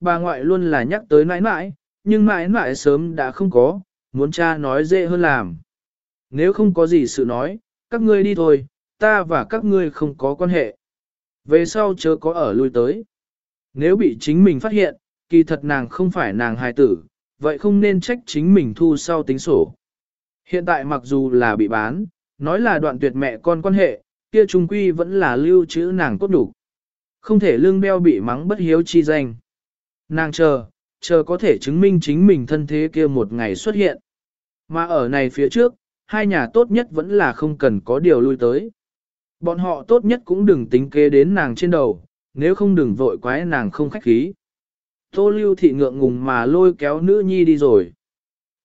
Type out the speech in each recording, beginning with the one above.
bà ngoại luôn là nhắc tới mãi mãi, nhưng mãi mãi sớm đã không có, muốn cha nói dễ hơn làm. Nếu không có gì sự nói, các ngươi đi thôi, ta và các ngươi không có quan hệ. Về sau chớ có ở lui tới. Nếu bị chính mình phát hiện, kỳ thật nàng không phải nàng hài tử, vậy không nên trách chính mình thu sau tính sổ. Hiện tại mặc dù là bị bán, nói là đoạn tuyệt mẹ con quan hệ, kia trung quy vẫn là lưu trữ nàng cốt đủ. Không thể lương beo bị mắng bất hiếu chi danh. Nàng chờ, chờ có thể chứng minh chính mình thân thế kia một ngày xuất hiện. Mà ở này phía trước, hai nhà tốt nhất vẫn là không cần có điều lui tới. Bọn họ tốt nhất cũng đừng tính kế đến nàng trên đầu, nếu không đừng vội quái nàng không khách khí. Tô lưu thị ngượng ngùng mà lôi kéo nữ nhi đi rồi.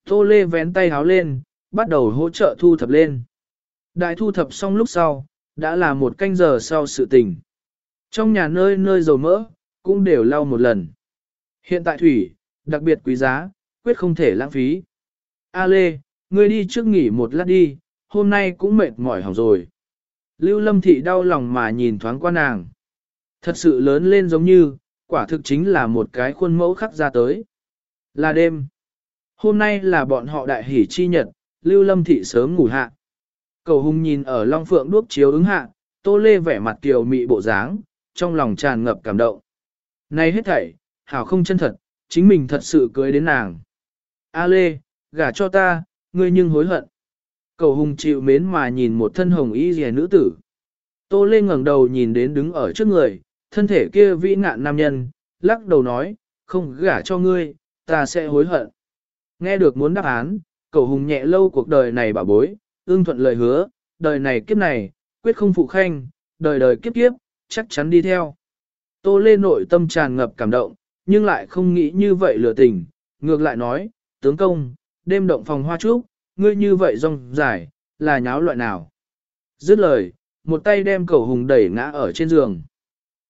Tô lê vén tay háo lên, bắt đầu hỗ trợ thu thập lên. Đại thu thập xong lúc sau, đã là một canh giờ sau sự tình. Trong nhà nơi nơi dầu mỡ, cũng đều lau một lần. Hiện tại thủy, đặc biệt quý giá, quyết không thể lãng phí. A Lê, ngươi đi trước nghỉ một lát đi, hôm nay cũng mệt mỏi hỏng rồi. Lưu Lâm Thị đau lòng mà nhìn thoáng qua nàng. Thật sự lớn lên giống như, quả thực chính là một cái khuôn mẫu khắc ra tới. Là đêm. Hôm nay là bọn họ đại hỷ chi nhật, Lưu Lâm Thị sớm ngủ hạ. Cầu hùng nhìn ở Long Phượng đuốc chiếu ứng hạ, Tô Lê vẻ mặt kiều mị bộ dáng, trong lòng tràn ngập cảm động. Này hết thảy, hảo không chân thật, chính mình thật sự cưới đến nàng. A Lê, gả cho ta, ngươi nhưng hối hận. Cầu hùng chịu mến mà nhìn một thân hồng y rìa nữ tử. Tô Lê ngẩng đầu nhìn đến đứng ở trước người, thân thể kia vĩ ngạn nam nhân, lắc đầu nói, không gả cho ngươi, ta sẽ hối hận. Nghe được muốn đáp án, cầu hùng nhẹ lâu cuộc đời này bảo bối, ương thuận lời hứa, đời này kiếp này, quyết không phụ khanh, đời đời kiếp kiếp, chắc chắn đi theo. Tô Lê nội tâm tràn ngập cảm động, nhưng lại không nghĩ như vậy lừa tình, ngược lại nói, tướng công, đêm động phòng hoa trúc, ngươi như vậy rong dài, là nháo loại nào. Dứt lời, một tay đem cầu hùng đẩy ngã ở trên giường.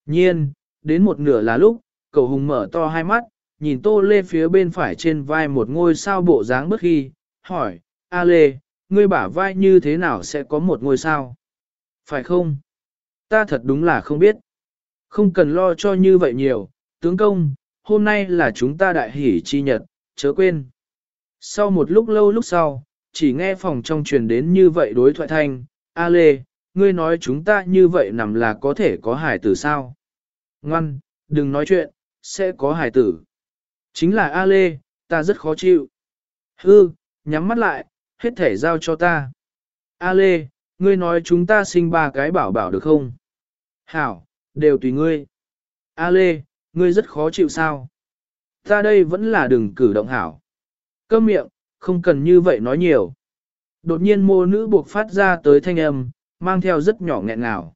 Nhiên, đến một nửa là lúc, cầu hùng mở to hai mắt, nhìn tô lê phía bên phải trên vai một ngôi sao bộ dáng bất khi, hỏi, A lê, ngươi bả vai như thế nào sẽ có một ngôi sao? Phải không? Ta thật đúng là không biết. Không cần lo cho như vậy nhiều, tướng công, hôm nay là chúng ta đại hỷ chi nhật, chớ quên. Sau một lúc lâu lúc sau, chỉ nghe phòng trong truyền đến như vậy đối thoại thanh, A Lê, ngươi nói chúng ta như vậy nằm là có thể có hải tử sao? Ngoan, đừng nói chuyện, sẽ có hải tử. Chính là A Lê, ta rất khó chịu. Hư, nhắm mắt lại, hết thể giao cho ta. A Lê, ngươi nói chúng ta sinh ba cái bảo bảo được không? Hảo, đều tùy ngươi. A Lê, ngươi rất khó chịu sao? Ta đây vẫn là đừng cử động hảo. Câm miệng, không cần như vậy nói nhiều. Đột nhiên mô nữ buộc phát ra tới thanh âm, mang theo rất nhỏ nghẹn ngào.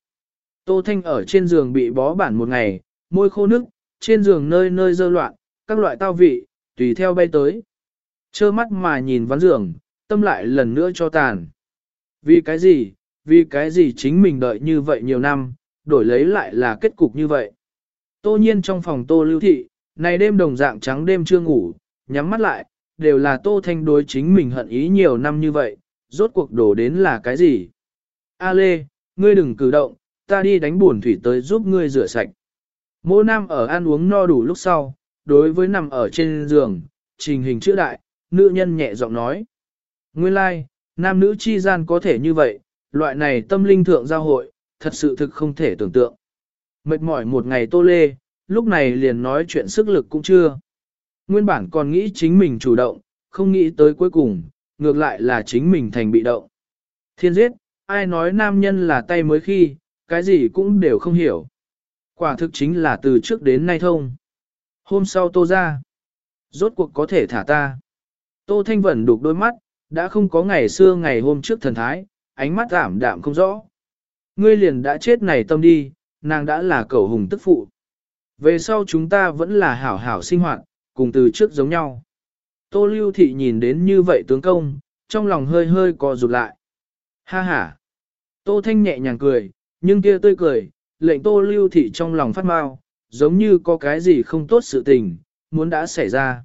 Tô Thanh ở trên giường bị bó bản một ngày, môi khô nước, trên giường nơi nơi dơ loạn, các loại tao vị, tùy theo bay tới. Chơ mắt mà nhìn ván giường, tâm lại lần nữa cho tàn. Vì cái gì, vì cái gì chính mình đợi như vậy nhiều năm, đổi lấy lại là kết cục như vậy. Tô nhiên trong phòng tô lưu thị, này đêm đồng dạng trắng đêm chưa ngủ, nhắm mắt lại, đều là tô thanh đối chính mình hận ý nhiều năm như vậy, rốt cuộc đổ đến là cái gì? A Lê, ngươi đừng cử động, ta đi đánh buồn thủy tới giúp ngươi rửa sạch. Mô nam ở ăn uống no đủ lúc sau, đối với nằm ở trên giường, trình hình chữ đại, nữ nhân nhẹ giọng nói. Nguyên lai, like, nam nữ chi gian có thể như vậy, loại này tâm linh thượng giao hội, thật sự thực không thể tưởng tượng. Mệt mỏi một ngày tô lê, lúc này liền nói chuyện sức lực cũng chưa. Nguyên bản còn nghĩ chính mình chủ động, không nghĩ tới cuối cùng, ngược lại là chính mình thành bị động. Thiên giết, ai nói nam nhân là tay mới khi, cái gì cũng đều không hiểu. Quả thực chính là từ trước đến nay thông. Hôm sau tô ra, rốt cuộc có thể thả ta. Tô Thanh Vẩn đục đôi mắt, đã không có ngày xưa ngày hôm trước thần thái, ánh mắt ảm đạm không rõ. Ngươi liền đã chết này tâm đi, nàng đã là cậu hùng tức phụ. Về sau chúng ta vẫn là hảo hảo sinh hoạt, cùng từ trước giống nhau. Tô Lưu Thị nhìn đến như vậy tướng công, trong lòng hơi hơi co rụt lại. Ha ha! Tô Thanh nhẹ nhàng cười, nhưng kia tươi cười, lệnh Tô Lưu Thị trong lòng phát mau, giống như có cái gì không tốt sự tình, muốn đã xảy ra.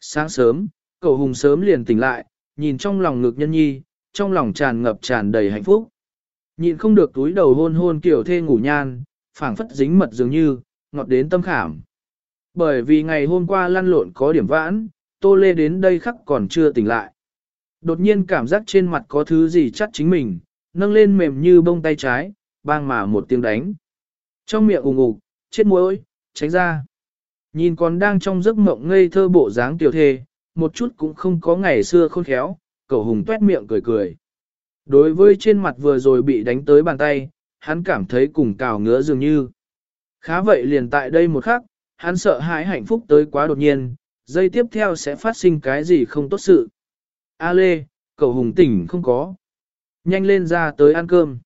Sáng sớm, cậu hùng sớm liền tỉnh lại, nhìn trong lòng ngực nhân nhi, trong lòng tràn ngập tràn đầy hạnh phúc. Nhìn không được túi đầu hôn hôn kiểu thê ngủ nhan, phảng phất dính mật dường như, ngọt đến tâm khảm. Bởi vì ngày hôm qua lăn lộn có điểm vãn, Tô Lê đến đây khắc còn chưa tỉnh lại. Đột nhiên cảm giác trên mặt có thứ gì chắc chính mình, nâng lên mềm như bông tay trái, bang mà một tiếng đánh. Trong miệng ủng ục, chết muối, tránh ra. Nhìn còn đang trong giấc mộng ngây thơ bộ dáng tiểu thê, một chút cũng không có ngày xưa khôn khéo, cậu hùng tuét miệng cười cười. Đối với trên mặt vừa rồi bị đánh tới bàn tay, hắn cảm thấy cùng cào ngứa dường như. Khá vậy liền tại đây một khắc, hắn sợ hãi hạnh phúc tới quá đột nhiên, dây tiếp theo sẽ phát sinh cái gì không tốt sự. A Lê, cậu hùng tỉnh không có. Nhanh lên ra tới ăn cơm.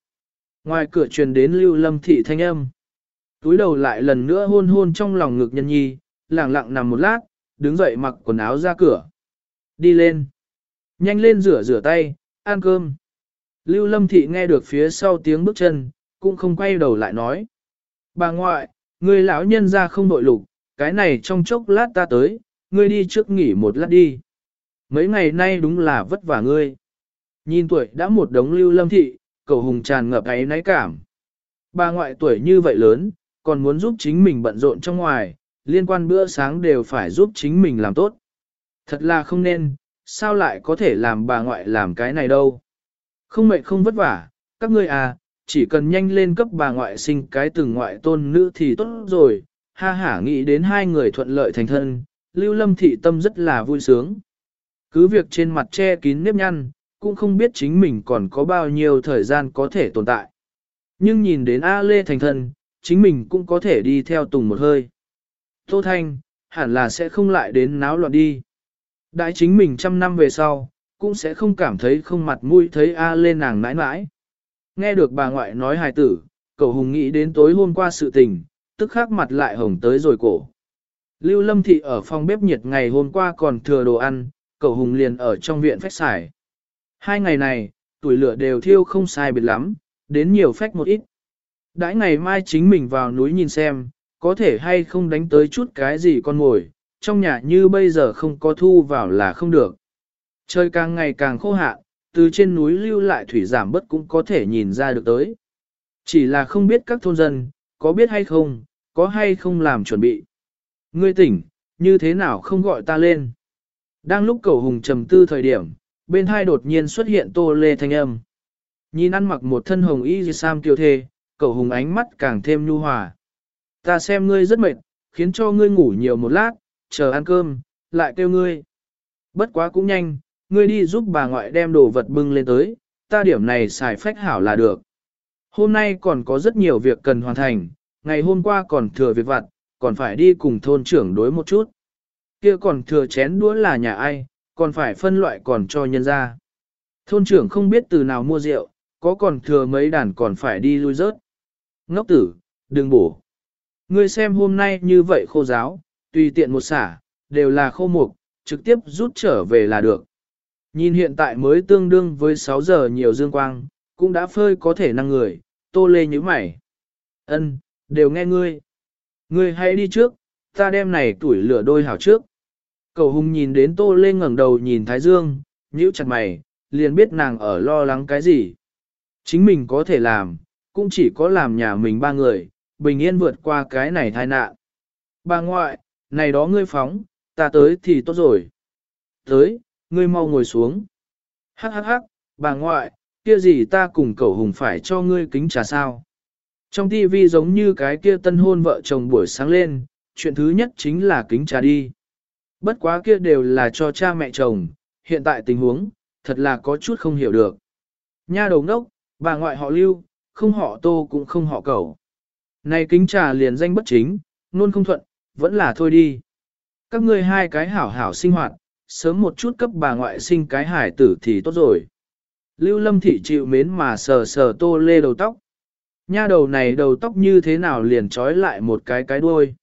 Ngoài cửa truyền đến lưu lâm thị thanh âm. Túi đầu lại lần nữa hôn hôn trong lòng ngực nhân nhi, lặng lặng nằm một lát, đứng dậy mặc quần áo ra cửa. Đi lên. Nhanh lên rửa rửa tay, ăn cơm. Lưu lâm thị nghe được phía sau tiếng bước chân, cũng không quay đầu lại nói. Bà ngoại, người lão nhân ra không nội lục, cái này trong chốc lát ta tới, ngươi đi trước nghỉ một lát đi. Mấy ngày nay đúng là vất vả ngươi. Nhìn tuổi đã một đống lưu lâm thị, cầu hùng tràn ngập ấy náy cảm. Bà ngoại tuổi như vậy lớn, còn muốn giúp chính mình bận rộn trong ngoài, liên quan bữa sáng đều phải giúp chính mình làm tốt. Thật là không nên, sao lại có thể làm bà ngoại làm cái này đâu. Không mệt không vất vả, các ngươi à, chỉ cần nhanh lên cấp bà ngoại sinh cái từng ngoại tôn nữ thì tốt rồi, ha hả nghĩ đến hai người thuận lợi thành thân, lưu lâm thị tâm rất là vui sướng. Cứ việc trên mặt che kín nếp nhăn, cũng không biết chính mình còn có bao nhiêu thời gian có thể tồn tại. Nhưng nhìn đến A Lê thành thân, chính mình cũng có thể đi theo tùng một hơi. Tô Thanh, hẳn là sẽ không lại đến náo loạn đi. Đại chính mình trăm năm về sau, cũng sẽ không cảm thấy không mặt mũi thấy A lên nàng nãi nãi. Nghe được bà ngoại nói hài tử, cậu hùng nghĩ đến tối hôm qua sự tình, tức khắc mặt lại hồng tới rồi cổ. Lưu Lâm Thị ở phòng bếp nhiệt ngày hôm qua còn thừa đồ ăn, cậu hùng liền ở trong viện phách xài. Hai ngày này, tuổi lửa đều thiêu không sai biệt lắm, đến nhiều phách một ít. Đãi ngày mai chính mình vào núi nhìn xem, có thể hay không đánh tới chút cái gì con ngồi, trong nhà như bây giờ không có thu vào là không được. Trời càng ngày càng khô hạn, từ trên núi lưu lại thủy giảm bất cũng có thể nhìn ra được tới. Chỉ là không biết các thôn dân, có biết hay không, có hay không làm chuẩn bị. Ngươi tỉnh, như thế nào không gọi ta lên. Đang lúc cầu hùng trầm tư thời điểm, bên hai đột nhiên xuất hiện tô lê thanh âm. Nhìn ăn mặc một thân hồng y sam tiêu thê, cầu hùng ánh mắt càng thêm nhu hòa. Ta xem ngươi rất mệt, khiến cho ngươi ngủ nhiều một lát, chờ ăn cơm, lại kêu ngươi. Bất quá cũng nhanh, ngươi đi giúp bà ngoại đem đồ vật bưng lên tới, ta điểm này xài phách hảo là được. Hôm nay còn có rất nhiều việc cần hoàn thành, ngày hôm qua còn thừa việc vặt, còn phải đi cùng thôn trưởng đối một chút. Kia còn thừa chén đũa là nhà ai, còn phải phân loại còn cho nhân ra. Thôn trưởng không biết từ nào mua rượu, có còn thừa mấy đàn còn phải đi lui rớt. Ngốc tử, đừng bổ. Ngươi xem hôm nay như vậy khô giáo, tùy tiện một xả, đều là khô mục, trực tiếp rút trở về là được. Nhìn hiện tại mới tương đương với 6 giờ nhiều dương quang, cũng đã phơi có thể năng người, tô lê như mày. Ân, đều nghe ngươi. Ngươi hãy đi trước, ta đem này tuổi lửa đôi hảo trước. Cầu hùng nhìn đến tô lê ngẩng đầu nhìn Thái Dương, nhíu chặt mày, liền biết nàng ở lo lắng cái gì. Chính mình có thể làm, cũng chỉ có làm nhà mình ba người, bình yên vượt qua cái này tai nạn. Bà ngoại, này đó ngươi phóng, ta tới thì tốt rồi. Tới, ngươi mau ngồi xuống. Hắc hắc hắc, bà ngoại, kia gì ta cùng cậu hùng phải cho ngươi kính trà sao. Trong tivi giống như cái kia tân hôn vợ chồng buổi sáng lên, chuyện thứ nhất chính là kính trà đi. Bất quá kia đều là cho cha mẹ chồng, hiện tại tình huống, thật là có chút không hiểu được. Nha đầu ngốc, bà ngoại họ lưu, không họ tô cũng không họ cậu. Này kính trà liền danh bất chính, luôn không thuận, vẫn là thôi đi. Các ngươi hai cái hảo hảo sinh hoạt, sớm một chút cấp bà ngoại sinh cái hải tử thì tốt rồi. Lưu lâm thị chịu mến mà sờ sờ tô lê đầu tóc. Nha đầu này đầu tóc như thế nào liền trói lại một cái cái đuôi.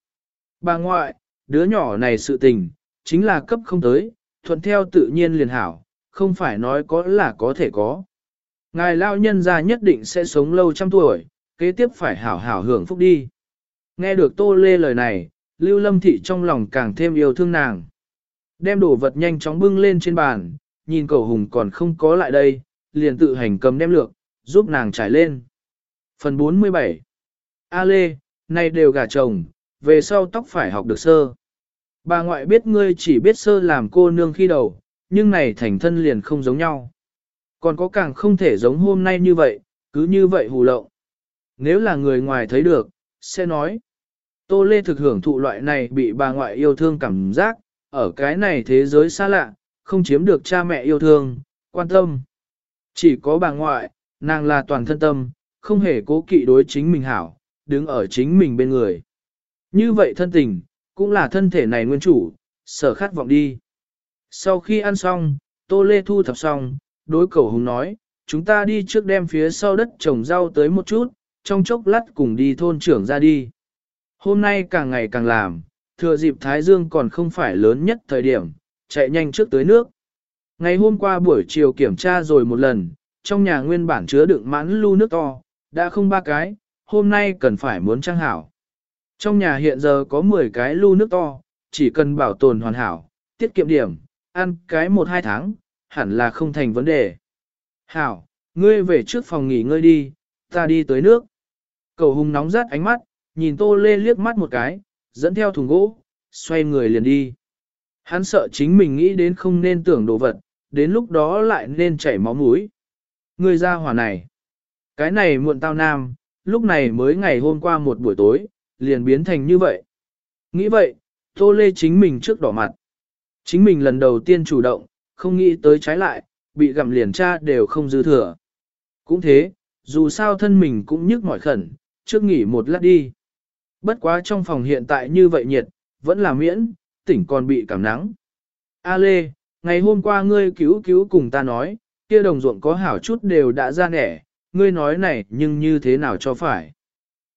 Bà ngoại, đứa nhỏ này sự tình, chính là cấp không tới, thuận theo tự nhiên liền hảo, không phải nói có là có thể có. Ngài lao nhân ra nhất định sẽ sống lâu trăm tuổi, kế tiếp phải hảo hảo hưởng phúc đi. Nghe được Tô Lê lời này, Lưu Lâm Thị trong lòng càng thêm yêu thương nàng. Đem đồ vật nhanh chóng bưng lên trên bàn, nhìn cầu hùng còn không có lại đây, liền tự hành cầm đem lược, giúp nàng trải lên. Phần 47 A Lê, nay đều gả chồng, về sau tóc phải học được sơ. Bà ngoại biết ngươi chỉ biết sơ làm cô nương khi đầu, nhưng này thành thân liền không giống nhau. Còn có càng không thể giống hôm nay như vậy, cứ như vậy hù lộng. Nếu là người ngoài thấy được, sẽ nói. Tô Lê thực hưởng thụ loại này bị bà ngoại yêu thương cảm giác, ở cái này thế giới xa lạ, không chiếm được cha mẹ yêu thương, quan tâm. Chỉ có bà ngoại, nàng là toàn thân tâm, không hề cố kỵ đối chính mình hảo, đứng ở chính mình bên người. Như vậy thân tình, cũng là thân thể này nguyên chủ, sở khát vọng đi. Sau khi ăn xong, Tô Lê thu thập xong, đối cầu hùng nói, chúng ta đi trước đem phía sau đất trồng rau tới một chút, trong chốc lát cùng đi thôn trưởng ra đi. Hôm nay càng ngày càng làm, thừa dịp Thái Dương còn không phải lớn nhất thời điểm, chạy nhanh trước tới nước. Ngày hôm qua buổi chiều kiểm tra rồi một lần, trong nhà nguyên bản chứa đựng mãn lưu nước to, đã không ba cái, hôm nay cần phải muốn trang hảo. Trong nhà hiện giờ có 10 cái lưu nước to, chỉ cần bảo tồn hoàn hảo, tiết kiệm điểm, ăn cái 1-2 tháng, hẳn là không thành vấn đề. Hảo, ngươi về trước phòng nghỉ ngơi đi, ta đi tới nước. Cầu hùng nóng rát ánh mắt, nhìn tô lê liếc mắt một cái, dẫn theo thùng gỗ, xoay người liền đi. Hắn sợ chính mình nghĩ đến không nên tưởng đồ vật, đến lúc đó lại nên chảy máu mũi. người ra hỏa này. Cái này muộn tao nam, lúc này mới ngày hôm qua một buổi tối, liền biến thành như vậy. Nghĩ vậy, Tô Lê chính mình trước đỏ mặt. Chính mình lần đầu tiên chủ động, không nghĩ tới trái lại, bị gặm liền cha đều không dư thừa. Cũng thế, dù sao thân mình cũng nhức mỏi khẩn, trước nghỉ một lát đi. Bất quá trong phòng hiện tại như vậy nhiệt, vẫn là miễn, tỉnh còn bị cảm nắng. A Lê, ngày hôm qua ngươi cứu cứu cùng ta nói, kia đồng ruộng có hảo chút đều đã ra nẻ, ngươi nói này nhưng như thế nào cho phải.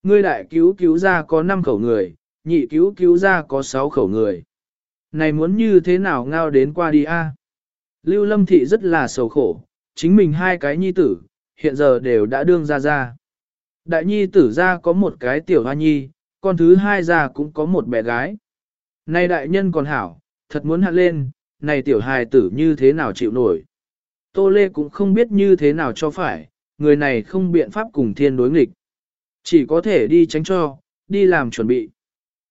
Ngươi đại cứu cứu ra có 5 khẩu người, nhị cứu cứu ra có 6 khẩu người. Này muốn như thế nào ngao đến qua đi a? Lưu Lâm Thị rất là sầu khổ, chính mình hai cái nhi tử, hiện giờ đều đã đương ra ra. Đại nhi tử ra có một cái tiểu hoa nhi, con thứ hai già cũng có một bé gái. Này đại nhân còn hảo, thật muốn hạ lên, này tiểu hài tử như thế nào chịu nổi. Tô Lê cũng không biết như thế nào cho phải, người này không biện pháp cùng thiên đối nghịch. Chỉ có thể đi tránh cho, đi làm chuẩn bị.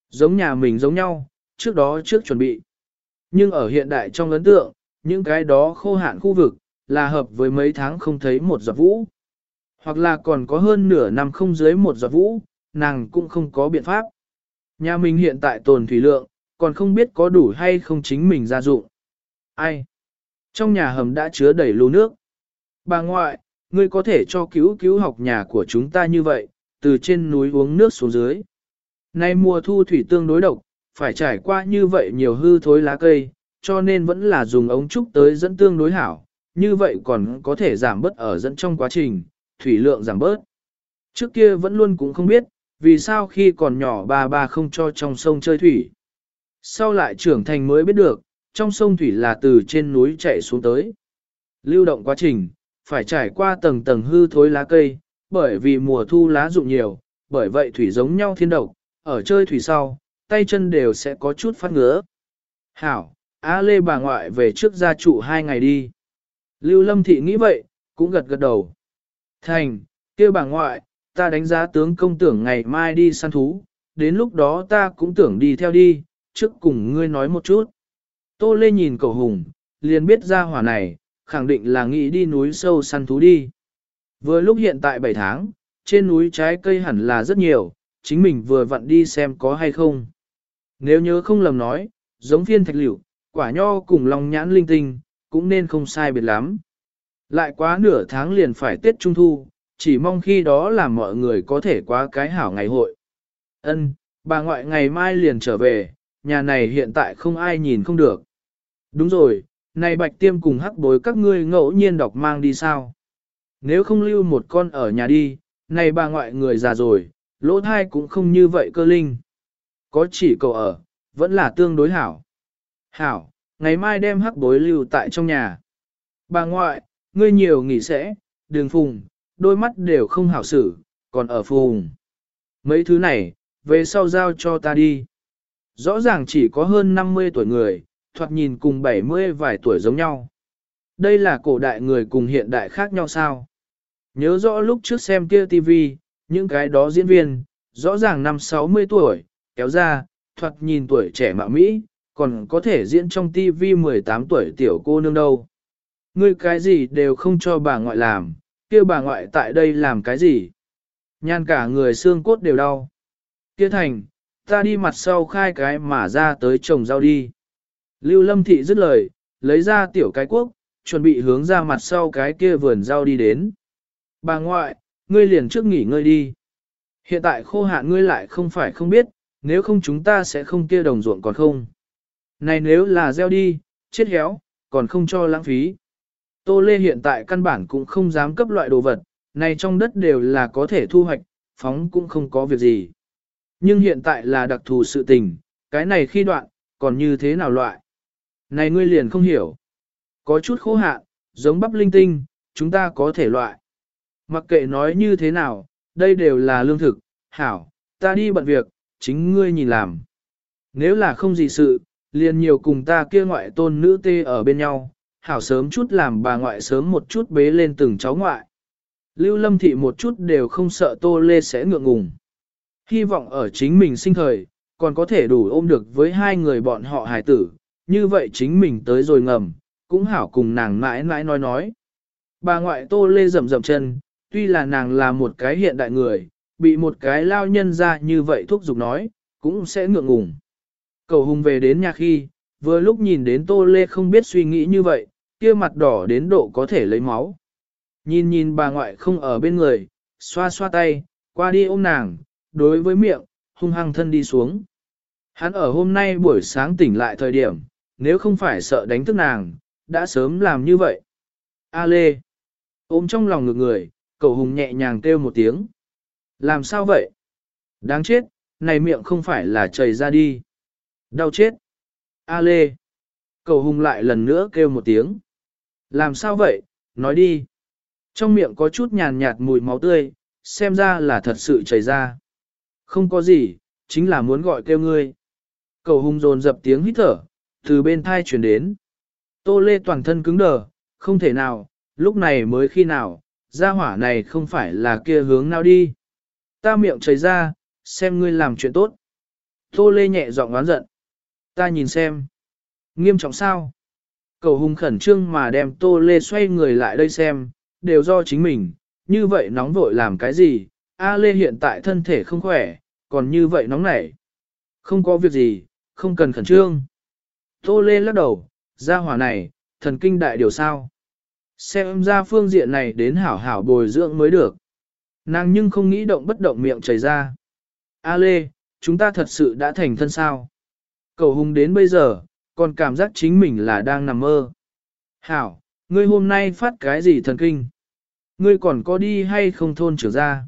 Giống nhà mình giống nhau, trước đó trước chuẩn bị. Nhưng ở hiện đại trong ấn tượng, những cái đó khô hạn khu vực, là hợp với mấy tháng không thấy một giọt vũ. Hoặc là còn có hơn nửa năm không dưới một giọt vũ, nàng cũng không có biện pháp. Nhà mình hiện tại tồn thủy lượng, còn không biết có đủ hay không chính mình ra dụng. Ai? Trong nhà hầm đã chứa đầy lô nước. Bà ngoại, ngươi có thể cho cứu cứu học nhà của chúng ta như vậy, từ trên núi uống nước xuống dưới. Nay mùa thu thủy tương đối độc, phải trải qua như vậy nhiều hư thối lá cây, cho nên vẫn là dùng ống trúc tới dẫn tương đối hảo, như vậy còn có thể giảm bớt ở dẫn trong quá trình, thủy lượng giảm bớt. Trước kia vẫn luôn cũng không biết, vì sao khi còn nhỏ bà bà không cho trong sông chơi thủy. Sau lại trưởng thành mới biết được, trong sông thủy là từ trên núi chạy xuống tới. Lưu động quá trình, phải trải qua tầng tầng hư thối lá cây, bởi vì mùa thu lá rụng nhiều, bởi vậy thủy giống nhau thiên độc, ở chơi thủy sau, tay chân đều sẽ có chút phát ngứa. Hảo, Á Lê bà ngoại về trước gia trụ hai ngày đi. Lưu Lâm Thị nghĩ vậy, cũng gật gật đầu. Thành, kia bà ngoại, ta đánh giá tướng công tưởng ngày mai đi săn thú, đến lúc đó ta cũng tưởng đi theo đi, trước cùng ngươi nói một chút. Tô Lê nhìn cậu Hùng, liền biết ra hỏa này, khẳng định là nghĩ đi núi sâu săn thú đi. Vừa lúc hiện tại 7 tháng, trên núi trái cây hẳn là rất nhiều, chính mình vừa vặn đi xem có hay không. Nếu nhớ không lầm nói, giống phiên thạch liệu, quả nho cùng lòng nhãn linh tinh, cũng nên không sai biệt lắm. Lại quá nửa tháng liền phải Tết Trung Thu, chỉ mong khi đó là mọi người có thể qua cái hảo ngày hội. Ân, bà ngoại ngày mai liền trở về, nhà này hiện tại không ai nhìn không được. Đúng rồi, này bạch tiêm cùng hắc bối các ngươi ngẫu nhiên đọc mang đi sao? Nếu không lưu một con ở nhà đi, này bà ngoại người già rồi, lỗ thai cũng không như vậy cơ linh. Có chỉ cậu ở, vẫn là tương đối hảo. Hảo, ngày mai đem hắc bối lưu tại trong nhà. Bà ngoại, ngươi nhiều nghỉ sẽ, đường phùng, đôi mắt đều không hảo xử, còn ở phùng. Mấy thứ này, về sau giao cho ta đi. Rõ ràng chỉ có hơn 50 tuổi người, thoạt nhìn cùng 70 vài tuổi giống nhau. Đây là cổ đại người cùng hiện đại khác nhau sao? Nhớ rõ lúc trước xem kia TV, những cái đó diễn viên, rõ ràng năm 60 tuổi, kéo ra, thoạt nhìn tuổi trẻ mạo Mỹ, còn có thể diễn trong TV 18 tuổi tiểu cô nương đâu. Ngươi cái gì đều không cho bà ngoại làm, kia bà ngoại tại đây làm cái gì? Nhan cả người xương cốt đều đau. Kia thành, ta đi mặt sau khai cái mà ra tới trồng rau đi. Lưu Lâm Thị dứt lời, lấy ra tiểu cái quốc, chuẩn bị hướng ra mặt sau cái kia vườn rau đi đến. Bà ngoại, ngươi liền trước nghỉ ngơi đi. Hiện tại khô hạn ngươi lại không phải không biết, nếu không chúng ta sẽ không kia đồng ruộng còn không. Này nếu là gieo đi, chết héo, còn không cho lãng phí. Tô Lê hiện tại căn bản cũng không dám cấp loại đồ vật, này trong đất đều là có thể thu hoạch, phóng cũng không có việc gì. Nhưng hiện tại là đặc thù sự tình, cái này khi đoạn, còn như thế nào loại? Này ngươi liền không hiểu. Có chút khô hạn, giống bắp linh tinh, chúng ta có thể loại. Mặc kệ nói như thế nào, đây đều là lương thực, hảo, ta đi bận việc, chính ngươi nhìn làm. Nếu là không gì sự, liền nhiều cùng ta kia ngoại tôn nữ tê ở bên nhau, hảo sớm chút làm bà ngoại sớm một chút bế lên từng cháu ngoại. Lưu Lâm Thị một chút đều không sợ Tô Lê sẽ ngượng ngùng. Hy vọng ở chính mình sinh thời, còn có thể đủ ôm được với hai người bọn họ hài tử, như vậy chính mình tới rồi ngầm, cũng hảo cùng nàng mãi mãi nói nói. Bà ngoại Tô Lê rầm rầm chân, tuy là nàng là một cái hiện đại người, bị một cái lao nhân ra như vậy thúc giục nói, cũng sẽ ngượng ngùng. Cầu hùng về đến nhà khi, vừa lúc nhìn đến Tô Lê không biết suy nghĩ như vậy, kia mặt đỏ đến độ có thể lấy máu. Nhìn nhìn bà ngoại không ở bên người, xoa xoa tay, qua đi ôm nàng, đối với miệng, hung hăng thân đi xuống. Hắn ở hôm nay buổi sáng tỉnh lại thời điểm, nếu không phải sợ đánh thức nàng, đã sớm làm như vậy. A Lê, ôm trong lòng ngược người, cậu hùng nhẹ nhàng kêu một tiếng. Làm sao vậy? Đáng chết, này miệng không phải là chảy ra đi. Đau chết. A Lê. Cậu hùng lại lần nữa kêu một tiếng. Làm sao vậy? Nói đi. Trong miệng có chút nhàn nhạt mùi máu tươi, xem ra là thật sự chảy ra. Không có gì, chính là muốn gọi kêu ngươi. Cậu hung dồn dập tiếng hít thở, từ bên thai chuyển đến. Tô Lê toàn thân cứng đờ, không thể nào, lúc này mới khi nào, ra hỏa này không phải là kia hướng nào đi. Ta miệng chảy ra, xem ngươi làm chuyện tốt. Tô Lê nhẹ giọng oán giận. Ta nhìn xem. Nghiêm trọng sao? Cầu hung khẩn trương mà đem Tô Lê xoay người lại đây xem, đều do chính mình, như vậy nóng vội làm cái gì? A Lê hiện tại thân thể không khỏe, còn như vậy nóng nảy. Không có việc gì, không cần khẩn trương. Tô Lê lắc đầu, ra hỏa này, thần kinh đại điều sao. Xem ra phương diện này đến hảo hảo bồi dưỡng mới được. Nàng nhưng không nghĩ động bất động miệng chảy ra. A Lê, chúng ta thật sự đã thành thân sao. Cầu hùng đến bây giờ, còn cảm giác chính mình là đang nằm mơ. Hảo, ngươi hôm nay phát cái gì thần kinh? Ngươi còn có đi hay không thôn trưởng ra?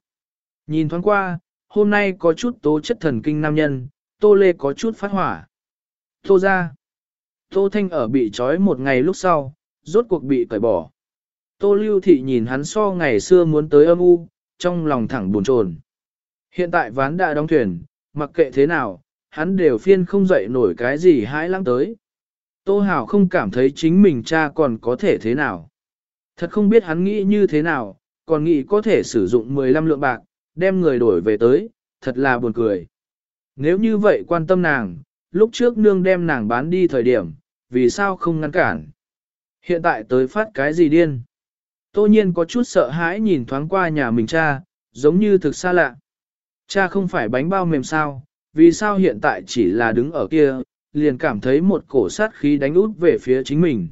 Nhìn thoáng qua, hôm nay có chút tố chất thần kinh nam nhân, Tô Lê có chút phát hỏa. Tô ra. Tô Thanh ở bị trói một ngày lúc sau, rốt cuộc bị cởi bỏ. Tô Lưu Thị nhìn hắn so ngày xưa muốn tới âm u, trong lòng thẳng buồn chồn. Hiện tại ván đã đóng thuyền, mặc kệ thế nào, hắn đều phiên không dậy nổi cái gì hãi lăng tới. Tô Hảo không cảm thấy chính mình cha còn có thể thế nào. Thật không biết hắn nghĩ như thế nào, còn nghĩ có thể sử dụng 15 lượng bạc, đem người đổi về tới, thật là buồn cười. Nếu như vậy quan tâm nàng, lúc trước nương đem nàng bán đi thời điểm, vì sao không ngăn cản? Hiện tại tới phát cái gì điên? Tô nhiên có chút sợ hãi nhìn thoáng qua nhà mình cha, giống như thực xa lạ. Cha không phải bánh bao mềm sao, vì sao hiện tại chỉ là đứng ở kia, liền cảm thấy một cổ sát khí đánh út về phía chính mình.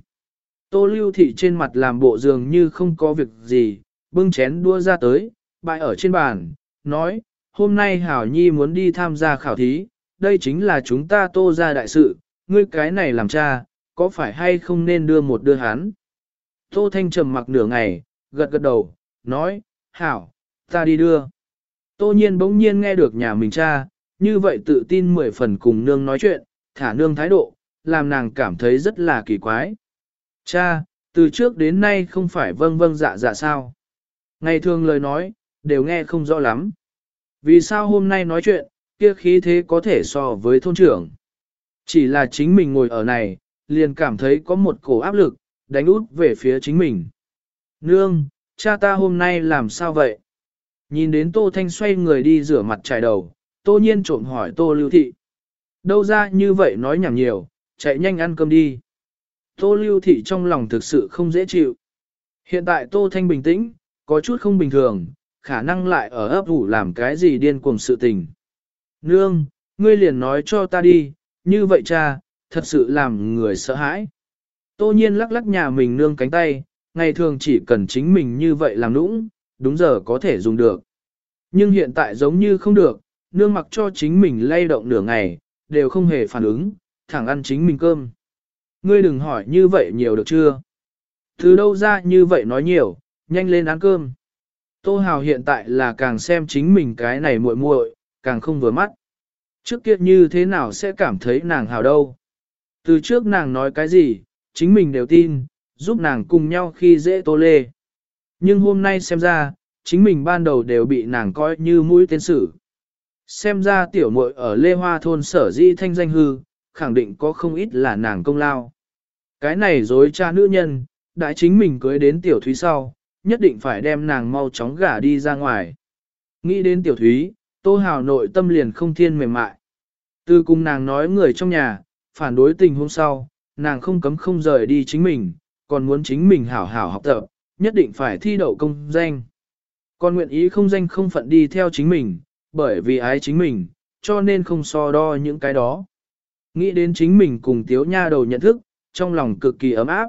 Tô lưu thị trên mặt làm bộ dường như không có việc gì, bưng chén đua ra tới, bại ở trên bàn, nói, hôm nay Hảo Nhi muốn đi tham gia khảo thí, đây chính là chúng ta tô ra đại sự, ngươi cái này làm cha, có phải hay không nên đưa một đưa hắn. Tô Thanh trầm mặc nửa ngày, gật gật đầu, nói, Hảo, ta đi đưa. Tô nhiên bỗng nhiên nghe được nhà mình cha, như vậy tự tin mười phần cùng nương nói chuyện, thả nương thái độ, làm nàng cảm thấy rất là kỳ quái. Cha, từ trước đến nay không phải vâng vâng dạ dạ sao. Ngày thường lời nói, đều nghe không rõ lắm. Vì sao hôm nay nói chuyện, kia khí thế có thể so với thôn trưởng. Chỉ là chính mình ngồi ở này, liền cảm thấy có một cổ áp lực, đánh út về phía chính mình. Nương, cha ta hôm nay làm sao vậy? Nhìn đến Tô Thanh xoay người đi rửa mặt trải đầu, tô nhiên trộm hỏi tô lưu thị. Đâu ra như vậy nói nhảm nhiều, chạy nhanh ăn cơm đi. Tô lưu thị trong lòng thực sự không dễ chịu. Hiện tại tô thanh bình tĩnh, có chút không bình thường, khả năng lại ở ấp ủ làm cái gì điên cuồng sự tình. Nương, ngươi liền nói cho ta đi, như vậy cha, thật sự làm người sợ hãi. Tô nhiên lắc lắc nhà mình nương cánh tay, ngày thường chỉ cần chính mình như vậy làm nũng, đúng giờ có thể dùng được. Nhưng hiện tại giống như không được, nương mặc cho chính mình lay động nửa ngày, đều không hề phản ứng, thẳng ăn chính mình cơm. Ngươi đừng hỏi như vậy nhiều được chưa? Từ đâu ra như vậy nói nhiều, nhanh lên ăn cơm. Tô Hào hiện tại là càng xem chính mình cái này muội muội, càng không vừa mắt. Trước kia như thế nào sẽ cảm thấy nàng hào đâu. Từ trước nàng nói cái gì, chính mình đều tin, giúp nàng cùng nhau khi dễ tô lê. Nhưng hôm nay xem ra, chính mình ban đầu đều bị nàng coi như mũi tên sử. Xem ra tiểu muội ở Lê Hoa thôn sở di thanh danh hư, khẳng định có không ít là nàng công lao. Cái này dối cha nữ nhân, đại chính mình cưới đến tiểu thúy sau, nhất định phải đem nàng mau chóng gả đi ra ngoài. Nghĩ đến tiểu thúy, tô hào nội tâm liền không thiên mềm mại. Từ cùng nàng nói người trong nhà, phản đối tình hôm sau, nàng không cấm không rời đi chính mình, còn muốn chính mình hảo hảo học tập, nhất định phải thi đậu công danh. Còn nguyện ý không danh không phận đi theo chính mình, bởi vì ái chính mình, cho nên không so đo những cái đó. Nghĩ đến chính mình cùng tiếu nha đầu nhận thức, trong lòng cực kỳ ấm áp.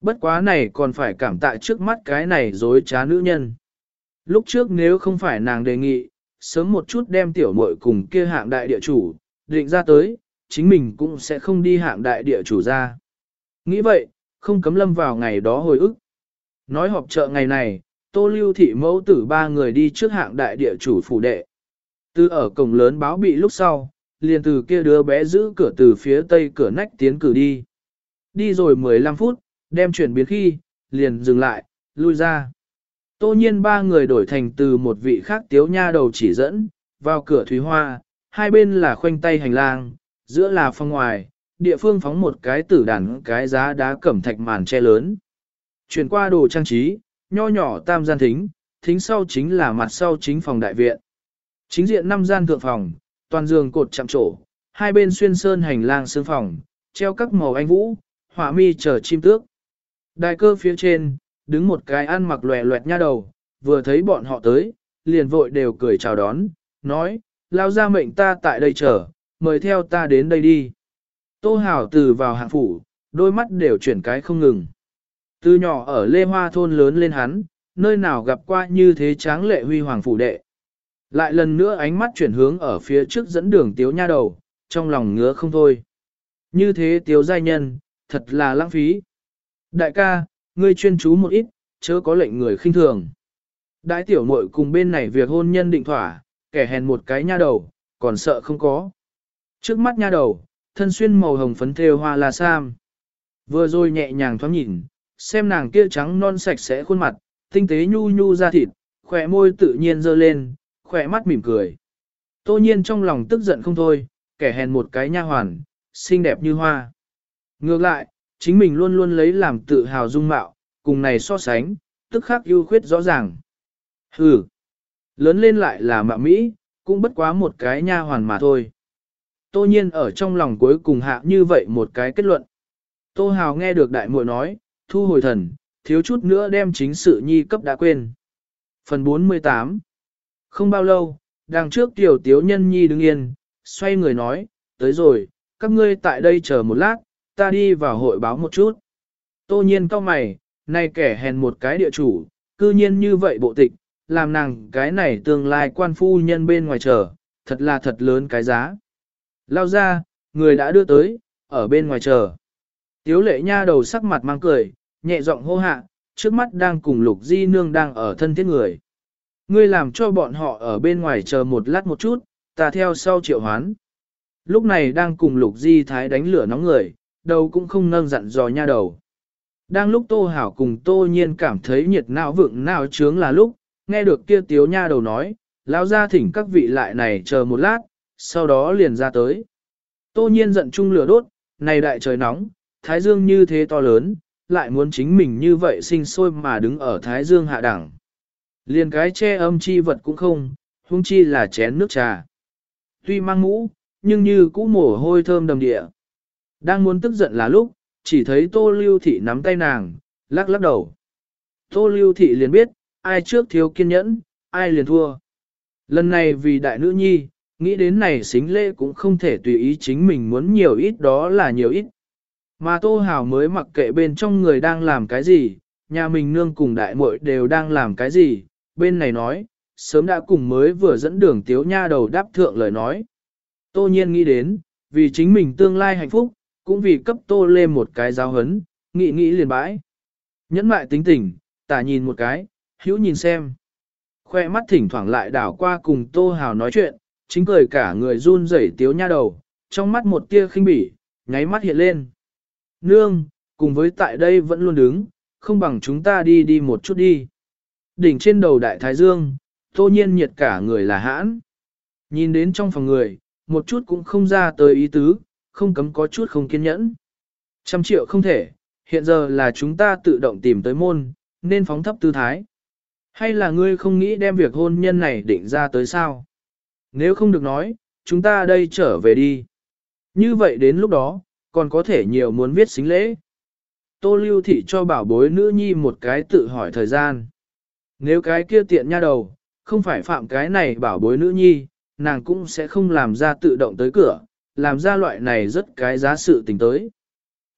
Bất quá này còn phải cảm tạ trước mắt cái này dối trá nữ nhân. Lúc trước nếu không phải nàng đề nghị, sớm một chút đem tiểu muội cùng kia hạng đại địa chủ, định ra tới, chính mình cũng sẽ không đi hạng đại địa chủ ra. Nghĩ vậy, không cấm lâm vào ngày đó hồi ức. Nói họp chợ ngày này, tô lưu thị mẫu tử ba người đi trước hạng đại địa chủ phủ đệ. Từ ở cổng lớn báo bị lúc sau, liền từ kia đứa bé giữ cửa từ phía tây cửa nách tiến cử đi. Đi rồi 15 phút, đem chuyển biến khi, liền dừng lại, lui ra. Tô nhiên ba người đổi thành từ một vị khác tiếu nha đầu chỉ dẫn, vào cửa thúy hoa, hai bên là khoanh tay hành lang, giữa là phong ngoài, địa phương phóng một cái tử đàn cái giá đá cẩm thạch màn che lớn. Chuyển qua đồ trang trí, nho nhỏ tam gian thính, thính sau chính là mặt sau chính phòng đại viện. Chính diện năm gian thượng phòng, toàn giường cột chạm trổ, hai bên xuyên sơn hành lang sương phòng, treo các màu anh vũ, hỏa mi chờ chim tước. Đại cơ phía trên, đứng một cái ăn mặc loẹ loẹt nha đầu, vừa thấy bọn họ tới, liền vội đều cười chào đón, nói, lao ra mệnh ta tại đây chờ, mời theo ta đến đây đi. Tô Hảo từ vào hạng phủ, đôi mắt đều chuyển cái không ngừng. Từ nhỏ ở Lê Hoa thôn lớn lên hắn, nơi nào gặp qua như thế tráng lệ huy hoàng phủ đệ. Lại lần nữa ánh mắt chuyển hướng ở phía trước dẫn đường tiếu nha đầu, trong lòng ngứa không thôi. Như thế tiếu giai nhân, thật là lãng phí. Đại ca, ngươi chuyên chú một ít, chớ có lệnh người khinh thường. Đại tiểu muội cùng bên này việc hôn nhân định thỏa, kẻ hèn một cái nha đầu, còn sợ không có. Trước mắt nha đầu, thân xuyên màu hồng phấn thêu hoa là sam. Vừa rồi nhẹ nhàng thoáng nhìn, xem nàng kia trắng non sạch sẽ khuôn mặt, tinh tế nhu nhu ra thịt, khỏe môi tự nhiên dơ lên, khỏe mắt mỉm cười. Tô nhiên trong lòng tức giận không thôi, kẻ hèn một cái nha hoàn, xinh đẹp như hoa. Ngược lại, chính mình luôn luôn lấy làm tự hào dung mạo, cùng này so sánh, tức khắc ưu khuyết rõ ràng. Hừ, lớn lên lại là mạ Mỹ, cũng bất quá một cái nha hoàn mà thôi. Tô nhiên ở trong lòng cuối cùng hạ như vậy một cái kết luận. Tô Hào nghe được đại muội nói, thu hồi thần, thiếu chút nữa đem chính sự nhi cấp đã quên. Phần 48 không bao lâu, đằng trước tiểu tiếu nhân nhi đứng yên, xoay người nói, tới rồi, các ngươi tại đây chờ một lát, ta đi vào hội báo một chút. Tô nhiên cao mày, nay kẻ hèn một cái địa chủ, cư nhiên như vậy bộ tịch, làm nàng cái này tương lai quan phu nhân bên ngoài chờ, thật là thật lớn cái giá. Lao ra, người đã đưa tới, ở bên ngoài chờ. Tiếu lệ nha đầu sắc mặt mang cười, nhẹ giọng hô hạ, trước mắt đang cùng lục di nương đang ở thân thiết người. Ngươi làm cho bọn họ ở bên ngoài chờ một lát một chút, ta theo sau triệu hoán. Lúc này đang cùng lục di thái đánh lửa nóng người, đầu cũng không nâng dặn dò nha đầu. Đang lúc tô hảo cùng tô nhiên cảm thấy nhiệt não vượng não trướng là lúc, nghe được kia tiếu nha đầu nói, lão ra thỉnh các vị lại này chờ một lát, sau đó liền ra tới. Tô nhiên giận chung lửa đốt, này đại trời nóng, thái dương như thế to lớn, lại muốn chính mình như vậy sinh sôi mà đứng ở thái dương hạ đẳng. Liền cái che âm chi vật cũng không, huống chi là chén nước trà. tuy mang mũ, nhưng như cũ mồ hôi thơm đầm địa. Đang muốn tức giận là lúc, chỉ thấy tô lưu thị nắm tay nàng, lắc lắc đầu. Tô lưu thị liền biết, ai trước thiếu kiên nhẫn, ai liền thua. Lần này vì đại nữ nhi, nghĩ đến này xính lễ cũng không thể tùy ý chính mình muốn nhiều ít đó là nhiều ít. Mà Tô Hào mới mặc kệ bên trong người đang làm cái gì, nhà mình nương cùng đại muội đều đang làm cái gì, bên này nói, sớm đã cùng mới vừa dẫn đường tiếu nha đầu đáp thượng lời nói. Tô nhiên nghĩ đến, vì chính mình tương lai hạnh phúc, cũng vì cấp tô lên một cái giáo hấn, nghĩ nghĩ liền bãi. Nhẫn mại tính tình, tả nhìn một cái, hữu nhìn xem. Khoe mắt thỉnh thoảng lại đảo qua cùng tô hào nói chuyện, chính cười cả người run rẩy tiếu nha đầu, trong mắt một tia khinh bỉ, nháy mắt hiện lên. Nương, cùng với tại đây vẫn luôn đứng, không bằng chúng ta đi đi một chút đi. Đỉnh trên đầu đại thái dương, tô nhiên nhiệt cả người là hãn. Nhìn đến trong phòng người, một chút cũng không ra tới ý tứ, không cấm có chút không kiên nhẫn. Trăm triệu không thể, hiện giờ là chúng ta tự động tìm tới môn, nên phóng thấp tư thái. Hay là ngươi không nghĩ đem việc hôn nhân này định ra tới sao? Nếu không được nói, chúng ta đây trở về đi. Như vậy đến lúc đó, còn có thể nhiều muốn viết xính lễ. Tô lưu thị cho bảo bối nữ nhi một cái tự hỏi thời gian. Nếu cái kia tiện nha đầu, không phải phạm cái này bảo bối nữ nhi, nàng cũng sẽ không làm ra tự động tới cửa, làm ra loại này rất cái giá sự tình tới.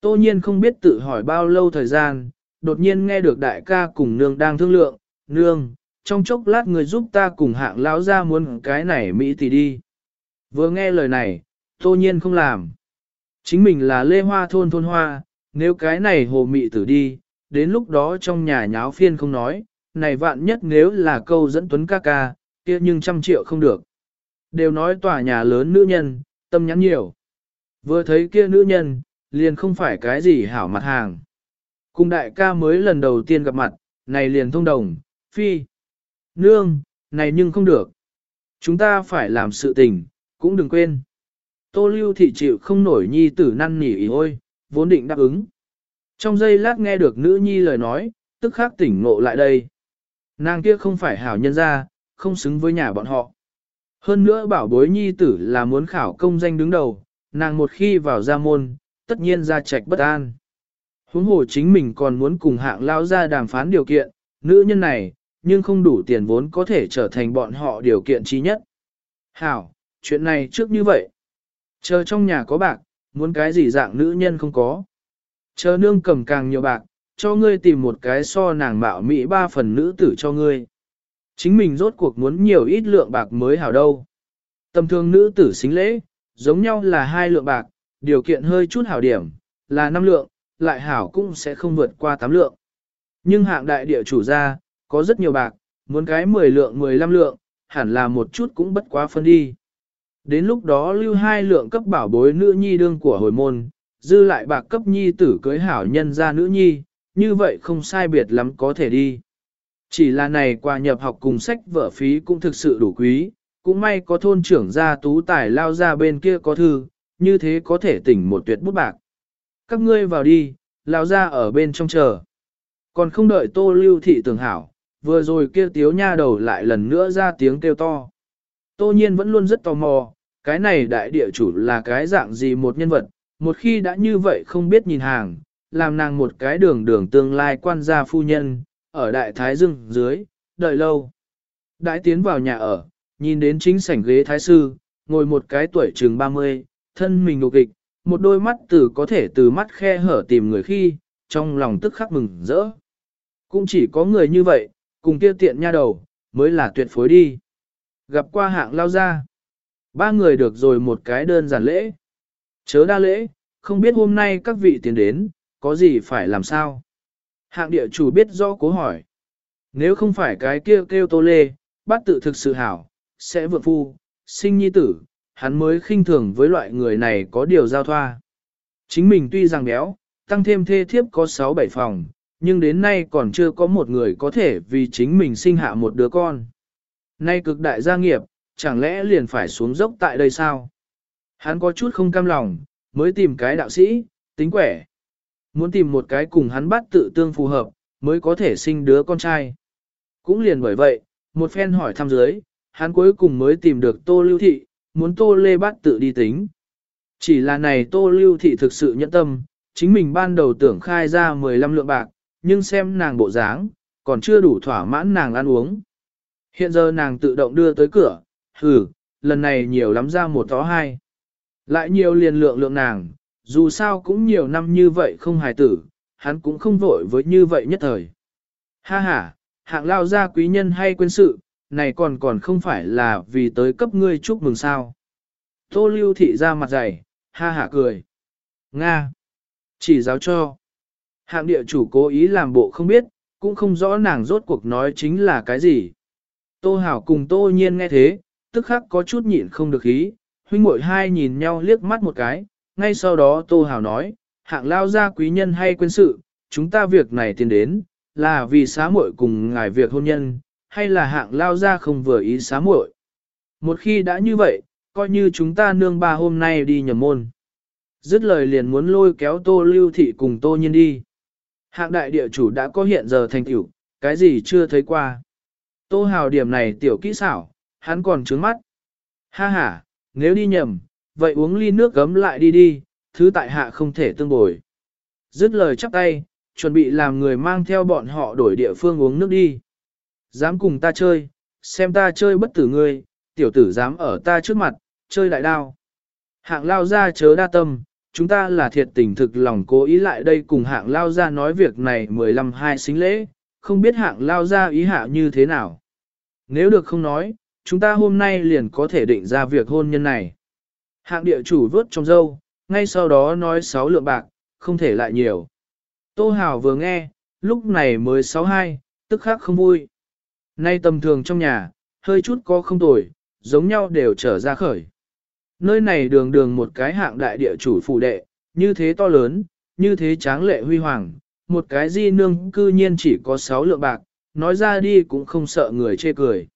Tô nhiên không biết tự hỏi bao lâu thời gian, đột nhiên nghe được đại ca cùng nương đang thương lượng, nương, trong chốc lát người giúp ta cùng hạng lão ra muốn cái này Mỹ tỷ đi. Vừa nghe lời này, tô nhiên không làm. Chính mình là lê hoa thôn thôn hoa, nếu cái này hồ mị tử đi, đến lúc đó trong nhà nháo phiên không nói, này vạn nhất nếu là câu dẫn tuấn ca ca, kia nhưng trăm triệu không được. Đều nói tòa nhà lớn nữ nhân, tâm nhắn nhiều. Vừa thấy kia nữ nhân, liền không phải cái gì hảo mặt hàng. Cùng đại ca mới lần đầu tiên gặp mặt, này liền thông đồng, phi. Nương, này nhưng không được. Chúng ta phải làm sự tình, cũng đừng quên. Tô lưu thị chịu không nổi nhi tử năn nỉ ý ôi, vốn định đáp ứng. Trong giây lát nghe được nữ nhi lời nói, tức khắc tỉnh ngộ lại đây. Nàng kia không phải hảo nhân gia, không xứng với nhà bọn họ. Hơn nữa bảo bối nhi tử là muốn khảo công danh đứng đầu, nàng một khi vào gia môn, tất nhiên ra trạch bất an. Huống hồ chính mình còn muốn cùng hạng lao ra đàm phán điều kiện, nữ nhân này, nhưng không đủ tiền vốn có thể trở thành bọn họ điều kiện chi nhất. Hảo, chuyện này trước như vậy. Chờ trong nhà có bạc, muốn cái gì dạng nữ nhân không có. Chờ nương cầm càng nhiều bạc, cho ngươi tìm một cái so nàng mạo mỹ ba phần nữ tử cho ngươi. Chính mình rốt cuộc muốn nhiều ít lượng bạc mới hảo đâu. Tầm thường nữ tử xính lễ, giống nhau là hai lượng bạc, điều kiện hơi chút hảo điểm, là năm lượng, lại hảo cũng sẽ không vượt qua tám lượng. Nhưng hạng đại địa chủ gia, có rất nhiều bạc, muốn cái 10 lượng 15 lượng, hẳn là một chút cũng bất quá phân đi. Đến lúc đó lưu hai lượng cấp bảo bối nữ nhi đương của hồi môn, dư lại bạc cấp nhi tử cưới hảo nhân ra nữ nhi, như vậy không sai biệt lắm có thể đi. Chỉ là này quà nhập học cùng sách vở phí cũng thực sự đủ quý, cũng may có thôn trưởng gia tú tài lao ra bên kia có thư, như thế có thể tỉnh một tuyệt bút bạc. Các ngươi vào đi, lao ra ở bên trong chờ. Còn không đợi tô lưu thị tưởng hảo, vừa rồi kia tiếu nha đầu lại lần nữa ra tiếng kêu to. Tô nhiên vẫn luôn rất tò mò, cái này đại địa chủ là cái dạng gì một nhân vật, một khi đã như vậy không biết nhìn hàng, làm nàng một cái đường đường tương lai quan gia phu nhân, ở đại thái dương dưới, đợi lâu. Đại tiến vào nhà ở, nhìn đến chính sảnh ghế thái sư, ngồi một cái tuổi chừng 30, thân mình đột kịch, một đôi mắt từ có thể từ mắt khe hở tìm người khi, trong lòng tức khắc mừng rỡ. Cũng chỉ có người như vậy, cùng kia tiện nha đầu, mới là tuyệt phối đi. Gặp qua hạng lao ra. Ba người được rồi một cái đơn giản lễ. Chớ đa lễ, không biết hôm nay các vị tiến đến, có gì phải làm sao? Hạng địa chủ biết rõ cố hỏi. Nếu không phải cái kia kêu, kêu tô lê, bát tự thực sự hảo, sẽ vượt phu, sinh nhi tử, hắn mới khinh thường với loại người này có điều giao thoa. Chính mình tuy rằng béo, tăng thêm thê thiếp có 6-7 phòng, nhưng đến nay còn chưa có một người có thể vì chính mình sinh hạ một đứa con. Nay cực đại gia nghiệp, chẳng lẽ liền phải xuống dốc tại đây sao? Hắn có chút không cam lòng, mới tìm cái đạo sĩ, tính quẻ. Muốn tìm một cái cùng hắn bắt tự tương phù hợp, mới có thể sinh đứa con trai. Cũng liền bởi vậy, một phen hỏi thăm dưới, hắn cuối cùng mới tìm được tô lưu thị, muốn tô lê bát tự đi tính. Chỉ là này tô lưu thị thực sự nhẫn tâm, chính mình ban đầu tưởng khai ra 15 lượng bạc, nhưng xem nàng bộ dáng, còn chưa đủ thỏa mãn nàng ăn uống. Hiện giờ nàng tự động đưa tới cửa, hừ, lần này nhiều lắm ra một tó hai. Lại nhiều liền lượng lượng nàng, dù sao cũng nhiều năm như vậy không hài tử, hắn cũng không vội với như vậy nhất thời. Ha ha, hạng lao gia quý nhân hay quên sự, này còn còn không phải là vì tới cấp ngươi chúc mừng sao. Tô lưu thị ra mặt dày, ha ha cười. Nga. Chỉ giáo cho. Hạng địa chủ cố ý làm bộ không biết, cũng không rõ nàng rốt cuộc nói chính là cái gì. Tô Hảo cùng Tô Nhiên nghe thế, tức khắc có chút nhịn không được ý, huynh muội hai nhìn nhau liếc mắt một cái, ngay sau đó Tô Hảo nói, hạng lao gia quý nhân hay quên sự, chúng ta việc này tiến đến, là vì xá muội cùng ngài việc hôn nhân, hay là hạng lao gia không vừa ý xá muội. Một khi đã như vậy, coi như chúng ta nương ba hôm nay đi nhầm môn. Dứt lời liền muốn lôi kéo tô lưu thị cùng tô nhiên đi. Hạng đại địa chủ đã có hiện giờ thành tiểu, cái gì chưa thấy qua. Tô hào điểm này tiểu kỹ xảo, hắn còn trướng mắt. Ha ha, nếu đi nhầm, vậy uống ly nước gấm lại đi đi, thứ tại hạ không thể tương bồi. Dứt lời chắp tay, chuẩn bị làm người mang theo bọn họ đổi địa phương uống nước đi. Dám cùng ta chơi, xem ta chơi bất tử ngươi, tiểu tử dám ở ta trước mặt, chơi đại đao. Hạng lao ra chớ đa tâm, chúng ta là thiệt tình thực lòng cố ý lại đây cùng hạng lao ra nói việc này 15 hai xính lễ, không biết hạng lao ra ý hạ như thế nào. Nếu được không nói, chúng ta hôm nay liền có thể định ra việc hôn nhân này. Hạng địa chủ vớt trong dâu, ngay sau đó nói sáu lượng bạc, không thể lại nhiều. Tô Hào vừa nghe, lúc này mới sáu hai, tức khác không vui. Nay tầm thường trong nhà, hơi chút có không tồi, giống nhau đều trở ra khởi. Nơi này đường đường một cái hạng đại địa chủ phủ đệ, như thế to lớn, như thế tráng lệ huy hoàng, một cái di nương cư nhiên chỉ có 6 lượng bạc, nói ra đi cũng không sợ người chê cười.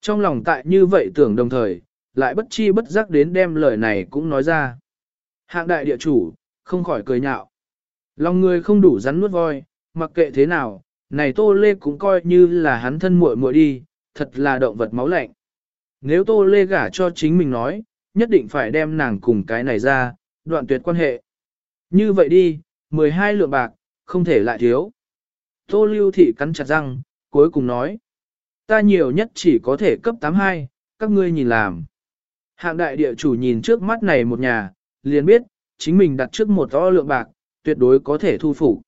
Trong lòng tại như vậy tưởng đồng thời, lại bất chi bất giác đến đem lời này cũng nói ra. Hạng đại địa chủ, không khỏi cười nhạo. Lòng người không đủ rắn nuốt voi, mặc kệ thế nào, này Tô Lê cũng coi như là hắn thân muội muội đi, thật là động vật máu lạnh. Nếu Tô Lê gả cho chính mình nói, nhất định phải đem nàng cùng cái này ra, đoạn tuyệt quan hệ. Như vậy đi, 12 lượng bạc, không thể lại thiếu. Tô lưu thị cắn chặt răng, cuối cùng nói. Ta nhiều nhất chỉ có thể cấp 82, các ngươi nhìn làm. Hạng đại địa chủ nhìn trước mắt này một nhà, liền biết, chính mình đặt trước một to lượng bạc, tuyệt đối có thể thu phục.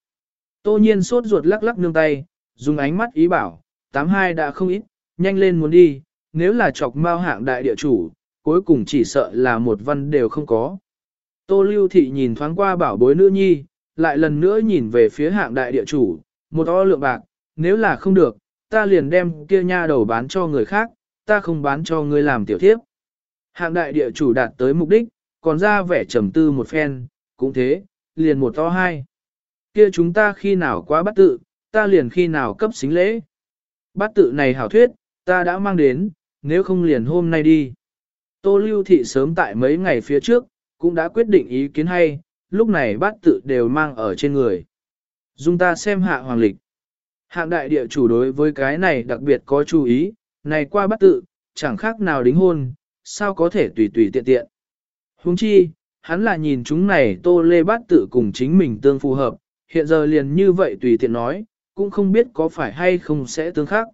Tô nhiên sốt ruột lắc lắc nương tay, dùng ánh mắt ý bảo, 82 đã không ít, nhanh lên muốn đi, nếu là chọc mau hạng đại địa chủ, cuối cùng chỉ sợ là một văn đều không có. Tô lưu thị nhìn thoáng qua bảo bối nữ nhi, lại lần nữa nhìn về phía hạng đại địa chủ, một to lượng bạc, nếu là không được, ta liền đem kia nha đầu bán cho người khác, ta không bán cho ngươi làm tiểu thiếp. Hạng đại địa chủ đạt tới mục đích, còn ra vẻ trầm tư một phen, cũng thế, liền một to hai. Kia chúng ta khi nào quá bắt tự, ta liền khi nào cấp xính lễ. Bắt tự này hảo thuyết, ta đã mang đến, nếu không liền hôm nay đi. Tô Lưu Thị sớm tại mấy ngày phía trước, cũng đã quyết định ý kiến hay, lúc này bát tự đều mang ở trên người. Dung ta xem hạ hoàng lịch. Hạng đại địa chủ đối với cái này đặc biệt có chú ý, này qua bát tự, chẳng khác nào đính hôn, sao có thể tùy tùy tiện tiện. Huống chi, hắn là nhìn chúng này tô lê bát tự cùng chính mình tương phù hợp, hiện giờ liền như vậy tùy tiện nói, cũng không biết có phải hay không sẽ tương khắc.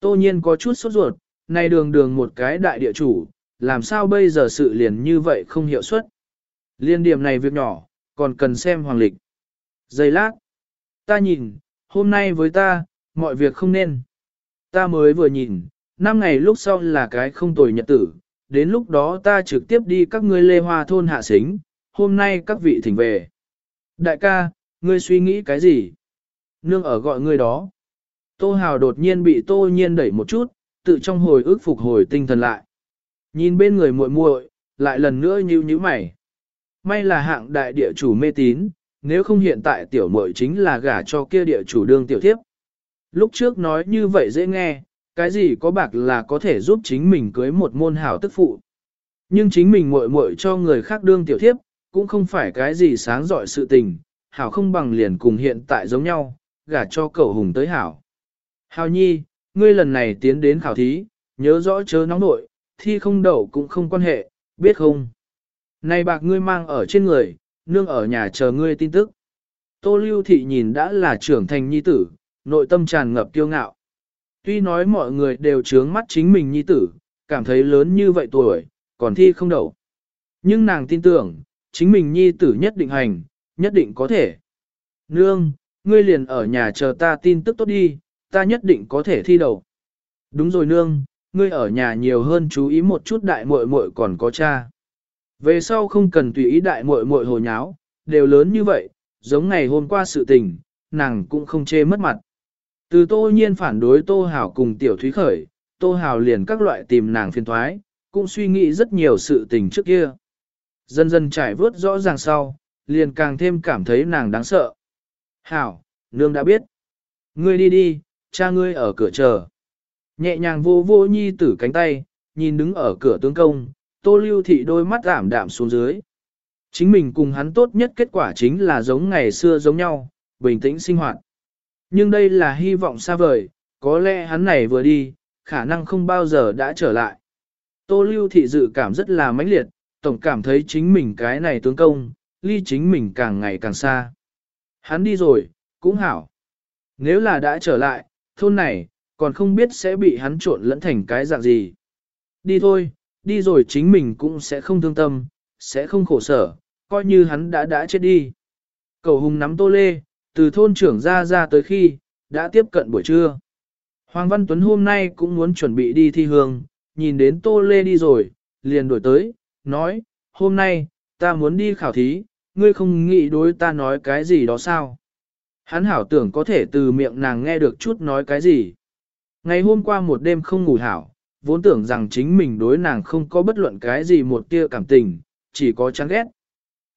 Tô nhiên có chút sốt ruột, này đường đường một cái đại địa chủ, làm sao bây giờ sự liền như vậy không hiệu suất. Liên điểm này việc nhỏ, còn cần xem hoàng lịch. Giây lát, ta nhìn, hôm nay với ta, mọi việc không nên. Ta mới vừa nhìn, năm ngày lúc sau là cái không tồi nhật tử, đến lúc đó ta trực tiếp đi các ngươi lê hoa thôn hạ xính, hôm nay các vị thỉnh về. Đại ca, ngươi suy nghĩ cái gì? Nương ở gọi ngươi đó. Tô Hào đột nhiên bị Tô Nhiên đẩy một chút, tự trong hồi ức phục hồi tinh thần lại. Nhìn bên người muội muội, lại lần nữa nhíu nhíu mày. May là hạng đại địa chủ mê tín, nếu không hiện tại tiểu muội chính là gả cho kia địa chủ đương tiểu thiếp. Lúc trước nói như vậy dễ nghe, cái gì có bạc là có thể giúp chính mình cưới một môn hảo tức phụ. Nhưng chính mình muội muội cho người khác đương tiểu thiếp, cũng không phải cái gì sáng giỏi sự tình, hảo không bằng liền cùng hiện tại giống nhau, gả cho cậu hùng tới hảo. Hào nhi, ngươi lần này tiến đến khảo thí, nhớ rõ chớ nóng nội, thi không đậu cũng không quan hệ, biết không? Này bạc ngươi mang ở trên người, nương ở nhà chờ ngươi tin tức. Tô Lưu Thị nhìn đã là trưởng thành nhi tử, nội tâm tràn ngập kiêu ngạo. Tuy nói mọi người đều trướng mắt chính mình nhi tử, cảm thấy lớn như vậy tuổi, còn thi không đậu. Nhưng nàng tin tưởng, chính mình nhi tử nhất định hành, nhất định có thể. Nương, ngươi liền ở nhà chờ ta tin tức tốt đi, ta nhất định có thể thi đậu. Đúng rồi nương, ngươi ở nhà nhiều hơn chú ý một chút đại muội muội còn có cha. Về sau không cần tùy ý đại muội muội hồ nháo, đều lớn như vậy, giống ngày hôm qua sự tình, nàng cũng không chê mất mặt. Từ tô nhiên phản đối tô hảo cùng tiểu thúy khởi, tô hảo liền các loại tìm nàng phiền thoái, cũng suy nghĩ rất nhiều sự tình trước kia. Dần dần trải vớt rõ ràng sau, liền càng thêm cảm thấy nàng đáng sợ. Hảo, nương đã biết. Ngươi đi đi, cha ngươi ở cửa chờ. Nhẹ nhàng vô vô nhi tử cánh tay, nhìn đứng ở cửa tướng công, tô lưu thị đôi mắt ảm đạm xuống dưới. Chính mình cùng hắn tốt nhất kết quả chính là giống ngày xưa giống nhau, bình tĩnh sinh hoạt. Nhưng đây là hy vọng xa vời, có lẽ hắn này vừa đi, khả năng không bao giờ đã trở lại. Tô lưu thị dự cảm rất là mãnh liệt, tổng cảm thấy chính mình cái này tướng công, ly chính mình càng ngày càng xa. Hắn đi rồi, cũng hảo. Nếu là đã trở lại, thôn này, còn không biết sẽ bị hắn trộn lẫn thành cái dạng gì. Đi thôi, đi rồi chính mình cũng sẽ không thương tâm, sẽ không khổ sở, coi như hắn đã đã chết đi. Cầu hùng nắm tô lê, từ thôn trưởng ra ra tới khi, đã tiếp cận buổi trưa. Hoàng Văn Tuấn hôm nay cũng muốn chuẩn bị đi thi hương, nhìn đến tô lê đi rồi, liền đổi tới, nói, hôm nay, ta muốn đi khảo thí, ngươi không nghĩ đối ta nói cái gì đó sao? Hắn hảo tưởng có thể từ miệng nàng nghe được chút nói cái gì. Ngày hôm qua một đêm không ngủ hảo, vốn tưởng rằng chính mình đối nàng không có bất luận cái gì một tia cảm tình, chỉ có chán ghét.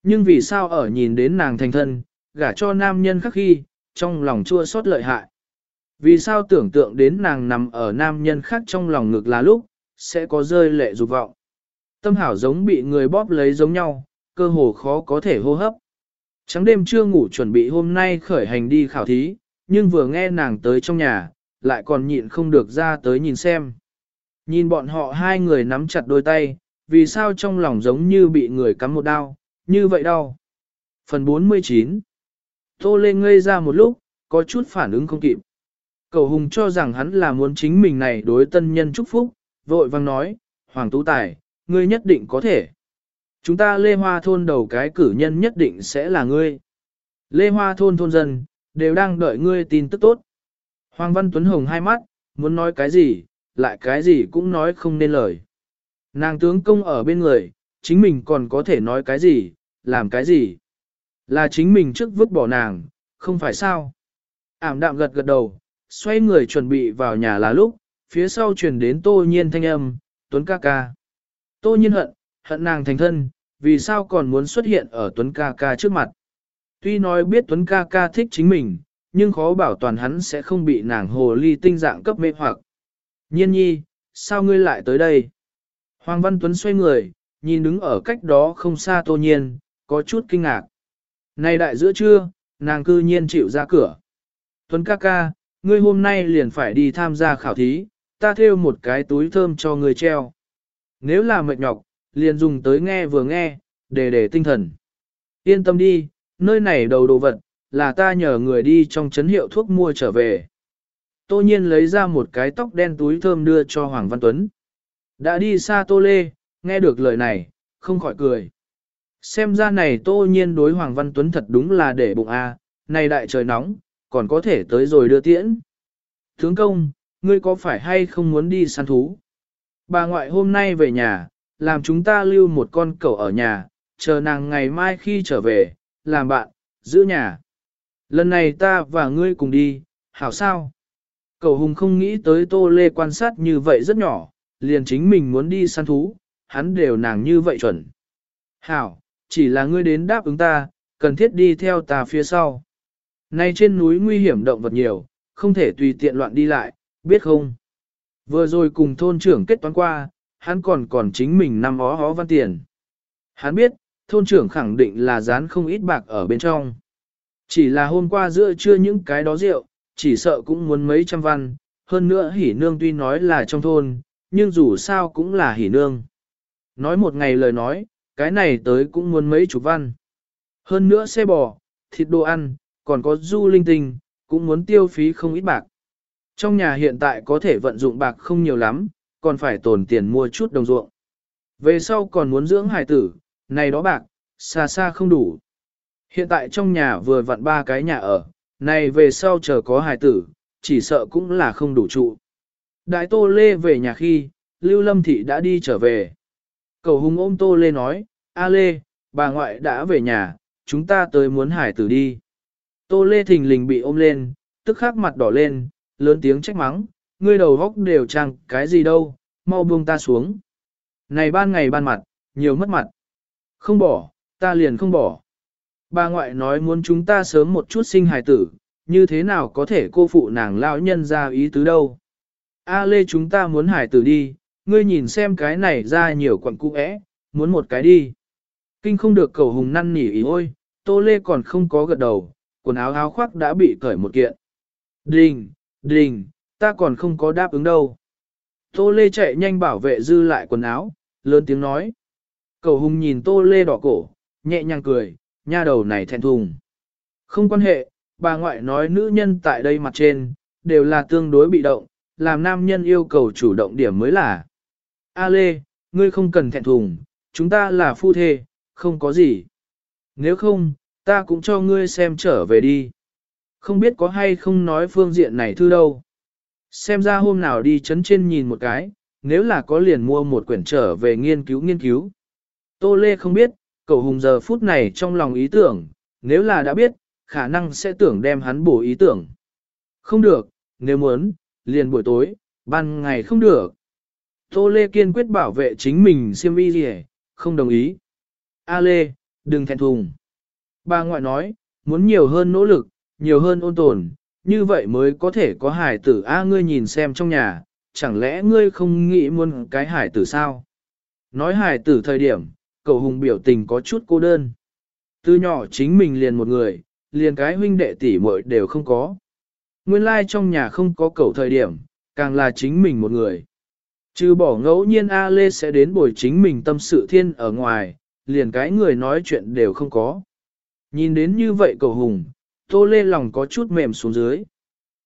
Nhưng vì sao ở nhìn đến nàng thành thân, gả cho nam nhân khác khi, trong lòng chua xót lợi hại. Vì sao tưởng tượng đến nàng nằm ở nam nhân khác trong lòng ngực là lúc, sẽ có rơi lệ dục vọng. Tâm hảo giống bị người bóp lấy giống nhau, cơ hồ khó có thể hô hấp. Trắng đêm chưa ngủ chuẩn bị hôm nay khởi hành đi khảo thí, nhưng vừa nghe nàng tới trong nhà, lại còn nhịn không được ra tới nhìn xem. Nhìn bọn họ hai người nắm chặt đôi tay, vì sao trong lòng giống như bị người cắm một đao, như vậy đau. Phần 49 Tô lên ngây ra một lúc, có chút phản ứng không kịp. Cầu Hùng cho rằng hắn là muốn chính mình này đối tân nhân chúc phúc, vội vang nói, Hoàng Tú Tài, ngươi nhất định có thể. Chúng ta Lê Hoa thôn đầu cái cử nhân nhất định sẽ là ngươi. Lê Hoa thôn thôn dân, đều đang đợi ngươi tin tức tốt. Hoàng Văn Tuấn Hồng hai mắt, muốn nói cái gì, lại cái gì cũng nói không nên lời. Nàng tướng công ở bên người, chính mình còn có thể nói cái gì, làm cái gì. Là chính mình trước vứt bỏ nàng, không phải sao. Ảm đạm gật gật đầu, xoay người chuẩn bị vào nhà là lúc, phía sau truyền đến tô nhiên thanh âm, Tuấn ca ca. Tô nhiên hận, hận nàng thành thân, vì sao còn muốn xuất hiện ở Tuấn ca ca trước mặt. Tuy nói biết Tuấn ca ca thích chính mình, nhưng khó bảo toàn hắn sẽ không bị nàng hồ ly tinh dạng cấp mê hoặc. Nhiên nhi, sao ngươi lại tới đây? Hoàng Văn Tuấn xoay người, nhìn đứng ở cách đó không xa tô nhiên, có chút kinh ngạc. Này đại giữa trưa, nàng cư nhiên chịu ra cửa. Tuấn ca ca, ngươi hôm nay liền phải đi tham gia khảo thí, ta thêu một cái túi thơm cho ngươi treo. Nếu là mệt nhọc, liền dùng tới nghe vừa nghe, để để tinh thần. Yên tâm đi, nơi này đầu đồ vật, là ta nhờ người đi trong chấn hiệu thuốc mua trở về. Tô nhiên lấy ra một cái tóc đen túi thơm đưa cho Hoàng Văn Tuấn. Đã đi xa Tô Lê, nghe được lời này, không khỏi cười. Xem ra này Tô nhiên đối Hoàng Văn Tuấn thật đúng là để bụng a, này đại trời nóng, còn có thể tới rồi đưa tiễn. Tướng công, ngươi có phải hay không muốn đi săn thú? Bà ngoại hôm nay về nhà, làm chúng ta lưu một con cẩu ở nhà, chờ nàng ngày mai khi trở về, làm bạn, giữ nhà. Lần này ta và ngươi cùng đi, hảo sao? Cậu hùng không nghĩ tới tô lê quan sát như vậy rất nhỏ, liền chính mình muốn đi săn thú, hắn đều nàng như vậy chuẩn. Hảo, chỉ là ngươi đến đáp ứng ta, cần thiết đi theo ta phía sau. Nay trên núi nguy hiểm động vật nhiều, không thể tùy tiện loạn đi lại, biết không? Vừa rồi cùng thôn trưởng kết toán qua, hắn còn còn chính mình năm ó hó văn tiền. Hắn biết, thôn trưởng khẳng định là dán không ít bạc ở bên trong. Chỉ là hôm qua giữa trưa những cái đó rượu, chỉ sợ cũng muốn mấy trăm văn, hơn nữa hỉ nương tuy nói là trong thôn, nhưng dù sao cũng là hỉ nương. nói một ngày lời nói, cái này tới cũng muốn mấy chục văn. Hơn nữa xe bò, thịt đồ ăn, còn có du linh tinh, cũng muốn tiêu phí không ít bạc. Trong nhà hiện tại có thể vận dụng bạc không nhiều lắm, còn phải tồn tiền mua chút đồng ruộng. Về sau còn muốn dưỡng hải tử, này đó bạc, xa xa không đủ. Hiện tại trong nhà vừa vặn ba cái nhà ở, này về sau chờ có hải tử, chỉ sợ cũng là không đủ trụ. Đại Tô Lê về nhà khi, Lưu Lâm Thị đã đi trở về. Cầu hùng ôm Tô Lê nói, A Lê, bà ngoại đã về nhà, chúng ta tới muốn hải tử đi. Tô Lê thình lình bị ôm lên, tức khắc mặt đỏ lên, lớn tiếng trách mắng, ngươi đầu góc đều trang cái gì đâu, mau buông ta xuống. Này ban ngày ban mặt, nhiều mất mặt. Không bỏ, ta liền không bỏ. Bà ngoại nói muốn chúng ta sớm một chút sinh hài tử, như thế nào có thể cô phụ nàng lão nhân ra ý tứ đâu. A lê chúng ta muốn hài tử đi, ngươi nhìn xem cái này ra nhiều quặng cũ muốn một cái đi. Kinh không được cầu hùng năn nỉ ý ôi, tô lê còn không có gật đầu, quần áo áo khoác đã bị cởi một kiện. Đình, đình, ta còn không có đáp ứng đâu. Tô lê chạy nhanh bảo vệ dư lại quần áo, lớn tiếng nói. Cầu hùng nhìn tô lê đỏ cổ, nhẹ nhàng cười, nha đầu này thẹn thùng. Không quan hệ, bà ngoại nói nữ nhân tại đây mặt trên, đều là tương đối bị động, làm nam nhân yêu cầu chủ động điểm mới là. A Lê, ngươi không cần thẹn thùng, chúng ta là phu thê, không có gì. Nếu không, ta cũng cho ngươi xem trở về đi. Không biết có hay không nói phương diện này thư đâu. Xem ra hôm nào đi chấn trên nhìn một cái, nếu là có liền mua một quyển trở về nghiên cứu nghiên cứu. Tô Lê không biết, cậu hùng giờ phút này trong lòng ý tưởng, nếu là đã biết, khả năng sẽ tưởng đem hắn bổ ý tưởng. Không được, nếu muốn, liền buổi tối, ban ngày không được. Tô Lê kiên quyết bảo vệ chính mình siêm y gì không đồng ý. A Lê, đừng thẹn thùng. Bà ngoại nói, muốn nhiều hơn nỗ lực, nhiều hơn ôn tồn, như vậy mới có thể có hải tử A ngươi nhìn xem trong nhà, chẳng lẽ ngươi không nghĩ muốn cái hải tử sao? Nói hải tử thời điểm, cậu hùng biểu tình có chút cô đơn. Từ nhỏ chính mình liền một người, liền cái huynh đệ tỷ muội đều không có. Nguyên lai like trong nhà không có cậu thời điểm, càng là chính mình một người. Trừ bỏ ngẫu nhiên A Lê sẽ đến bồi chính mình tâm sự thiên ở ngoài, liền cái người nói chuyện đều không có. Nhìn đến như vậy cầu hùng, Tô Lê lòng có chút mềm xuống dưới.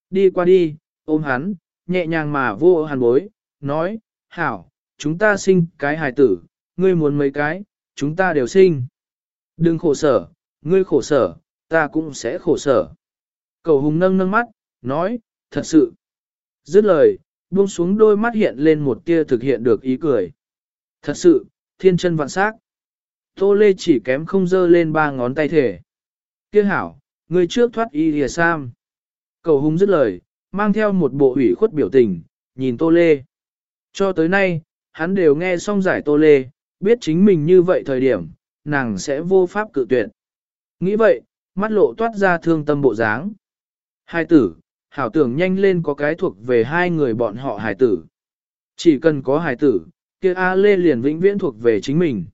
Đi qua đi, ôm hắn, nhẹ nhàng mà vô hàn bối, nói, hảo, chúng ta sinh cái hài tử, ngươi muốn mấy cái, chúng ta đều sinh. Đừng khổ sở, ngươi khổ sở, ta cũng sẽ khổ sở. Cầu hùng nâng nâng mắt, nói, thật sự. Dứt lời, buông xuống đôi mắt hiện lên một tia thực hiện được ý cười. Thật sự, thiên chân vạn sắc. Tô Lê chỉ kém không dơ lên ba ngón tay thể. Kia hảo, người trước thoát y lìa sam. Cầu hung dứt lời, mang theo một bộ ủy khuất biểu tình, nhìn Tô Lê. Cho tới nay, hắn đều nghe xong giải Tô Lê, biết chính mình như vậy thời điểm, nàng sẽ vô pháp cự tuyệt. Nghĩ vậy, mắt lộ toát ra thương tâm bộ dáng. Hai tử, hảo tưởng nhanh lên có cái thuộc về hai người bọn họ hải tử. Chỉ cần có hải tử, kia A Lê liền vĩnh viễn thuộc về chính mình.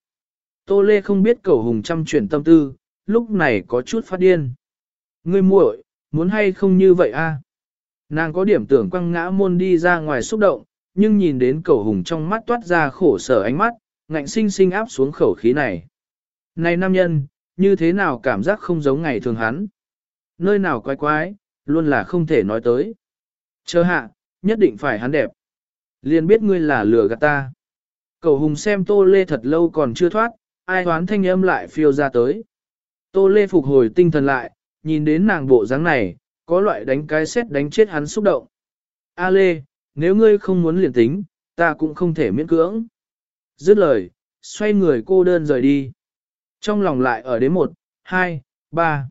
Tô Lê không biết cầu hùng chăm chuyển tâm tư, lúc này có chút phát điên. Ngươi muội, muốn hay không như vậy a? Nàng có điểm tưởng quăng ngã môn đi ra ngoài xúc động, nhưng nhìn đến cầu hùng trong mắt toát ra khổ sở ánh mắt, ngạnh sinh sinh áp xuống khẩu khí này. Này nam nhân, như thế nào cảm giác không giống ngày thường hắn? Nơi nào quái quái, luôn là không thể nói tới. Chờ hạ, nhất định phải hắn đẹp. Liền biết ngươi là lừa gạt ta. Cầu hùng xem tô lê thật lâu còn chưa thoát, ai hoán thanh âm lại phiêu ra tới. Tô lê phục hồi tinh thần lại, nhìn đến nàng bộ dáng này, có loại đánh cái xét đánh chết hắn xúc động. A lê, nếu ngươi không muốn liền tính, ta cũng không thể miễn cưỡng. Dứt lời, xoay người cô đơn rời đi. Trong lòng lại ở đến một, hai, ba.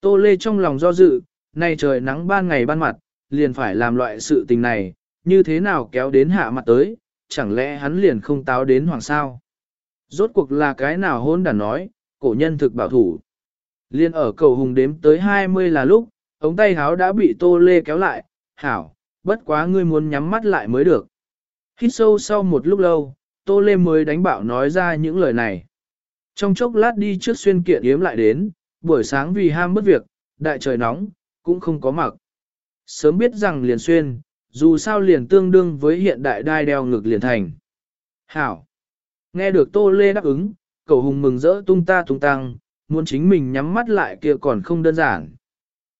Tô lê trong lòng do dự, nay trời nắng ban ngày ban mặt, liền phải làm loại sự tình này, như thế nào kéo đến hạ mặt tới, chẳng lẽ hắn liền không táo đến hoàng sao? Rốt cuộc là cái nào hôn đàn nói, cổ nhân thực bảo thủ. Liên ở cầu hùng đếm tới 20 là lúc, ống tay háo đã bị tô lê kéo lại, hảo, bất quá ngươi muốn nhắm mắt lại mới được. Hít sâu sau một lúc lâu, tô lê mới đánh bảo nói ra những lời này. Trong chốc lát đi trước xuyên kiện yếm lại đến, buổi sáng vì ham bất việc, đại trời nóng, cũng không có mặc. Sớm biết rằng liền xuyên, dù sao liền tương đương với hiện đại đai đeo ngực liền thành. Hảo! Nghe được Tô Lê đáp ứng, cậu hùng mừng rỡ tung ta tung tăng, muốn chính mình nhắm mắt lại kia còn không đơn giản.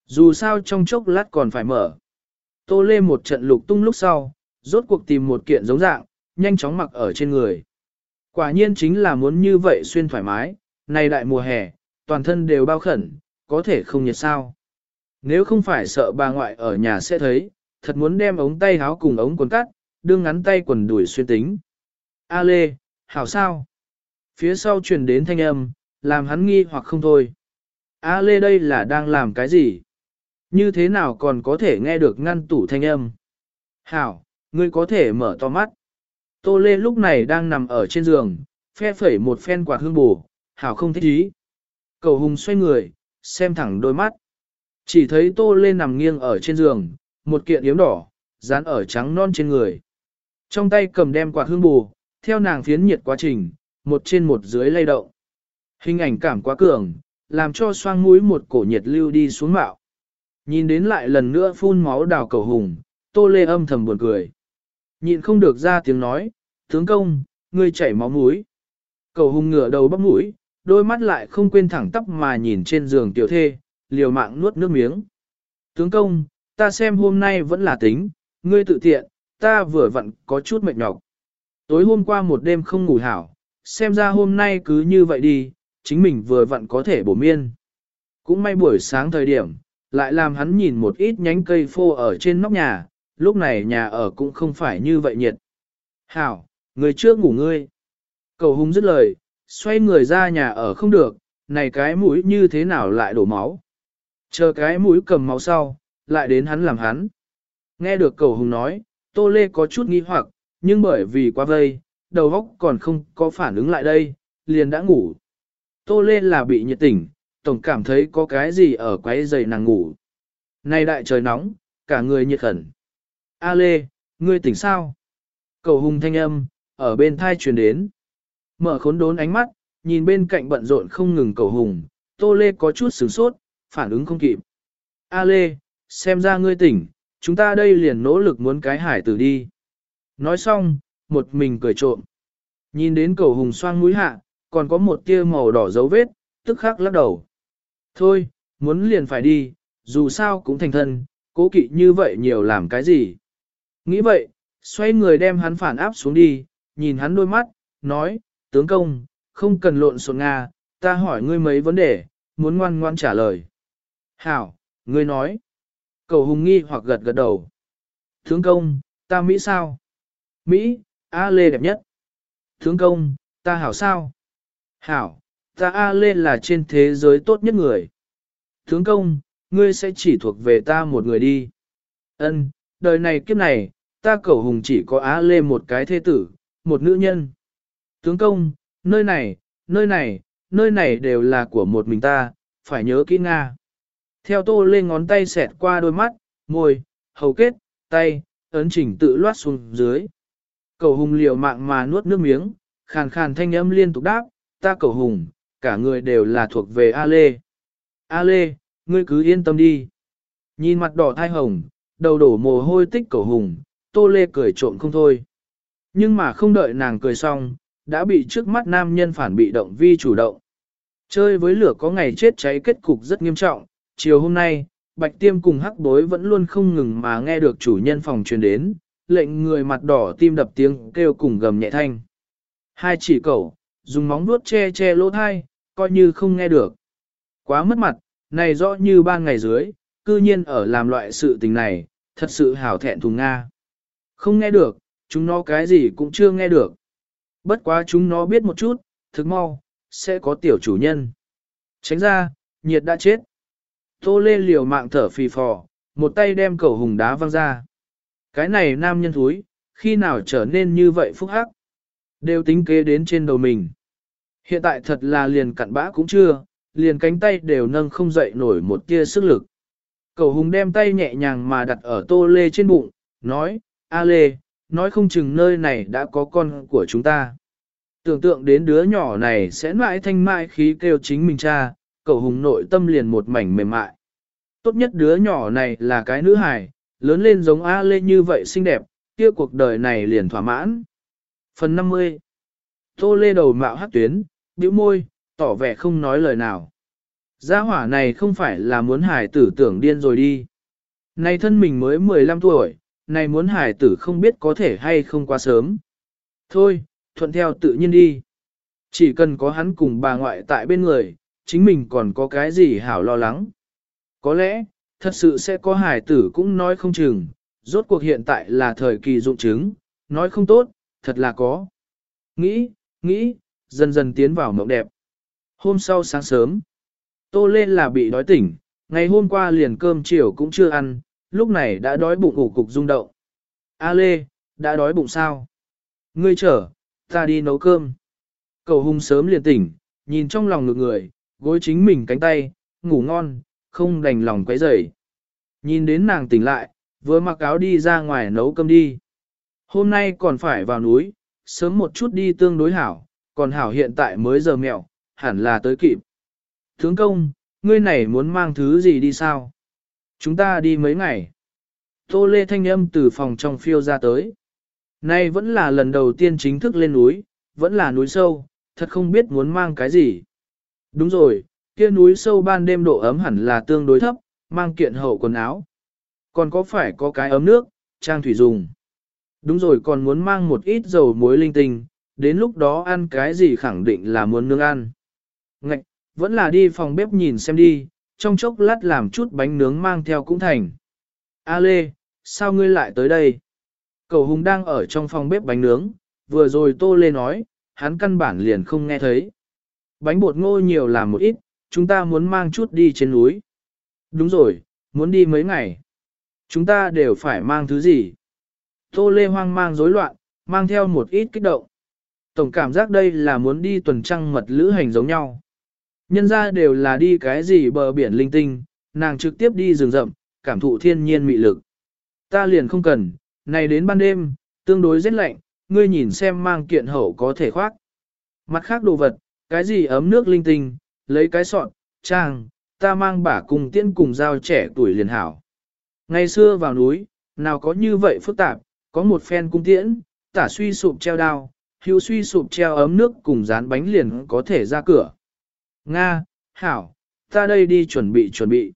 Dù sao trong chốc lát còn phải mở. Tô Lê một trận lục tung lúc sau, rốt cuộc tìm một kiện giống dạng, nhanh chóng mặc ở trên người. Quả nhiên chính là muốn như vậy xuyên thoải mái, này đại mùa hè, toàn thân đều bao khẩn, có thể không nhiệt sao. Nếu không phải sợ bà ngoại ở nhà sẽ thấy, thật muốn đem ống tay áo cùng ống quần cắt, đương ngắn tay quần đuổi xuyên tính. A Lê, hảo sao? Phía sau truyền đến thanh âm, làm hắn nghi hoặc không thôi. A Lê đây là đang làm cái gì? Như thế nào còn có thể nghe được ngăn tủ thanh âm? Hảo, ngươi có thể mở to mắt. Tô Lê lúc này đang nằm ở trên giường, phe phẩy một phen quạt hương bù, Hảo không thích ý. Cầu hùng xoay người, xem thẳng đôi mắt. Chỉ thấy Tô Lê nằm nghiêng ở trên giường, một kiện yếm đỏ, dán ở trắng non trên người. Trong tay cầm đem quạt hương bù, theo nàng phiến nhiệt quá trình, một trên một dưới lay động. Hình ảnh cảm quá cường, làm cho xoang mũi một cổ nhiệt lưu đi xuống mạo. Nhìn đến lại lần nữa phun máu đào cầu hùng, tô lê âm thầm buồn cười. Nhịn không được ra tiếng nói, tướng công, ngươi chảy máu mũi. Cầu hùng ngửa đầu bắp mũi, đôi mắt lại không quên thẳng tóc mà nhìn trên giường tiểu thê, liều mạng nuốt nước miếng. Tướng công, ta xem hôm nay vẫn là tính, ngươi tự tiện, ta vừa vặn có chút mệt nhọc. Tối hôm qua một đêm không ngủ hảo, xem ra hôm nay cứ như vậy đi, chính mình vừa vặn có thể bổ miên. Cũng may buổi sáng thời điểm, lại làm hắn nhìn một ít nhánh cây phô ở trên nóc nhà, lúc này nhà ở cũng không phải như vậy nhiệt. Hảo, người trước ngủ ngươi. Cầu hung dứt lời, xoay người ra nhà ở không được, này cái mũi như thế nào lại đổ máu. Chờ cái mũi cầm máu sau, lại đến hắn làm hắn. Nghe được cầu hùng nói, Tô Lê có chút nghi hoặc, nhưng bởi vì quá vây, đầu óc còn không có phản ứng lại đây, liền đã ngủ. Tô Lê là bị nhiệt tỉnh, tổng cảm thấy có cái gì ở quấy giày nàng ngủ. Nay đại trời nóng, cả người nhiệt khẩn. A Lê, ngươi tỉnh sao? Cầu hùng thanh âm, ở bên thai truyền đến. Mở khốn đốn ánh mắt, nhìn bên cạnh bận rộn không ngừng cầu hùng, Tô Lê có chút sửng sốt, phản ứng không kịp. A Lê, xem ra ngươi tỉnh, chúng ta đây liền nỗ lực muốn cái hải tử đi. Nói xong, một mình cười trộm. Nhìn đến cầu hùng xoang mũi hạ, còn có một tia màu đỏ dấu vết, tức khắc lắc đầu. Thôi, muốn liền phải đi, dù sao cũng thành thân, cố kỵ như vậy nhiều làm cái gì. Nghĩ vậy, xoay người đem hắn phản áp xuống đi, nhìn hắn đôi mắt, nói, tướng công, không cần lộn xộn Nga, ta hỏi ngươi mấy vấn đề, muốn ngoan ngoan trả lời. Hảo, ngươi nói. Cầu hùng nghi hoặc gật gật đầu. Thướng công, ta Mỹ sao? Mỹ, A Lê đẹp nhất. Thướng công, ta hảo sao? Hảo, ta A Lê là trên thế giới tốt nhất người. Thướng công, ngươi sẽ chỉ thuộc về ta một người đi. Ân, đời này kiếp này, ta cầu hùng chỉ có A Lê một cái thế tử, một nữ nhân. Tướng công, nơi này, nơi này, nơi này đều là của một mình ta, phải nhớ kỹ Nga. Theo tô lên ngón tay xẹt qua đôi mắt, môi, hầu kết, tay, ấn chỉnh tự loát xuống dưới. Cầu hùng liều mạng mà nuốt nước miếng, khàn khàn thanh âm liên tục đáp, ta cầu hùng, cả người đều là thuộc về A Lê. A Lê, ngươi cứ yên tâm đi. Nhìn mặt đỏ thai hồng, đầu đổ mồ hôi tích cầu hùng, tô lê cười trộm không thôi. Nhưng mà không đợi nàng cười xong, đã bị trước mắt nam nhân phản bị động vi chủ động. Chơi với lửa có ngày chết cháy kết cục rất nghiêm trọng, chiều hôm nay, bạch tiêm cùng hắc bối vẫn luôn không ngừng mà nghe được chủ nhân phòng truyền đến, lệnh người mặt đỏ tim đập tiếng kêu cùng gầm nhẹ thanh. Hai chỉ cẩu, dùng móng vuốt che che lỗ thai, coi như không nghe được. Quá mất mặt, này rõ như ba ngày dưới, cư nhiên ở làm loại sự tình này, thật sự hảo thẹn thùng Nga. Không nghe được, chúng nó cái gì cũng chưa nghe được. Bất quá chúng nó biết một chút, thực mau, sẽ có tiểu chủ nhân. Tránh ra, nhiệt đã chết. Tô Lê liều mạng thở phì phò, một tay đem cầu hùng đá văng ra. Cái này nam nhân thúi, khi nào trở nên như vậy phúc hắc? Đều tính kế đến trên đầu mình. Hiện tại thật là liền cặn bã cũng chưa, liền cánh tay đều nâng không dậy nổi một tia sức lực. Cầu hùng đem tay nhẹ nhàng mà đặt ở tô lê trên bụng, nói, A lê, nói không chừng nơi này đã có con của chúng ta. Tưởng tượng đến đứa nhỏ này sẽ mãi thanh mãi khí kêu chính mình cha, cầu hùng nội tâm liền một mảnh mềm mại. Tốt nhất đứa nhỏ này là cái nữ hài, lớn lên giống A Lê như vậy xinh đẹp, kia cuộc đời này liền thỏa mãn. Phần 50 Tô lê đầu mạo hát tuyến, bĩu môi, tỏ vẻ không nói lời nào. Gia hỏa này không phải là muốn hải tử tưởng điên rồi đi. Này thân mình mới 15 tuổi, này muốn hải tử không biết có thể hay không quá sớm. Thôi, thuận theo tự nhiên đi. Chỉ cần có hắn cùng bà ngoại tại bên người, chính mình còn có cái gì hảo lo lắng. Có lẽ, thật sự sẽ có hải tử cũng nói không chừng, rốt cuộc hiện tại là thời kỳ dụng chứng, nói không tốt, thật là có. Nghĩ, nghĩ, dần dần tiến vào mộng đẹp. Hôm sau sáng sớm, Tô Lê là bị đói tỉnh, ngày hôm qua liền cơm chiều cũng chưa ăn, lúc này đã đói bụng ủ cục rung động. A Lê, đã đói bụng sao? Ngươi chở, ta đi nấu cơm. Cầu hung sớm liền tỉnh, nhìn trong lòng ngược người, gối chính mình cánh tay, ngủ ngon, không đành lòng quấy rầy. Nhìn đến nàng tỉnh lại, vừa mặc áo đi ra ngoài nấu cơm đi. Hôm nay còn phải vào núi, sớm một chút đi tương đối hảo, còn hảo hiện tại mới giờ mẹo, hẳn là tới kịp. Tướng công, ngươi này muốn mang thứ gì đi sao? Chúng ta đi mấy ngày. Tô Lê Thanh Âm từ phòng trong phiêu ra tới. Nay vẫn là lần đầu tiên chính thức lên núi, vẫn là núi sâu, thật không biết muốn mang cái gì. Đúng rồi, kia núi sâu ban đêm độ ấm hẳn là tương đối thấp, mang kiện hậu quần áo. Còn có phải có cái ấm nước, trang thủy dùng. Đúng rồi còn muốn mang một ít dầu muối linh tinh, đến lúc đó ăn cái gì khẳng định là muốn nướng ăn. Ngạch, vẫn là đi phòng bếp nhìn xem đi, trong chốc lát làm chút bánh nướng mang theo cũng thành. A Lê, sao ngươi lại tới đây? Cầu Hùng đang ở trong phòng bếp bánh nướng, vừa rồi Tô Lê nói, hắn căn bản liền không nghe thấy. Bánh bột ngô nhiều làm một ít, chúng ta muốn mang chút đi trên núi. Đúng rồi, muốn đi mấy ngày. Chúng ta đều phải mang thứ gì? Tô Lê hoang mang rối loạn, mang theo một ít kích động. Tổng cảm giác đây là muốn đi tuần trăng mật lữ hành giống nhau. Nhân ra đều là đi cái gì bờ biển linh tinh, nàng trực tiếp đi rừng rậm, cảm thụ thiên nhiên mị lực. Ta liền không cần, này đến ban đêm, tương đối rét lạnh, ngươi nhìn xem mang kiện hậu có thể khoác. Mặt khác đồ vật, cái gì ấm nước linh tinh, lấy cái sọn, trang, ta mang bả cùng tiễn cùng dao trẻ tuổi liền hảo. Ngày xưa vào núi, nào có như vậy phức tạp, có một phen cung tiễn, tả suy sụp treo đao, hữu suy sụp treo ấm nước cùng dán bánh liền có thể ra cửa. Nga, Hảo, ta đây đi chuẩn bị chuẩn bị.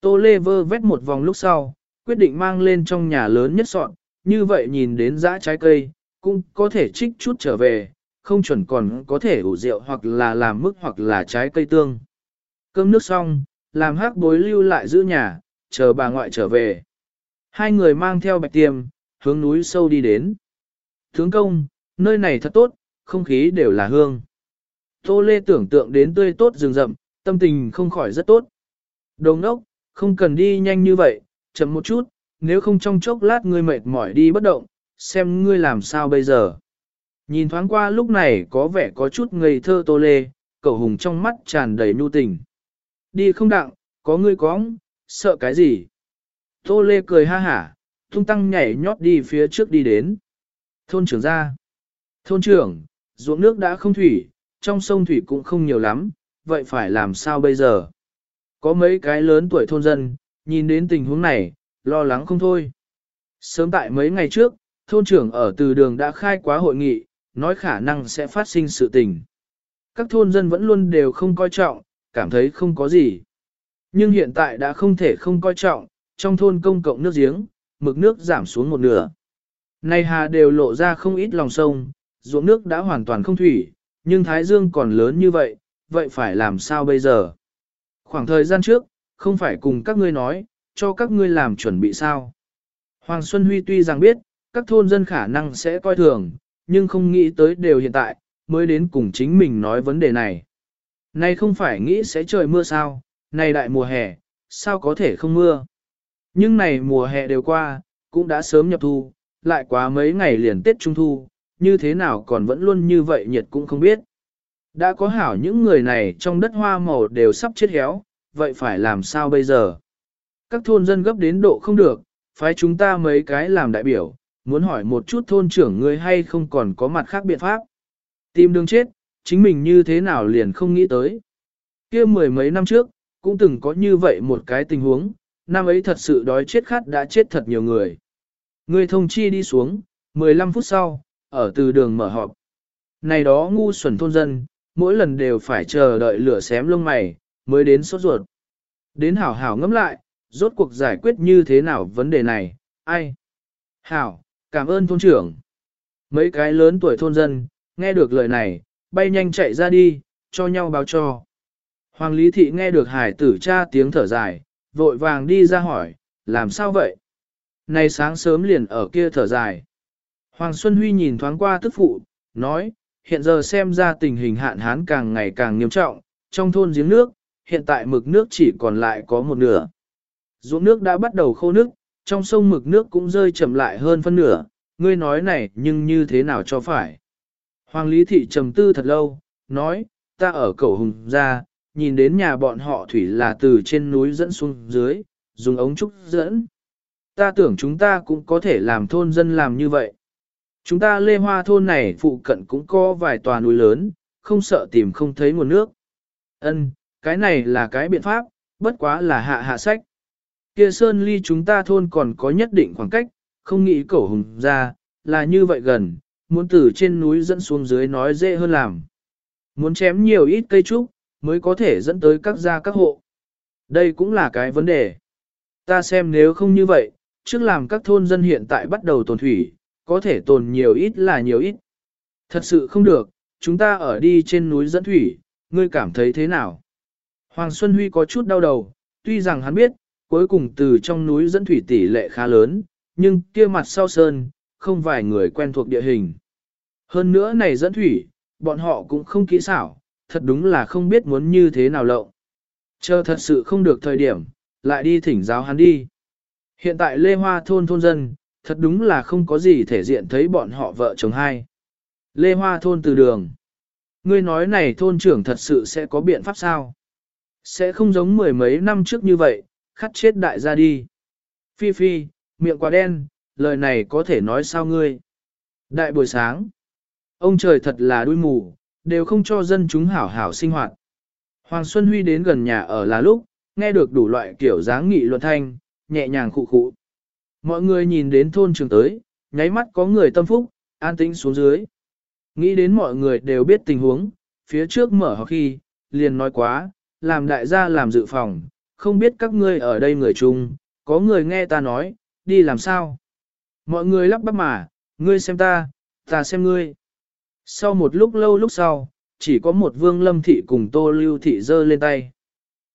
Tô Lê vơ vét một vòng lúc sau, quyết định mang lên trong nhà lớn nhất sọn, như vậy nhìn đến dã trái cây, cũng có thể trích chút trở về, không chuẩn còn có thể ủ rượu hoặc là làm mức hoặc là trái cây tương. Cơm nước xong, làm hắc bối lưu lại giữ nhà, chờ bà ngoại trở về. Hai người mang theo bạch tiêm, hướng núi sâu đi đến. Thướng công, nơi này thật tốt, không khí đều là hương. Tô Lê tưởng tượng đến tươi tốt rừng rậm, tâm tình không khỏi rất tốt. Đồng ốc, không cần đi nhanh như vậy, chậm một chút, nếu không trong chốc lát ngươi mệt mỏi đi bất động, xem ngươi làm sao bây giờ. Nhìn thoáng qua lúc này có vẻ có chút ngây thơ Tô Lê, cậu hùng trong mắt tràn đầy nhu tình. Đi không đặng, có ngươi cóng, sợ cái gì? Tô Lê cười ha hả, tung tăng nhảy nhót đi phía trước đi đến. Thôn trưởng ra. Thôn trưởng, ruộng nước đã không thủy, trong sông thủy cũng không nhiều lắm, vậy phải làm sao bây giờ? Có mấy cái lớn tuổi thôn dân, nhìn đến tình huống này, lo lắng không thôi. Sớm tại mấy ngày trước, thôn trưởng ở từ đường đã khai quá hội nghị, nói khả năng sẽ phát sinh sự tình. Các thôn dân vẫn luôn đều không coi trọng, cảm thấy không có gì. Nhưng hiện tại đã không thể không coi trọng, trong thôn công cộng nước giếng, mực nước giảm xuống một nửa. Này hà đều lộ ra không ít lòng sông, ruộng nước đã hoàn toàn không thủy, nhưng Thái Dương còn lớn như vậy, vậy phải làm sao bây giờ? Khoảng thời gian trước, không phải cùng các ngươi nói, cho các ngươi làm chuẩn bị sao? Hoàng Xuân Huy tuy rằng biết, các thôn dân khả năng sẽ coi thường, nhưng không nghĩ tới đều hiện tại, mới đến cùng chính mình nói vấn đề này. Này không phải nghĩ sẽ trời mưa sao, này đại mùa hè, sao có thể không mưa? Nhưng này mùa hè đều qua, cũng đã sớm nhập thu, lại quá mấy ngày liền Tết Trung Thu, như thế nào còn vẫn luôn như vậy nhiệt cũng không biết. Đã có hảo những người này trong đất hoa màu đều sắp chết héo, vậy phải làm sao bây giờ? Các thôn dân gấp đến độ không được, phái chúng ta mấy cái làm đại biểu, muốn hỏi một chút thôn trưởng người hay không còn có mặt khác biện pháp. Tìm đường chết, chính mình như thế nào liền không nghĩ tới. kia mười mấy năm trước, cũng từng có như vậy một cái tình huống, năm ấy thật sự đói chết khát đã chết thật nhiều người. Người thông chi đi xuống, 15 phút sau, ở từ đường mở họp. Này đó ngu xuẩn thôn dân, mỗi lần đều phải chờ đợi lửa xém lông mày, mới đến sốt ruột. Đến hảo hảo ngẫm lại, rốt cuộc giải quyết như thế nào vấn đề này, ai? Hảo, cảm ơn thôn trưởng. Mấy cái lớn tuổi thôn dân, nghe được lời này, bay nhanh chạy ra đi, cho nhau báo cho. Hoàng Lý Thị nghe được hải tử cha tiếng thở dài, vội vàng đi ra hỏi, làm sao vậy? Này sáng sớm liền ở kia thở dài. Hoàng Xuân Huy nhìn thoáng qua tức phụ, nói, hiện giờ xem ra tình hình hạn hán càng ngày càng nghiêm trọng, trong thôn giếng nước, hiện tại mực nước chỉ còn lại có một nửa. Ruộng nước đã bắt đầu khô nước, trong sông mực nước cũng rơi chậm lại hơn phân nửa, ngươi nói này nhưng như thế nào cho phải. Hoàng Lý Thị trầm tư thật lâu, nói, ta ở cầu hùng ra, nhìn đến nhà bọn họ thủy là từ trên núi dẫn xuống dưới, dùng ống trúc dẫn. Ta tưởng chúng ta cũng có thể làm thôn dân làm như vậy. Chúng ta lê hoa thôn này phụ cận cũng có vài tòa núi lớn, không sợ tìm không thấy nguồn nước. Ân, cái này là cái biện pháp, bất quá là hạ hạ sách. Kia sơn ly chúng ta thôn còn có nhất định khoảng cách, không nghĩ cẩu hùng ra, là như vậy gần, muốn từ trên núi dẫn xuống dưới nói dễ hơn làm. Muốn chém nhiều ít cây trúc, mới có thể dẫn tới các gia các hộ. Đây cũng là cái vấn đề. Ta xem nếu không như vậy, trước làm các thôn dân hiện tại bắt đầu tồn thủy, có thể tồn nhiều ít là nhiều ít. Thật sự không được, chúng ta ở đi trên núi dẫn thủy, ngươi cảm thấy thế nào? Hoàng Xuân Huy có chút đau đầu, tuy rằng hắn biết, cuối cùng từ trong núi dẫn thủy tỷ lệ khá lớn, nhưng kia mặt sau sơn, không vài người quen thuộc địa hình. Hơn nữa này dẫn thủy, bọn họ cũng không kỹ xảo, thật đúng là không biết muốn như thế nào lộng. Chờ thật sự không được thời điểm, lại đi thỉnh giáo hắn đi. Hiện tại Lê Hoa thôn thôn dân, thật đúng là không có gì thể diện thấy bọn họ vợ chồng hai. Lê Hoa thôn từ đường. Ngươi nói này thôn trưởng thật sự sẽ có biện pháp sao? Sẽ không giống mười mấy năm trước như vậy, khắt chết đại gia đi. Phi Phi, miệng quá đen, lời này có thể nói sao ngươi? Đại buổi sáng, ông trời thật là đuôi mù, đều không cho dân chúng hảo hảo sinh hoạt. Hoàng Xuân Huy đến gần nhà ở là lúc, nghe được đủ loại kiểu dáng nghị luận thanh, nhẹ nhàng khụ khụ. Mọi người nhìn đến thôn trường tới, nháy mắt có người tâm phúc, an tĩnh xuống dưới. Nghĩ đến mọi người đều biết tình huống, phía trước mở học khi, liền nói quá, làm đại gia làm dự phòng, không biết các ngươi ở đây người chung, có người nghe ta nói, đi làm sao. Mọi người lắp bắp mà, ngươi xem ta, ta xem ngươi. Sau một lúc lâu lúc sau, chỉ có một vương lâm thị cùng tô lưu thị giơ lên tay.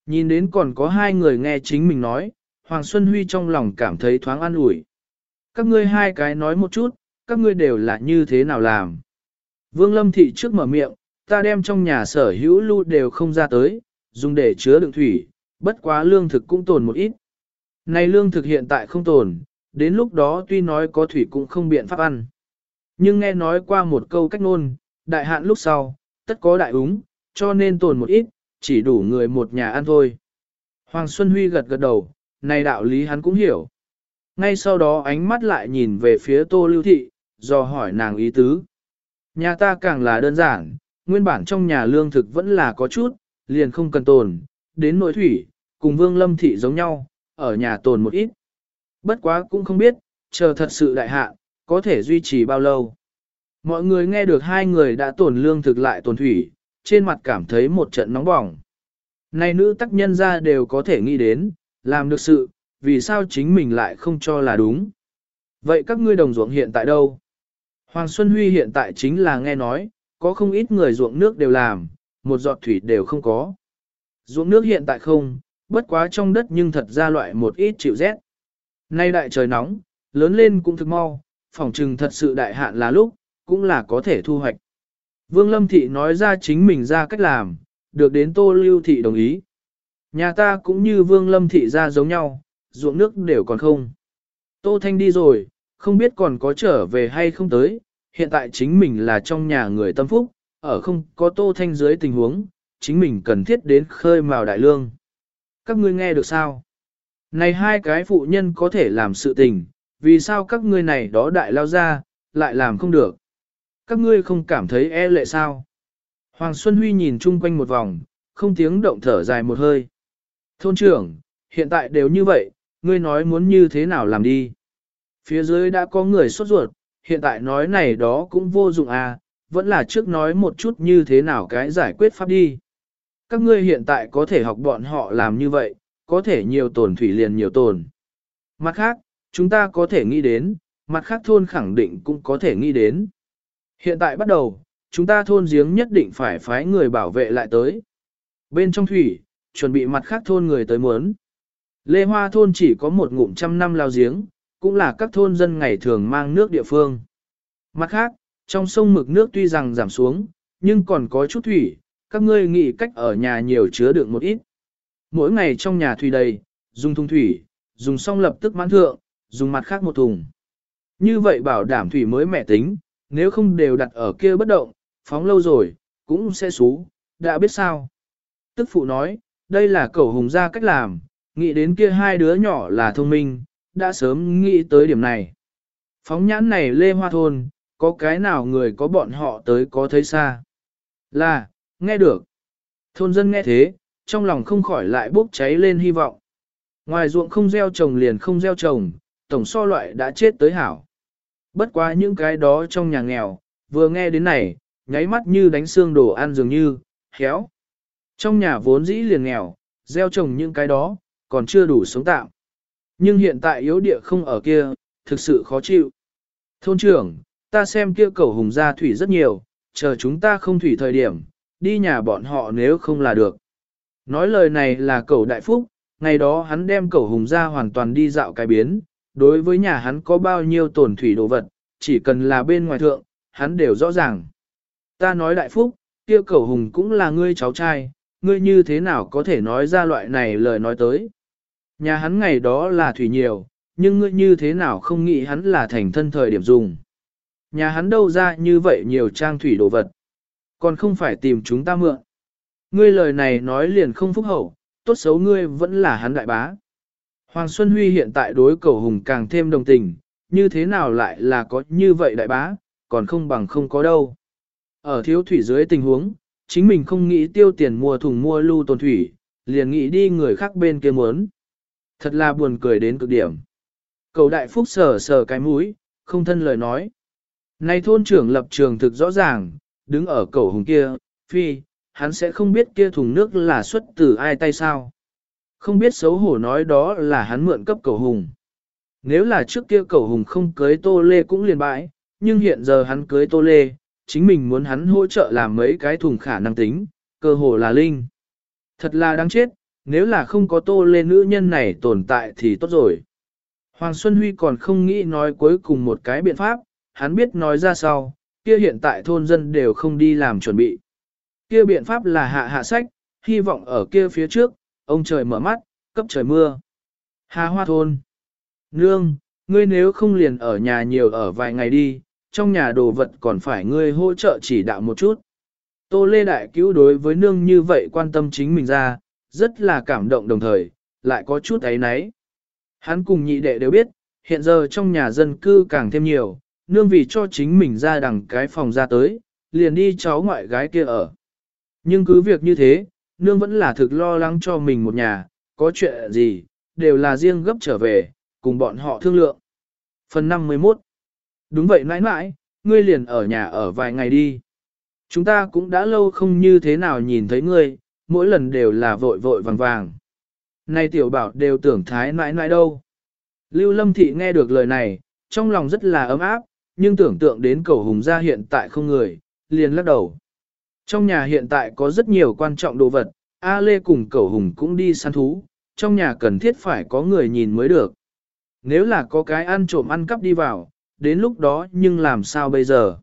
Nhìn đến còn có hai người nghe chính mình nói, Hoàng Xuân Huy trong lòng cảm thấy thoáng an ủi. Các ngươi hai cái nói một chút, các ngươi đều là như thế nào làm. Vương Lâm Thị trước mở miệng, ta đem trong nhà sở hữu lưu đều không ra tới, dùng để chứa đựng thủy, bất quá lương thực cũng tồn một ít. Này lương thực hiện tại không tồn, đến lúc đó tuy nói có thủy cũng không biện pháp ăn. Nhưng nghe nói qua một câu cách nôn, đại hạn lúc sau, tất có đại úng, cho nên tồn một ít, chỉ đủ người một nhà ăn thôi. Hoàng Xuân Huy gật gật đầu, này đạo lý hắn cũng hiểu. Ngay sau đó ánh mắt lại nhìn về phía tô lưu thị, do hỏi nàng ý tứ. Nhà ta càng là đơn giản, nguyên bản trong nhà lương thực vẫn là có chút, liền không cần tồn, đến nội thủy, cùng vương lâm thị giống nhau, ở nhà tồn một ít. Bất quá cũng không biết, chờ thật sự đại hạ, có thể duy trì bao lâu. Mọi người nghe được hai người đã tổn lương thực lại tồn thủy, trên mặt cảm thấy một trận nóng bỏng. Này nữ tác nhân ra đều có thể nghĩ đến, làm được sự, vì sao chính mình lại không cho là đúng. Vậy các ngươi đồng ruộng hiện tại đâu? Hoàng Xuân Huy hiện tại chính là nghe nói, có không ít người ruộng nước đều làm, một giọt thủy đều không có. Ruộng nước hiện tại không, bất quá trong đất nhưng thật ra loại một ít chịu rét. Nay đại trời nóng, lớn lên cũng thực mau, Phỏng trừng thật sự đại hạn là lúc, cũng là có thể thu hoạch. Vương Lâm Thị nói ra chính mình ra cách làm, được đến Tô Lưu Thị đồng ý. Nhà ta cũng như Vương Lâm Thị ra giống nhau, ruộng nước đều còn không. Tô Thanh đi rồi, không biết còn có trở về hay không tới, hiện tại chính mình là trong nhà người tâm phúc, ở không có Tô Thanh dưới tình huống, chính mình cần thiết đến khơi mào đại lương. Các ngươi nghe được sao? Này hai cái phụ nhân có thể làm sự tình, vì sao các ngươi này đó đại lao ra, lại làm không được? Các ngươi không cảm thấy e lệ sao? Hoàng Xuân Huy nhìn chung quanh một vòng, không tiếng động thở dài một hơi. Thôn trưởng, hiện tại đều như vậy, ngươi nói muốn như thế nào làm đi. Phía dưới đã có người sốt ruột, hiện tại nói này đó cũng vô dụng à, vẫn là trước nói một chút như thế nào cái giải quyết pháp đi. Các ngươi hiện tại có thể học bọn họ làm như vậy, có thể nhiều tồn thủy liền nhiều tồn. Mặt khác, chúng ta có thể nghĩ đến, mặt khác thôn khẳng định cũng có thể nghĩ đến. Hiện tại bắt đầu, chúng ta thôn giếng nhất định phải phái người bảo vệ lại tới. Bên trong thủy, chuẩn bị mặt khác thôn người tới muốn. Lê Hoa thôn chỉ có một ngụm trăm năm lao giếng, cũng là các thôn dân ngày thường mang nước địa phương. Mặt khác, trong sông mực nước tuy rằng giảm xuống, nhưng còn có chút thủy, các ngươi nghĩ cách ở nhà nhiều chứa được một ít. Mỗi ngày trong nhà thủy đầy, dùng thùng thủy, dùng xong lập tức mãn thượng, dùng mặt khác một thùng. Như vậy bảo đảm thủy mới mẹ tính, nếu không đều đặt ở kia bất động, phóng lâu rồi, cũng sẽ xú, đã biết sao. Tức phụ nói, đây là cậu hùng ra cách làm, nghĩ đến kia hai đứa nhỏ là thông minh, đã sớm nghĩ tới điểm này. Phóng nhãn này lê hoa thôn, có cái nào người có bọn họ tới có thấy xa. Là, nghe được. Thôn dân nghe thế, trong lòng không khỏi lại bốc cháy lên hy vọng. Ngoài ruộng không gieo trồng liền không gieo trồng, tổng so loại đã chết tới hảo. Bất quá những cái đó trong nhà nghèo, vừa nghe đến này, nháy mắt như đánh xương đồ ăn dường như, khéo. Trong nhà vốn dĩ liền nghèo, gieo trồng những cái đó, còn chưa đủ sống tạm. Nhưng hiện tại yếu địa không ở kia, thực sự khó chịu. Thôn trưởng, ta xem kia cầu hùng gia thủy rất nhiều, chờ chúng ta không thủy thời điểm, đi nhà bọn họ nếu không là được. Nói lời này là cầu đại phúc, ngày đó hắn đem cầu hùng ra hoàn toàn đi dạo cái biến, đối với nhà hắn có bao nhiêu tổn thủy đồ vật, chỉ cần là bên ngoài thượng, hắn đều rõ ràng. Ta nói đại phúc, kia cầu hùng cũng là ngươi cháu trai, ngươi như thế nào có thể nói ra loại này lời nói tới. Nhà hắn ngày đó là thủy nhiều, nhưng ngươi như thế nào không nghĩ hắn là thành thân thời điểm dùng. Nhà hắn đâu ra như vậy nhiều trang thủy đồ vật. Còn không phải tìm chúng ta mượn. Ngươi lời này nói liền không phúc hậu, tốt xấu ngươi vẫn là hắn đại bá. Hoàng Xuân Huy hiện tại đối cầu hùng càng thêm đồng tình, như thế nào lại là có như vậy đại bá, còn không bằng không có đâu. Ở thiếu thủy dưới tình huống, chính mình không nghĩ tiêu tiền mua thùng mua lưu tồn thủy, liền nghĩ đi người khác bên kia muốn. Thật là buồn cười đến cực điểm. Cầu đại phúc sờ sờ cái mũi, không thân lời nói. Này thôn trưởng lập trường thực rõ ràng, đứng ở cầu hùng kia, phi, hắn sẽ không biết kia thùng nước là xuất từ ai tay sao. Không biết xấu hổ nói đó là hắn mượn cấp cầu hùng. Nếu là trước kia cầu hùng không cưới tô lê cũng liền bãi, nhưng hiện giờ hắn cưới tô lê, chính mình muốn hắn hỗ trợ làm mấy cái thùng khả năng tính, cơ hồ là linh. Thật là đáng chết, nếu là không có tô lê nữ nhân này tồn tại thì tốt rồi. Hoàng Xuân Huy còn không nghĩ nói cuối cùng một cái biện pháp, hắn biết nói ra sau, kia hiện tại thôn dân đều không đi làm chuẩn bị. Kia biện pháp là hạ hạ sách, hy vọng ở kia phía trước, ông trời mở mắt, cấp trời mưa. Hà hoa thôn. Nương, ngươi nếu không liền ở nhà nhiều ở vài ngày đi, trong nhà đồ vật còn phải ngươi hỗ trợ chỉ đạo một chút. Tô Lê Đại cứu đối với nương như vậy quan tâm chính mình ra, rất là cảm động đồng thời, lại có chút ấy náy. Hắn cùng nhị đệ đều biết, hiện giờ trong nhà dân cư càng thêm nhiều, nương vì cho chính mình ra đằng cái phòng ra tới, liền đi cháu ngoại gái kia ở. Nhưng cứ việc như thế, nương vẫn là thực lo lắng cho mình một nhà, có chuyện gì, đều là riêng gấp trở về, cùng bọn họ thương lượng. Phần 51 Đúng vậy mãi mãi, ngươi liền ở nhà ở vài ngày đi. Chúng ta cũng đã lâu không như thế nào nhìn thấy ngươi, mỗi lần đều là vội vội vàng vàng. Này tiểu bảo đều tưởng thái mãi mãi đâu. Lưu Lâm Thị nghe được lời này, trong lòng rất là ấm áp, nhưng tưởng tượng đến cầu hùng gia hiện tại không người, liền lắc đầu. Trong nhà hiện tại có rất nhiều quan trọng đồ vật, A Lê cùng cầu hùng cũng đi săn thú, trong nhà cần thiết phải có người nhìn mới được. Nếu là có cái ăn trộm ăn cắp đi vào, đến lúc đó nhưng làm sao bây giờ?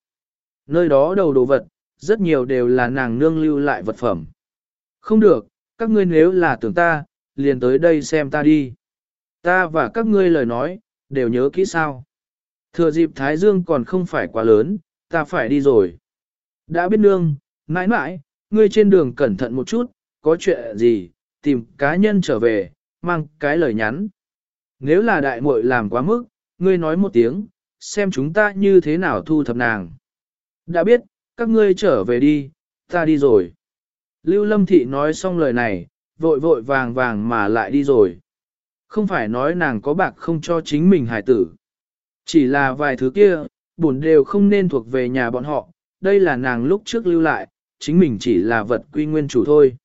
Nơi đó đầu đồ vật, rất nhiều đều là nàng nương lưu lại vật phẩm. Không được, các ngươi nếu là tưởng ta, liền tới đây xem ta đi. Ta và các ngươi lời nói, đều nhớ kỹ sao. Thừa dịp Thái Dương còn không phải quá lớn, ta phải đi rồi. Đã biết nương, mãi mãi, ngươi trên đường cẩn thận một chút, có chuyện gì, tìm cá nhân trở về, mang cái lời nhắn. Nếu là đại muội làm quá mức, ngươi nói một tiếng, xem chúng ta như thế nào thu thập nàng. Đã biết, các ngươi trở về đi, ta đi rồi. Lưu Lâm Thị nói xong lời này, vội vội vàng vàng mà lại đi rồi. Không phải nói nàng có bạc không cho chính mình hải tử. Chỉ là vài thứ kia, buồn đều không nên thuộc về nhà bọn họ, đây là nàng lúc trước lưu lại, chính mình chỉ là vật quy nguyên chủ thôi.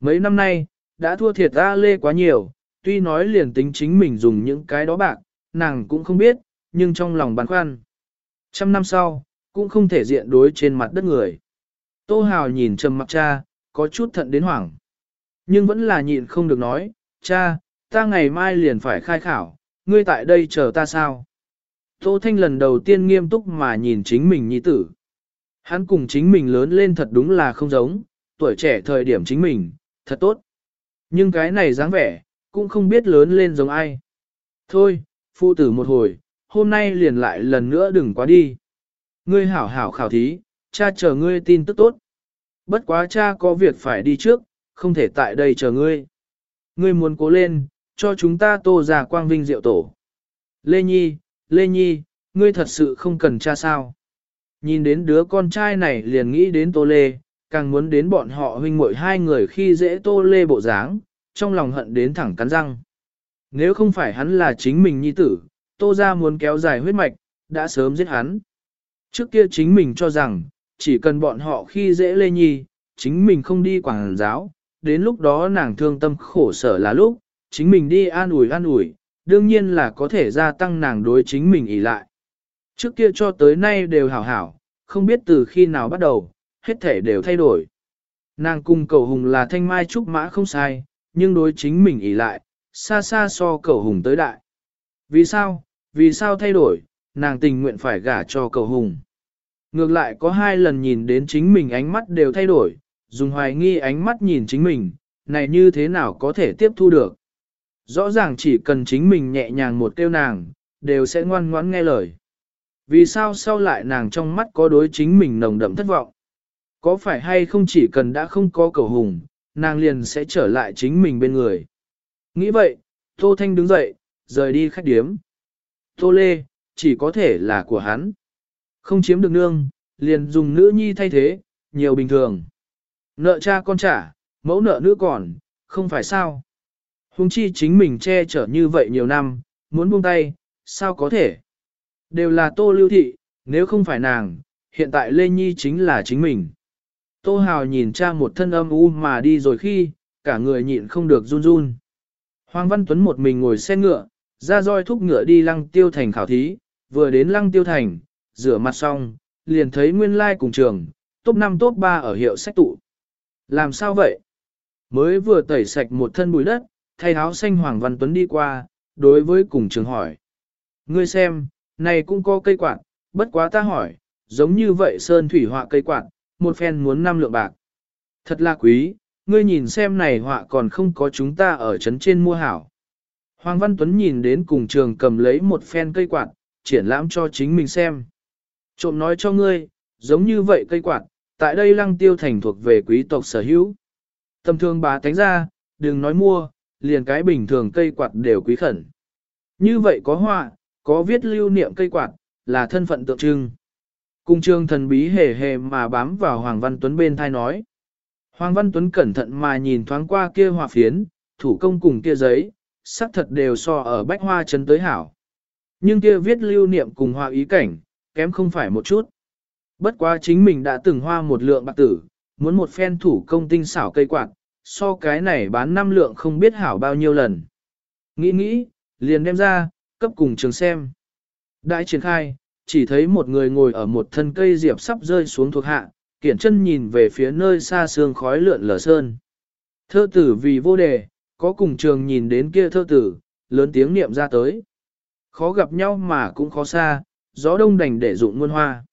Mấy năm nay, đã thua thiệt A Lê quá nhiều, tuy nói liền tính chính mình dùng những cái đó bạc, nàng cũng không biết, nhưng trong lòng băn khoăn. Trăm năm sau, cũng không thể diện đối trên mặt đất người. Tô Hào nhìn trầm mặt cha, có chút thận đến hoảng. Nhưng vẫn là nhịn không được nói, cha, ta ngày mai liền phải khai khảo, ngươi tại đây chờ ta sao? Tô Thanh lần đầu tiên nghiêm túc mà nhìn chính mình nhi tử. Hắn cùng chính mình lớn lên thật đúng là không giống, tuổi trẻ thời điểm chính mình, thật tốt. Nhưng cái này dáng vẻ, cũng không biết lớn lên giống ai. Thôi, phụ tử một hồi, hôm nay liền lại lần nữa đừng quá đi. Ngươi hảo hảo khảo thí, cha chờ ngươi tin tức tốt. Bất quá cha có việc phải đi trước, không thể tại đây chờ ngươi. Ngươi muốn cố lên, cho chúng ta tô ra quang vinh diệu tổ. Lê Nhi, Lê Nhi, ngươi thật sự không cần cha sao. Nhìn đến đứa con trai này liền nghĩ đến tô lê, càng muốn đến bọn họ huynh muội hai người khi dễ tô lê bộ dáng, trong lòng hận đến thẳng cắn răng. Nếu không phải hắn là chính mình nhi tử, tô ra muốn kéo dài huyết mạch, đã sớm giết hắn. Trước kia chính mình cho rằng, chỉ cần bọn họ khi dễ lê nhi, chính mình không đi quảng giáo, đến lúc đó nàng thương tâm khổ sở là lúc, chính mình đi an ủi an ủi, đương nhiên là có thể gia tăng nàng đối chính mình ỷ lại. Trước kia cho tới nay đều hảo hảo, không biết từ khi nào bắt đầu, hết thể đều thay đổi. Nàng cùng cầu hùng là thanh mai trúc mã không sai, nhưng đối chính mình ỷ lại, xa xa so cầu hùng tới đại. Vì sao, vì sao thay đổi, nàng tình nguyện phải gả cho cầu hùng. Ngược lại có hai lần nhìn đến chính mình ánh mắt đều thay đổi, dùng hoài nghi ánh mắt nhìn chính mình, này như thế nào có thể tiếp thu được. Rõ ràng chỉ cần chính mình nhẹ nhàng một kêu nàng, đều sẽ ngoan ngoãn nghe lời. Vì sao sau lại nàng trong mắt có đối chính mình nồng đậm thất vọng? Có phải hay không chỉ cần đã không có cầu hùng, nàng liền sẽ trở lại chính mình bên người. Nghĩ vậy, Tô Thanh đứng dậy, rời đi khách điếm. Tô Lê, chỉ có thể là của hắn. Không chiếm được nương, liền dùng nữ nhi thay thế, nhiều bình thường. Nợ cha con trả, mẫu nợ nữ còn, không phải sao. Hùng chi chính mình che chở như vậy nhiều năm, muốn buông tay, sao có thể. Đều là tô lưu thị, nếu không phải nàng, hiện tại Lê Nhi chính là chính mình. Tô Hào nhìn cha một thân âm u mà đi rồi khi, cả người nhịn không được run run. Hoàng Văn Tuấn một mình ngồi xe ngựa, ra roi thúc ngựa đi lăng tiêu thành khảo thí, vừa đến lăng tiêu thành, rửa mặt xong, liền thấy nguyên lai cùng trường, top 5 top 3 ở hiệu sách tụ. Làm sao vậy? Mới vừa tẩy sạch một thân bụi đất, thay áo xanh Hoàng Văn Tuấn đi qua, đối với cùng trường hỏi. Ngươi xem, này cũng có cây quạt, bất quá ta hỏi, giống như vậy sơn thủy họa cây quạt, một phen muốn năm lượng bạc. Thật là quý, ngươi nhìn xem này họa còn không có chúng ta ở trấn trên mua hảo. Hoàng Văn Tuấn nhìn đến cùng trường cầm lấy một phen cây quạt, triển lãm cho chính mình xem. Trộm nói cho ngươi, giống như vậy cây quạt, tại đây lăng tiêu thành thuộc về quý tộc sở hữu. Tầm thương bà tánh ra, đừng nói mua, liền cái bình thường cây quạt đều quý khẩn. Như vậy có họa, có viết lưu niệm cây quạt, là thân phận tượng trưng. Cung trương thần bí hề hề mà bám vào Hoàng Văn Tuấn bên thai nói. Hoàng Văn Tuấn cẩn thận mà nhìn thoáng qua kia họa phiến, thủ công cùng kia giấy, sắc thật đều so ở bách hoa trấn tới hảo. Nhưng kia viết lưu niệm cùng họa ý cảnh, kém không phải một chút. Bất quá chính mình đã từng hoa một lượng bạc tử, muốn một phen thủ công tinh xảo cây quạt, so cái này bán năm lượng không biết hảo bao nhiêu lần. Nghĩ nghĩ, liền đem ra, cấp cùng trường xem. Đại triển khai, chỉ thấy một người ngồi ở một thân cây diệp sắp rơi xuống thuộc hạ, kiển chân nhìn về phía nơi xa sương khói lượn lờ sơn. Thơ tử vì vô đề, có cùng trường nhìn đến kia thơ tử, lớn tiếng niệm ra tới. Khó gặp nhau mà cũng khó xa, gió đông đành để dụng muôn hoa.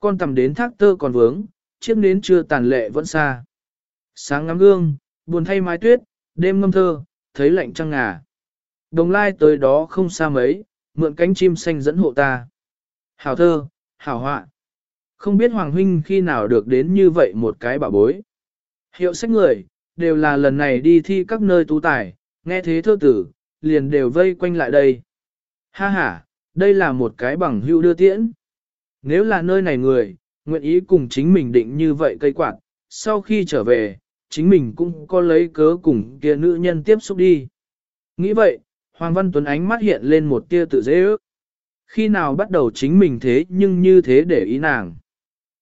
Con tầm đến thác tơ còn vướng, chiếc nến chưa tàn lệ vẫn xa. Sáng ngắm gương, buồn thay mái tuyết, đêm ngâm thơ, thấy lạnh trăng ngà. Đồng lai tới đó không xa mấy, mượn cánh chim xanh dẫn hộ ta. Hảo thơ, hảo họa. Không biết Hoàng Huynh khi nào được đến như vậy một cái bảo bối. Hiệu sách người, đều là lần này đi thi các nơi tú tài, nghe thế thơ tử, liền đều vây quanh lại đây. Ha ha, đây là một cái bằng hữu đưa tiễn. Nếu là nơi này người, nguyện ý cùng chính mình định như vậy cây quạt, sau khi trở về, chính mình cũng có lấy cớ cùng kia nữ nhân tiếp xúc đi. Nghĩ vậy, Hoàng Văn Tuấn ánh mắt hiện lên một tia tự dễ ước. Khi nào bắt đầu chính mình thế nhưng như thế để ý nàng.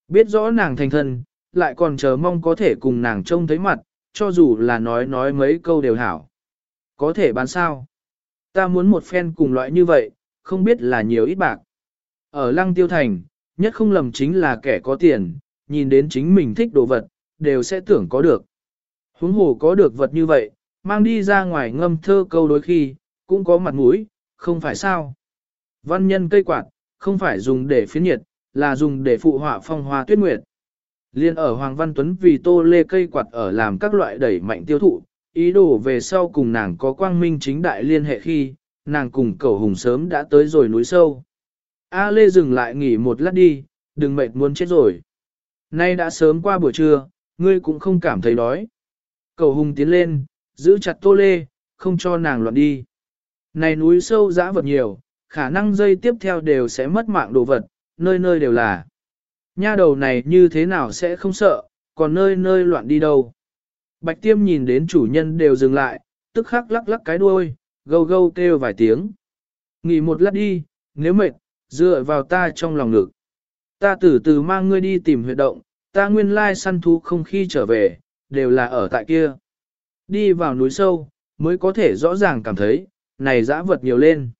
Biết rõ nàng thành thân, lại còn chờ mong có thể cùng nàng trông thấy mặt, cho dù là nói nói mấy câu đều hảo. Có thể bán sao? Ta muốn một phen cùng loại như vậy, không biết là nhiều ít bạc. Ở lăng tiêu thành, nhất không lầm chính là kẻ có tiền, nhìn đến chính mình thích đồ vật, đều sẽ tưởng có được. Huống hồ có được vật như vậy, mang đi ra ngoài ngâm thơ câu đối khi, cũng có mặt mũi, không phải sao. Văn nhân cây quạt, không phải dùng để phiến nhiệt, là dùng để phụ họa phong hoa tuyết nguyệt. Liên ở Hoàng Văn Tuấn vì tô lê cây quạt ở làm các loại đẩy mạnh tiêu thụ, ý đồ về sau cùng nàng có quang minh chính đại liên hệ khi, nàng cùng cầu hùng sớm đã tới rồi núi sâu. A Lê dừng lại nghỉ một lát đi, đừng mệt muốn chết rồi. Nay đã sớm qua buổi trưa, ngươi cũng không cảm thấy đói. Cầu hùng tiến lên, giữ chặt tô lê, không cho nàng loạn đi. Này núi sâu dã vật nhiều, khả năng dây tiếp theo đều sẽ mất mạng đồ vật, nơi nơi đều là. Nha đầu này như thế nào sẽ không sợ, còn nơi nơi loạn đi đâu. Bạch tiêm nhìn đến chủ nhân đều dừng lại, tức khắc lắc lắc cái đuôi, gâu gâu kêu vài tiếng. Nghỉ một lát đi, nếu mệt, dựa vào ta trong lòng ngực. Ta từ từ mang ngươi đi tìm huyệt động, ta nguyên lai săn thú không khi trở về, đều là ở tại kia. Đi vào núi sâu, mới có thể rõ ràng cảm thấy, này dã vật nhiều lên.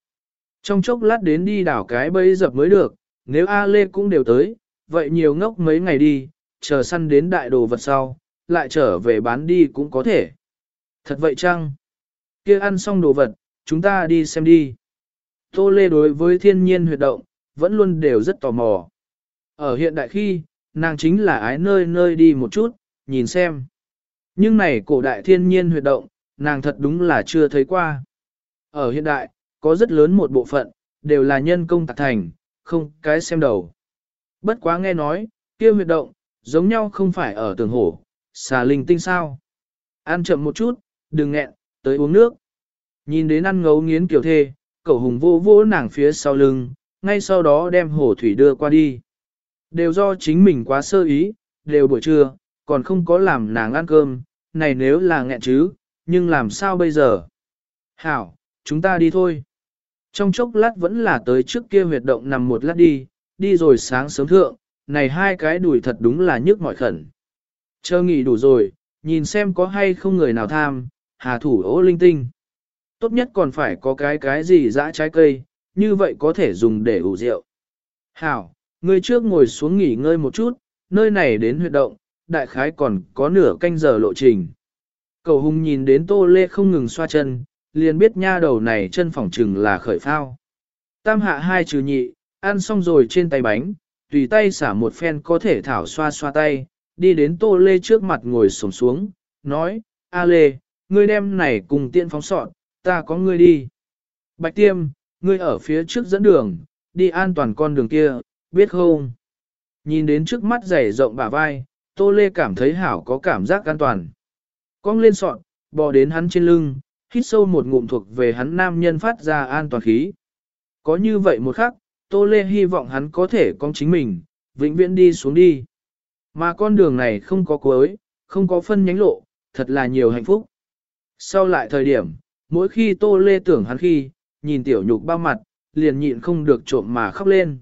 Trong chốc lát đến đi đảo cái bẫy dập mới được, nếu A Lê cũng đều tới, vậy nhiều ngốc mấy ngày đi, chờ săn đến đại đồ vật sau, lại trở về bán đi cũng có thể. Thật vậy chăng? kia ăn xong đồ vật, chúng ta đi xem đi. Tô Lê đối với thiên nhiên huyệt động, vẫn luôn đều rất tò mò. Ở hiện đại khi, nàng chính là ái nơi nơi đi một chút, nhìn xem. Nhưng này cổ đại thiên nhiên huyệt động, nàng thật đúng là chưa thấy qua. Ở hiện đại, có rất lớn một bộ phận, đều là nhân công tạc thành, không cái xem đầu. Bất quá nghe nói, kia huyệt động, giống nhau không phải ở tường hổ, xà linh tinh sao. Ăn chậm một chút, đừng nghẹn, tới uống nước. Nhìn đến ăn ngấu nghiến kiểu thê, cậu hùng vô vô nàng phía sau lưng, ngay sau đó đem hổ thủy đưa qua đi. Đều do chính mình quá sơ ý, đều buổi trưa, còn không có làm nàng ăn cơm, này nếu là nghẹn chứ, nhưng làm sao bây giờ? Hảo, chúng ta đi thôi. Trong chốc lát vẫn là tới trước kia huyệt động nằm một lát đi, đi rồi sáng sớm thượng, này hai cái đùi thật đúng là nhức mỏi khẩn. Chờ nghỉ đủ rồi, nhìn xem có hay không người nào tham, hà thủ ố linh tinh. Tốt nhất còn phải có cái cái gì dã trái cây, như vậy có thể dùng để ủ rượu. Hảo, người trước ngồi xuống nghỉ ngơi một chút, nơi này đến huyệt động, đại khái còn có nửa canh giờ lộ trình. Cầu hùng nhìn đến tô lê không ngừng xoa chân, liền biết nha đầu này chân phỏng trừng là khởi phao. Tam hạ hai trừ nhị, ăn xong rồi trên tay bánh, tùy tay xả một phen có thể thảo xoa xoa tay, đi đến tô lê trước mặt ngồi sổng xuống, nói, A lê, ngươi đem này cùng tiện phóng sọn, ta có ngươi đi. Bạch tiêm, ngươi ở phía trước dẫn đường, đi an toàn con đường kia, biết không? Nhìn đến trước mắt dày rộng bả vai, tô lê cảm thấy hảo có cảm giác an toàn. Cong lên sọn, bò đến hắn trên lưng, hít sâu một ngụm thuộc về hắn nam nhân phát ra an toàn khí. Có như vậy một khắc, Tô Lê hy vọng hắn có thể con chính mình, vĩnh viễn đi xuống đi. Mà con đường này không có cuối, không có phân nhánh lộ, thật là nhiều hạnh phúc. Sau lại thời điểm, mỗi khi Tô Lê tưởng hắn khi, nhìn tiểu nhục bao mặt, liền nhịn không được trộm mà khóc lên.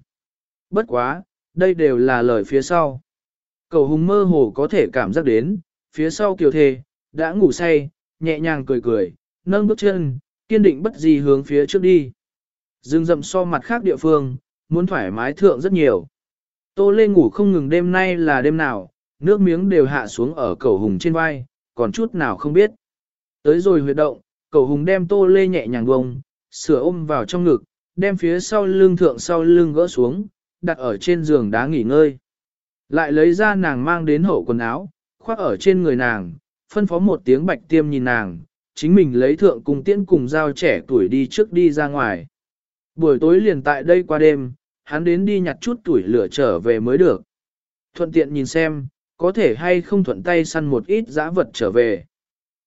Bất quá, đây đều là lời phía sau. Cầu hùng mơ hồ có thể cảm giác đến, phía sau kiều thề, đã ngủ say, nhẹ nhàng cười cười, nâng bước chân, kiên định bất gì hướng phía trước đi. Dương rậm so mặt khác địa phương, muốn thoải mái thượng rất nhiều. Tô Lê ngủ không ngừng đêm nay là đêm nào, nước miếng đều hạ xuống ở cầu hùng trên vai, còn chút nào không biết. Tới rồi huyệt động, cầu hùng đem Tô Lê nhẹ nhàng bông, sửa ôm vào trong ngực, đem phía sau lưng thượng sau lưng gỡ xuống, đặt ở trên giường đá nghỉ ngơi. Lại lấy ra nàng mang đến hậu quần áo, khoác ở trên người nàng, phân phó một tiếng bạch tiêm nhìn nàng, chính mình lấy thượng cùng tiễn cùng giao trẻ tuổi đi trước đi ra ngoài. Buổi tối liền tại đây qua đêm, hắn đến đi nhặt chút tuổi lửa trở về mới được. Thuận tiện nhìn xem, có thể hay không thuận tay săn một ít giã vật trở về.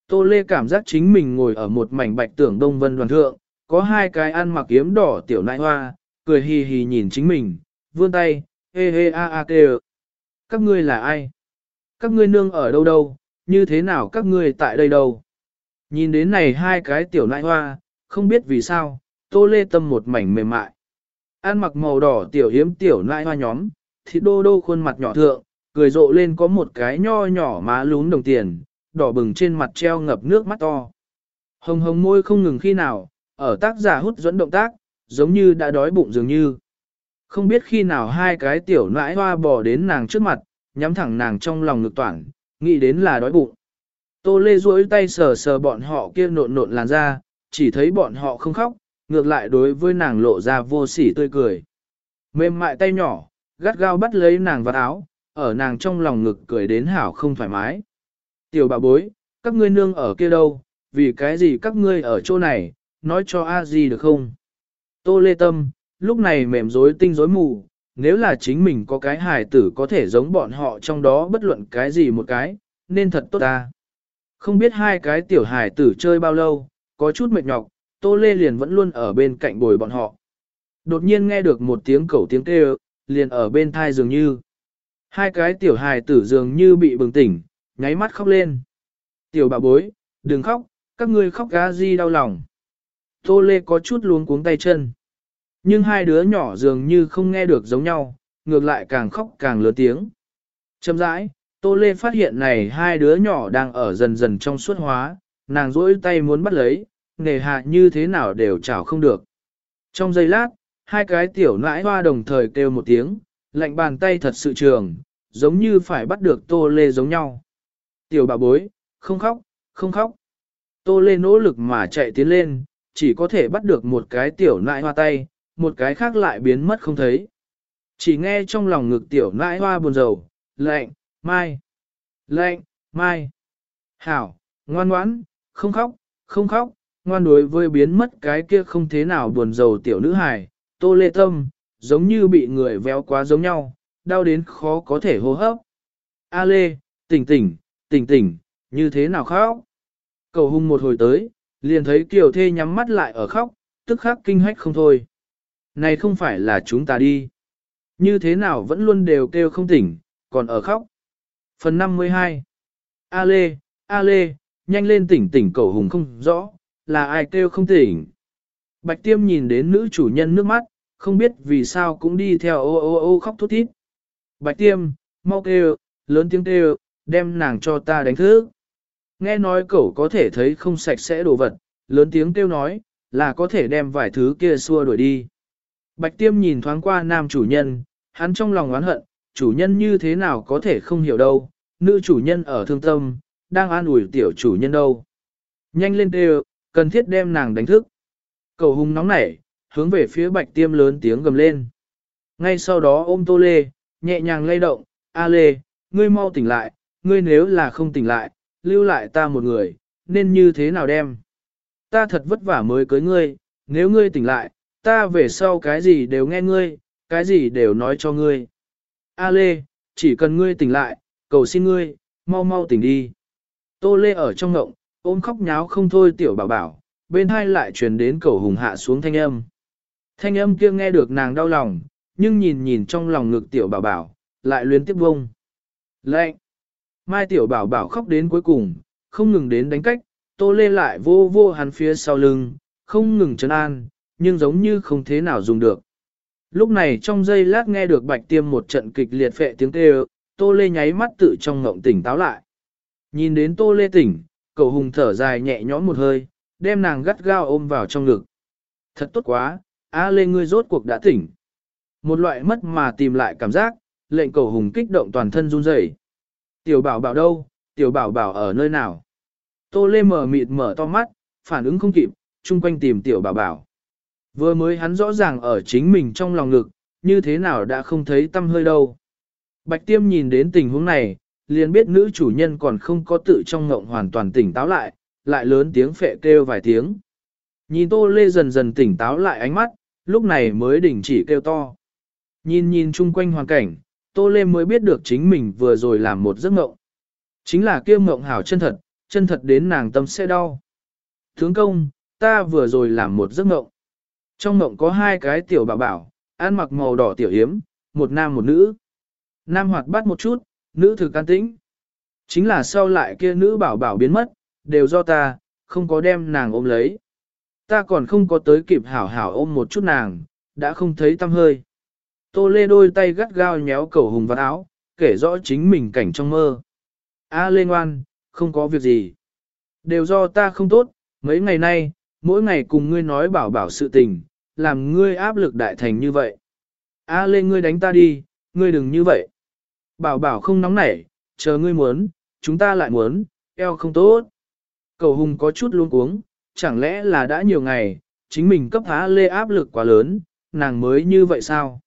Tô Lê cảm giác chính mình ngồi ở một mảnh bạch tưởng đông vân đoàn thượng, có hai cái ăn mặc yếm đỏ tiểu nại hoa, cười hì hì nhìn chính mình, vươn tay, hê hê a a kê các ngươi là ai? Các ngươi nương ở đâu đâu? Như thế nào các ngươi tại đây đâu? Nhìn đến này hai cái tiểu nại hoa, không biết vì sao, tô lê tâm một mảnh mềm mại. Ăn mặc màu đỏ tiểu hiếm tiểu nại hoa nhóm, thịt đô đô khuôn mặt nhỏ thượng, cười rộ lên có một cái nho nhỏ má lún đồng tiền, đỏ bừng trên mặt treo ngập nước mắt to. Hồng hồng môi không ngừng khi nào, ở tác giả hút dẫn động tác, giống như đã đói bụng dường như. Không biết khi nào hai cái tiểu nãi hoa bò đến nàng trước mặt, nhắm thẳng nàng trong lòng ngực toản, nghĩ đến là đói bụng. Tô Lê duỗi tay sờ sờ bọn họ kia nộn nộn làn ra, chỉ thấy bọn họ không khóc, ngược lại đối với nàng lộ ra vô sỉ tươi cười. Mềm mại tay nhỏ, gắt gao bắt lấy nàng vào áo, ở nàng trong lòng ngực cười đến hảo không thoải mái. Tiểu bà bối, các ngươi nương ở kia đâu, vì cái gì các ngươi ở chỗ này, nói cho a gì được không? Tô Lê Tâm, lúc này mềm rối tinh rối mù, nếu là chính mình có cái hài tử có thể giống bọn họ trong đó bất luận cái gì một cái, nên thật tốt ta. Không biết hai cái tiểu hài tử chơi bao lâu, có chút mệt nhọc, Tô Lê liền vẫn luôn ở bên cạnh bồi bọn họ. Đột nhiên nghe được một tiếng cẩu tiếng kêu, liền ở bên thai dường như. Hai cái tiểu hài tử dường như bị bừng tỉnh, nháy mắt khóc lên. Tiểu bà bối, đừng khóc, các ngươi khóc gá gì đau lòng. Tô Lê có chút luống cuống tay chân. Nhưng hai đứa nhỏ dường như không nghe được giống nhau, ngược lại càng khóc càng lớn tiếng. Chậm rãi, Tô Lê phát hiện này hai đứa nhỏ đang ở dần dần trong suốt hóa, nàng rỗi tay muốn bắt lấy, nề hạ như thế nào đều chảo không được. Trong giây lát, hai cái tiểu nãi hoa đồng thời kêu một tiếng, lạnh bàn tay thật sự trường, giống như phải bắt được Tô Lê giống nhau. Tiểu bà bối, không khóc, không khóc. Tô Lê nỗ lực mà chạy tiến lên, chỉ có thể bắt được một cái tiểu nãi hoa tay, một cái khác lại biến mất không thấy. Chỉ nghe trong lòng ngực tiểu nãi hoa buồn rầu, lạnh, mai, lạnh, mai. Hảo, ngoan ngoãn, không khóc, không khóc, ngoan đối với biến mất cái kia không thế nào buồn rầu tiểu nữ hài, tô lê tâm, giống như bị người véo quá giống nhau, đau đến khó có thể hô hấp. A lê, tỉnh tỉnh, tỉnh tỉnh, như thế nào khóc? Cầu hung một hồi tới, liền thấy kiều thê nhắm mắt lại ở khóc, tức khắc kinh hách không thôi. Này không phải là chúng ta đi. Như thế nào vẫn luôn đều kêu không tỉnh, còn ở khóc. Phần 52 A Lê, A Lê, nhanh lên tỉnh tỉnh cầu hùng không rõ, là ai kêu không tỉnh. Bạch tiêm nhìn đến nữ chủ nhân nước mắt, không biết vì sao cũng đi theo ô ô ô khóc thút thít. Bạch tiêm, mau kêu, lớn tiếng kêu, đem nàng cho ta đánh thức. Nghe nói cậu có thể thấy không sạch sẽ đồ vật, lớn tiếng kêu nói, là có thể đem vài thứ kia xua đuổi đi. Bạch tiêm nhìn thoáng qua nam chủ nhân, hắn trong lòng oán hận, chủ nhân như thế nào có thể không hiểu đâu, nữ chủ nhân ở thương tâm, đang an ủi tiểu chủ nhân đâu. Nhanh lên đều, cần thiết đem nàng đánh thức. Cầu hùng nóng nảy, hướng về phía bạch tiêm lớn tiếng gầm lên. Ngay sau đó ôm tô lê, nhẹ nhàng lay động, a lê, ngươi mau tỉnh lại, ngươi nếu là không tỉnh lại, lưu lại ta một người, nên như thế nào đem. Ta thật vất vả mới cưới ngươi, nếu ngươi tỉnh lại, ta về sau cái gì đều nghe ngươi, cái gì đều nói cho ngươi. A Lê, chỉ cần ngươi tỉnh lại, cầu xin ngươi, mau mau tỉnh đi. Tô Lê ở trong ngộng, ôm khóc nháo không thôi tiểu bảo bảo, bên hai lại truyền đến cầu hùng hạ xuống thanh âm. Thanh âm kia nghe được nàng đau lòng, nhưng nhìn nhìn trong lòng ngực tiểu bảo bảo, lại luyến tiếp vông. Lệnh! Mai tiểu bảo bảo khóc đến cuối cùng, không ngừng đến đánh cách, tô lê lại vô vô hắn phía sau lưng, không ngừng trấn an, nhưng giống như không thế nào dùng được. Lúc này trong giây lát nghe được bạch tiêm một trận kịch liệt phệ tiếng kêu, tô lê nháy mắt tự trong ngộng tỉnh táo lại. Nhìn đến tô lê tỉnh, cầu hùng thở dài nhẹ nhõm một hơi, đem nàng gắt gao ôm vào trong ngực. Thật tốt quá, A lê ngươi rốt cuộc đã tỉnh. Một loại mất mà tìm lại cảm giác, lệnh cầu hùng kích động toàn thân run rẩy. Tiểu bảo bảo đâu, tiểu bảo bảo ở nơi nào? Tô lê mở mịt mở to mắt, phản ứng không kịp, chung quanh tìm tiểu bảo bảo. Vừa mới hắn rõ ràng ở chính mình trong lòng ngực, như thế nào đã không thấy tâm hơi đâu. Bạch tiêm nhìn đến tình huống này, liền biết nữ chủ nhân còn không có tự trong ngộng hoàn toàn tỉnh táo lại, lại lớn tiếng phệ kêu vài tiếng. Nhìn tô lê dần dần tỉnh táo lại ánh mắt, lúc này mới đình chỉ kêu to. Nhìn nhìn chung quanh hoàn cảnh, tô lê mới biết được chính mình vừa rồi làm một giấc ngộng. Chính là kêu ngộng hảo chân thật, chân thật đến nàng tâm sẽ đau. Tướng công, ta vừa rồi làm một giấc ngộng. Trong mộng có hai cái tiểu bảo bảo, ăn mặc màu đỏ tiểu hiếm, một nam một nữ. Nam hoạt bát một chút, nữ thực can tĩnh. Chính là sau lại kia nữ bảo bảo biến mất, đều do ta, không có đem nàng ôm lấy. Ta còn không có tới kịp hảo hảo ôm một chút nàng, đã không thấy tâm hơi. Tô Lê đôi tay gắt gao nhéo cầu hùng vào áo, kể rõ chính mình cảnh trong mơ. A Lê ngoan, không có việc gì. Đều do ta không tốt, mấy ngày nay, mỗi ngày cùng ngươi nói bảo bảo sự tình, làm ngươi áp lực đại thành như vậy. A Lê ngươi đánh ta đi, ngươi đừng như vậy. Bảo bảo không nóng nảy, chờ ngươi muốn, chúng ta lại muốn, eo không tốt. Cầu hùng có chút luống cuống, chẳng lẽ là đã nhiều ngày, chính mình cấp A Lê áp lực quá lớn, nàng mới như vậy sao?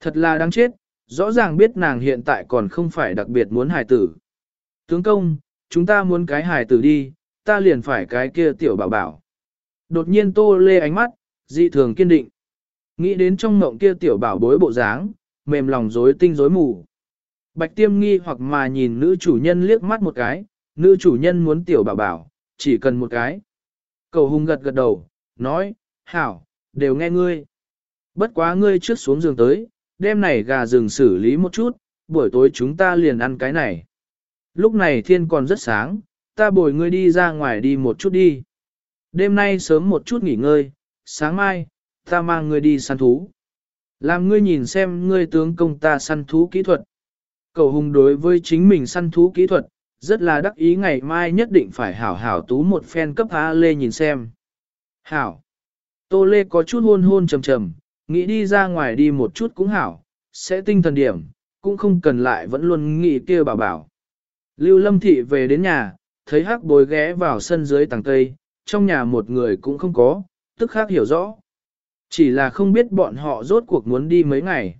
Thật là đáng chết, rõ ràng biết nàng hiện tại còn không phải đặc biệt muốn hài tử. Tướng công, chúng ta muốn cái hài tử đi, ta liền phải cái kia tiểu bảo bảo. Đột nhiên tô lê ánh mắt, dị thường kiên định. Nghĩ đến trong mộng kia tiểu bảo bối bộ dáng, mềm lòng rối tinh rối mù. Bạch tiêm nghi hoặc mà nhìn nữ chủ nhân liếc mắt một cái, nữ chủ nhân muốn tiểu bảo bảo, chỉ cần một cái. Cầu hung gật gật đầu, nói, hảo, đều nghe ngươi. Bất quá ngươi trước xuống giường tới, đêm này gà rừng xử lý một chút, buổi tối chúng ta liền ăn cái này. Lúc này thiên còn rất sáng, ta bồi ngươi đi ra ngoài đi một chút đi. Đêm nay sớm một chút nghỉ ngơi, sáng mai, ta mang ngươi đi săn thú. Làm ngươi nhìn xem ngươi tướng công ta săn thú kỹ thuật. Cầu hùng đối với chính mình săn thú kỹ thuật, rất là đắc ý ngày mai nhất định phải hảo hảo tú một phen cấp A Lê nhìn xem. Hảo. Tô Lê có chút hôn hôn trầm trầm, nghĩ đi ra ngoài đi một chút cũng hảo, sẽ tinh thần điểm, cũng không cần lại vẫn luôn nghĩ kia bảo bảo. Lưu Lâm Thị về đến nhà, thấy hắc bối ghé vào sân dưới tầng cây, trong nhà một người cũng không có, tức khác hiểu rõ. Chỉ là không biết bọn họ rốt cuộc muốn đi mấy ngày.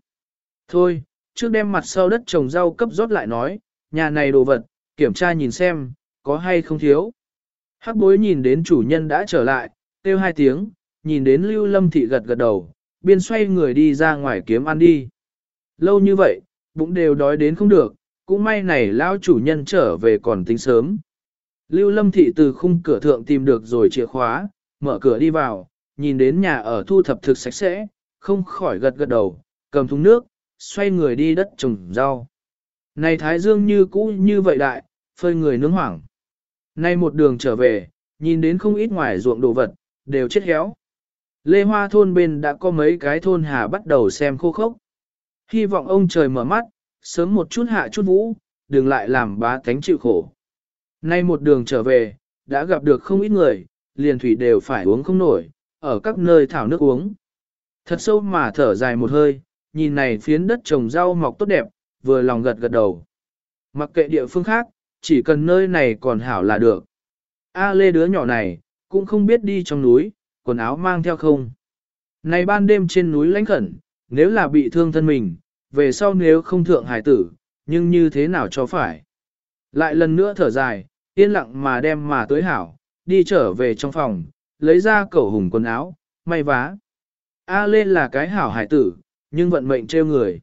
Thôi, trước đem mặt sau đất trồng rau cấp rót lại nói, nhà này đồ vật, kiểm tra nhìn xem, có hay không thiếu. Hắc bối nhìn đến chủ nhân đã trở lại, kêu hai tiếng, nhìn đến Lưu Lâm Thị gật gật đầu, biên xoay người đi ra ngoài kiếm ăn đi. Lâu như vậy, bụng đều đói đến không được, cũng may này lão chủ nhân trở về còn tính sớm. Lưu Lâm Thị từ khung cửa thượng tìm được rồi chìa khóa, mở cửa đi vào, nhìn đến nhà ở thu thập thực sạch sẽ, không khỏi gật gật đầu, cầm thùng nước, xoay người đi đất trồng rau. Này Thái Dương như cũ như vậy đại, phơi người nướng hoảng. Nay một đường trở về, nhìn đến không ít ngoài ruộng đồ vật, đều chết héo. Lê Hoa thôn bên đã có mấy cái thôn hà bắt đầu xem khô khốc. Hy vọng ông trời mở mắt, sớm một chút hạ chút vũ, đừng lại làm bá tánh chịu khổ. Nay một đường trở về, đã gặp được không ít người, liền thủy đều phải uống không nổi, ở các nơi thảo nước uống. Thật sâu mà thở dài một hơi, nhìn này phiến đất trồng rau mọc tốt đẹp, vừa lòng gật gật đầu. Mặc kệ địa phương khác, chỉ cần nơi này còn hảo là được. A lê đứa nhỏ này, cũng không biết đi trong núi, quần áo mang theo không. Này ban đêm trên núi lãnh khẩn, nếu là bị thương thân mình, về sau nếu không thượng hải tử, nhưng như thế nào cho phải. Lại lần nữa thở dài, yên lặng mà đem mà tới hảo, đi trở về trong phòng, lấy ra cẩu hùng quần áo, may vá. A lê là cái hảo hải tử, nhưng vận mệnh trêu người.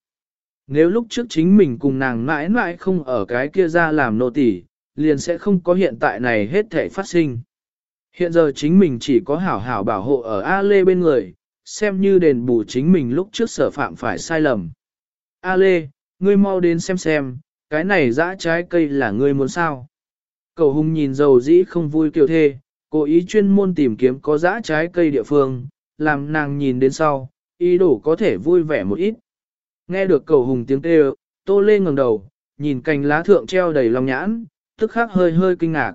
Nếu lúc trước chính mình cùng nàng mãi mãi không ở cái kia ra làm nô tỳ, liền sẽ không có hiện tại này hết thể phát sinh. Hiện giờ chính mình chỉ có hảo hảo bảo hộ ở A Lê bên người, xem như đền bù chính mình lúc trước sở phạm phải sai lầm. A Lê, ngươi mau đến xem xem, cái này dã trái cây là ngươi muốn sao? Cầu hùng nhìn dầu dĩ không vui kiều thê, cố ý chuyên môn tìm kiếm có dã trái cây địa phương, làm nàng nhìn đến sau, ý đồ có thể vui vẻ một ít. Nghe được cầu hùng tiếng kêu, tô lê ngẩng đầu, nhìn cành lá thượng treo đầy long nhãn, tức khắc hơi hơi kinh ngạc.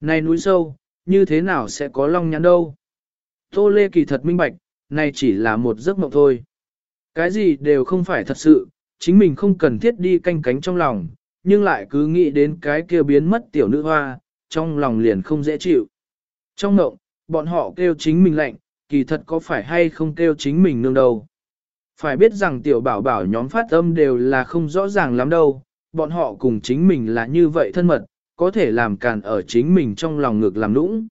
Này núi sâu, như thế nào sẽ có long nhãn đâu? Tô lê kỳ thật minh bạch, này chỉ là một giấc mộng thôi. Cái gì đều không phải thật sự, chính mình không cần thiết đi canh cánh trong lòng, nhưng lại cứ nghĩ đến cái kia biến mất tiểu nữ hoa, trong lòng liền không dễ chịu. Trong ngộng, bọn họ kêu chính mình lạnh, kỳ thật có phải hay không kêu chính mình nương đâu. Phải biết rằng tiểu bảo bảo nhóm phát âm đều là không rõ ràng lắm đâu, bọn họ cùng chính mình là như vậy thân mật, có thể làm càn ở chính mình trong lòng ngược làm nũng.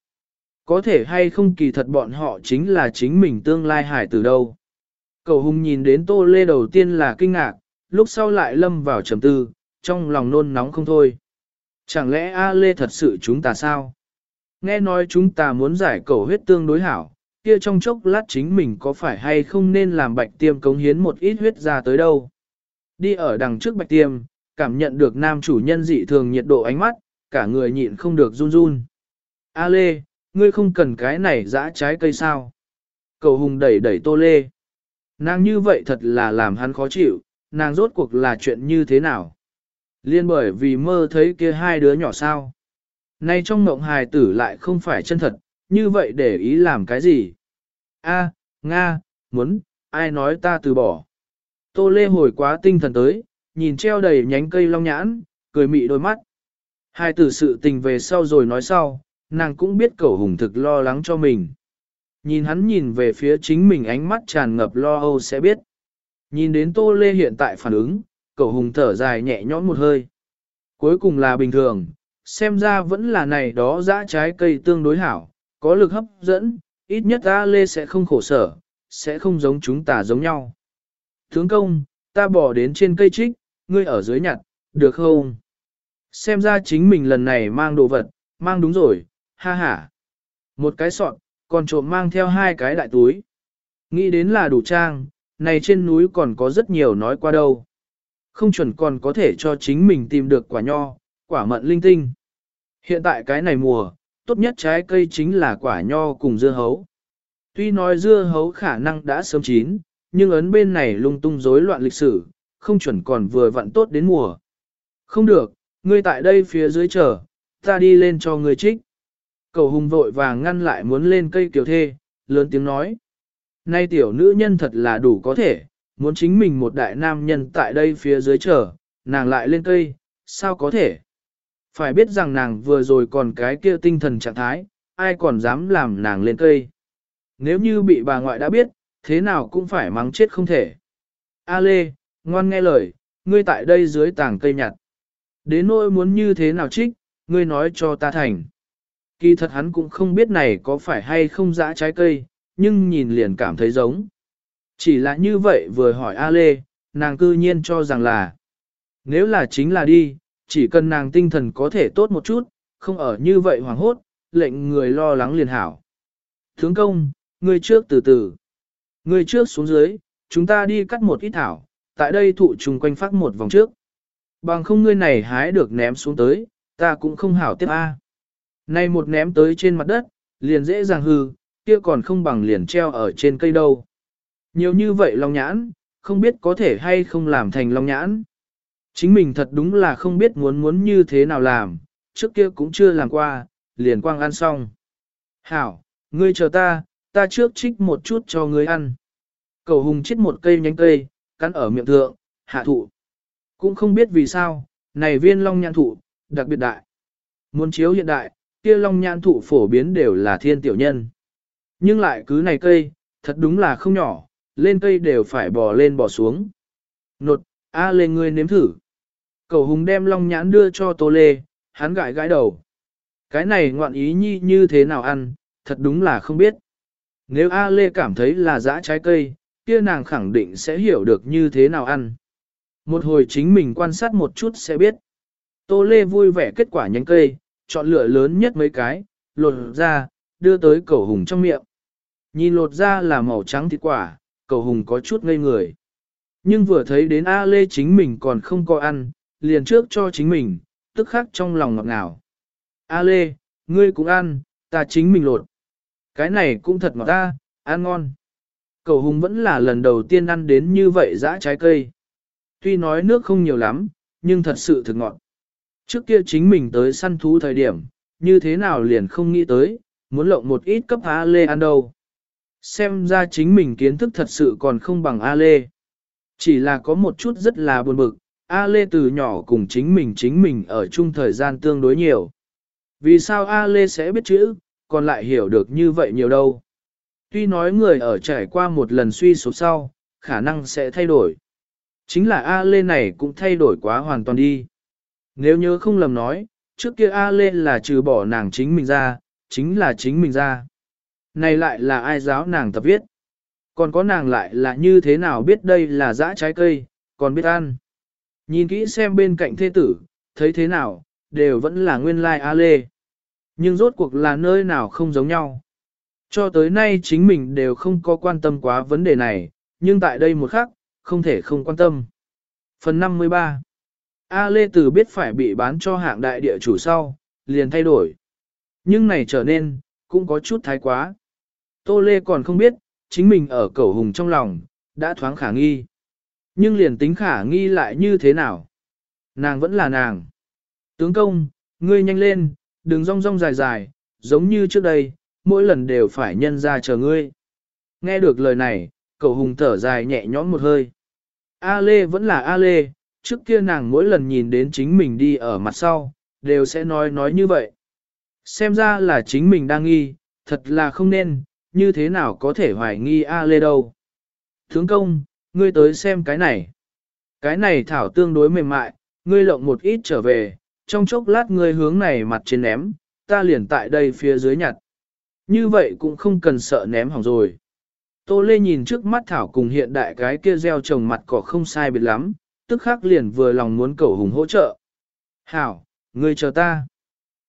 Có thể hay không kỳ thật bọn họ chính là chính mình tương lai hải từ đâu. Cầu hùng nhìn đến tô lê đầu tiên là kinh ngạc, lúc sau lại lâm vào trầm tư, trong lòng nôn nóng không thôi. Chẳng lẽ A lê thật sự chúng ta sao? Nghe nói chúng ta muốn giải cầu huyết tương đối hảo, kia trong chốc lát chính mình có phải hay không nên làm bạch tiêm cống hiến một ít huyết ra tới đâu. Đi ở đằng trước bạch tiêm, cảm nhận được nam chủ nhân dị thường nhiệt độ ánh mắt, cả người nhịn không được run run. A lê, ngươi không cần cái này dã trái cây sao? Cầu hùng đẩy đẩy tô lê. Nàng như vậy thật là làm hắn khó chịu, nàng rốt cuộc là chuyện như thế nào? Liên bởi vì mơ thấy kia hai đứa nhỏ sao? Nay trong mộng hài tử lại không phải chân thật, như vậy để ý làm cái gì? A, Nga, muốn, ai nói ta từ bỏ? Tô Lê hồi quá tinh thần tới, nhìn treo đầy nhánh cây long nhãn, cười mị đôi mắt. Hai tử sự tình về sau rồi nói sau, nàng cũng biết cậu hùng thực lo lắng cho mình. Nhìn hắn nhìn về phía chính mình ánh mắt tràn ngập lo âu sẽ biết. Nhìn đến Tô Lê hiện tại phản ứng, cậu hùng thở dài nhẹ nhõm một hơi. Cuối cùng là bình thường, xem ra vẫn là này đó dã trái cây tương đối hảo, có lực hấp dẫn, ít nhất A Lê sẽ không khổ sở, sẽ không giống chúng ta giống nhau. Tướng công, ta bỏ đến trên cây trích, ngươi ở dưới nhặt, được không? Xem ra chính mình lần này mang đồ vật, mang đúng rồi, ha ha. Một cái sọt, còn trộm mang theo hai cái đại túi. Nghĩ đến là đủ trang, này trên núi còn có rất nhiều nói qua đâu. Không chuẩn còn có thể cho chính mình tìm được quả nho, quả mận linh tinh. Hiện tại cái này mùa, tốt nhất trái cây chính là quả nho cùng dưa hấu. Tuy nói dưa hấu khả năng đã sớm chín, nhưng ấn bên này lung tung rối loạn lịch sử, không chuẩn còn vừa vặn tốt đến mùa. Không được, ngươi tại đây phía dưới chờ, ta đi lên cho ngươi trích. Cầu hùng vội vàng ngăn lại muốn lên cây kiều thê, lớn tiếng nói. Nay tiểu nữ nhân thật là đủ có thể, muốn chính mình một đại nam nhân tại đây phía dưới chờ, nàng lại lên cây, sao có thể? Phải biết rằng nàng vừa rồi còn cái kia tinh thần trạng thái, ai còn dám làm nàng lên cây. Nếu như bị bà ngoại đã biết, thế nào cũng phải mắng chết không thể. A Lê, ngoan nghe lời, ngươi tại đây dưới tảng cây nhặt. Đến nỗi muốn như thế nào trích, ngươi nói cho ta thành. Kỳ thật hắn cũng không biết này có phải hay không dã trái cây, nhưng nhìn liền cảm thấy giống. Chỉ là như vậy vừa hỏi A Lê, nàng cư nhiên cho rằng là, nếu là chính là đi, chỉ cần nàng tinh thần có thể tốt một chút, không ở như vậy hoàng hốt, lệnh người lo lắng liền hảo. Thướng công, người trước từ từ. người trước xuống dưới, chúng ta đi cắt một ít thảo, tại đây thụ trùng quanh phát một vòng trước. Bằng không ngươi này hái được ném xuống tới, ta cũng không hảo tiếp A. Này một ném tới trên mặt đất, liền dễ dàng hư, kia còn không bằng liền treo ở trên cây đâu. Nhiều như vậy long nhãn, không biết có thể hay không làm thành long nhãn. Chính mình thật đúng là không biết muốn muốn như thế nào làm, trước kia cũng chưa làm qua, liền quang ăn xong. Hảo, ngươi chờ ta, ta trước trích một chút cho ngươi ăn. Cầu hùng trích một cây nhánh cây, cắn ở miệng thượng, hạ thụ. Cũng không biết vì sao, này viên long nhãn thụ, đặc biệt đại. Muốn chiếu hiện đại, kia long nhãn thụ phổ biến đều là thiên tiểu nhân. Nhưng lại cứ này cây, thật đúng là không nhỏ, lên cây đều phải bò lên bò xuống. Nột, a Lê ngươi nếm thử. Cầu hùng đem long nhãn đưa cho tô lê, hắn gãi gãi đầu. Cái này ngoạn ý nhi như thế nào ăn, thật đúng là không biết. Nếu A Lê cảm thấy là dã trái cây, kia nàng khẳng định sẽ hiểu được như thế nào ăn. Một hồi chính mình quan sát một chút sẽ biết. Tô Lê vui vẻ kết quả nhánh cây, chọn lựa lớn nhất mấy cái, lột ra, đưa tới cầu hùng trong miệng. Nhìn lột ra là màu trắng thịt quả, cầu hùng có chút ngây người. Nhưng vừa thấy đến A Lê chính mình còn không có ăn, liền trước cho chính mình, tức khắc trong lòng ngọt ngào. A Lê, ngươi cũng ăn, ta chính mình lột. Cái này cũng thật ngọt ta, ăn ngon. Cầu hùng vẫn là lần đầu tiên ăn đến như vậy dã trái cây. Tuy nói nước không nhiều lắm, nhưng thật sự thực ngọt. Trước kia chính mình tới săn thú thời điểm, như thế nào liền không nghĩ tới, muốn lộng một ít cấp A Lê ăn đâu. Xem ra chính mình kiến thức thật sự còn không bằng A Lê. Chỉ là có một chút rất là buồn bực, A Lê từ nhỏ cùng chính mình chính mình ở chung thời gian tương đối nhiều. Vì sao A Lê sẽ biết chữ, còn lại hiểu được như vậy nhiều đâu. Tuy nói người ở trải qua một lần suy sụp sau, khả năng sẽ thay đổi. Chính là A Lê này cũng thay đổi quá hoàn toàn đi. Nếu nhớ không lầm nói, trước kia A Lê là trừ bỏ nàng chính mình ra, chính là chính mình ra. Này lại là ai giáo nàng tập viết. Còn có nàng lại là như thế nào biết đây là dã trái cây, còn biết ăn. Nhìn kỹ xem bên cạnh thế tử, thấy thế nào, đều vẫn là nguyên lai like A Lê. Nhưng rốt cuộc là nơi nào không giống nhau. Cho tới nay chính mình đều không có quan tâm quá vấn đề này, nhưng tại đây một khắc, không thể không quan tâm. Phần 53 A Lê Tử biết phải bị bán cho hạng đại địa chủ sau, liền thay đổi. Nhưng này trở nên, cũng có chút thái quá. Tô Lê còn không biết, chính mình ở cẩu hùng trong lòng, đã thoáng khả nghi. Nhưng liền tính khả nghi lại như thế nào? Nàng vẫn là nàng. Tướng công, ngươi nhanh lên, đừng rong rong dài dài, giống như trước đây, mỗi lần đều phải nhân ra chờ ngươi. Nghe được lời này, cậu hùng thở dài nhẹ nhõm một hơi. A Lê vẫn là A Lê, trước kia nàng mỗi lần nhìn đến chính mình đi ở mặt sau, đều sẽ nói nói như vậy. Xem ra là chính mình đang nghi, thật là không nên, như thế nào có thể hoài nghi A Lê đâu. Thướng công, ngươi tới xem cái này. Cái này thảo tương đối mềm mại, ngươi lộng một ít trở về, trong chốc lát ngươi hướng này mặt trên ném, ta liền tại đây phía dưới nhặt. Như vậy cũng không cần sợ ném hỏng rồi. Tô Lê nhìn trước mắt Thảo cùng hiện đại cái kia gieo trồng mặt cỏ không sai biệt lắm, tức khắc liền vừa lòng muốn cầu hùng hỗ trợ. Hảo, ngươi chờ ta.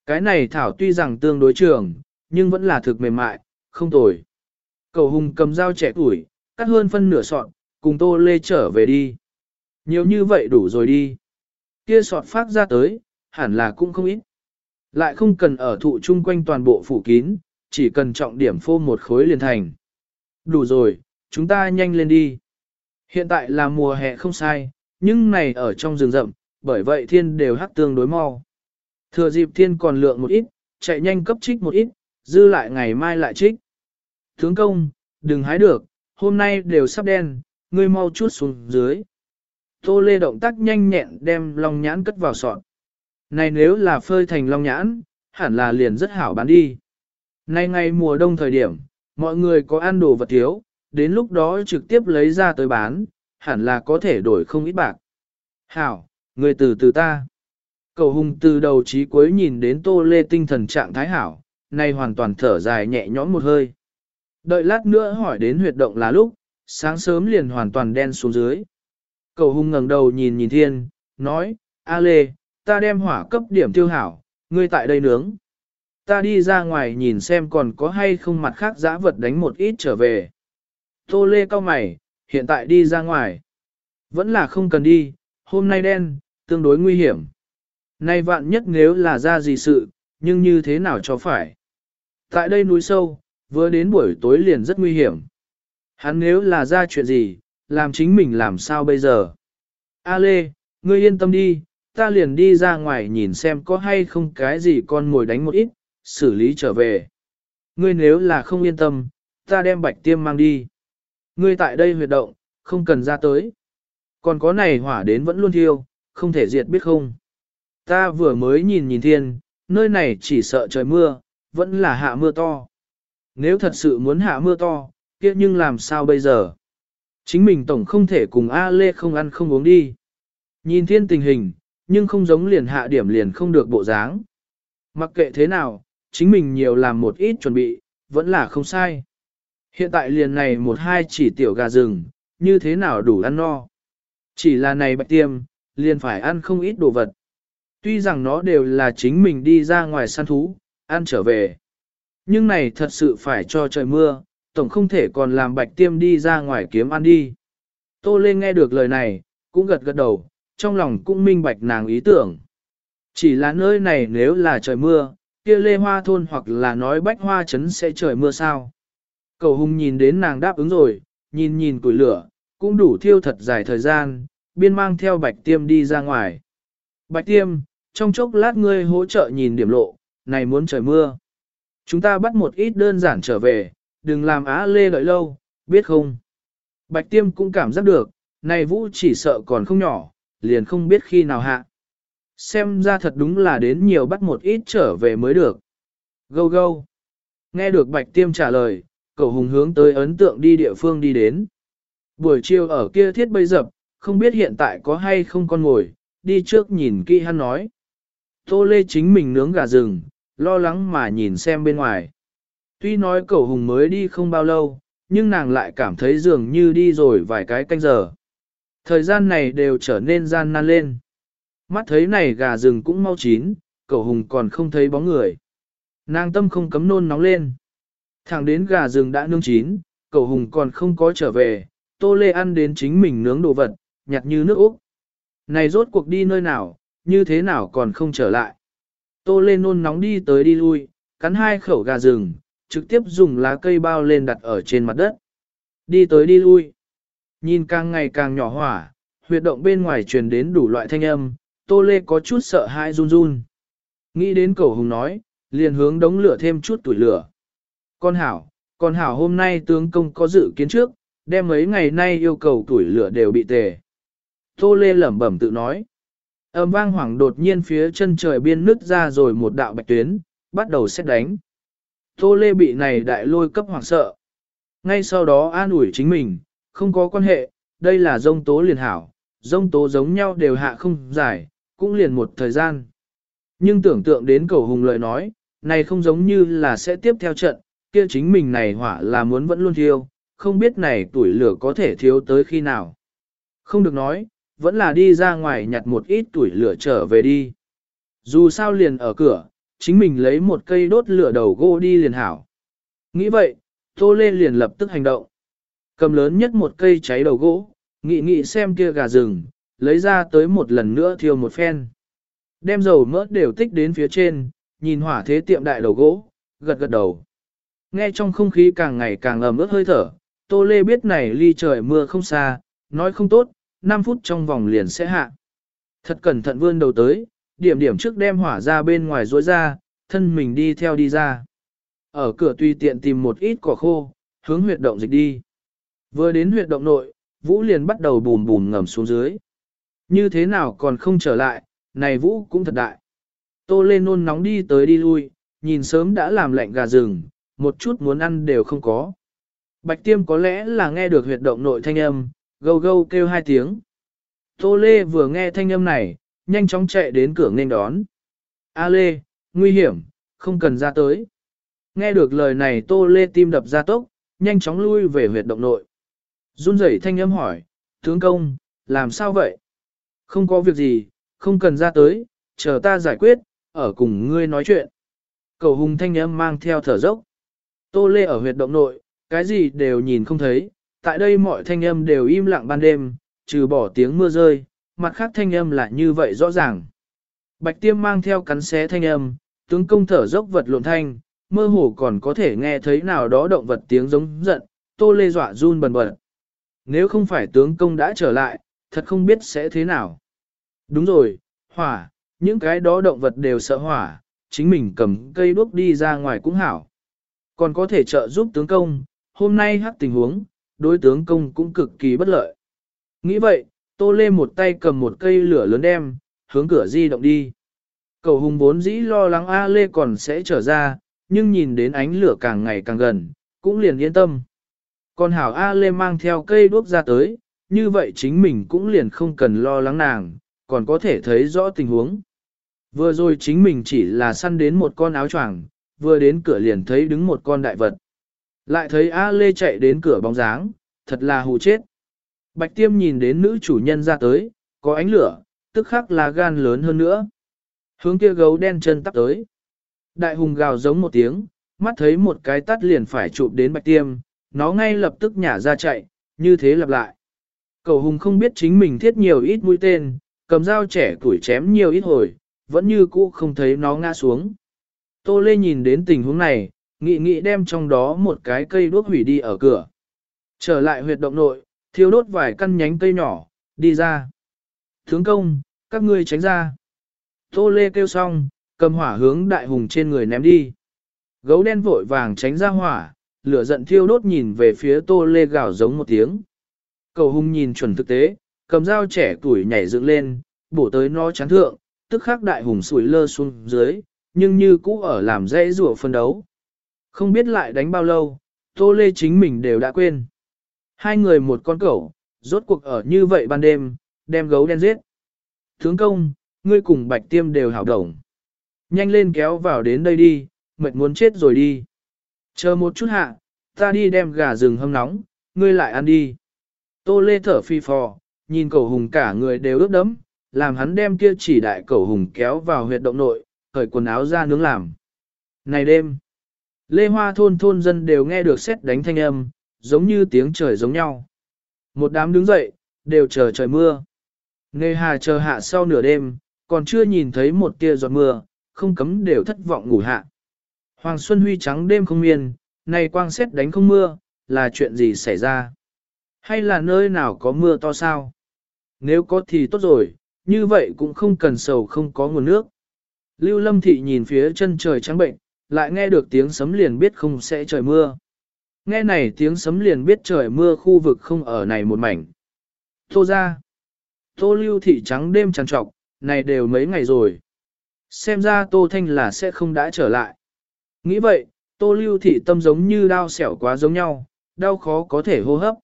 Cái này Thảo tuy rằng tương đối trường, nhưng vẫn là thực mềm mại, không tồi. Cầu hùng cầm dao trẻ tuổi, cắt hơn phân nửa sọt, cùng Tô Lê trở về đi. Nhiều như vậy đủ rồi đi. Kia sọt phát ra tới, hẳn là cũng không ít. Lại không cần ở thụ chung quanh toàn bộ phủ kín, chỉ cần trọng điểm phô một khối liền thành. Đủ rồi, chúng ta nhanh lên đi. Hiện tại là mùa hè không sai, nhưng này ở trong rừng rậm, bởi vậy thiên đều hắc tương đối mau. Thừa dịp thiên còn lượng một ít, chạy nhanh cấp trích một ít, dư lại ngày mai lại trích. Tướng công, đừng hái được, hôm nay đều sắp đen, ngươi mau chút xuống dưới. Tô lê động tác nhanh nhẹn đem long nhãn cất vào sọt. Này nếu là phơi thành long nhãn, hẳn là liền rất hảo bán đi. Nay ngày mùa đông thời điểm, mọi người có ăn đồ vật thiếu, đến lúc đó trực tiếp lấy ra tới bán, hẳn là có thể đổi không ít bạc. Hảo, người từ từ ta. Cầu hùng từ đầu chí cuối nhìn đến tô lê tinh thần trạng thái hảo, nay hoàn toàn thở dài nhẹ nhõm một hơi. Đợi lát nữa hỏi đến huyệt động là lúc, sáng sớm liền hoàn toàn đen xuống dưới. Cầu hung ngẩng đầu nhìn nhìn thiên, nói, A lê, ta đem hỏa cấp điểm tiêu hảo, ngươi tại đây nướng. Ta đi ra ngoài nhìn xem còn có hay không mặt khác giã vật đánh một ít trở về. Tô lê cao mày, hiện tại đi ra ngoài. Vẫn là không cần đi, hôm nay đen, tương đối nguy hiểm. Nay vạn nhất nếu là ra gì sự, nhưng như thế nào cho phải. Tại đây núi sâu, vừa đến buổi tối liền rất nguy hiểm. Hắn nếu là ra chuyện gì, làm chính mình làm sao bây giờ? A Lê, ngươi yên tâm đi, ta liền đi ra ngoài nhìn xem có hay không cái gì con ngồi đánh một ít, xử lý trở về. Ngươi nếu là không yên tâm, ta đem bạch tiêm mang đi. Ngươi tại đây huyệt động, không cần ra tới. Còn có này hỏa đến vẫn luôn thiêu, không thể diệt biết không. Ta vừa mới nhìn nhìn thiên, nơi này chỉ sợ trời mưa, vẫn là hạ mưa to. Nếu thật sự muốn hạ mưa to, kia nhưng làm sao bây giờ? Chính mình tổng không thể cùng A Lê không ăn không uống đi. Nhìn thiên tình hình, nhưng không giống liền hạ điểm liền không được bộ dáng. Mặc kệ thế nào, chính mình nhiều làm một ít chuẩn bị, vẫn là không sai. Hiện tại liền này một hai chỉ tiểu gà rừng, như thế nào đủ ăn no. Chỉ là này bạch tiêm, liền phải ăn không ít đồ vật. Tuy rằng nó đều là chính mình đi ra ngoài săn thú, ăn trở về. Nhưng này thật sự phải cho trời mưa, tổng không thể còn làm bạch tiêm đi ra ngoài kiếm ăn đi. Tô Lê nghe được lời này, cũng gật gật đầu, trong lòng cũng minh bạch nàng ý tưởng. Chỉ là nơi này nếu là trời mưa, kia lê hoa thôn hoặc là nói bách hoa trấn sẽ trời mưa sao. Cầu hùng nhìn đến nàng đáp ứng rồi, nhìn nhìn củi lửa, cũng đủ thiêu thật dài thời gian, biên mang theo bạch tiêm đi ra ngoài. Bạch tiêm, trong chốc lát ngươi hỗ trợ nhìn điểm lộ, này muốn trời mưa. Chúng ta bắt một ít đơn giản trở về, đừng làm á lê đợi lâu, biết không? Bạch tiêm cũng cảm giác được, này vũ chỉ sợ còn không nhỏ, liền không biết khi nào hạ. Xem ra thật đúng là đến nhiều bắt một ít trở về mới được. Gâu gâu. Nghe được bạch tiêm trả lời, cậu hùng hướng tới ấn tượng đi địa phương đi đến. Buổi chiều ở kia thiết bây dập, không biết hiện tại có hay không con ngồi, đi trước nhìn kỹ hắn nói. Tô lê chính mình nướng gà rừng, lo lắng mà nhìn xem bên ngoài. Tuy nói cậu hùng mới đi không bao lâu, nhưng nàng lại cảm thấy dường như đi rồi vài cái canh giờ. Thời gian này đều trở nên gian nan lên. Mắt thấy này gà rừng cũng mau chín, cậu hùng còn không thấy bóng người. Nàng tâm không cấm nôn nóng lên. Thẳng đến gà rừng đã nướng chín, cậu hùng còn không có trở về, tô lê ăn đến chính mình nướng đồ vật, nhặt như nước Úc. Này rốt cuộc đi nơi nào, như thế nào còn không trở lại. Tô lê nôn nóng đi tới đi lui, cắn hai khẩu gà rừng, trực tiếp dùng lá cây bao lên đặt ở trên mặt đất. Đi tới đi lui. Nhìn càng ngày càng nhỏ hỏa, huyệt động bên ngoài truyền đến đủ loại thanh âm, Tô Lê có chút sợ hãi run run. Nghĩ đến cầu hùng nói, liền hướng đống lửa thêm chút tuổi lửa. Con hảo, con hảo hôm nay tướng công có dự kiến trước, đem mấy ngày nay yêu cầu tuổi lửa đều bị tề. Tô Lê lẩm bẩm tự nói. Âm vang hoảng đột nhiên phía chân trời biên nứt ra rồi một đạo bạch tuyến, bắt đầu xét đánh. Tô Lê bị này đại lôi cấp hoảng sợ. Ngay sau đó an ủi chính mình, không có quan hệ, đây là dông tố liền hảo, dông tố giống nhau đều hạ không giải cũng liền một thời gian. Nhưng tưởng tượng đến cầu hùng lợi nói, này không giống như là sẽ tiếp theo trận, kia chính mình này hỏa là muốn vẫn luôn thiêu, không biết này tuổi lửa có thể thiếu tới khi nào. Không được nói, vẫn là đi ra ngoài nhặt một ít tuổi lửa trở về đi. Dù sao liền ở cửa, chính mình lấy một cây đốt lửa đầu gỗ đi liền hảo. Nghĩ vậy, Tô Lê liền lập tức hành động. Cầm lớn nhất một cây cháy đầu gỗ, nghị nghị xem kia gà rừng, lấy ra tới một lần nữa thiêu một phen. Đem dầu mỡ đều tích đến phía trên, nhìn hỏa thế tiệm đại đầu gỗ, gật gật đầu. Nghe trong không khí càng ngày càng ẩm ướt hơi thở, Tô Lê biết này ly trời mưa không xa, nói không tốt, 5 phút trong vòng liền sẽ hạ. Thật cẩn thận vươn đầu tới, điểm điểm trước đem hỏa ra bên ngoài rối ra, thân mình đi theo đi ra. Ở cửa tùy tiện tìm một ít cỏ khô, hướng huyệt động dịch đi. Vừa đến huyệt động nội, Vũ liền bắt đầu bùm bùm ngầm xuống dưới. Như thế nào còn không trở lại, này Vũ cũng thật đại. Tô lên nôn nóng đi tới đi lui, nhìn sớm đã làm lạnh gà rừng, một chút muốn ăn đều không có. Bạch tiêm có lẽ là nghe được huyệt động nội thanh âm, gâu gâu kêu hai tiếng. Tô Lê vừa nghe thanh âm này, nhanh chóng chạy đến cửa nghênh đón. A Lê, nguy hiểm, không cần ra tới. Nghe được lời này Tô Lê tim đập ra tốc, nhanh chóng lui về huyệt động nội. Run rẩy thanh âm hỏi, tướng công, làm sao vậy? Không có việc gì, không cần ra tới, chờ ta giải quyết, ở cùng ngươi nói chuyện. Cầu hùng thanh âm mang theo thở dốc. Tô Lê ở huyệt động nội, cái gì đều nhìn không thấy, tại đây mọi thanh âm đều im lặng ban đêm, trừ bỏ tiếng mưa rơi, mặt khác thanh âm lại như vậy rõ ràng. Bạch tiêm mang theo cắn xé thanh âm, tướng công thở dốc vật lộn thanh, mơ hồ còn có thể nghe thấy nào đó động vật tiếng giống giận, tô lê dọa run bần bật. Nếu không phải tướng công đã trở lại, thật không biết sẽ thế nào. Đúng rồi, hỏa, những cái đó động vật đều sợ hỏa, chính mình cầm cây đuốc đi ra ngoài cũng hảo. Còn có thể trợ giúp tướng công, hôm nay hắc tình huống, đối tướng công cũng cực kỳ bất lợi. Nghĩ vậy, Tô Lê một tay cầm một cây lửa lớn đem, hướng cửa di động đi. Cầu hùng vốn dĩ lo lắng A Lê còn sẽ trở ra, nhưng nhìn đến ánh lửa càng ngày càng gần, cũng liền yên tâm. Còn hảo A Lê mang theo cây đuốc ra tới, như vậy chính mình cũng liền không cần lo lắng nàng, còn có thể thấy rõ tình huống. Vừa rồi chính mình chỉ là săn đến một con áo choàng, vừa đến cửa liền thấy đứng một con đại vật. Lại thấy A Lê chạy đến cửa bóng dáng, thật là hù chết. Bạch tiêm nhìn đến nữ chủ nhân ra tới, có ánh lửa, tức khắc là gan lớn hơn nữa. Hướng kia gấu đen chân tắt tới. Đại hùng gào giống một tiếng, mắt thấy một cái tắt liền phải chụp đến bạch tiêm, nó ngay lập tức nhả ra chạy, như thế lặp lại. Cầu hùng không biết chính mình thiết nhiều ít mũi tên, cầm dao trẻ tuổi chém nhiều ít hồi, vẫn như cũ không thấy nó ngã xuống. Tô Lê nhìn đến tình huống này, nghị nghị đem trong đó một cái cây đuốc hủy đi ở cửa. Trở lại huyệt động nội, thiêu đốt vài căn nhánh cây nhỏ, đi ra. Tướng công, các ngươi tránh ra. Tô Lê kêu xong, cầm hỏa hướng đại hùng trên người ném đi. Gấu đen vội vàng tránh ra hỏa, lửa giận thiêu đốt nhìn về phía Tô Lê gào giống một tiếng. Cầu hùng nhìn chuẩn thực tế, cầm dao trẻ tuổi nhảy dựng lên, bổ tới nó chán thượng, tức khắc đại hùng sủi lơ xuống dưới, nhưng như cũ ở làm dễ rùa phân đấu. Không biết lại đánh bao lâu, Tô Lê chính mình đều đã quên. Hai người một con cẩu, rốt cuộc ở như vậy ban đêm, đem gấu đen giết. Thướng công, ngươi cùng bạch tiêm đều hảo đồng. Nhanh lên kéo vào đến đây đi, mệt muốn chết rồi đi. Chờ một chút hạ, ta đi đem gà rừng hâm nóng, ngươi lại ăn đi. Tô lê thở phi phò, nhìn Cẩu hùng cả người đều ướt đẫm, làm hắn đem kia chỉ đại Cẩu hùng kéo vào huyệt động nội, cởi quần áo ra nướng làm. Này đêm, lê hoa thôn thôn dân đều nghe được xét đánh thanh âm, giống như tiếng trời giống nhau. Một đám đứng dậy, đều chờ trời mưa. Nề hà chờ hạ sau nửa đêm, còn chưa nhìn thấy một tia giọt mưa, không cấm đều thất vọng ngủ hạ. Hoàng Xuân Huy trắng đêm không miên, này quang xét đánh không mưa, là chuyện gì xảy ra? Hay là nơi nào có mưa to sao? Nếu có thì tốt rồi, như vậy cũng không cần sầu không có nguồn nước. Lưu Lâm Thị nhìn phía chân trời trắng bệnh, lại nghe được tiếng sấm liền biết không sẽ trời mưa. Nghe này tiếng sấm liền biết trời mưa khu vực không ở này một mảnh. Tô ra. Tô Lưu Thị trắng đêm trằn trọc, này đều mấy ngày rồi. Xem ra Tô Thanh là sẽ không đã trở lại. Nghĩ vậy, Tô Lưu Thị tâm giống như đau xẻo quá giống nhau, đau khó có thể hô hấp.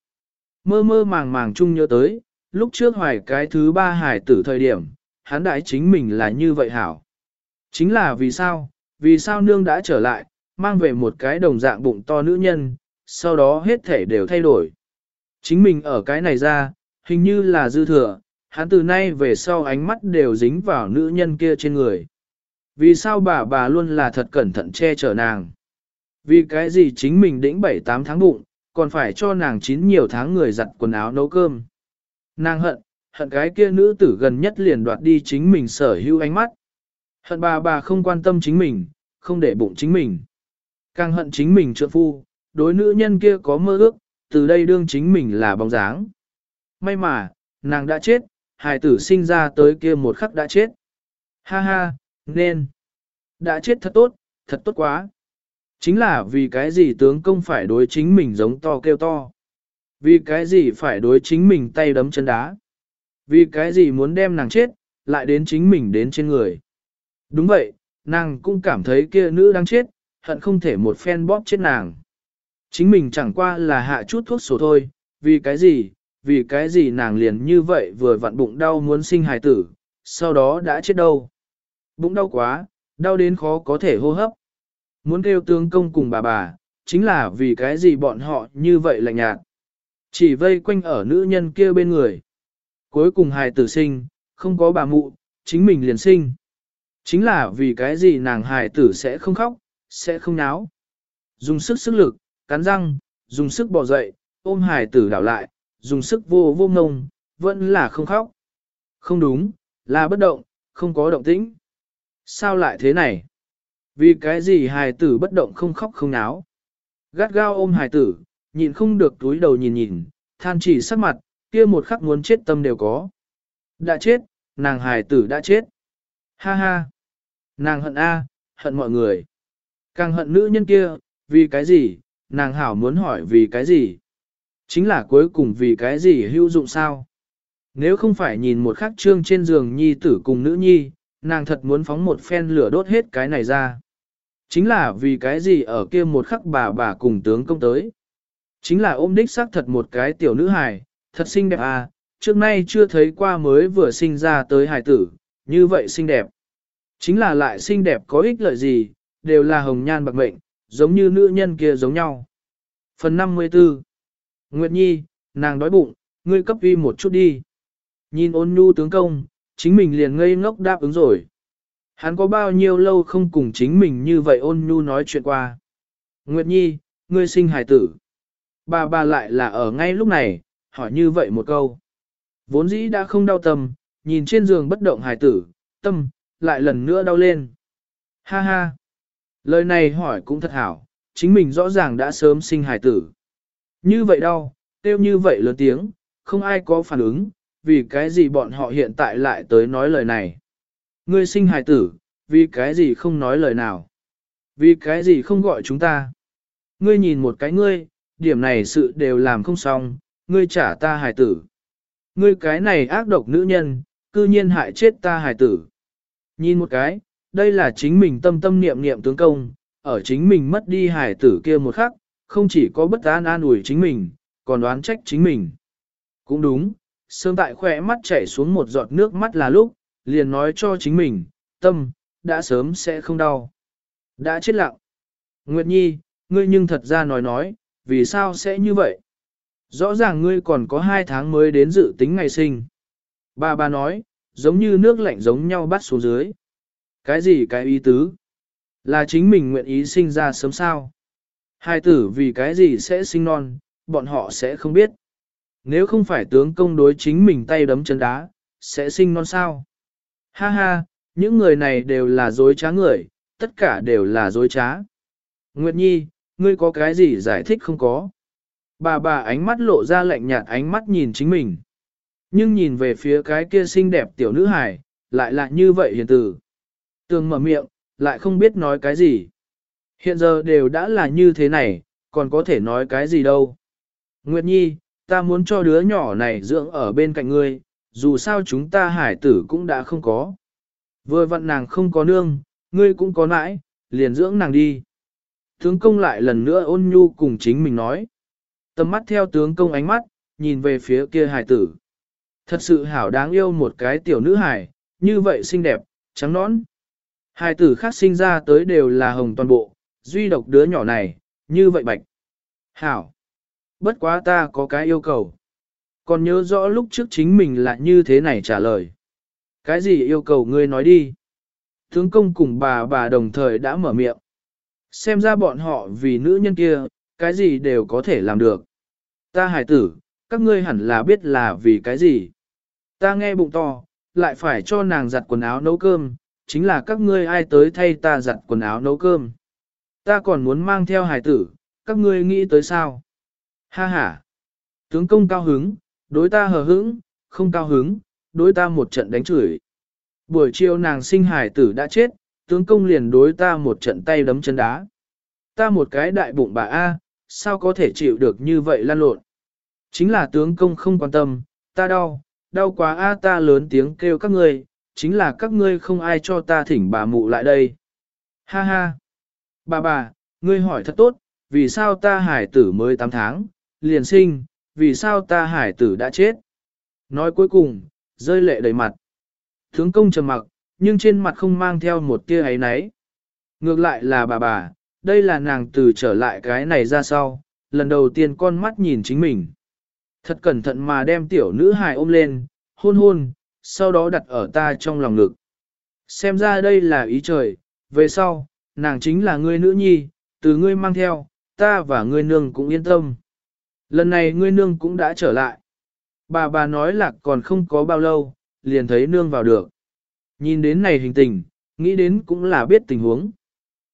Mơ mơ màng màng chung nhớ tới, lúc trước hoài cái thứ ba hải tử thời điểm, hắn đại chính mình là như vậy hảo. Chính là vì sao, vì sao nương đã trở lại, mang về một cái đồng dạng bụng to nữ nhân, sau đó hết thể đều thay đổi. Chính mình ở cái này ra, hình như là dư thừa, hắn từ nay về sau ánh mắt đều dính vào nữ nhân kia trên người. Vì sao bà bà luôn là thật cẩn thận che chở nàng? Vì cái gì chính mình đĩnh 7-8 tháng bụng, còn phải cho nàng chín nhiều tháng người giặt quần áo nấu cơm. Nàng hận, hận cái kia nữ tử gần nhất liền đoạt đi chính mình sở hữu ánh mắt. Hận bà bà không quan tâm chính mình, không để bụng chính mình. Càng hận chính mình trượng phu, đối nữ nhân kia có mơ ước, từ đây đương chính mình là bóng dáng. May mà, nàng đã chết, hài tử sinh ra tới kia một khắc đã chết. Ha ha, nên. Đã chết thật tốt, thật tốt quá. Chính là vì cái gì tướng công phải đối chính mình giống to kêu to. Vì cái gì phải đối chính mình tay đấm chân đá. Vì cái gì muốn đem nàng chết, lại đến chính mình đến trên người. Đúng vậy, nàng cũng cảm thấy kia nữ đang chết, hận không thể một phen bóp chết nàng. Chính mình chẳng qua là hạ chút thuốc sổ thôi, vì cái gì, vì cái gì nàng liền như vậy vừa vặn bụng đau muốn sinh hài tử, sau đó đã chết đâu. Bụng đau quá, đau đến khó có thể hô hấp. Muốn kêu tướng công cùng bà bà, chính là vì cái gì bọn họ như vậy lạnh nhạt. Chỉ vây quanh ở nữ nhân kia bên người. Cuối cùng hài tử sinh, không có bà mụ, chính mình liền sinh. Chính là vì cái gì nàng hài tử sẽ không khóc, sẽ không náo. Dùng sức sức lực, cắn răng, dùng sức bỏ dậy, ôm hài tử đảo lại, dùng sức vô vô ngông, vẫn là không khóc. Không đúng, là bất động, không có động tĩnh. Sao lại thế này? Vì cái gì hài tử bất động không khóc không náo? Gắt gao ôm hài tử, nhịn không được túi đầu nhìn nhìn, than chỉ sắc mặt, kia một khắc muốn chết tâm đều có. Đã chết, nàng hài tử đã chết. Ha ha. Nàng hận A, hận mọi người. Càng hận nữ nhân kia, vì cái gì, nàng hảo muốn hỏi vì cái gì. Chính là cuối cùng vì cái gì hữu dụng sao. Nếu không phải nhìn một khắc trương trên giường nhi tử cùng nữ nhi, nàng thật muốn phóng một phen lửa đốt hết cái này ra. Chính là vì cái gì ở kia một khắc bà bà cùng tướng công tới. Chính là ôm đích xác thật một cái tiểu nữ hài, thật xinh đẹp à, trước nay chưa thấy qua mới vừa sinh ra tới hài tử, như vậy xinh đẹp. Chính là lại xinh đẹp có ích lợi gì, đều là hồng nhan bạc mệnh, giống như nữ nhân kia giống nhau. Phần 54 Nguyệt Nhi, nàng đói bụng, ngươi cấp vi một chút đi. Nhìn ôn nhu tướng công, chính mình liền ngây ngốc đáp ứng rồi. Hắn có bao nhiêu lâu không cùng chính mình như vậy ôn nhu nói chuyện qua. Nguyệt Nhi, ngươi sinh hải tử. Bà bà lại là ở ngay lúc này, hỏi như vậy một câu. Vốn dĩ đã không đau tâm, nhìn trên giường bất động hải tử, tâm, lại lần nữa đau lên. Ha ha. Lời này hỏi cũng thật hảo, chính mình rõ ràng đã sớm sinh hài tử. Như vậy đau, tiêu như vậy lớn tiếng, không ai có phản ứng, vì cái gì bọn họ hiện tại lại tới nói lời này. Ngươi sinh hài tử, vì cái gì không nói lời nào. Vì cái gì không gọi chúng ta. Ngươi nhìn một cái ngươi, điểm này sự đều làm không xong, ngươi trả ta hài tử. Ngươi cái này ác độc nữ nhân, cư nhiên hại chết ta hài tử. Nhìn một cái, đây là chính mình tâm tâm niệm niệm tướng công, ở chính mình mất đi hải tử kia một khắc, không chỉ có bất an an ủi chính mình, còn đoán trách chính mình. Cũng đúng, sương tại khỏe mắt chảy xuống một giọt nước mắt là lúc, liền nói cho chính mình, tâm, đã sớm sẽ không đau. Đã chết lặng. Nguyệt Nhi, ngươi nhưng thật ra nói nói, vì sao sẽ như vậy? Rõ ràng ngươi còn có hai tháng mới đến dự tính ngày sinh. Bà bà nói, giống như nước lạnh giống nhau bắt xuống dưới. Cái gì cái ý tứ? Là chính mình nguyện ý sinh ra sớm sao? Hai tử vì cái gì sẽ sinh non, bọn họ sẽ không biết. Nếu không phải tướng công đối chính mình tay đấm chân đá, sẽ sinh non sao? Ha ha, những người này đều là dối trá người, tất cả đều là dối trá. Nguyệt Nhi, ngươi có cái gì giải thích không có? bà bà ánh mắt lộ ra lạnh nhạt ánh mắt nhìn chính mình. Nhưng nhìn về phía cái kia xinh đẹp tiểu nữ hài, lại là như vậy hiền tử. Tường mở miệng, lại không biết nói cái gì. Hiện giờ đều đã là như thế này, còn có thể nói cái gì đâu. Nguyệt Nhi, ta muốn cho đứa nhỏ này dưỡng ở bên cạnh ngươi, dù sao chúng ta hải tử cũng đã không có. Vừa vặn nàng không có nương, ngươi cũng có nãi, liền dưỡng nàng đi. Tướng công lại lần nữa ôn nhu cùng chính mình nói. Tầm mắt theo tướng công ánh mắt, nhìn về phía kia hải tử. Thật sự hảo đáng yêu một cái tiểu nữ hải, như vậy xinh đẹp, trắng nõn. hai tử khác sinh ra tới đều là hồng toàn bộ, duy độc đứa nhỏ này, như vậy bạch. Hảo. Bất quá ta có cái yêu cầu. Còn nhớ rõ lúc trước chính mình là như thế này trả lời. Cái gì yêu cầu ngươi nói đi? Tướng công cùng bà bà đồng thời đã mở miệng. Xem ra bọn họ vì nữ nhân kia, cái gì đều có thể làm được. Ta hải tử, các ngươi hẳn là biết là vì cái gì. Ta nghe bụng to, lại phải cho nàng giặt quần áo nấu cơm, chính là các ngươi ai tới thay ta giặt quần áo nấu cơm. Ta còn muốn mang theo hải tử, các ngươi nghĩ tới sao? Ha ha! Tướng công cao hứng, đối ta hờ hững, không cao hứng, đối ta một trận đánh chửi. Buổi chiều nàng sinh hải tử đã chết, tướng công liền đối ta một trận tay đấm chân đá. Ta một cái đại bụng bà A, sao có thể chịu được như vậy lan lộn. Chính là tướng công không quan tâm, ta đau, đau quá A ta lớn tiếng kêu các ngươi, chính là các ngươi không ai cho ta thỉnh bà mụ lại đây. Ha ha! Bà bà, ngươi hỏi thật tốt, vì sao ta hải tử mới 8 tháng, liền sinh, vì sao ta hải tử đã chết. Nói cuối cùng, rơi lệ đầy mặt. Thướng công trầm mặc, nhưng trên mặt không mang theo một tia ấy náy. Ngược lại là bà bà, đây là nàng từ trở lại cái này ra sau, lần đầu tiên con mắt nhìn chính mình. Thật cẩn thận mà đem tiểu nữ hài ôm lên, hôn hôn, sau đó đặt ở ta trong lòng ngực. Xem ra đây là ý trời, về sau, nàng chính là ngươi nữ nhi, từ ngươi mang theo, ta và ngươi nương cũng yên tâm. Lần này ngươi nương cũng đã trở lại. Bà bà nói là còn không có bao lâu, liền thấy nương vào được. Nhìn đến này hình tình, nghĩ đến cũng là biết tình huống.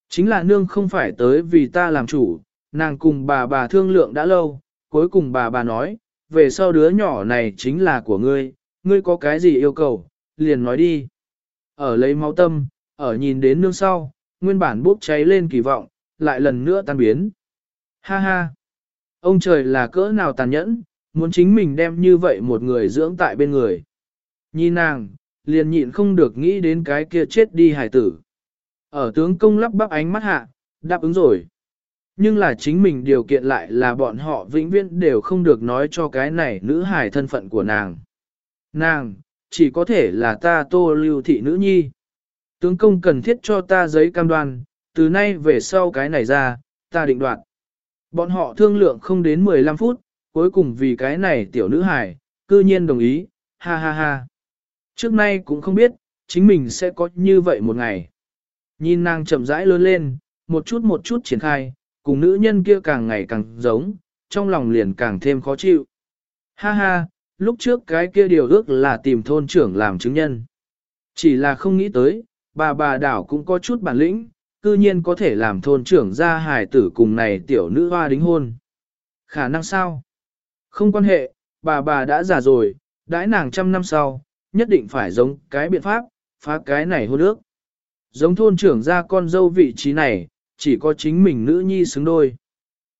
Chính là nương không phải tới vì ta làm chủ, nàng cùng bà bà thương lượng đã lâu, cuối cùng bà bà nói, về sau đứa nhỏ này chính là của ngươi, ngươi có cái gì yêu cầu, liền nói đi. Ở lấy máu tâm, ở nhìn đến nương sau, nguyên bản bốc cháy lên kỳ vọng, lại lần nữa tan biến. Ha ha! Ông trời là cỡ nào tàn nhẫn, muốn chính mình đem như vậy một người dưỡng tại bên người. Nhìn nàng, liền nhịn không được nghĩ đến cái kia chết đi hải tử. Ở tướng công lắp bắp ánh mắt hạ, đáp ứng rồi. Nhưng là chính mình điều kiện lại là bọn họ vĩnh viễn đều không được nói cho cái này nữ hải thân phận của nàng. Nàng, chỉ có thể là ta tô lưu thị nữ nhi. Tướng công cần thiết cho ta giấy cam đoan, từ nay về sau cái này ra, ta định đoạt. Bọn họ thương lượng không đến 15 phút, cuối cùng vì cái này tiểu nữ hải, cư nhiên đồng ý, ha ha ha. Trước nay cũng không biết, chính mình sẽ có như vậy một ngày. Nhìn nàng chậm rãi lớn lên, một chút một chút triển khai, cùng nữ nhân kia càng ngày càng giống, trong lòng liền càng thêm khó chịu. Ha ha, lúc trước cái kia điều ước là tìm thôn trưởng làm chứng nhân. Chỉ là không nghĩ tới, bà bà đảo cũng có chút bản lĩnh, cư nhiên có thể làm thôn trưởng ra hài tử cùng này tiểu nữ hoa đính hôn. Khả năng sao? Không quan hệ, bà bà đã già rồi, đãi nàng trăm năm sau, nhất định phải giống cái biện pháp, phá cái này hôn ước. Giống thôn trưởng ra con dâu vị trí này, chỉ có chính mình nữ nhi xứng đôi.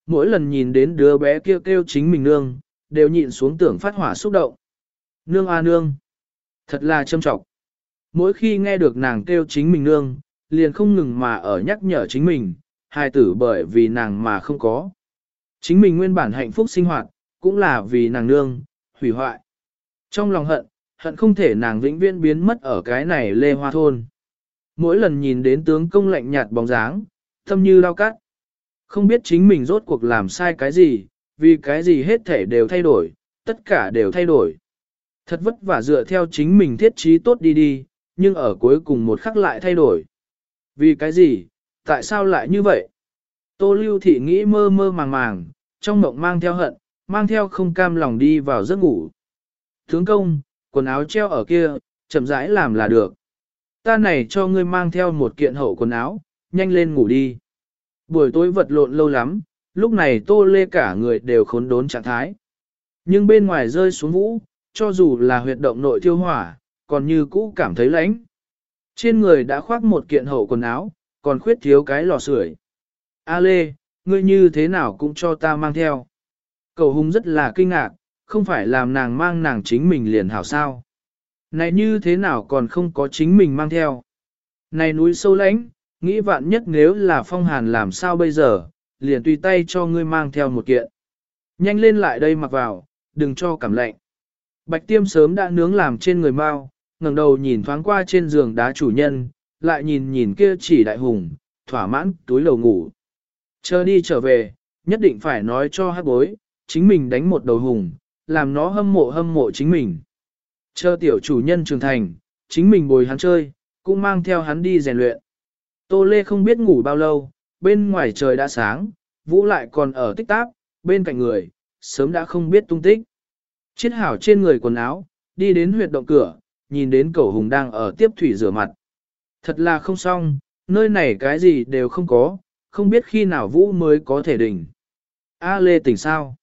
Mỗi lần nhìn đến đứa bé kêu kêu chính mình nương, đều nhịn xuống tưởng phát hỏa xúc động. Nương a nương. Thật là châm trọng. Mỗi khi nghe được nàng kêu chính mình nương, liền không ngừng mà ở nhắc nhở chính mình, hài tử bởi vì nàng mà không có. Chính mình nguyên bản hạnh phúc sinh hoạt, cũng là vì nàng nương, hủy hoại. Trong lòng hận, hận không thể nàng vĩnh viễn biến mất ở cái này lê hoa thôn. Mỗi lần nhìn đến tướng công lạnh nhạt bóng dáng, thâm như lao cắt. Không biết chính mình rốt cuộc làm sai cái gì, vì cái gì hết thể đều thay đổi, tất cả đều thay đổi. Thật vất vả dựa theo chính mình thiết trí tốt đi đi, nhưng ở cuối cùng một khắc lại thay đổi. Vì cái gì, tại sao lại như vậy? Tô lưu thị nghĩ mơ mơ màng màng, trong mộng mang theo hận, mang theo không cam lòng đi vào giấc ngủ. Thướng công, quần áo treo ở kia, chậm rãi làm là được. Ta này cho ngươi mang theo một kiện hậu quần áo, nhanh lên ngủ đi. Buổi tối vật lộn lâu lắm, lúc này tô lê cả người đều khốn đốn trạng thái. Nhưng bên ngoài rơi xuống vũ, cho dù là huyệt động nội tiêu hỏa, còn như cũ cảm thấy lạnh. Trên người đã khoác một kiện hậu quần áo, còn khuyết thiếu cái lò sưởi. A Lê, ngươi như thế nào cũng cho ta mang theo. Cầu hùng rất là kinh ngạc, không phải làm nàng mang nàng chính mình liền hảo sao. Này như thế nào còn không có chính mình mang theo. Này núi sâu lãnh, nghĩ vạn nhất nếu là phong hàn làm sao bây giờ, liền tùy tay cho ngươi mang theo một kiện. Nhanh lên lại đây mặc vào, đừng cho cảm lạnh. Bạch tiêm sớm đã nướng làm trên người mau, ngẩng đầu nhìn thoáng qua trên giường đá chủ nhân, lại nhìn nhìn kia chỉ đại hùng, thỏa mãn túi lầu ngủ. Chờ đi trở về, nhất định phải nói cho hát bối, chính mình đánh một đầu hùng, làm nó hâm mộ hâm mộ chính mình. Chờ tiểu chủ nhân trưởng thành, chính mình bồi hắn chơi, cũng mang theo hắn đi rèn luyện. Tô Lê không biết ngủ bao lâu, bên ngoài trời đã sáng, Vũ lại còn ở tích táp, bên cạnh người, sớm đã không biết tung tích. Chiết hảo trên người quần áo, đi đến huyệt động cửa, nhìn đến cậu hùng đang ở tiếp thủy rửa mặt. Thật là không xong, nơi này cái gì đều không có, không biết khi nào Vũ mới có thể đỉnh. A Lê tỉnh sao?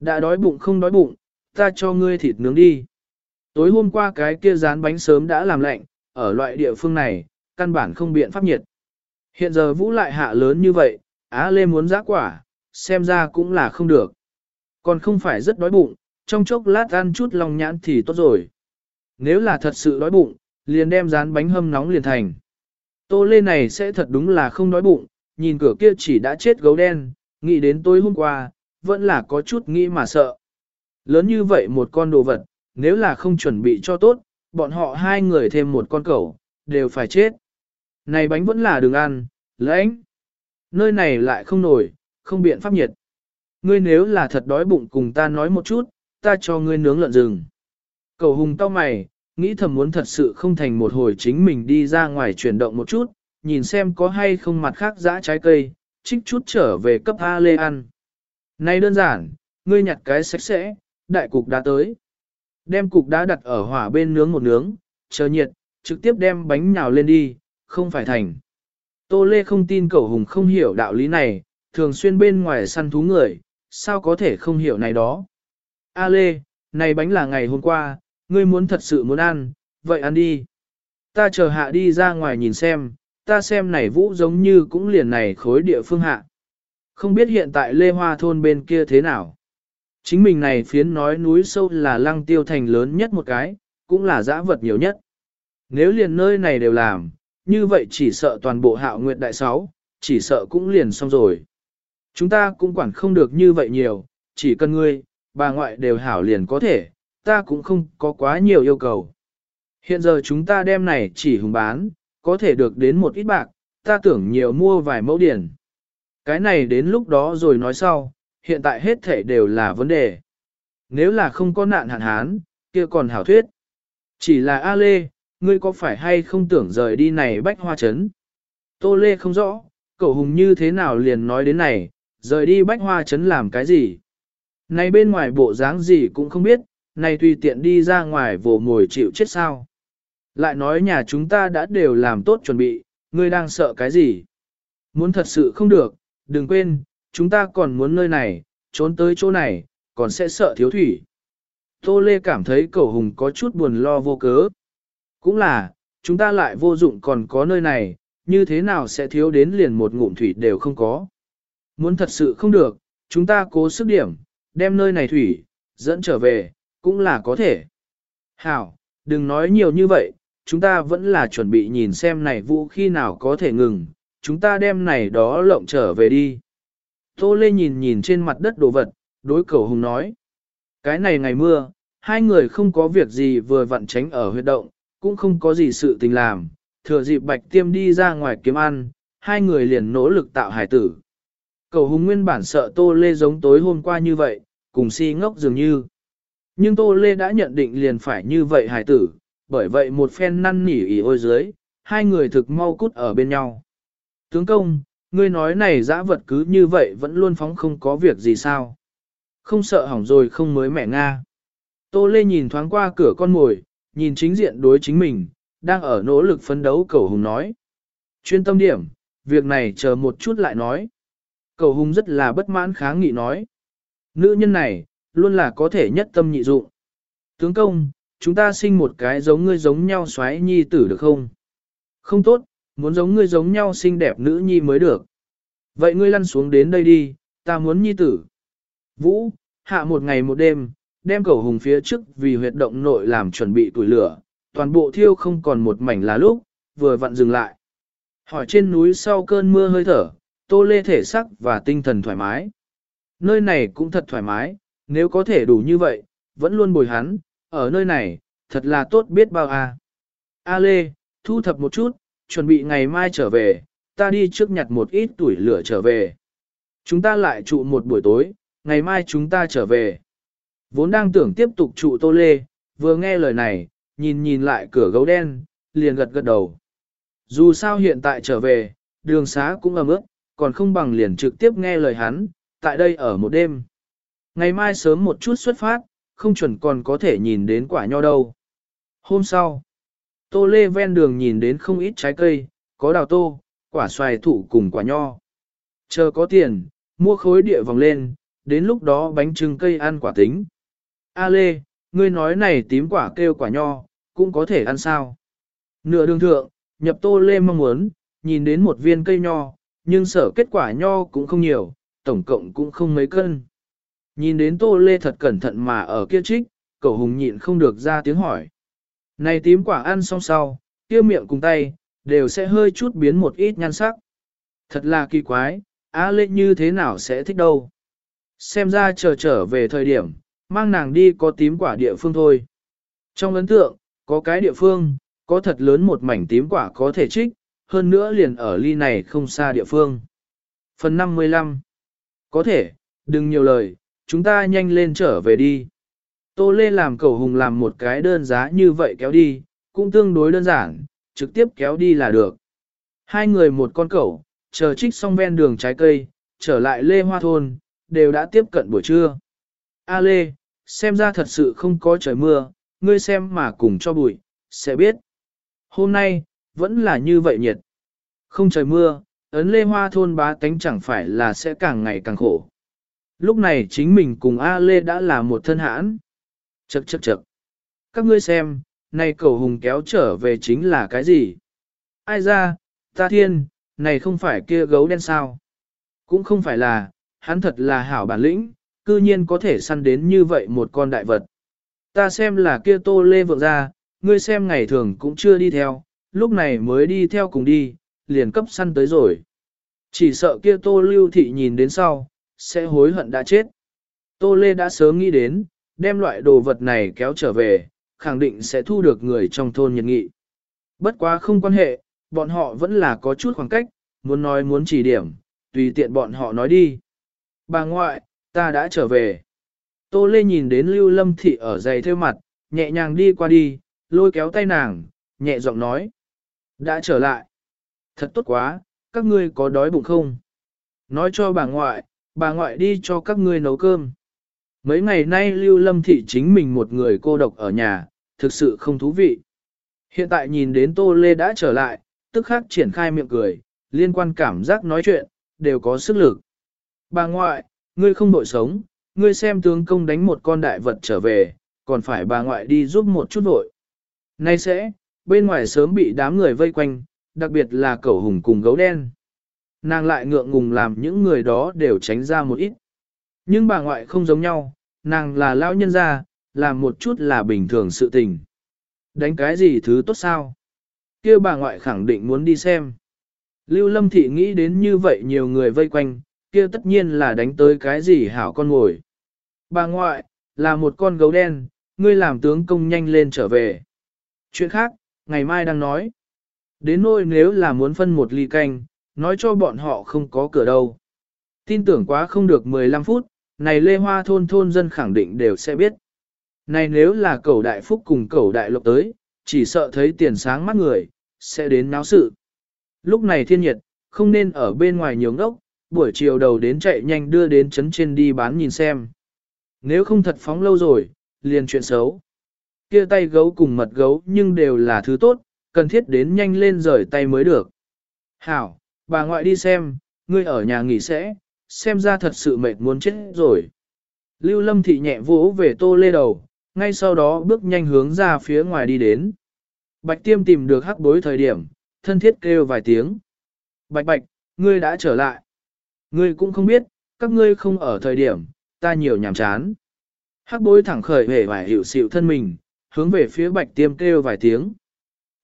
Đã đói bụng không đói bụng, ta cho ngươi thịt nướng đi. Tối hôm qua cái kia rán bánh sớm đã làm lạnh, ở loại địa phương này, căn bản không biện pháp nhiệt. Hiện giờ Vũ lại hạ lớn như vậy, Á Lê muốn giã quả, xem ra cũng là không được. Còn không phải rất đói bụng, trong chốc lát ăn chút lòng nhãn thì tốt rồi. Nếu là thật sự đói bụng, liền đem rán bánh hâm nóng liền thành. Tô Lê này sẽ thật đúng là không đói bụng, nhìn cửa kia chỉ đã chết gấu đen, nghĩ đến tối hôm qua, vẫn là có chút nghĩ mà sợ. Lớn như vậy một con đồ vật, nếu là không chuẩn bị cho tốt, bọn họ hai người thêm một con cẩu, đều phải chết. Này bánh vẫn là đường ăn, lãnh. Nơi này lại không nổi, không biện pháp nhiệt. Ngươi nếu là thật đói bụng cùng ta nói một chút, ta cho ngươi nướng lợn rừng. Cầu hùng tao mày, nghĩ thầm muốn thật sự không thành một hồi chính mình đi ra ngoài chuyển động một chút, nhìn xem có hay không mặt khác dã trái cây, trích chút trở về cấp A Lê ăn. Này đơn giản, ngươi nhặt cái sạch sẽ, đại cục đã tới. Đem cục đá đặt ở hỏa bên nướng một nướng, chờ nhiệt, trực tiếp đem bánh nhào lên đi, không phải thành. Tô Lê không tin cậu hùng không hiểu đạo lý này, thường xuyên bên ngoài săn thú người, sao có thể không hiểu này đó. A Lê, này bánh là ngày hôm qua, ngươi muốn thật sự muốn ăn, vậy ăn đi. Ta chờ hạ đi ra ngoài nhìn xem, ta xem này vũ giống như cũng liền này khối địa phương hạ. Không biết hiện tại Lê Hoa thôn bên kia thế nào. Chính mình này phiến nói núi sâu là lăng tiêu thành lớn nhất một cái, cũng là dã vật nhiều nhất. Nếu liền nơi này đều làm, như vậy chỉ sợ toàn bộ hạo nguyệt đại sáu, chỉ sợ cũng liền xong rồi. Chúng ta cũng quản không được như vậy nhiều, chỉ cần ngươi, bà ngoại đều hảo liền có thể, ta cũng không có quá nhiều yêu cầu. Hiện giờ chúng ta đem này chỉ hùng bán, có thể được đến một ít bạc, ta tưởng nhiều mua vài mẫu điển. Cái này đến lúc đó rồi nói sau, hiện tại hết thể đều là vấn đề. Nếu là không có nạn hạn hán, kia còn hảo thuyết. Chỉ là A Lê, ngươi có phải hay không tưởng rời đi này bách hoa chấn? Tô Lê không rõ, cậu hùng như thế nào liền nói đến này, rời đi bách hoa chấn làm cái gì? Này bên ngoài bộ dáng gì cũng không biết, này tùy tiện đi ra ngoài vồ mồi chịu chết sao. Lại nói nhà chúng ta đã đều làm tốt chuẩn bị, ngươi đang sợ cái gì? Muốn thật sự không được, đừng quên, chúng ta còn muốn nơi này, trốn tới chỗ này, còn sẽ sợ thiếu thủy. Tô Lê cảm thấy cậu hùng có chút buồn lo vô cớ. Cũng là, chúng ta lại vô dụng còn có nơi này, như thế nào sẽ thiếu đến liền một ngụm thủy đều không có. Muốn thật sự không được, chúng ta cố sức điểm, đem nơi này thủy, dẫn trở về, cũng là có thể. Hảo, đừng nói nhiều như vậy, chúng ta vẫn là chuẩn bị nhìn xem này vũ khi nào có thể ngừng, chúng ta đem này đó lộng trở về đi. Tô Lê nhìn nhìn trên mặt đất đồ vật, đối cầu hùng nói. Cái này ngày mưa, hai người không có việc gì vừa vặn tránh ở huyệt động, cũng không có gì sự tình làm, thừa dịp bạch tiêm đi ra ngoài kiếm ăn, hai người liền nỗ lực tạo hải tử. Cầu hùng nguyên bản sợ Tô Lê giống tối hôm qua như vậy, cùng si ngốc dường như. Nhưng Tô Lê đã nhận định liền phải như vậy hải tử, bởi vậy một phen năn nỉ ý ôi dưới, hai người thực mau cút ở bên nhau. Tướng công, ngươi nói này dã vật cứ như vậy vẫn luôn phóng không có việc gì sao. Không sợ hỏng rồi không mới mẹ Nga. Tô Lê nhìn thoáng qua cửa con mồi, nhìn chính diện đối chính mình, đang ở nỗ lực phấn đấu cầu hùng nói. Chuyên tâm điểm, việc này chờ một chút lại nói. Cầu hùng rất là bất mãn kháng nghị nói. Nữ nhân này, luôn là có thể nhất tâm nhị dụng. Tướng công, chúng ta sinh một cái giống ngươi giống nhau xoáy nhi tử được không? Không tốt, muốn giống ngươi giống nhau xinh đẹp nữ nhi mới được. Vậy ngươi lăn xuống đến đây đi, ta muốn nhi tử. Vũ, hạ một ngày một đêm, đem cầu hùng phía trước vì huyệt động nội làm chuẩn bị tuổi lửa, toàn bộ thiêu không còn một mảnh là lúc, vừa vặn dừng lại. Hỏi trên núi sau cơn mưa hơi thở, tô lê thể sắc và tinh thần thoải mái. Nơi này cũng thật thoải mái, nếu có thể đủ như vậy, vẫn luôn bồi hắn, ở nơi này, thật là tốt biết bao à. A Lê, thu thập một chút, chuẩn bị ngày mai trở về, ta đi trước nhặt một ít tuổi lửa trở về. Chúng ta lại trụ một buổi tối, ngày mai chúng ta trở về. Vốn đang tưởng tiếp tục trụ tô lê, vừa nghe lời này, nhìn nhìn lại cửa gấu đen, liền gật gật đầu. Dù sao hiện tại trở về, đường xá cũng ấm ướt, còn không bằng liền trực tiếp nghe lời hắn, tại đây ở một đêm. Ngày mai sớm một chút xuất phát, không chuẩn còn có thể nhìn đến quả nho đâu. Hôm sau, tô lê ven đường nhìn đến không ít trái cây, có đào tô, quả xoài thụ cùng quả nho. Chờ có tiền, mua khối địa vòng lên, đến lúc đó bánh trưng cây ăn quả tính. A Lê, ngươi nói này tím quả kêu quả nho, cũng có thể ăn sao? Nửa đường thượng, nhập tô Lê mong muốn, nhìn đến một viên cây nho, nhưng sở kết quả nho cũng không nhiều, tổng cộng cũng không mấy cân. Nhìn đến tô Lê thật cẩn thận mà ở kia trích, cậu hùng nhịn không được ra tiếng hỏi. Này tím quả ăn xong sau, kia miệng cùng tay, đều sẽ hơi chút biến một ít nhan sắc. Thật là kỳ quái, A Lê như thế nào sẽ thích đâu. Xem ra chờ trở về thời điểm, mang nàng đi có tím quả địa phương thôi. Trong ấn tượng, có cái địa phương, có thật lớn một mảnh tím quả có thể trích, hơn nữa liền ở ly này không xa địa phương. Phần 55 Có thể, đừng nhiều lời, chúng ta nhanh lên trở về đi. Tô Lê làm cầu hùng làm một cái đơn giá như vậy kéo đi, cũng tương đối đơn giản, trực tiếp kéo đi là được. Hai người một con cẩu, chờ trích xong ven đường trái cây, trở lại Lê Hoa Thôn, đều đã tiếp cận buổi trưa. A Lê, xem ra thật sự không có trời mưa, ngươi xem mà cùng cho bụi, sẽ biết. Hôm nay, vẫn là như vậy nhiệt. Không trời mưa, ấn Lê Hoa Thôn bá tánh chẳng phải là sẽ càng ngày càng khổ. Lúc này chính mình cùng A Lê đã là một thân hãn. Chậc chậc chậc. Các ngươi xem, này cầu hùng kéo trở về chính là cái gì? Ai ra, ta thiên, này không phải kia gấu đen sao? Cũng không phải là, hắn thật là hảo bản lĩnh, cư nhiên có thể săn đến như vậy một con đại vật. Ta xem là kia tô lê vượng ra, ngươi xem ngày thường cũng chưa đi theo, lúc này mới đi theo cùng đi, liền cấp săn tới rồi. Chỉ sợ kia tô lưu thị nhìn đến sau, sẽ hối hận đã chết. Tô lê đã sớm nghĩ đến, đem loại đồ vật này kéo trở về, khẳng định sẽ thu được người trong thôn nhiệt nghị. Bất quá không quan hệ, bọn họ vẫn là có chút khoảng cách, muốn nói muốn chỉ điểm, tùy tiện bọn họ nói đi. Bà ngoại, ta đã trở về. Tô Lê nhìn đến Lưu Lâm Thị ở giày theo mặt, nhẹ nhàng đi qua đi, lôi kéo tay nàng, nhẹ giọng nói. Đã trở lại. Thật tốt quá, các ngươi có đói bụng không? Nói cho bà ngoại, bà ngoại đi cho các ngươi nấu cơm. Mấy ngày nay Lưu Lâm Thị chính mình một người cô độc ở nhà, thực sự không thú vị. Hiện tại nhìn đến Tô Lê đã trở lại, tức khắc triển khai miệng cười, liên quan cảm giác nói chuyện, đều có sức lực. Bà ngoại, ngươi không đội sống, ngươi xem tướng công đánh một con đại vật trở về, còn phải bà ngoại đi giúp một chút vội. Nay sẽ, bên ngoài sớm bị đám người vây quanh, đặc biệt là cẩu hùng cùng gấu đen. Nàng lại ngượng ngùng làm những người đó đều tránh ra một ít. Nhưng bà ngoại không giống nhau, nàng là lão nhân gia, làm một chút là bình thường sự tình. Đánh cái gì thứ tốt sao? kia bà ngoại khẳng định muốn đi xem. Lưu Lâm Thị nghĩ đến như vậy nhiều người vây quanh, kia tất nhiên là đánh tới cái gì hảo con ngồi. Bà ngoại, là một con gấu đen, ngươi làm tướng công nhanh lên trở về. Chuyện khác, ngày mai đang nói. Đến nỗi nếu là muốn phân một ly canh, nói cho bọn họ không có cửa đâu. Tin tưởng quá không được 15 phút, này Lê Hoa thôn thôn dân khẳng định đều sẽ biết. Này nếu là cầu đại phúc cùng cầu đại lộc tới, chỉ sợ thấy tiền sáng mắt người, sẽ đến náo sự. Lúc này thiên nhiệt, không nên ở bên ngoài nhiều ngốc, buổi chiều đầu đến chạy nhanh đưa đến chấn trên đi bán nhìn xem. Nếu không thật phóng lâu rồi, liền chuyện xấu. Kia tay gấu cùng mật gấu nhưng đều là thứ tốt, cần thiết đến nhanh lên rời tay mới được. Hảo, bà ngoại đi xem, ngươi ở nhà nghỉ sẽ, xem ra thật sự mệt muốn chết rồi. Lưu Lâm Thị nhẹ vỗ về tô lê đầu, ngay sau đó bước nhanh hướng ra phía ngoài đi đến. Bạch Tiêm tìm được hắc bối thời điểm, thân thiết kêu vài tiếng. Bạch Bạch, ngươi đã trở lại. Ngươi cũng không biết, các ngươi không ở thời điểm, ta nhiều nhàm chán. Hắc bối thẳng khởi hề vài hiệu xịu thân mình, hướng về phía Bạch Tiêm kêu vài tiếng.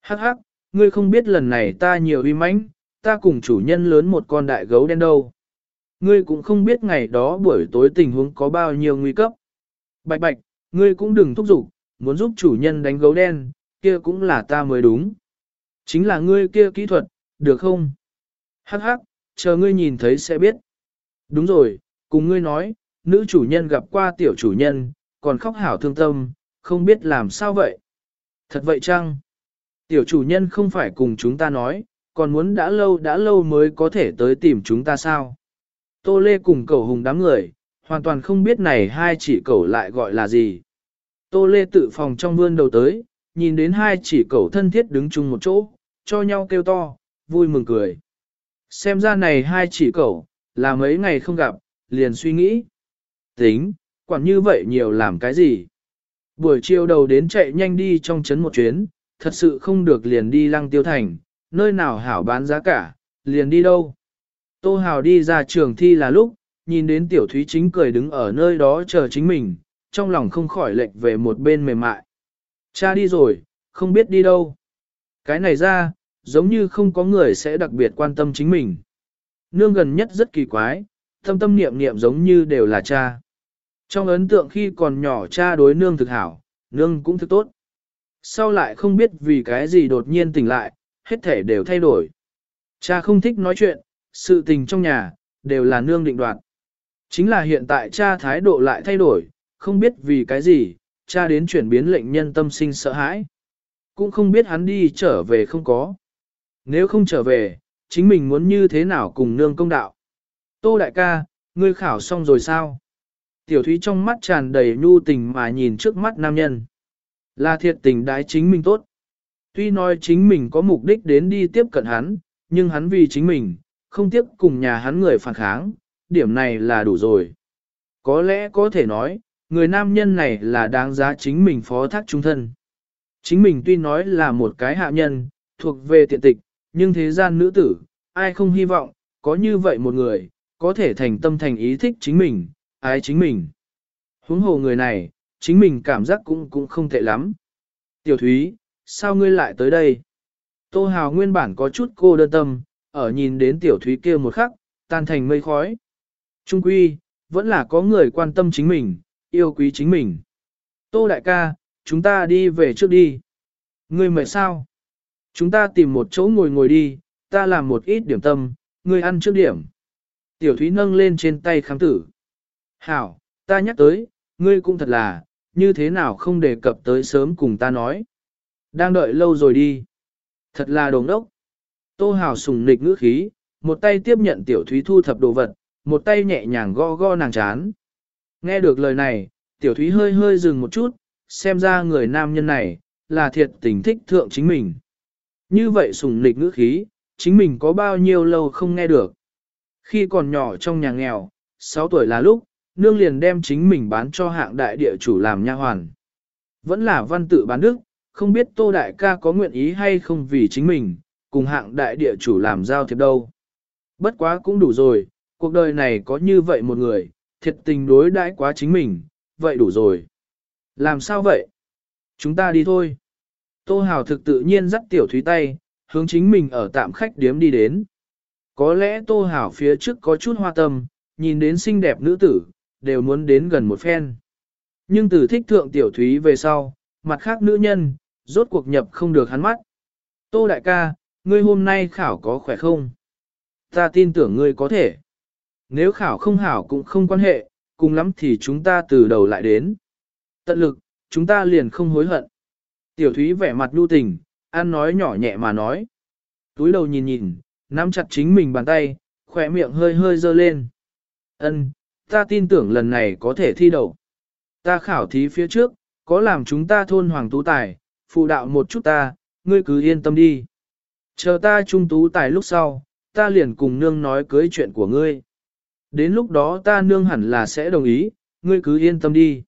Hắc hắc, ngươi không biết lần này ta nhiều uy mãnh, ta cùng chủ nhân lớn một con đại gấu đen đâu. Ngươi cũng không biết ngày đó buổi tối tình huống có bao nhiêu nguy cấp. Bạch bạch, ngươi cũng đừng thúc giục, muốn giúp chủ nhân đánh gấu đen, kia cũng là ta mới đúng. Chính là ngươi kia kỹ thuật, được không? Hắc hắc, chờ ngươi nhìn thấy sẽ biết. Đúng rồi, cùng ngươi nói, nữ chủ nhân gặp qua tiểu chủ nhân, còn khóc hảo thương tâm, không biết làm sao vậy. Thật vậy chăng? Tiểu chủ nhân không phải cùng chúng ta nói, còn muốn đã lâu đã lâu mới có thể tới tìm chúng ta sao? Tô Lê cùng cầu hùng đám người, hoàn toàn không biết này hai chỉ cầu lại gọi là gì. Tô Lê tự phòng trong vươn đầu tới, nhìn đến hai chỉ cầu thân thiết đứng chung một chỗ, cho nhau kêu to, vui mừng cười. Xem ra này hai chỉ cậu là mấy ngày không gặp, liền suy nghĩ. Tính, quản như vậy nhiều làm cái gì? Buổi chiều đầu đến chạy nhanh đi trong trấn một chuyến, thật sự không được liền đi lăng tiêu thành, nơi nào hảo bán giá cả, liền đi đâu. Tô Hào đi ra trường thi là lúc, nhìn đến tiểu thúy chính cười đứng ở nơi đó chờ chính mình, trong lòng không khỏi lệch về một bên mềm mại. Cha đi rồi, không biết đi đâu. Cái này ra, giống như không có người sẽ đặc biệt quan tâm chính mình. Nương gần nhất rất kỳ quái, tâm tâm niệm niệm giống như đều là cha. Trong ấn tượng khi còn nhỏ cha đối nương thực hảo, nương cũng thực tốt. Sau lại không biết vì cái gì đột nhiên tỉnh lại, hết thể đều thay đổi. Cha không thích nói chuyện, sự tình trong nhà, đều là nương định đoạt. Chính là hiện tại cha thái độ lại thay đổi, không biết vì cái gì, cha đến chuyển biến lệnh nhân tâm sinh sợ hãi. Cũng không biết hắn đi trở về không có. Nếu không trở về, chính mình muốn như thế nào cùng nương công đạo. Tô đại ca, ngươi khảo xong rồi sao? Tiểu thúy trong mắt tràn đầy nhu tình mà nhìn trước mắt nam nhân. Là thiệt tình đái chính mình tốt. Tuy nói chính mình có mục đích đến đi tiếp cận hắn, nhưng hắn vì chính mình, không tiếp cùng nhà hắn người phản kháng, điểm này là đủ rồi. Có lẽ có thể nói, người nam nhân này là đáng giá chính mình phó thác trung thân. Chính mình tuy nói là một cái hạ nhân, thuộc về tiện tịch, nhưng thế gian nữ tử, ai không hy vọng, có như vậy một người, có thể thành tâm thành ý thích chính mình, ái chính mình. Huống hồ người này, chính mình cảm giác cũng cũng không tệ lắm. Tiểu Thúy, sao ngươi lại tới đây? Tô Hào nguyên bản có chút cô đơn tâm, ở nhìn đến Tiểu Thúy kia một khắc, tan thành mây khói. Trung quy, vẫn là có người quan tâm chính mình, yêu quý chính mình. Tô đại ca, chúng ta đi về trước đi. Ngươi mệt sao? Chúng ta tìm một chỗ ngồi ngồi đi, ta làm một ít điểm tâm, ngươi ăn trước điểm. Tiểu Thúy nâng lên trên tay khám tử. Hảo, ta nhắc tới, ngươi cũng thật là, như thế nào không đề cập tới sớm cùng ta nói. Đang đợi lâu rồi đi. Thật là đồng đốc. Tô Hảo sùng nịch ngữ khí, một tay tiếp nhận tiểu thúy thu thập đồ vật, một tay nhẹ nhàng go go nàng chán. Nghe được lời này, tiểu thúy hơi hơi dừng một chút, xem ra người nam nhân này, là thiệt tình thích thượng chính mình. Như vậy sùng nịch ngữ khí, chính mình có bao nhiêu lâu không nghe được. Khi còn nhỏ trong nhà nghèo, 6 tuổi là lúc, nương liền đem chính mình bán cho hạng đại địa chủ làm nha hoàn. Vẫn là văn tự bán đức, không biết tô đại ca có nguyện ý hay không vì chính mình, cùng hạng đại địa chủ làm giao thiệp đâu. Bất quá cũng đủ rồi, cuộc đời này có như vậy một người, thiệt tình đối đãi quá chính mình, vậy đủ rồi. Làm sao vậy? Chúng ta đi thôi. Tô Hào thực tự nhiên dắt tiểu thúy tay, hướng chính mình ở tạm khách điếm đi đến. Có lẽ Tô Hảo phía trước có chút hoa tâm, nhìn đến xinh đẹp nữ tử, đều muốn đến gần một phen. Nhưng từ thích thượng tiểu thúy về sau, mặt khác nữ nhân, rốt cuộc nhập không được hắn mắt. Tô đại ca, ngươi hôm nay khảo có khỏe không? Ta tin tưởng ngươi có thể. Nếu khảo không hảo cũng không quan hệ, cùng lắm thì chúng ta từ đầu lại đến. Tận lực, chúng ta liền không hối hận. Tiểu thúy vẻ mặt nhu tình, ăn nói nhỏ nhẹ mà nói. Túi đầu nhìn nhìn, nắm chặt chính mình bàn tay, khỏe miệng hơi hơi dơ lên. Ân, ta tin tưởng lần này có thể thi đậu. Ta khảo thí phía trước, có làm chúng ta thôn hoàng tú tài, phụ đạo một chút ta, ngươi cứ yên tâm đi. Chờ ta trung tú tài lúc sau, ta liền cùng nương nói cưới chuyện của ngươi. Đến lúc đó ta nương hẳn là sẽ đồng ý, ngươi cứ yên tâm đi.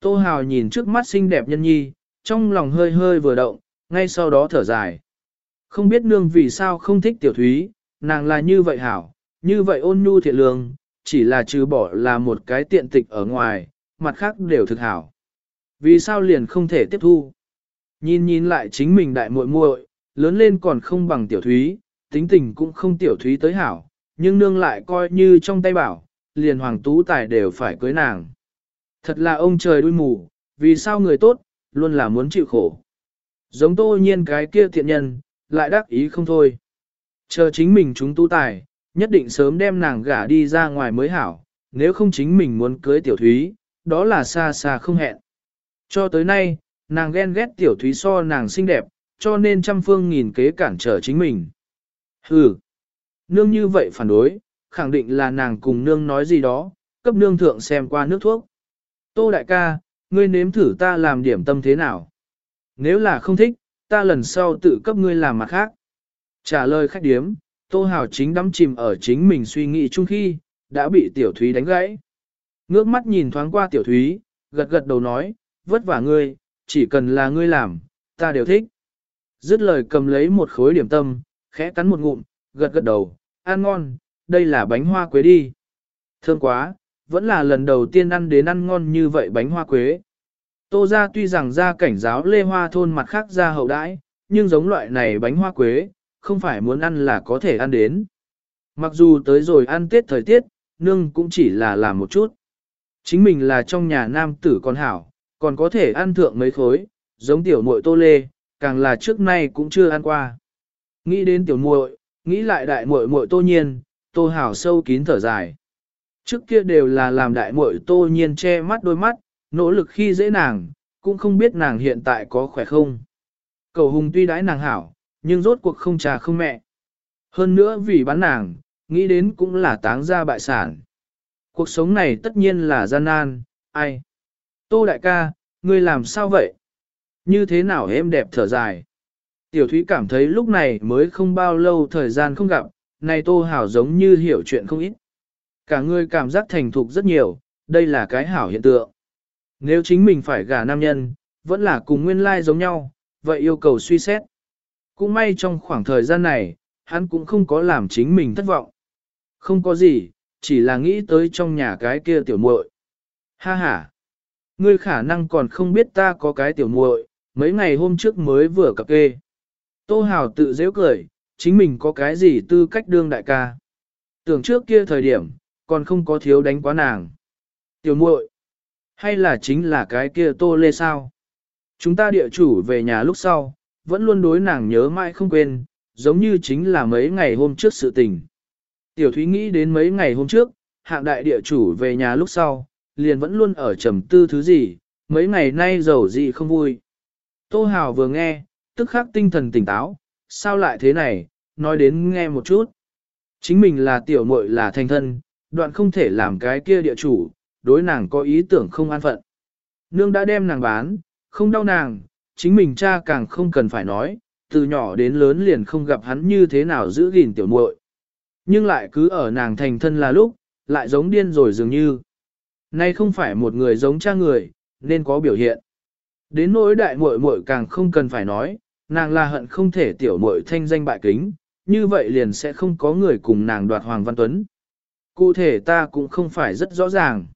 Tô Hào nhìn trước mắt xinh đẹp nhân nhi, trong lòng hơi hơi vừa động, ngay sau đó thở dài. Không biết nương vì sao không thích tiểu thúy, nàng là như vậy hảo, như vậy ôn nhu thiện lương, chỉ là trừ bỏ là một cái tiện tịch ở ngoài, mặt khác đều thực hảo. Vì sao liền không thể tiếp thu? Nhìn nhìn lại chính mình đại muội muội, lớn lên còn không bằng tiểu thúy, tính tình cũng không tiểu thúy tới hảo, nhưng nương lại coi như trong tay bảo, liền hoàng tú tài đều phải cưới nàng. Thật là ông trời đuôi mù, vì sao người tốt, luôn là muốn chịu khổ. Giống tô nhiên cái kia thiện nhân, lại đắc ý không thôi. Chờ chính mình chúng tu tài, nhất định sớm đem nàng gả đi ra ngoài mới hảo, nếu không chính mình muốn cưới tiểu thúy, đó là xa xa không hẹn. Cho tới nay, nàng ghen ghét tiểu thúy so nàng xinh đẹp, cho nên trăm phương nghìn kế cản trở chính mình. Hừ, nương như vậy phản đối, khẳng định là nàng cùng nương nói gì đó, cấp nương thượng xem qua nước thuốc. Tô đại ca, ngươi nếm thử ta làm điểm tâm thế nào? Nếu là không thích, ta lần sau tự cấp ngươi làm mặt khác. Trả lời khách điếm, Tô Hào chính đắm chìm ở chính mình suy nghĩ chung khi, đã bị Tiểu Thúy đánh gãy. Ngước mắt nhìn thoáng qua Tiểu Thúy, gật gật đầu nói, vất vả ngươi, chỉ cần là ngươi làm, ta đều thích. Dứt lời cầm lấy một khối điểm tâm, khẽ cắn một ngụm, gật gật đầu, ăn ngon, đây là bánh hoa quế đi. Thơm quá, vẫn là lần đầu tiên ăn đến ăn ngon như vậy bánh hoa quế. Tô ra tuy rằng ra cảnh giáo lê hoa thôn mặt khác ra hậu đãi, nhưng giống loại này bánh hoa quế, không phải muốn ăn là có thể ăn đến. Mặc dù tới rồi ăn tết thời tiết, nương cũng chỉ là làm một chút. Chính mình là trong nhà nam tử con hảo, còn có thể ăn thượng mấy khối, giống tiểu muội tô lê, càng là trước nay cũng chưa ăn qua. Nghĩ đến tiểu muội, nghĩ lại đại muội muội tô nhiên, tô hảo sâu kín thở dài. Trước kia đều là làm đại muội tô nhiên che mắt đôi mắt, nỗ lực khi dễ nàng, cũng không biết nàng hiện tại có khỏe không. Cầu hùng tuy đãi nàng hảo, nhưng rốt cuộc không trà không mẹ. Hơn nữa vì bán nàng, nghĩ đến cũng là táng ra bại sản. Cuộc sống này tất nhiên là gian nan, ai? Tô đại ca, ngươi làm sao vậy? Như thế nào em đẹp thở dài? Tiểu Thúy cảm thấy lúc này mới không bao lâu thời gian không gặp, này Tô Hảo giống như hiểu chuyện không ít. Cả người cảm giác thành thục rất nhiều, đây là cái hảo hiện tượng. Nếu chính mình phải gả nam nhân, vẫn là cùng nguyên lai giống nhau, vậy yêu cầu suy xét. Cũng may trong khoảng thời gian này, hắn cũng không có làm chính mình thất vọng. Không có gì, chỉ là nghĩ tới trong nhà cái kia tiểu muội. Ha ha, ngươi khả năng còn không biết ta có cái tiểu muội, mấy ngày hôm trước mới vừa cập kê. Tô Hào tự dễ cười, chính mình có cái gì tư cách đương đại ca. Tưởng trước kia thời điểm, còn không có thiếu đánh quá nàng. Tiểu muội, hay là chính là cái kia tô lê sao? Chúng ta địa chủ về nhà lúc sau, vẫn luôn đối nàng nhớ mãi không quên, giống như chính là mấy ngày hôm trước sự tình. Tiểu Thúy nghĩ đến mấy ngày hôm trước, hạng đại địa chủ về nhà lúc sau, liền vẫn luôn ở trầm tư thứ gì, mấy ngày nay giàu gì không vui. Tô Hào vừa nghe, tức khắc tinh thần tỉnh táo, sao lại thế này, nói đến nghe một chút. Chính mình là tiểu muội là thành thân, đoạn không thể làm cái kia địa chủ, đối nàng có ý tưởng không an phận. Nương đã đem nàng bán, không đau nàng, chính mình cha càng không cần phải nói, từ nhỏ đến lớn liền không gặp hắn như thế nào giữ gìn tiểu muội. Nhưng lại cứ ở nàng thành thân là lúc, lại giống điên rồi dường như. Nay không phải một người giống cha người, nên có biểu hiện. Đến nỗi đại muội muội càng không cần phải nói, nàng là hận không thể tiểu muội thanh danh bại kính, như vậy liền sẽ không có người cùng nàng đoạt Hoàng Văn Tuấn. Cụ thể ta cũng không phải rất rõ ràng.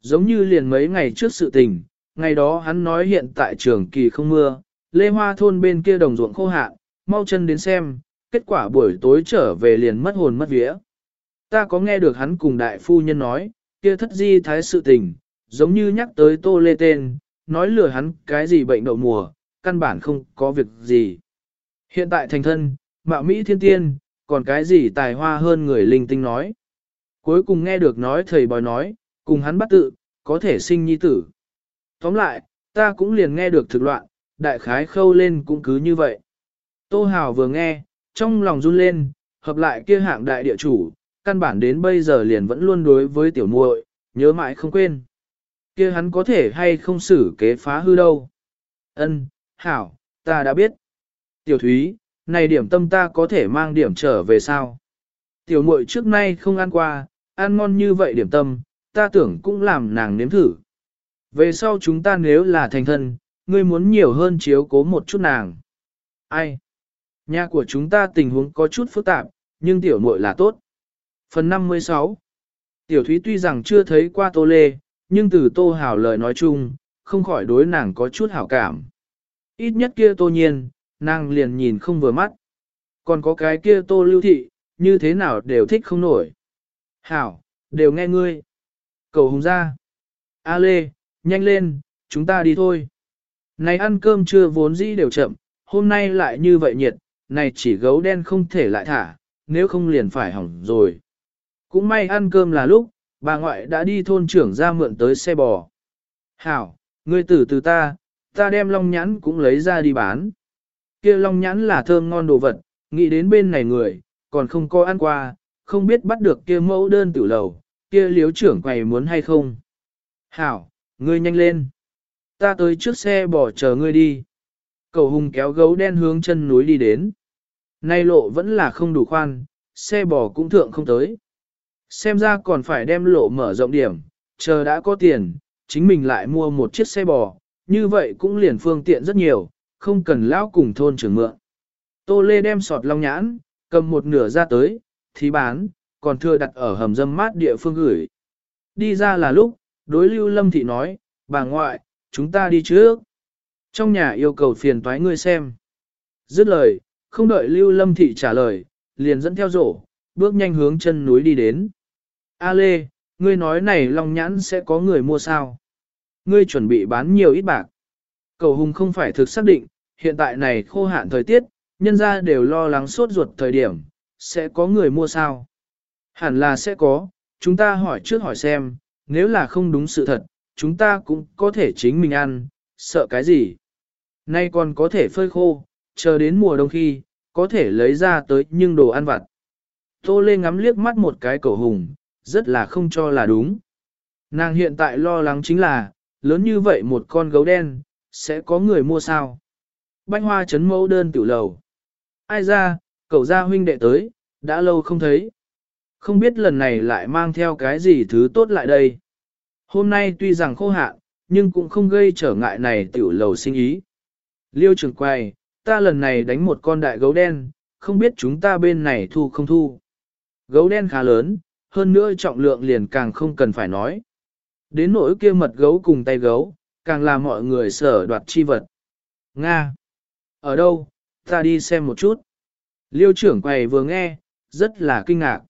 Giống như liền mấy ngày trước sự tình, ngày đó hắn nói hiện tại trường kỳ không mưa, lê hoa thôn bên kia đồng ruộng khô hạn, mau chân đến xem, kết quả buổi tối trở về liền mất hồn mất vía. Ta có nghe được hắn cùng đại phu nhân nói, kia thất di thái sự tình, giống như nhắc tới tô lê tên, nói lừa hắn cái gì bệnh đậu mùa, căn bản không có việc gì. Hiện tại thành thân, mạo Mỹ thiên tiên, còn cái gì tài hoa hơn người linh tinh nói. Cuối cùng nghe được nói thầy bói nói, cùng hắn bắt tự, có thể sinh nhi tử. Tóm lại, ta cũng liền nghe được thực loạn, đại khái khâu lên cũng cứ như vậy. Tô Hào vừa nghe, trong lòng run lên, hợp lại kia hạng đại địa chủ, căn bản đến bây giờ liền vẫn luôn đối với tiểu muội, nhớ mãi không quên. Kia hắn có thể hay không xử kế phá hư đâu. Ân, hảo, ta đã biết. Tiểu Thúy, này điểm tâm ta có thể mang điểm trở về sao? Tiểu muội trước nay không ăn qua, ăn ngon như vậy điểm tâm, ta tưởng cũng làm nàng nếm thử. Về sau chúng ta nếu là thành thân, ngươi muốn nhiều hơn chiếu cố một chút nàng. Ai? Nhà của chúng ta tình huống có chút phức tạp, nhưng tiểu muội là tốt. Phần 56 Tiểu Thúy tuy rằng chưa thấy qua Tô Lê, nhưng từ Tô Hảo lời nói chung, không khỏi đối nàng có chút hảo cảm. Ít nhất kia Tô Nhiên, nàng liền nhìn không vừa mắt. Còn có cái kia Tô Lưu Thị, như thế nào đều thích không nổi. Hảo, đều nghe ngươi. Cầu hùng ra. A Lê, nhanh lên, chúng ta đi thôi. Này ăn cơm trưa vốn dĩ đều chậm, hôm nay lại như vậy nhiệt, này chỉ gấu đen không thể lại thả, nếu không liền phải hỏng rồi. Cũng may ăn cơm là lúc, bà ngoại đã đi thôn trưởng ra mượn tới xe bò. Hảo, ngươi tử từ ta, ta đem long nhãn cũng lấy ra đi bán. Kia long nhãn là thơm ngon đồ vật, nghĩ đến bên này người, còn không có ăn qua, không biết bắt được kia mẫu đơn tử lầu, kia liếu trưởng quầy muốn hay không. Hảo, ngươi nhanh lên. Ta tới trước xe bò chờ ngươi đi. Cầu hùng kéo gấu đen hướng chân núi đi đến. Nay lộ vẫn là không đủ khoan, xe bò cũng thượng không tới. Xem ra còn phải đem lộ mở rộng điểm, chờ đã có tiền, chính mình lại mua một chiếc xe bò, như vậy cũng liền phương tiện rất nhiều, không cần lão cùng thôn trưởng mượn. Tô Lê đem sọt long nhãn, cầm một nửa ra tới, thì bán, còn thừa đặt ở hầm dâm mát địa phương gửi. Đi ra là lúc, đối lưu lâm thị nói, bà ngoại, chúng ta đi trước. Trong nhà yêu cầu phiền toái ngươi xem. Dứt lời, không đợi lưu lâm thị trả lời, liền dẫn theo rổ, bước nhanh hướng chân núi đi đến. A Lê, ngươi nói này long nhãn sẽ có người mua sao? Ngươi chuẩn bị bán nhiều ít bạc. Cầu hùng không phải thực xác định, hiện tại này khô hạn thời tiết, nhân ra đều lo lắng sốt ruột thời điểm, sẽ có người mua sao? Hẳn là sẽ có, chúng ta hỏi trước hỏi xem, nếu là không đúng sự thật, chúng ta cũng có thể chính mình ăn, sợ cái gì? Nay còn có thể phơi khô, chờ đến mùa đông khi, có thể lấy ra tới nhưng đồ ăn vặt. Tô Lê ngắm liếc mắt một cái cầu hùng, rất là không cho là đúng. Nàng hiện tại lo lắng chính là, lớn như vậy một con gấu đen, sẽ có người mua sao? Bánh hoa chấn mẫu đơn tiểu lầu. Ai ra, cậu gia huynh đệ tới, đã lâu không thấy. Không biết lần này lại mang theo cái gì thứ tốt lại đây. Hôm nay tuy rằng khô hạn, nhưng cũng không gây trở ngại này tiểu lầu sinh ý. Liêu trường quay, ta lần này đánh một con đại gấu đen, không biết chúng ta bên này thu không thu. Gấu đen khá lớn, hơn nữa trọng lượng liền càng không cần phải nói. Đến nỗi kia mật gấu cùng tay gấu, càng là mọi người sở đoạt chi vật. Nga! Ở đâu? Ta đi xem một chút. Liêu trưởng quầy vừa nghe, rất là kinh ngạc.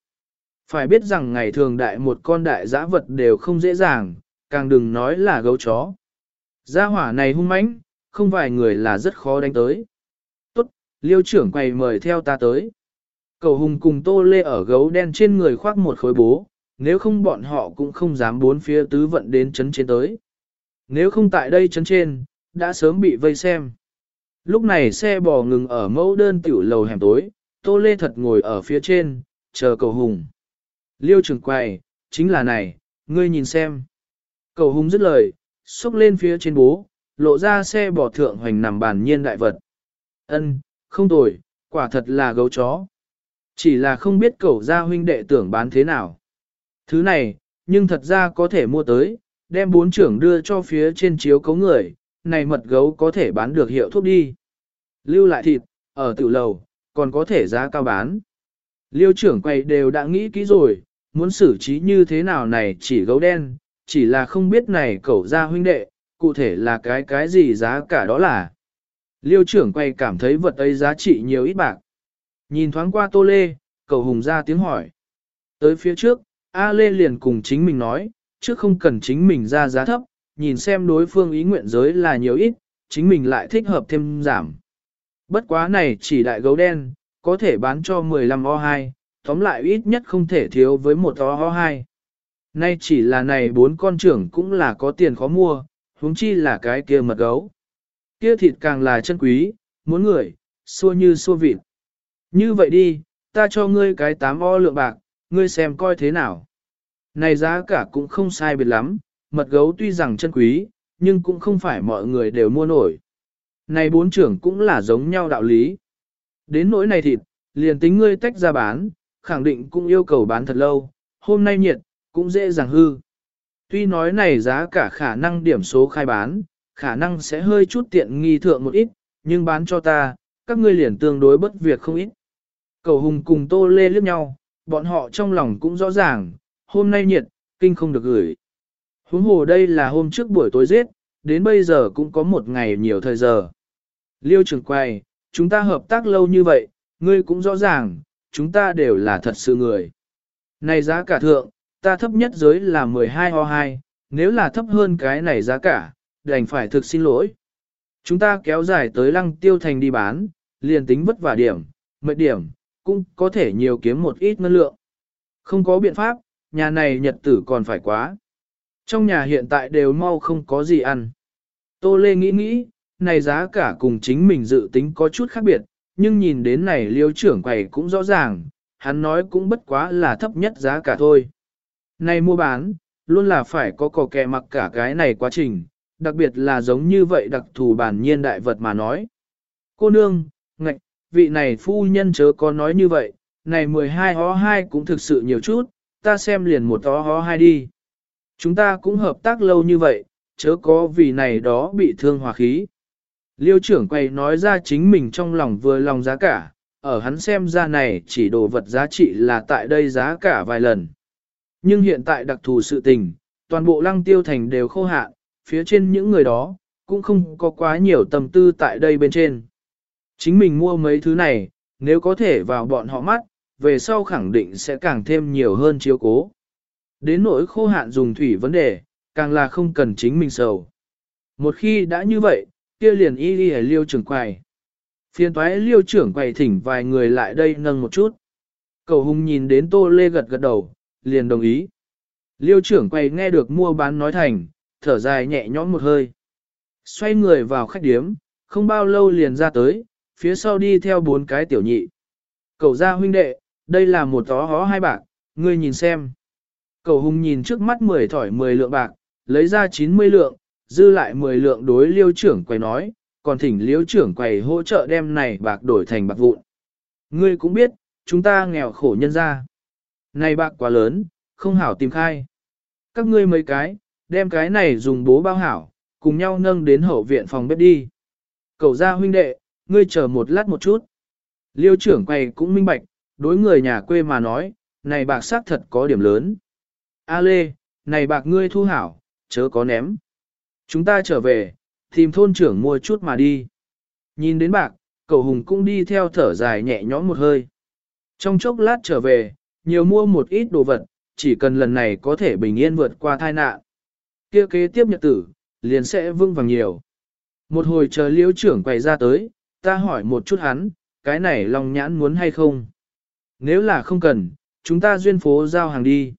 Phải biết rằng ngày thường đại một con đại giã vật đều không dễ dàng, càng đừng nói là gấu chó. Gia hỏa này hung mãnh, không vài người là rất khó đánh tới. Tốt, liêu trưởng quầy mời theo ta tới. Cầu hùng cùng tô lê ở gấu đen trên người khoác một khối bố, nếu không bọn họ cũng không dám bốn phía tứ vận đến chấn trên tới. Nếu không tại đây chấn trên, đã sớm bị vây xem. Lúc này xe bò ngừng ở mẫu đơn tiểu lầu hẻm tối, tô lê thật ngồi ở phía trên, chờ cầu hùng. Liêu trưởng quầy, chính là này, ngươi nhìn xem. Cầu hùng dứt lời, xúc lên phía trên bố, lộ ra xe bò thượng hoành nằm bàn nhiên đại vật. Ân, không tồi, quả thật là gấu chó. Chỉ là không biết cầu gia huynh đệ tưởng bán thế nào. Thứ này, nhưng thật ra có thể mua tới, đem bốn trưởng đưa cho phía trên chiếu cấu người, này mật gấu có thể bán được hiệu thuốc đi. Lưu lại thịt, ở tiểu lầu, còn có thể giá cao bán. Liêu trưởng quầy đều đã nghĩ kỹ rồi, muốn xử trí như thế nào này chỉ gấu đen, chỉ là không biết này cậu ra huynh đệ, cụ thể là cái cái gì giá cả đó là. Liêu trưởng quay cảm thấy vật ấy giá trị nhiều ít bạc. Nhìn thoáng qua tô lê, cầu hùng ra tiếng hỏi. Tới phía trước, A lê liền cùng chính mình nói, trước không cần chính mình ra giá thấp, nhìn xem đối phương ý nguyện giới là nhiều ít, chính mình lại thích hợp thêm giảm. Bất quá này chỉ đại gấu đen, có thể bán cho 15 O2, tóm lại ít nhất không thể thiếu với một O2. Nay chỉ là này bốn con trưởng cũng là có tiền khó mua, huống chi là cái kia mật gấu. Kia thịt càng là chân quý, muốn người, xua như xua vịt. Như vậy đi, ta cho ngươi cái tám o lượng bạc, ngươi xem coi thế nào. Này giá cả cũng không sai biệt lắm, mật gấu tuy rằng chân quý, nhưng cũng không phải mọi người đều mua nổi. Này bốn trưởng cũng là giống nhau đạo lý. Đến nỗi này thịt, liền tính ngươi tách ra bán, khẳng định cũng yêu cầu bán thật lâu, hôm nay nhiệt, cũng dễ dàng hư. Tuy nói này giá cả khả năng điểm số khai bán, khả năng sẽ hơi chút tiện nghi thượng một ít, nhưng bán cho ta, các ngươi liền tương đối bất việc không ít. Cầu hùng cùng tô lê liếc nhau, bọn họ trong lòng cũng rõ ràng, hôm nay nhiệt, kinh không được gửi. Huống hồ đây là hôm trước buổi tối giết, đến bây giờ cũng có một ngày nhiều thời giờ. Liêu trưởng quay, chúng ta hợp tác lâu như vậy, ngươi cũng rõ ràng, chúng ta đều là thật sự người. Này giá cả thượng, ta thấp nhất giới là 12 ho 2, nếu là thấp hơn cái này giá cả, đành phải thực xin lỗi. Chúng ta kéo dài tới lăng tiêu thành đi bán, liền tính vất vả điểm, mệt điểm, cũng có thể nhiều kiếm một ít ngân lượng. Không có biện pháp, nhà này nhật tử còn phải quá. Trong nhà hiện tại đều mau không có gì ăn. Tô Lê nghĩ nghĩ, này giá cả cùng chính mình dự tính có chút khác biệt, nhưng nhìn đến này liêu trưởng quầy cũng rõ ràng, hắn nói cũng bất quá là thấp nhất giá cả thôi. Này mua bán, luôn là phải có cò kẹ mặc cả cái này quá trình, đặc biệt là giống như vậy đặc thù bản nhiên đại vật mà nói. Cô nương, ngạch, vị này phu nhân chớ có nói như vậy, này 12 hó 2 cũng thực sự nhiều chút, ta xem liền một hó hó 2 đi. Chúng ta cũng hợp tác lâu như vậy, chớ có vì này đó bị thương hòa khí. Liêu trưởng quay nói ra chính mình trong lòng vừa lòng giá cả, ở hắn xem ra này chỉ đồ vật giá trị là tại đây giá cả vài lần. Nhưng hiện tại đặc thù sự tình, toàn bộ lăng tiêu thành đều khô hạn, phía trên những người đó, cũng không có quá nhiều tâm tư tại đây bên trên. Chính mình mua mấy thứ này, nếu có thể vào bọn họ mắt, về sau khẳng định sẽ càng thêm nhiều hơn chiếu cố. Đến nỗi khô hạn dùng thủy vấn đề, càng là không cần chính mình sầu. Một khi đã như vậy, kia liền y đi liêu trưởng quầy. Phiên toái liêu trưởng quầy thỉnh vài người lại đây nâng một chút. Cầu hùng nhìn đến tô lê gật gật đầu, liền đồng ý. Liêu trưởng quầy nghe được mua bán nói thành, thở dài nhẹ nhõm một hơi. Xoay người vào khách điếm, không bao lâu liền ra tới, phía sau đi theo bốn cái tiểu nhị. Cầu ra huynh đệ, đây là một tó hó hai bạc, ngươi nhìn xem. Cầu hùng nhìn trước mắt 10 thỏi 10 lượng bạc, lấy ra 90 lượng, dư lại 10 lượng đối liêu trưởng quầy nói, còn thỉnh liêu trưởng quầy hỗ trợ đem này bạc đổi thành bạc vụn. Ngươi cũng biết, chúng ta nghèo khổ nhân ra. Này bạc quá lớn, không hảo tìm khai. Các ngươi mấy cái, đem cái này dùng bố bao hảo, cùng nhau nâng đến hậu viện phòng bếp đi. Cầu ra huynh đệ, ngươi chờ một lát một chút. Liêu trưởng quầy cũng minh bạch, đối người nhà quê mà nói, này bạc xác thật có điểm lớn. A Lê, này bạc ngươi thu hảo, chớ có ném. Chúng ta trở về, tìm thôn trưởng mua chút mà đi. Nhìn đến bạc, cầu hùng cũng đi theo thở dài nhẹ nhõm một hơi. Trong chốc lát trở về, nhiều mua một ít đồ vật, chỉ cần lần này có thể bình yên vượt qua tai nạn. kia kế tiếp nhật tử, liền sẽ vương vàng nhiều. Một hồi chờ liễu trưởng quay ra tới, ta hỏi một chút hắn, cái này lòng nhãn muốn hay không? Nếu là không cần, chúng ta duyên phố giao hàng đi.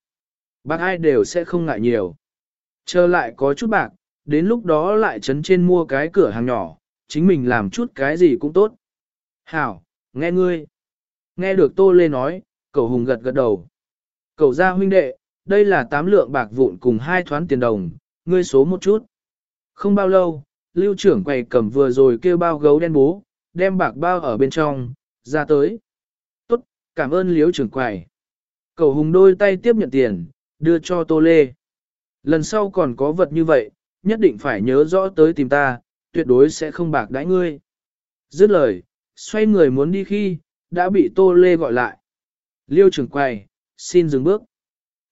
Bác ai đều sẽ không ngại nhiều. Chờ lại có chút bạc, đến lúc đó lại chấn trên mua cái cửa hàng nhỏ, chính mình làm chút cái gì cũng tốt. Hảo, nghe ngươi. Nghe được Tô Lê nói, cậu hùng gật gật đầu. Cậu ra huynh đệ, đây là tám lượng bạc vụn cùng hai thoán tiền đồng, ngươi số một chút. Không bao lâu, lưu trưởng quầy cầm vừa rồi kêu bao gấu đen bố, đem bạc bao ở bên trong, ra tới. Tốt, cảm ơn liếu trưởng quầy. Cậu hùng đôi tay tiếp nhận tiền, đưa cho Tô Lê. Lần sau còn có vật như vậy, nhất định phải nhớ rõ tới tìm ta, tuyệt đối sẽ không bạc đãi ngươi. Dứt lời, xoay người muốn đi khi, đã bị Tô Lê gọi lại. Liêu trưởng quầy, xin dừng bước.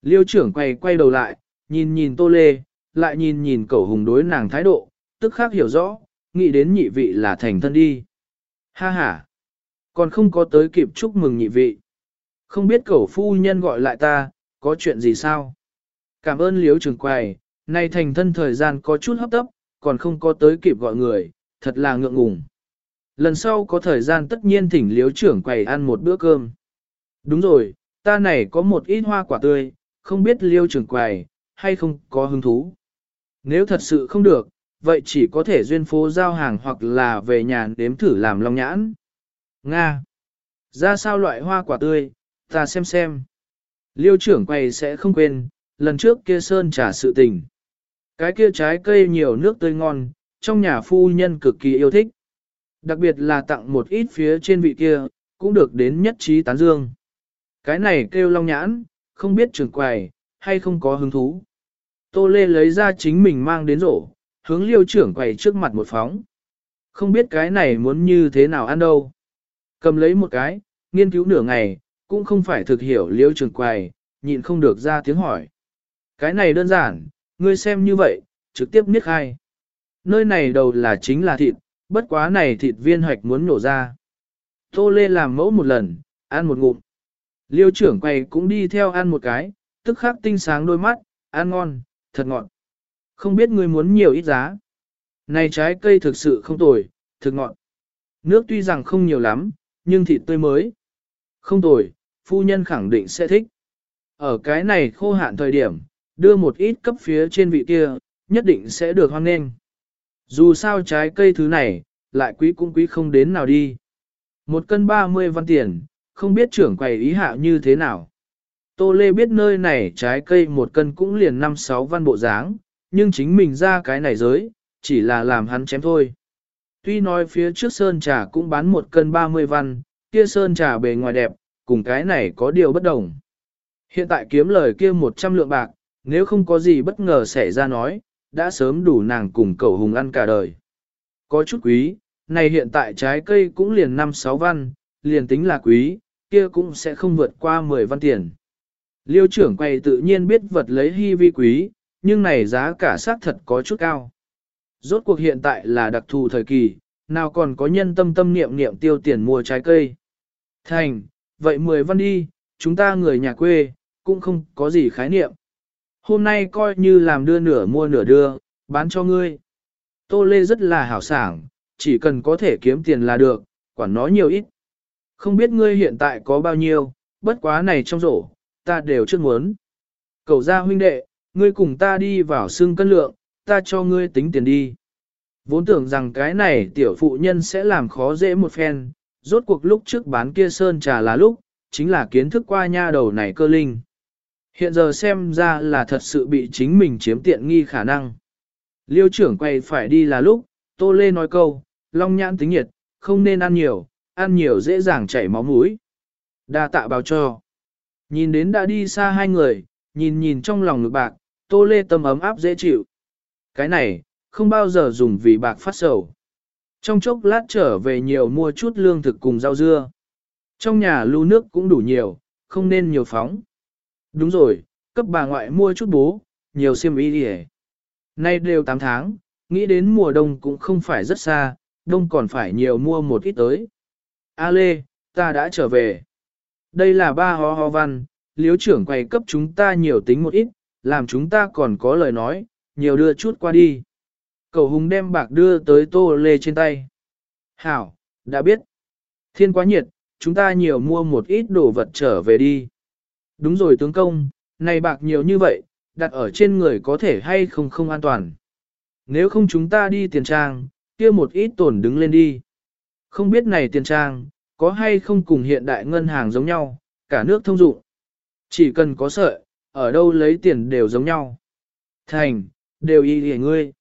Liêu trưởng quầy quay đầu lại, nhìn nhìn Tô Lê, lại nhìn nhìn cậu hùng đối nàng thái độ, tức khác hiểu rõ, nghĩ đến nhị vị là thành thân đi. Ha ha, còn không có tới kịp chúc mừng nhị vị. Không biết cậu phu nhân gọi lại ta, có chuyện gì sao? Cảm ơn liếu trưởng quầy, nay thành thân thời gian có chút hấp tấp, còn không có tới kịp gọi người, thật là ngượng ngùng. Lần sau có thời gian tất nhiên thỉnh liếu trưởng quầy ăn một bữa cơm. Đúng rồi, ta này có một ít hoa quả tươi, không biết liêu trưởng quầy, hay không có hứng thú. Nếu thật sự không được, vậy chỉ có thể duyên phố giao hàng hoặc là về nhà đếm thử làm long nhãn. Nga. Ra sao loại hoa quả tươi, ta xem xem. Liêu trưởng quầy sẽ không quên, lần trước kia sơn trả sự tình. Cái kia trái cây nhiều nước tươi ngon, trong nhà phu nhân cực kỳ yêu thích. Đặc biệt là tặng một ít phía trên vị kia, cũng được đến nhất trí tán dương. Cái này kêu long nhãn, không biết trưởng quầy, hay không có hứng thú. Tô Lê lấy ra chính mình mang đến rổ, hướng liêu trưởng quầy trước mặt một phóng. Không biết cái này muốn như thế nào ăn đâu. Cầm lấy một cái, nghiên cứu nửa ngày, cũng không phải thực hiểu liêu trưởng quầy, nhịn không được ra tiếng hỏi. Cái này đơn giản, ngươi xem như vậy, trực tiếp niết khai. Nơi này đầu là chính là thịt, bất quá này thịt viên hoạch muốn nổ ra. Tô Lê làm mẫu một lần, ăn một ngụm. Liêu trưởng quầy cũng đi theo ăn một cái, tức khắc tinh sáng đôi mắt, ăn ngon, thật ngọt. Không biết ngươi muốn nhiều ít giá. Này trái cây thực sự không tồi, thực ngọt. Nước tuy rằng không nhiều lắm, nhưng thịt tươi mới. Không tồi, phu nhân khẳng định sẽ thích. Ở cái này khô hạn thời điểm, đưa một ít cấp phía trên vị kia, nhất định sẽ được hoan nghênh. Dù sao trái cây thứ này, lại quý cũng quý không đến nào đi. Một cân 30 văn tiền, không biết trưởng quầy ý hạ như thế nào. Tô Lê biết nơi này trái cây một cân cũng liền 5-6 văn bộ dáng, nhưng chính mình ra cái này giới, chỉ là làm hắn chém thôi. Tuy nói phía trước sơn trà cũng bán một cân 30 văn, kia sơn trà bề ngoài đẹp, cùng cái này có điều bất đồng. Hiện tại kiếm lời kia 100 lượng bạc, nếu không có gì bất ngờ xảy ra nói, đã sớm đủ nàng cùng cậu hùng ăn cả đời. Có chút quý, này hiện tại trái cây cũng liền 5-6 văn, liền tính là quý, kia cũng sẽ không vượt qua 10 văn tiền. Liêu trưởng quay tự nhiên biết vật lấy hy vi quý, nhưng này giá cả xác thật có chút cao. Rốt cuộc hiện tại là đặc thù thời kỳ, nào còn có nhân tâm tâm niệm niệm tiêu tiền mua trái cây. Thành, vậy 10 văn đi, chúng ta người nhà quê, cũng không có gì khái niệm. Hôm nay coi như làm đưa nửa mua nửa đưa, bán cho ngươi. Tô Lê rất là hảo sảng, chỉ cần có thể kiếm tiền là được, quản nó nhiều ít. Không biết ngươi hiện tại có bao nhiêu, bất quá này trong rổ, ta đều chưa muốn. Cầu ra huynh đệ, ngươi cùng ta đi vào xương cân lượng, ta cho ngươi tính tiền đi. Vốn tưởng rằng cái này tiểu phụ nhân sẽ làm khó dễ một phen, rốt cuộc lúc trước bán kia sơn trà là lúc, chính là kiến thức qua nha đầu này cơ linh. Hiện giờ xem ra là thật sự bị chính mình chiếm tiện nghi khả năng. Liêu trưởng quay phải đi là lúc, Tô Lê nói câu, long nhãn tính nhiệt, không nên ăn nhiều, ăn nhiều dễ dàng chảy máu mũi. Đa tạ báo cho. Nhìn đến đã đi xa hai người, nhìn nhìn trong lòng ngực bạc, Tô Lê tâm ấm áp dễ chịu. Cái này, không bao giờ dùng vì bạc phát sầu. Trong chốc lát trở về nhiều mua chút lương thực cùng rau dưa. Trong nhà lưu nước cũng đủ nhiều, không nên nhiều phóng. Đúng rồi, cấp bà ngoại mua chút bố, nhiều xiêm y đi Nay đều 8 tháng, nghĩ đến mùa đông cũng không phải rất xa, đông còn phải nhiều mua một ít tới. A Lê, ta đã trở về. Đây là ba ho ho văn, liếu trưởng quay cấp chúng ta nhiều tính một ít, làm chúng ta còn có lời nói, nhiều đưa chút qua đi. Cầu hùng đem bạc đưa tới tô lê trên tay. Hảo, đã biết. Thiên quá nhiệt, chúng ta nhiều mua một ít đồ vật trở về đi. Đúng rồi tướng công, này bạc nhiều như vậy, đặt ở trên người có thể hay không không an toàn. Nếu không chúng ta đi tiền trang, kia một ít tổn đứng lên đi. Không biết này tiền trang, có hay không cùng hiện đại ngân hàng giống nhau, cả nước thông dụng. Chỉ cần có sợi, ở đâu lấy tiền đều giống nhau. Thành, đều y hề ngươi.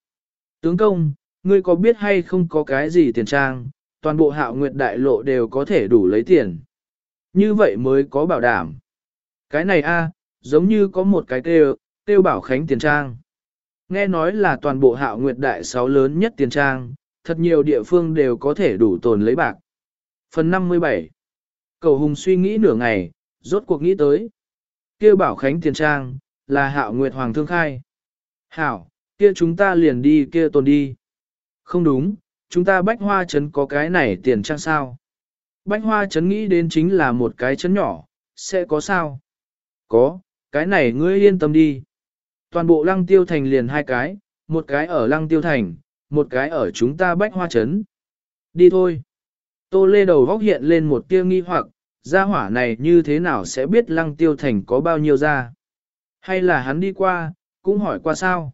Tướng công, ngươi có biết hay không có cái gì tiền trang, toàn bộ hạo nguyệt đại lộ đều có thể đủ lấy tiền. Như vậy mới có bảo đảm. Cái này a, giống như có một cái kêu, kêu bảo khánh tiền trang. Nghe nói là toàn bộ hạo nguyệt đại sáu lớn nhất tiền trang, thật nhiều địa phương đều có thể đủ tồn lấy bạc. Phần 57 Cầu Hùng suy nghĩ nửa ngày, rốt cuộc nghĩ tới. Kêu bảo khánh tiền trang, là hạo nguyệt hoàng thương khai. Hảo, kia chúng ta liền đi kia tồn đi. Không đúng, chúng ta bách hoa trấn có cái này tiền trang sao. Bách hoa trấn nghĩ đến chính là một cái trấn nhỏ, sẽ có sao? Có, cái này ngươi yên tâm đi. Toàn bộ lăng tiêu thành liền hai cái, một cái ở lăng tiêu thành, một cái ở chúng ta bách hoa trấn. Đi thôi. Tô lê đầu góc hiện lên một tia nghi hoặc, gia hỏa này như thế nào sẽ biết lăng tiêu thành có bao nhiêu ra? Hay là hắn đi qua, cũng hỏi qua sao?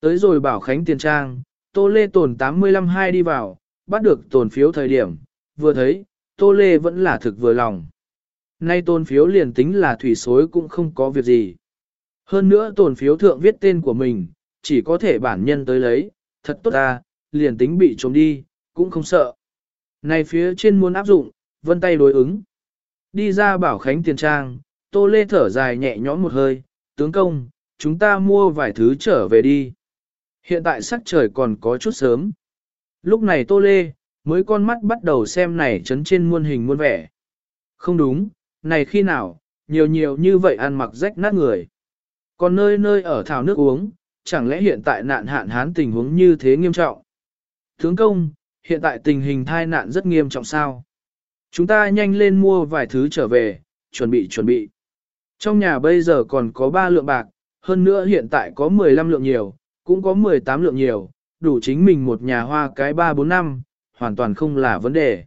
Tới rồi bảo khánh tiền trang, tô lê tồn 85 hai đi vào, bắt được tồn phiếu thời điểm, vừa thấy, tô lê vẫn là thực vừa lòng. Nay tồn phiếu liền tính là thủy xối cũng không có việc gì. Hơn nữa tồn phiếu thượng viết tên của mình, chỉ có thể bản nhân tới lấy, thật tốt ta, liền tính bị trộm đi, cũng không sợ. Này phía trên muốn áp dụng, vân tay đối ứng. Đi ra bảo khánh tiền trang, Tô Lê thở dài nhẹ nhõm một hơi, tướng công, chúng ta mua vài thứ trở về đi. Hiện tại sắc trời còn có chút sớm. Lúc này Tô Lê, mới con mắt bắt đầu xem này chấn trên muôn hình muôn vẻ. Không đúng, này khi nào, nhiều nhiều như vậy ăn mặc rách nát người. Còn nơi nơi ở thảo nước uống, chẳng lẽ hiện tại nạn hạn hán tình huống như thế nghiêm trọng? Tướng công, hiện tại tình hình thai nạn rất nghiêm trọng sao? Chúng ta nhanh lên mua vài thứ trở về, chuẩn bị chuẩn bị. Trong nhà bây giờ còn có 3 lượng bạc, hơn nữa hiện tại có 15 lượng nhiều, cũng có 18 lượng nhiều, đủ chính mình một nhà hoa cái 3-4 năm, hoàn toàn không là vấn đề.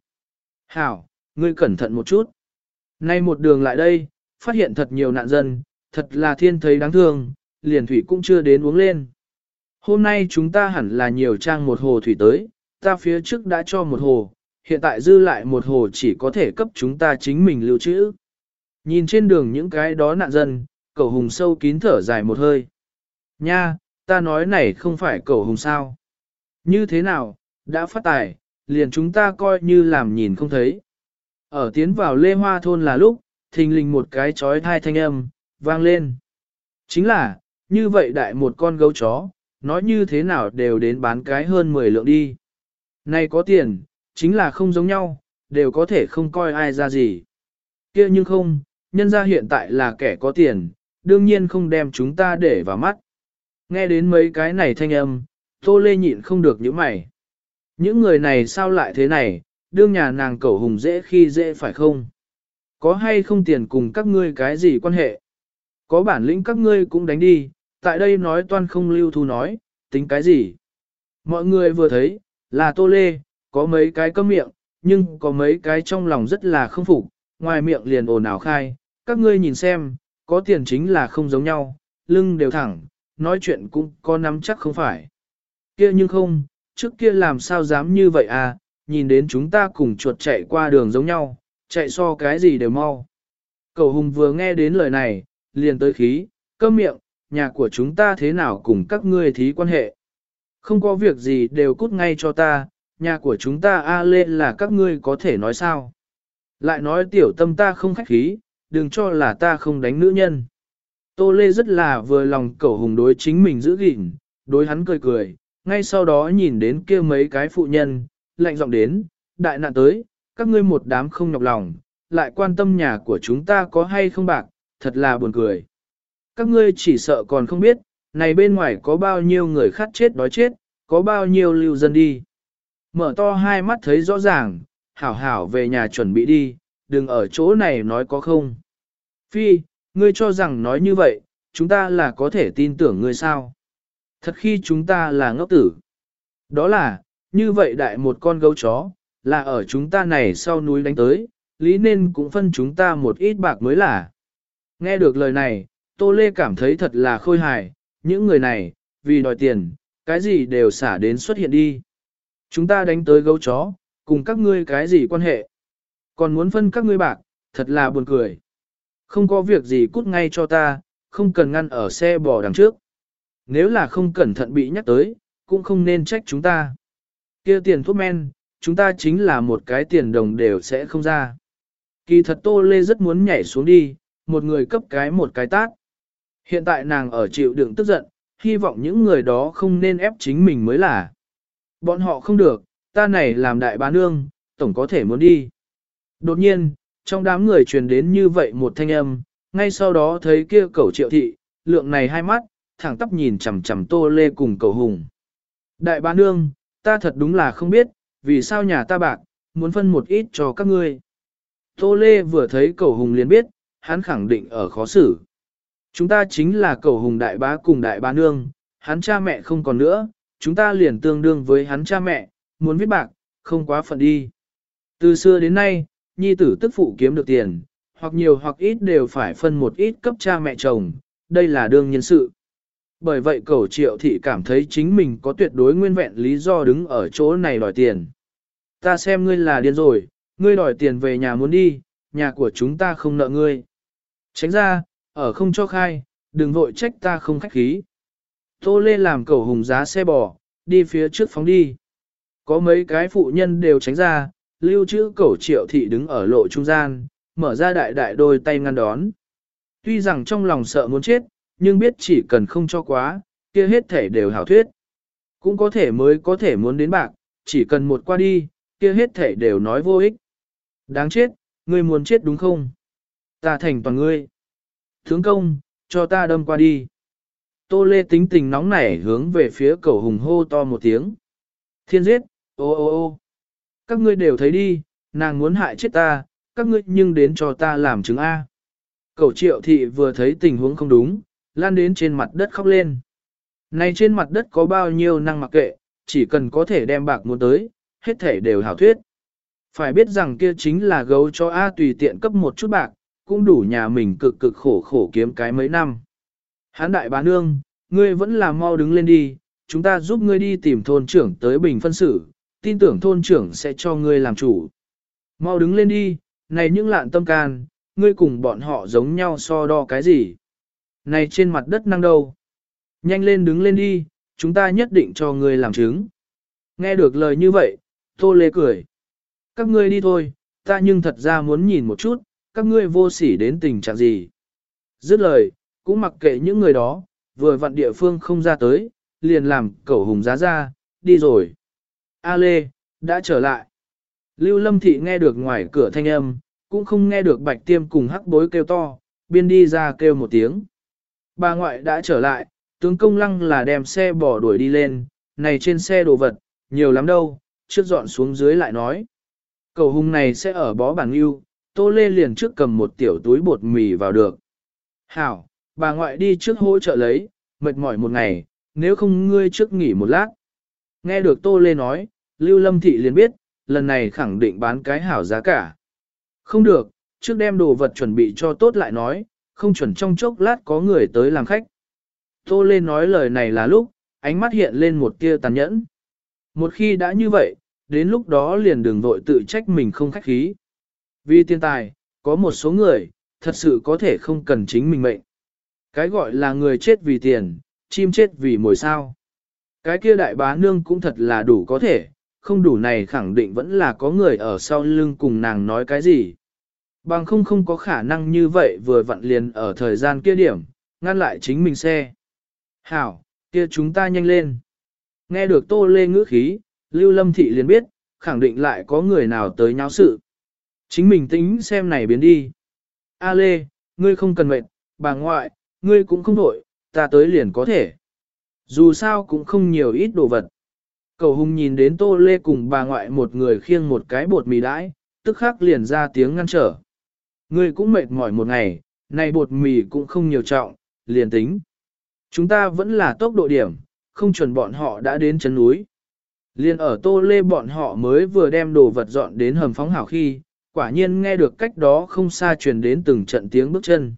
Hảo, ngươi cẩn thận một chút. Nay một đường lại đây, phát hiện thật nhiều nạn dân, thật là thiên thấy đáng thương, liền thủy cũng chưa đến uống lên. Hôm nay chúng ta hẳn là nhiều trang một hồ thủy tới, ta phía trước đã cho một hồ, hiện tại dư lại một hồ chỉ có thể cấp chúng ta chính mình lưu trữ. Nhìn trên đường những cái đó nạn dân, cậu hùng sâu kín thở dài một hơi. Nha, ta nói này không phải cầu hùng sao. Như thế nào, đã phát tài, liền chúng ta coi như làm nhìn không thấy. Ở tiến vào Lê Hoa Thôn là lúc, thình lình một cái chói thai thanh âm, vang lên. Chính là, như vậy đại một con gấu chó, nói như thế nào đều đến bán cái hơn 10 lượng đi. Này có tiền, chính là không giống nhau, đều có thể không coi ai ra gì. kia nhưng không, nhân ra hiện tại là kẻ có tiền, đương nhiên không đem chúng ta để vào mắt. Nghe đến mấy cái này thanh âm, Tô Lê nhịn không được những mày. Những người này sao lại thế này, đương nhà nàng cẩu hùng dễ khi dễ phải không? Có hay không tiền cùng các ngươi cái gì quan hệ? Có bản lĩnh các ngươi cũng đánh đi, tại đây nói toan không lưu thu nói, tính cái gì? Mọi người vừa thấy, là Tô Lê, có mấy cái cấm miệng, nhưng có mấy cái trong lòng rất là không phục, ngoài miệng liền ồn ào khai, các ngươi nhìn xem, có tiền chính là không giống nhau, lưng đều thẳng, nói chuyện cũng có nắm chắc không phải. kia nhưng không, trước kia làm sao dám như vậy à, nhìn đến chúng ta cùng chuột chạy qua đường giống nhau, chạy so cái gì đều mau. Cầu hùng vừa nghe đến lời này, liền tới khí, cơm miệng, nhà của chúng ta thế nào cùng các ngươi thí quan hệ. Không có việc gì đều cút ngay cho ta, nhà của chúng ta A lên là các ngươi có thể nói sao. Lại nói tiểu tâm ta không khách khí, đừng cho là ta không đánh nữ nhân. Tô Lê rất là vừa lòng cẩu hùng đối chính mình giữ gìn, đối hắn cười cười, ngay sau đó nhìn đến kia mấy cái phụ nhân, lạnh giọng đến, đại nạn tới, các ngươi một đám không nhọc lòng, lại quan tâm nhà của chúng ta có hay không bạc, thật là buồn cười. Các ngươi chỉ sợ còn không biết, này bên ngoài có bao nhiêu người khát chết đói chết, có bao nhiêu lưu dân đi. Mở to hai mắt thấy rõ ràng, hảo hảo về nhà chuẩn bị đi, đừng ở chỗ này nói có không. Phi, ngươi cho rằng nói như vậy, chúng ta là có thể tin tưởng ngươi sao? Thật khi chúng ta là ngốc tử. Đó là, như vậy đại một con gấu chó, là ở chúng ta này sau núi đánh tới, lý nên cũng phân chúng ta một ít bạc mới là. Nghe được lời này, Tô Lê cảm thấy thật là khôi hài, những người này, vì đòi tiền, cái gì đều xả đến xuất hiện đi. Chúng ta đánh tới gấu chó, cùng các ngươi cái gì quan hệ. Còn muốn phân các ngươi bạc, thật là buồn cười. Không có việc gì cút ngay cho ta, không cần ngăn ở xe bò đằng trước. Nếu là không cẩn thận bị nhắc tới, cũng không nên trách chúng ta. kia tiền thuốc men, chúng ta chính là một cái tiền đồng đều sẽ không ra. Kỳ thật Tô Lê rất muốn nhảy xuống đi, một người cấp cái một cái tát. Hiện tại nàng ở chịu đựng tức giận, hy vọng những người đó không nên ép chính mình mới là. Bọn họ không được, ta này làm đại bá nương, tổng có thể muốn đi. Đột nhiên, trong đám người truyền đến như vậy một thanh âm, ngay sau đó thấy kia cẩu triệu thị, lượng này hai mắt, thẳng tắp nhìn chằm chằm tô lê cùng cầu hùng. Đại bá nương, ta thật đúng là không biết, vì sao nhà ta bạc, muốn phân một ít cho các ngươi. Tô lê vừa thấy cầu hùng liền biết, hắn khẳng định ở khó xử. Chúng ta chính là cầu hùng đại bá cùng đại bá nương, hắn cha mẹ không còn nữa, chúng ta liền tương đương với hắn cha mẹ, muốn viết bạc, không quá phận đi. Từ xưa đến nay, nhi tử tức phụ kiếm được tiền, hoặc nhiều hoặc ít đều phải phân một ít cấp cha mẹ chồng, đây là đương nhân sự. Bởi vậy cầu triệu thị cảm thấy chính mình có tuyệt đối nguyên vẹn lý do đứng ở chỗ này đòi tiền. Ta xem ngươi là điên rồi, ngươi đòi tiền về nhà muốn đi, nhà của chúng ta không nợ ngươi. Tránh ra, ở không cho khai, đừng vội trách ta không khách khí. Tô Lê làm cầu hùng giá xe bò, đi phía trước phóng đi. Có mấy cái phụ nhân đều tránh ra, lưu trữ cổ triệu thị đứng ở lộ trung gian, mở ra đại đại đôi tay ngăn đón. Tuy rằng trong lòng sợ muốn chết, nhưng biết chỉ cần không cho quá, kia hết thể đều hảo thuyết. Cũng có thể mới có thể muốn đến bạc, chỉ cần một qua đi, kia hết thể đều nói vô ích. Đáng chết, ngươi muốn chết đúng không? Ta thành toàn ngươi. Thướng công, cho ta đâm qua đi. Tô Lê tính tình nóng nảy hướng về phía cầu hùng hô to một tiếng. Thiên giết, ô ô ô. Các ngươi đều thấy đi, nàng muốn hại chết ta, các ngươi nhưng đến cho ta làm chứng A. cẩu triệu thị vừa thấy tình huống không đúng, lan đến trên mặt đất khóc lên. Này trên mặt đất có bao nhiêu năng mặc kệ, chỉ cần có thể đem bạc muốn tới, hết thể đều hảo thuyết. Phải biết rằng kia chính là gấu cho A tùy tiện cấp một chút bạc, cũng đủ nhà mình cực cực khổ khổ kiếm cái mấy năm. Hán đại bá nương, ngươi vẫn là mau đứng lên đi, chúng ta giúp ngươi đi tìm thôn trưởng tới bình phân xử, tin tưởng thôn trưởng sẽ cho ngươi làm chủ. Mau đứng lên đi, này những lạn tâm can, ngươi cùng bọn họ giống nhau so đo cái gì. Này trên mặt đất năng đâu. Nhanh lên đứng lên đi, chúng ta nhất định cho ngươi làm chứng. Nghe được lời như vậy, Tô Lê cười. Các ngươi đi thôi, ta nhưng thật ra muốn nhìn một chút, các ngươi vô sỉ đến tình trạng gì. Dứt lời, cũng mặc kệ những người đó, vừa vặn địa phương không ra tới, liền làm cẩu hùng giá ra, đi rồi. A Lê, đã trở lại. Lưu Lâm Thị nghe được ngoài cửa thanh âm, cũng không nghe được bạch tiêm cùng hắc bối kêu to, biên đi ra kêu một tiếng. Bà ngoại đã trở lại, tướng công lăng là đem xe bỏ đuổi đi lên, này trên xe đồ vật, nhiều lắm đâu, trước dọn xuống dưới lại nói. Cầu hùng này sẽ ở bó bảng yêu, tô lê liền trước cầm một tiểu túi bột mì vào được. Hảo, bà ngoại đi trước hỗ trợ lấy, mệt mỏi một ngày, nếu không ngươi trước nghỉ một lát. Nghe được tô lê nói, Lưu Lâm Thị liền biết, lần này khẳng định bán cái hảo giá cả. Không được, trước đem đồ vật chuẩn bị cho tốt lại nói, không chuẩn trong chốc lát có người tới làm khách. Tô Lê nói lời này là lúc, ánh mắt hiện lên một tia tàn nhẫn. Một khi đã như vậy, đến lúc đó liền đừng vội tự trách mình không khách khí. Vì tiền tài, có một số người, thật sự có thể không cần chính mình mệnh. Cái gọi là người chết vì tiền, chim chết vì mồi sao. Cái kia đại bá nương cũng thật là đủ có thể, không đủ này khẳng định vẫn là có người ở sau lưng cùng nàng nói cái gì. Bằng không không có khả năng như vậy vừa vặn liền ở thời gian kia điểm, ngăn lại chính mình xe. Hảo, kia chúng ta nhanh lên. Nghe được tô lê ngữ khí, Lưu Lâm Thị liền biết, khẳng định lại có người nào tới nháo sự. Chính mình tính xem này biến đi. A Lê, ngươi không cần mệt, bà ngoại, ngươi cũng không đổi, ta tới liền có thể. Dù sao cũng không nhiều ít đồ vật. Cầu hùng nhìn đến tô lê cùng bà ngoại một người khiêng một cái bột mì đãi, tức khắc liền ra tiếng ngăn trở. Ngươi cũng mệt mỏi một ngày, này bột mì cũng không nhiều trọng, liền tính. Chúng ta vẫn là tốc độ điểm, không chuẩn bọn họ đã đến chân núi. Liên ở tô lê bọn họ mới vừa đem đồ vật dọn đến hầm phóng hảo khi, quả nhiên nghe được cách đó không xa truyền đến từng trận tiếng bước chân.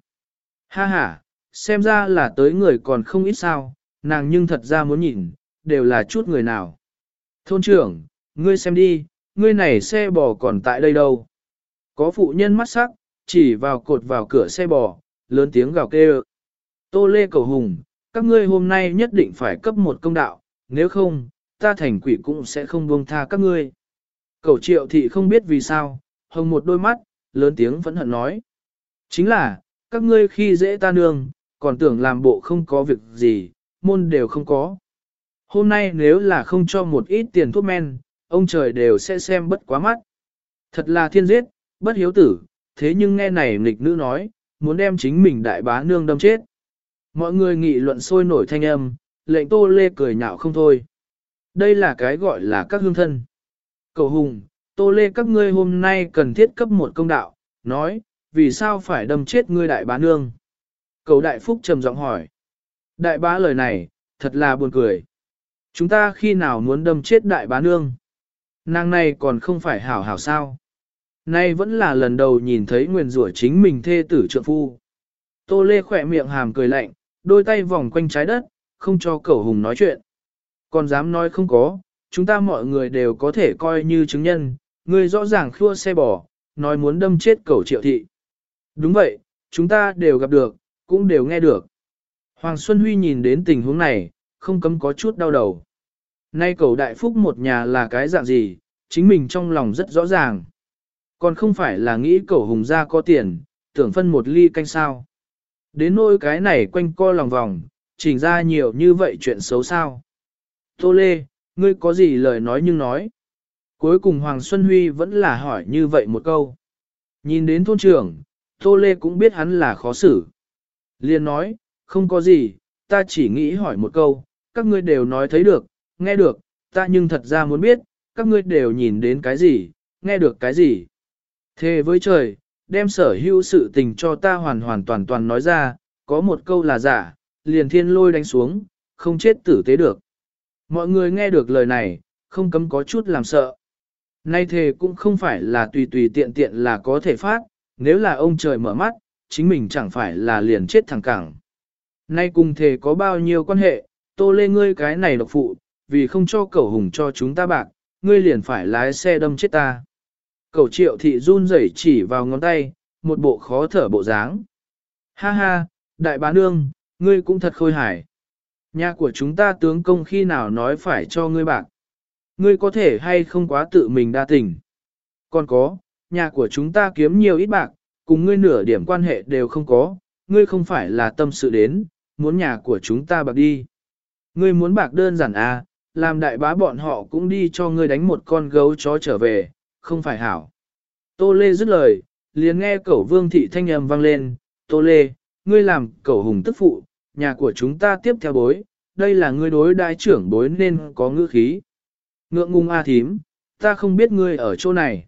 Ha ha, xem ra là tới người còn không ít sao, nàng nhưng thật ra muốn nhìn, đều là chút người nào. Thôn trưởng, ngươi xem đi, ngươi này xe bò còn tại đây đâu. Có phụ nhân mắt sắc, chỉ vào cột vào cửa xe bò, lớn tiếng gào kêu. Tô Lê cầu hùng, các ngươi hôm nay nhất định phải cấp một công đạo, nếu không, ta thành quỷ cũng sẽ không buông tha các ngươi. Cầu triệu thị không biết vì sao, hồng một đôi mắt, lớn tiếng vẫn hận nói. Chính là, các ngươi khi dễ ta nương, còn tưởng làm bộ không có việc gì, môn đều không có. Hôm nay nếu là không cho một ít tiền thuốc men, ông trời đều sẽ xem bất quá mắt. Thật là thiên giết, bất hiếu tử, thế nhưng nghe này nghịch nữ nói, muốn đem chính mình đại bá nương đâm chết. Mọi người nghị luận sôi nổi thanh âm, lệnh tô lê cười nhạo không thôi. Đây là cái gọi là các hương thân. Cầu hùng, tô lê các ngươi hôm nay cần thiết cấp một công đạo, nói, vì sao phải đâm chết ngươi đại bá nương? Cầu đại phúc trầm giọng hỏi. Đại bá lời này, thật là buồn cười. Chúng ta khi nào muốn đâm chết đại bá nương? Nàng này còn không phải hảo hảo sao? Nay vẫn là lần đầu nhìn thấy nguyền rủa chính mình thê tử trượng phu. Tô Lê khỏe miệng hàm cười lạnh, đôi tay vòng quanh trái đất, không cho cẩu hùng nói chuyện. Còn dám nói không có, chúng ta mọi người đều có thể coi như chứng nhân, người rõ ràng khua xe bò, nói muốn đâm chết cẩu triệu thị. Đúng vậy, chúng ta đều gặp được, cũng đều nghe được. Hoàng Xuân Huy nhìn đến tình huống này, không cấm có chút đau đầu. Nay cầu đại phúc một nhà là cái dạng gì, chính mình trong lòng rất rõ ràng. Còn không phải là nghĩ cầu hùng gia có tiền, tưởng phân một ly canh sao. Đến nỗi cái này quanh co lòng vòng, chỉnh ra nhiều như vậy chuyện xấu sao. Tô Lê, ngươi có gì lời nói nhưng nói. Cuối cùng Hoàng Xuân Huy vẫn là hỏi như vậy một câu. Nhìn đến thôn trưởng, Tô Lê cũng biết hắn là khó xử. Liên nói, không có gì, ta chỉ nghĩ hỏi một câu, các ngươi đều nói thấy được, nghe được, ta nhưng thật ra muốn biết, các ngươi đều nhìn đến cái gì, nghe được cái gì. Thề với trời, đem sở hữu sự tình cho ta hoàn hoàn toàn toàn nói ra, có một câu là giả, liền thiên lôi đánh xuống, không chết tử tế được. Mọi người nghe được lời này, không cấm có chút làm sợ. Nay thề cũng không phải là tùy tùy tiện tiện là có thể phát, nếu là ông trời mở mắt, chính mình chẳng phải là liền chết thẳng cẳng. Nay cùng thề có bao nhiêu quan hệ, tô lê ngươi cái này độc phụ, vì không cho cẩu hùng cho chúng ta bạc, ngươi liền phải lái xe đâm chết ta. Cẩu triệu thị run rẩy chỉ vào ngón tay, một bộ khó thở bộ dáng. Ha ha, đại bá nương, ngươi cũng thật khôi hài. Nhà của chúng ta tướng công khi nào nói phải cho ngươi bạc. Ngươi có thể hay không quá tự mình đa tình. Còn có, nhà của chúng ta kiếm nhiều ít bạc, cùng ngươi nửa điểm quan hệ đều không có, ngươi không phải là tâm sự đến, muốn nhà của chúng ta bạc đi. Ngươi muốn bạc đơn giản à, làm đại bá bọn họ cũng đi cho ngươi đánh một con gấu chó trở về, không phải hảo. Tô Lê dứt lời, liền nghe cẩu vương thị thanh âm vang lên, Tô Lê, ngươi làm cẩu hùng tức phụ, nhà của chúng ta tiếp theo bối, đây là ngươi đối đại trưởng bối nên có ngữ khí. Ngượng ngung a thím, ta không biết ngươi ở chỗ này.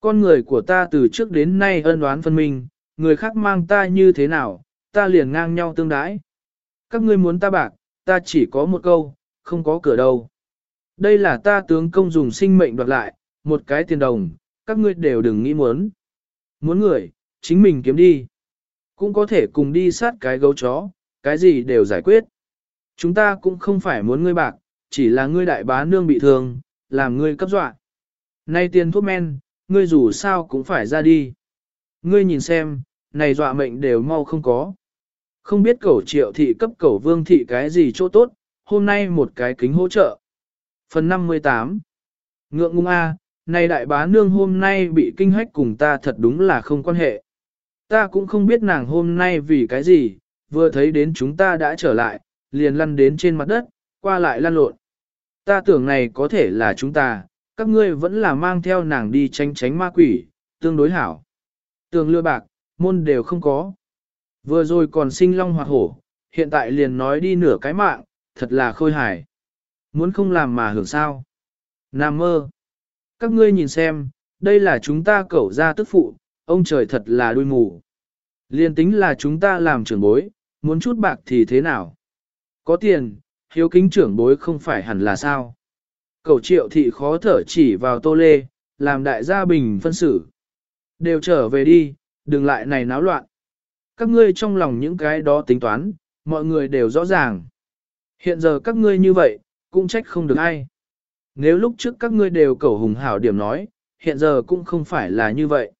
Con người của ta từ trước đến nay ân oán phân minh, người khác mang ta như thế nào, ta liền ngang nhau tương đái. Các ngươi muốn ta bạc, ta chỉ có một câu, không có cửa đâu. Đây là ta tướng công dùng sinh mệnh đoạt lại, một cái tiền đồng, các ngươi đều đừng nghĩ muốn. Muốn người, chính mình kiếm đi. Cũng có thể cùng đi sát cái gấu chó, cái gì đều giải quyết. Chúng ta cũng không phải muốn ngươi bạc, chỉ là ngươi đại bá nương bị thương, làm ngươi cấp dọa. Nay tiền thuốc men, ngươi dù sao cũng phải ra đi. Ngươi nhìn xem, này dọa mệnh đều mau không có. Không biết cẩu triệu thị cấp cẩu vương thị cái gì chỗ tốt, hôm nay một cái kính hỗ trợ. Phần 58 Ngượng ngung A, này đại bá nương hôm nay bị kinh hách cùng ta thật đúng là không quan hệ. Ta cũng không biết nàng hôm nay vì cái gì, vừa thấy đến chúng ta đã trở lại, liền lăn đến trên mặt đất, qua lại lăn lộn. Ta tưởng này có thể là chúng ta, các ngươi vẫn là mang theo nàng đi tránh tránh ma quỷ, tương đối hảo. Tường lừa bạc, môn đều không có. Vừa rồi còn sinh long hoặc hổ, hiện tại liền nói đi nửa cái mạng, thật là khôi hài. Muốn không làm mà hưởng sao. Nam mơ. Các ngươi nhìn xem, đây là chúng ta cẩu ra tức phụ, ông trời thật là đuôi mù. Liên tính là chúng ta làm trưởng bối, muốn chút bạc thì thế nào? Có tiền, hiếu kính trưởng bối không phải hẳn là sao? cẩu triệu thị khó thở chỉ vào tô lê, làm đại gia bình phân xử. Đều trở về đi, đừng lại này náo loạn. Các ngươi trong lòng những cái đó tính toán, mọi người đều rõ ràng. Hiện giờ các ngươi như vậy, cũng trách không được ai. Nếu lúc trước các ngươi đều cầu hùng hảo điểm nói, hiện giờ cũng không phải là như vậy.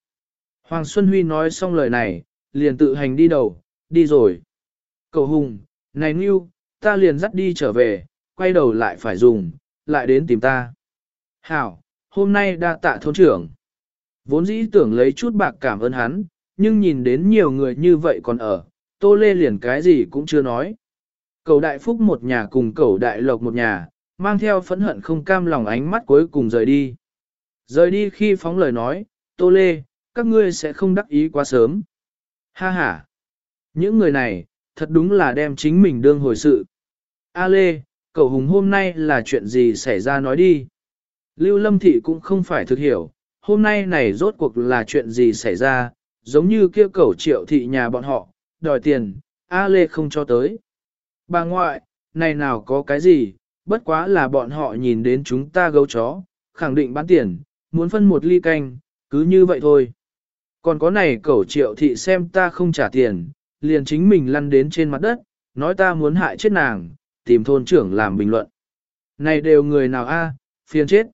Hoàng Xuân Huy nói xong lời này, liền tự hành đi đầu, đi rồi. Cầu hùng, này Ngưu, ta liền dắt đi trở về, quay đầu lại phải dùng, lại đến tìm ta. Hảo, hôm nay đa tạ thôn trưởng. Vốn dĩ tưởng lấy chút bạc cảm ơn hắn, nhưng nhìn đến nhiều người như vậy còn ở, tô lê liền cái gì cũng chưa nói. Cầu đại phúc một nhà cùng cầu đại lộc một nhà, mang theo phẫn hận không cam lòng ánh mắt cuối cùng rời đi. Rời đi khi phóng lời nói, tô lê, các ngươi sẽ không đắc ý quá sớm. Ha ha! Những người này, thật đúng là đem chính mình đương hồi sự. A lê, cậu hùng hôm nay là chuyện gì xảy ra nói đi. Lưu Lâm Thị cũng không phải thực hiểu, hôm nay này rốt cuộc là chuyện gì xảy ra, giống như kia cẩu triệu thị nhà bọn họ, đòi tiền, A Lê không cho tới. Bà ngoại, này nào có cái gì, bất quá là bọn họ nhìn đến chúng ta gấu chó, khẳng định bán tiền, muốn phân một ly canh, cứ như vậy thôi. Còn có này cẩu triệu thị xem ta không trả tiền, liền chính mình lăn đến trên mặt đất, nói ta muốn hại chết nàng, tìm thôn trưởng làm bình luận. Này đều người nào a, phiền chết.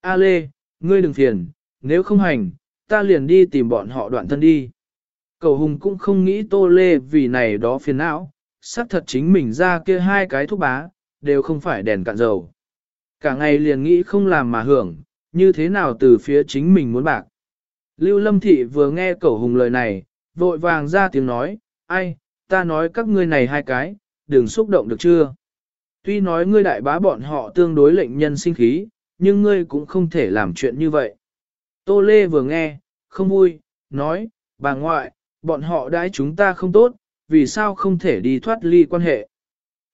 A Lê, ngươi đừng phiền, nếu không hành, ta liền đi tìm bọn họ đoạn thân đi. Cầu hùng cũng không nghĩ tô lê vì này đó phiền não, xác thật chính mình ra kia hai cái thúc bá, đều không phải đèn cạn dầu. Cả ngày liền nghĩ không làm mà hưởng, như thế nào từ phía chính mình muốn bạc. Lưu Lâm Thị vừa nghe cầu hùng lời này, vội vàng ra tiếng nói, ai, ta nói các ngươi này hai cái, đừng xúc động được chưa? Tuy nói ngươi đại bá bọn họ tương đối lệnh nhân sinh khí, nhưng ngươi cũng không thể làm chuyện như vậy. Tô Lê vừa nghe, không vui, nói, bà ngoại, bọn họ đãi chúng ta không tốt, vì sao không thể đi thoát ly quan hệ.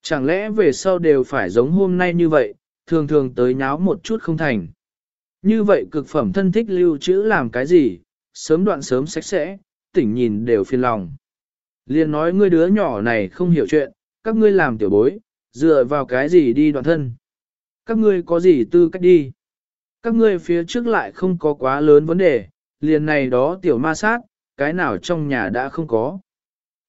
Chẳng lẽ về sau đều phải giống hôm nay như vậy, thường thường tới nháo một chút không thành. Như vậy cực phẩm thân thích lưu trữ làm cái gì, sớm đoạn sớm sạch sẽ, tỉnh nhìn đều phiền lòng. Liên nói ngươi đứa nhỏ này không hiểu chuyện, các ngươi làm tiểu bối, dựa vào cái gì đi đoạn thân. Các ngươi có gì tư cách đi. Các ngươi phía trước lại không có quá lớn vấn đề, liền này đó tiểu ma sát, cái nào trong nhà đã không có.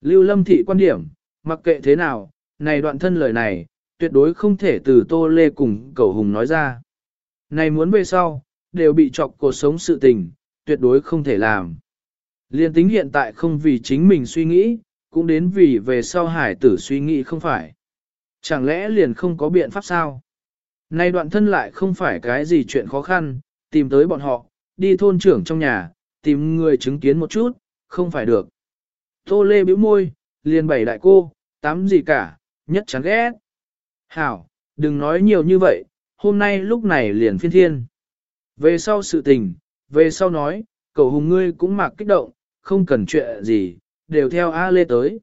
Lưu lâm thị quan điểm, mặc kệ thế nào, này đoạn thân lời này, tuyệt đối không thể từ tô lê cùng cầu hùng nói ra. Này muốn về sau, đều bị chọc cuộc sống sự tình, tuyệt đối không thể làm. Liên tính hiện tại không vì chính mình suy nghĩ, cũng đến vì về sau hải tử suy nghĩ không phải. Chẳng lẽ liền không có biện pháp sao? Nay đoạn thân lại không phải cái gì chuyện khó khăn, tìm tới bọn họ, đi thôn trưởng trong nhà, tìm người chứng kiến một chút, không phải được. Tô lê bĩu môi, liền bảy đại cô, tắm gì cả, nhất chán ghét. Hảo, đừng nói nhiều như vậy, hôm nay lúc này liền phiên thiên. Về sau sự tình, về sau nói, cậu hùng ngươi cũng mặc kích động, không cần chuyện gì, đều theo A Lê tới.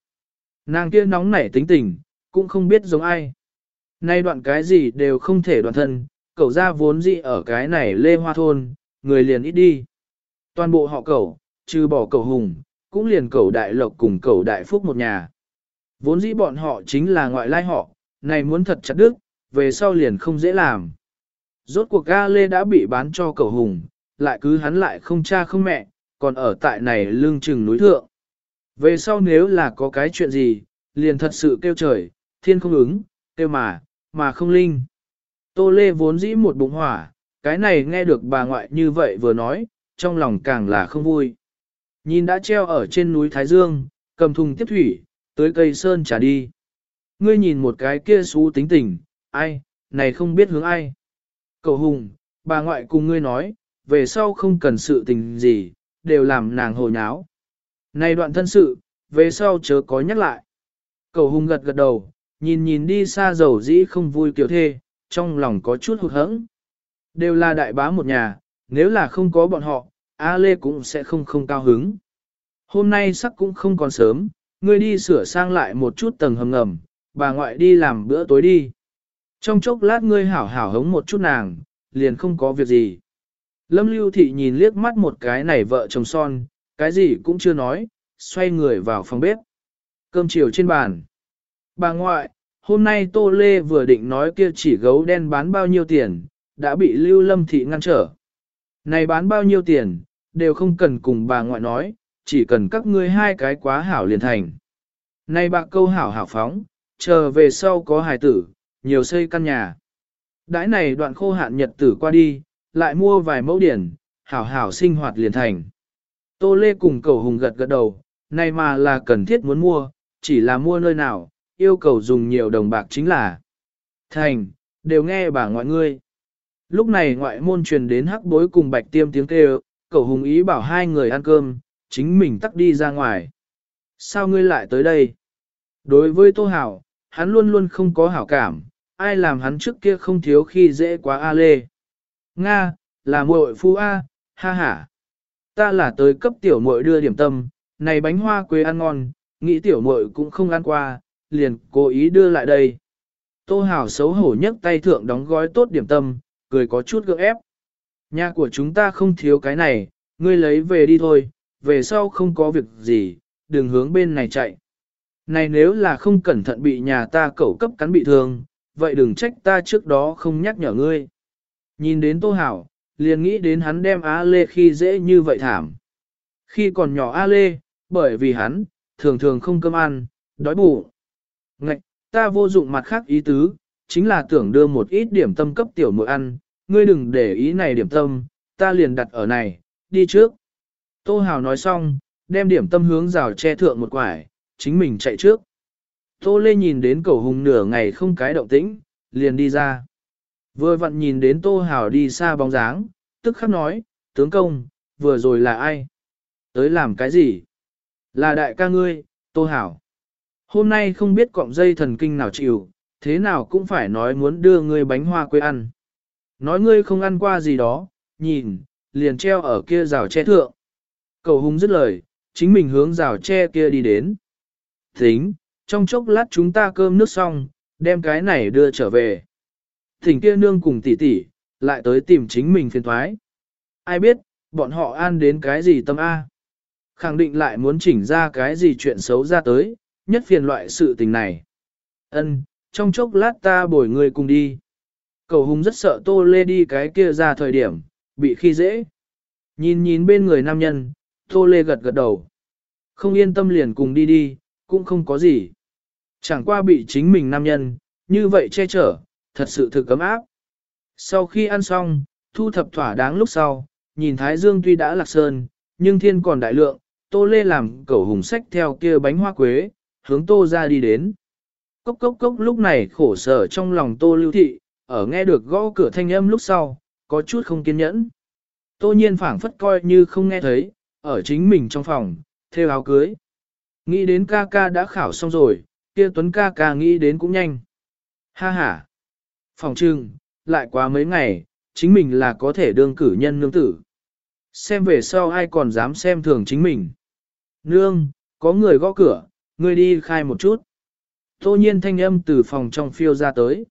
Nàng kia nóng nảy tính tình, cũng không biết giống ai. Nay đoạn cái gì đều không thể đoạn thân, cậu ra vốn dị ở cái này Lê Hoa Thôn, người liền ít đi. Toàn bộ họ cẩu, trừ bỏ cẩu hùng, cũng liền cẩu đại lộc cùng cẩu đại phúc một nhà. Vốn dĩ bọn họ chính là ngoại lai họ, này muốn thật chặt đức, về sau liền không dễ làm. Rốt cuộc ga lê đã bị bán cho cẩu hùng, lại cứ hắn lại không cha không mẹ, còn ở tại này lương chừng núi thượng. Về sau nếu là có cái chuyện gì, liền thật sự kêu trời, thiên không ứng, kêu mà, mà không linh. Tô Lê vốn dĩ một bụng hỏa, cái này nghe được bà ngoại như vậy vừa nói, trong lòng càng là không vui. Nhìn đã treo ở trên núi Thái Dương, cầm thùng tiếp thủy, tới cây sơn trả đi. Ngươi nhìn một cái kia xú tính tình, ai, này không biết hướng ai. Cầu hùng, bà ngoại cùng ngươi nói, về sau không cần sự tình gì, đều làm nàng hồ nháo. Này đoạn thân sự, về sau chớ có nhắc lại. Cầu hùng gật gật đầu, nhìn nhìn đi xa dầu dĩ không vui kiểu thê, trong lòng có chút hụt hẫng. Đều là đại bá một nhà, nếu là không có bọn họ, A Lê cũng sẽ không không cao hứng. Hôm nay sắc cũng không còn sớm, ngươi đi sửa sang lại một chút tầng hầm ngầm, bà ngoại đi làm bữa tối đi. Trong chốc lát ngươi hảo hảo hống một chút nàng, liền không có việc gì. Lâm lưu thị nhìn liếc mắt một cái này vợ chồng son, cái gì cũng chưa nói, xoay người vào phòng bếp. Cơm chiều trên bàn. Bà ngoại, hôm nay Tô Lê vừa định nói kia chỉ gấu đen bán bao nhiêu tiền, đã bị Lưu Lâm Thị ngăn trở. Này bán bao nhiêu tiền, đều không cần cùng bà ngoại nói, chỉ cần các ngươi hai cái quá hảo liền thành. Này bạc câu hảo hảo phóng, chờ về sau có hài tử, nhiều xây căn nhà. Đãi này đoạn khô hạn nhật tử qua đi, lại mua vài mẫu điển, hảo hảo sinh hoạt liền thành. Tô Lê cùng cầu hùng gật gật đầu, này mà là cần thiết muốn mua, chỉ là mua nơi nào, yêu cầu dùng nhiều đồng bạc chính là thành, đều nghe bà ngoại ngươi. Lúc này ngoại môn truyền đến hắc bối cùng bạch tiêm tiếng kêu, cậu hùng ý bảo hai người ăn cơm, chính mình tắt đi ra ngoài. Sao ngươi lại tới đây? Đối với Tô Hảo, hắn luôn luôn không có hảo cảm, ai làm hắn trước kia không thiếu khi dễ quá A Lê. Nga, là muội phu A, ha ha. Ta là tới cấp tiểu muội đưa điểm tâm, này bánh hoa quế ăn ngon, nghĩ tiểu muội cũng không ăn qua, liền cố ý đưa lại đây. Tô Hảo xấu hổ nhấc tay thượng đóng gói tốt điểm tâm, cười có chút gượng ép. Nhà của chúng ta không thiếu cái này, ngươi lấy về đi thôi, về sau không có việc gì, đừng hướng bên này chạy. Này nếu là không cẩn thận bị nhà ta cẩu cấp cắn bị thương, vậy đừng trách ta trước đó không nhắc nhở ngươi. Nhìn đến Tô Hảo, liền nghĩ đến hắn đem A Lê khi dễ như vậy thảm. Khi còn nhỏ A Lê, bởi vì hắn, thường thường không cơm ăn, đói bụng. Ngạch, ta vô dụng mặt khác ý tứ, chính là tưởng đưa một ít điểm tâm cấp tiểu muội ăn, ngươi đừng để ý này điểm tâm, ta liền đặt ở này, đi trước. Tô Hào nói xong, đem điểm tâm hướng rào che thượng một quải, chính mình chạy trước. Tô Lê nhìn đến cầu hùng nửa ngày không cái động tĩnh, liền đi ra. Vừa vặn nhìn đến Tô Hào đi xa bóng dáng, tức khắc nói, tướng công, vừa rồi là ai? Tới làm cái gì? Là đại ca ngươi, Tô Hảo. Hôm nay không biết cọng dây thần kinh nào chịu, thế nào cũng phải nói muốn đưa ngươi bánh hoa quê ăn. Nói ngươi không ăn qua gì đó, nhìn, liền treo ở kia rào tre thượng. Cầu hùng dứt lời, chính mình hướng rào tre kia đi đến. Thính, trong chốc lát chúng ta cơm nước xong, đem cái này đưa trở về. Thỉnh kia nương cùng tỷ tỷ, lại tới tìm chính mình phiền thoái. Ai biết, bọn họ an đến cái gì tâm A. Khẳng định lại muốn chỉnh ra cái gì chuyện xấu ra tới, nhất phiền loại sự tình này. Ân, trong chốc lát ta bồi người cùng đi. Cầu hùng rất sợ tô lê đi cái kia ra thời điểm, bị khi dễ. Nhìn nhìn bên người nam nhân, tô lê gật gật đầu. Không yên tâm liền cùng đi đi, cũng không có gì. Chẳng qua bị chính mình nam nhân, như vậy che chở, thật sự thực cấm áp. Sau khi ăn xong, thu thập thỏa đáng lúc sau, nhìn Thái Dương tuy đã lạc sơn, nhưng thiên còn đại lượng, tô lê làm cẩu hùng sách theo kia bánh hoa quế, hướng tô ra đi đến. Cốc cốc cốc lúc này khổ sở trong lòng tô lưu thị, ở nghe được gõ cửa thanh âm lúc sau, có chút không kiên nhẫn. Tô nhiên phảng phất coi như không nghe thấy, ở chính mình trong phòng, theo áo cưới. Nghĩ đến ca ca đã khảo xong rồi, kia tuấn ca ca nghĩ đến cũng nhanh. Ha ha. Phòng trưng, lại quá mấy ngày, chính mình là có thể đương cử nhân nương tử. Xem về sau ai còn dám xem thường chính mình. Nương, có người gõ cửa, ngươi đi khai một chút. Tô nhiên thanh âm từ phòng trong phiêu ra tới.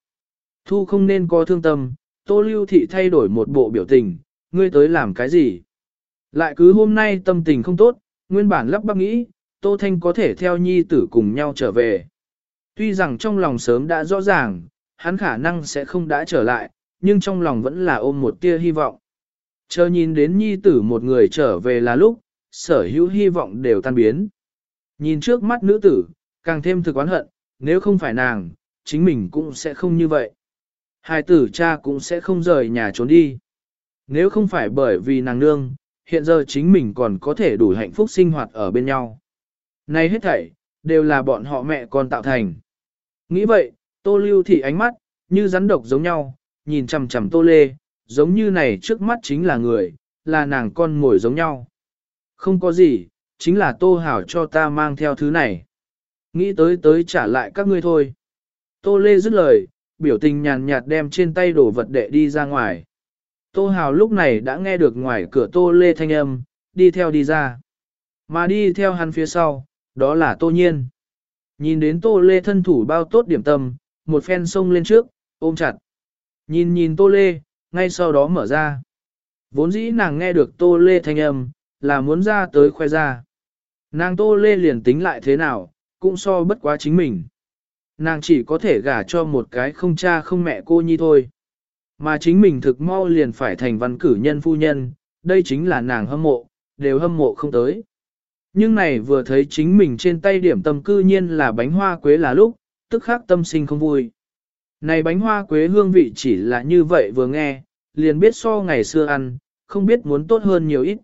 Thu không nên có thương tâm, tô lưu thị thay đổi một bộ biểu tình, ngươi tới làm cái gì? Lại cứ hôm nay tâm tình không tốt, nguyên bản lắp bắp nghĩ, tô thanh có thể theo nhi tử cùng nhau trở về. Tuy rằng trong lòng sớm đã rõ ràng, hắn khả năng sẽ không đã trở lại, nhưng trong lòng vẫn là ôm một tia hy vọng. Chờ nhìn đến nhi tử một người trở về là lúc, sở hữu hy vọng đều tan biến. Nhìn trước mắt nữ tử, càng thêm thực oán hận, nếu không phải nàng, chính mình cũng sẽ không như vậy. Hai tử cha cũng sẽ không rời nhà trốn đi. Nếu không phải bởi vì nàng nương, hiện giờ chính mình còn có thể đủ hạnh phúc sinh hoạt ở bên nhau. Này hết thảy, đều là bọn họ mẹ con tạo thành. Nghĩ vậy, tô lưu thị ánh mắt, như rắn độc giống nhau, nhìn chằm chằm tô lê, giống như này trước mắt chính là người, là nàng con ngồi giống nhau. Không có gì, chính là tô hảo cho ta mang theo thứ này. Nghĩ tới tới trả lại các ngươi thôi. Tô lê dứt lời, biểu tình nhàn nhạt đem trên tay đổ vật đệ đi ra ngoài. Tô hào lúc này đã nghe được ngoài cửa tô lê thanh âm, đi theo đi ra. Mà đi theo hắn phía sau, đó là tô nhiên. Nhìn đến tô lê thân thủ bao tốt điểm tâm, một phen sông lên trước, ôm chặt. Nhìn nhìn tô lê, ngay sau đó mở ra. Vốn dĩ nàng nghe được tô lê thanh âm, là muốn ra tới khoe ra. Nàng tô lê liền tính lại thế nào, cũng so bất quá chính mình. Nàng chỉ có thể gả cho một cái không cha không mẹ cô nhi thôi. Mà chính mình thực mau liền phải thành văn cử nhân phu nhân, đây chính là nàng hâm mộ, đều hâm mộ không tới. Nhưng này vừa thấy chính mình trên tay điểm tâm cư nhiên là bánh hoa quế là lúc, tức khắc tâm sinh không vui. Này bánh hoa quế hương vị chỉ là như vậy vừa nghe, liền biết so ngày xưa ăn, không biết muốn tốt hơn nhiều ít.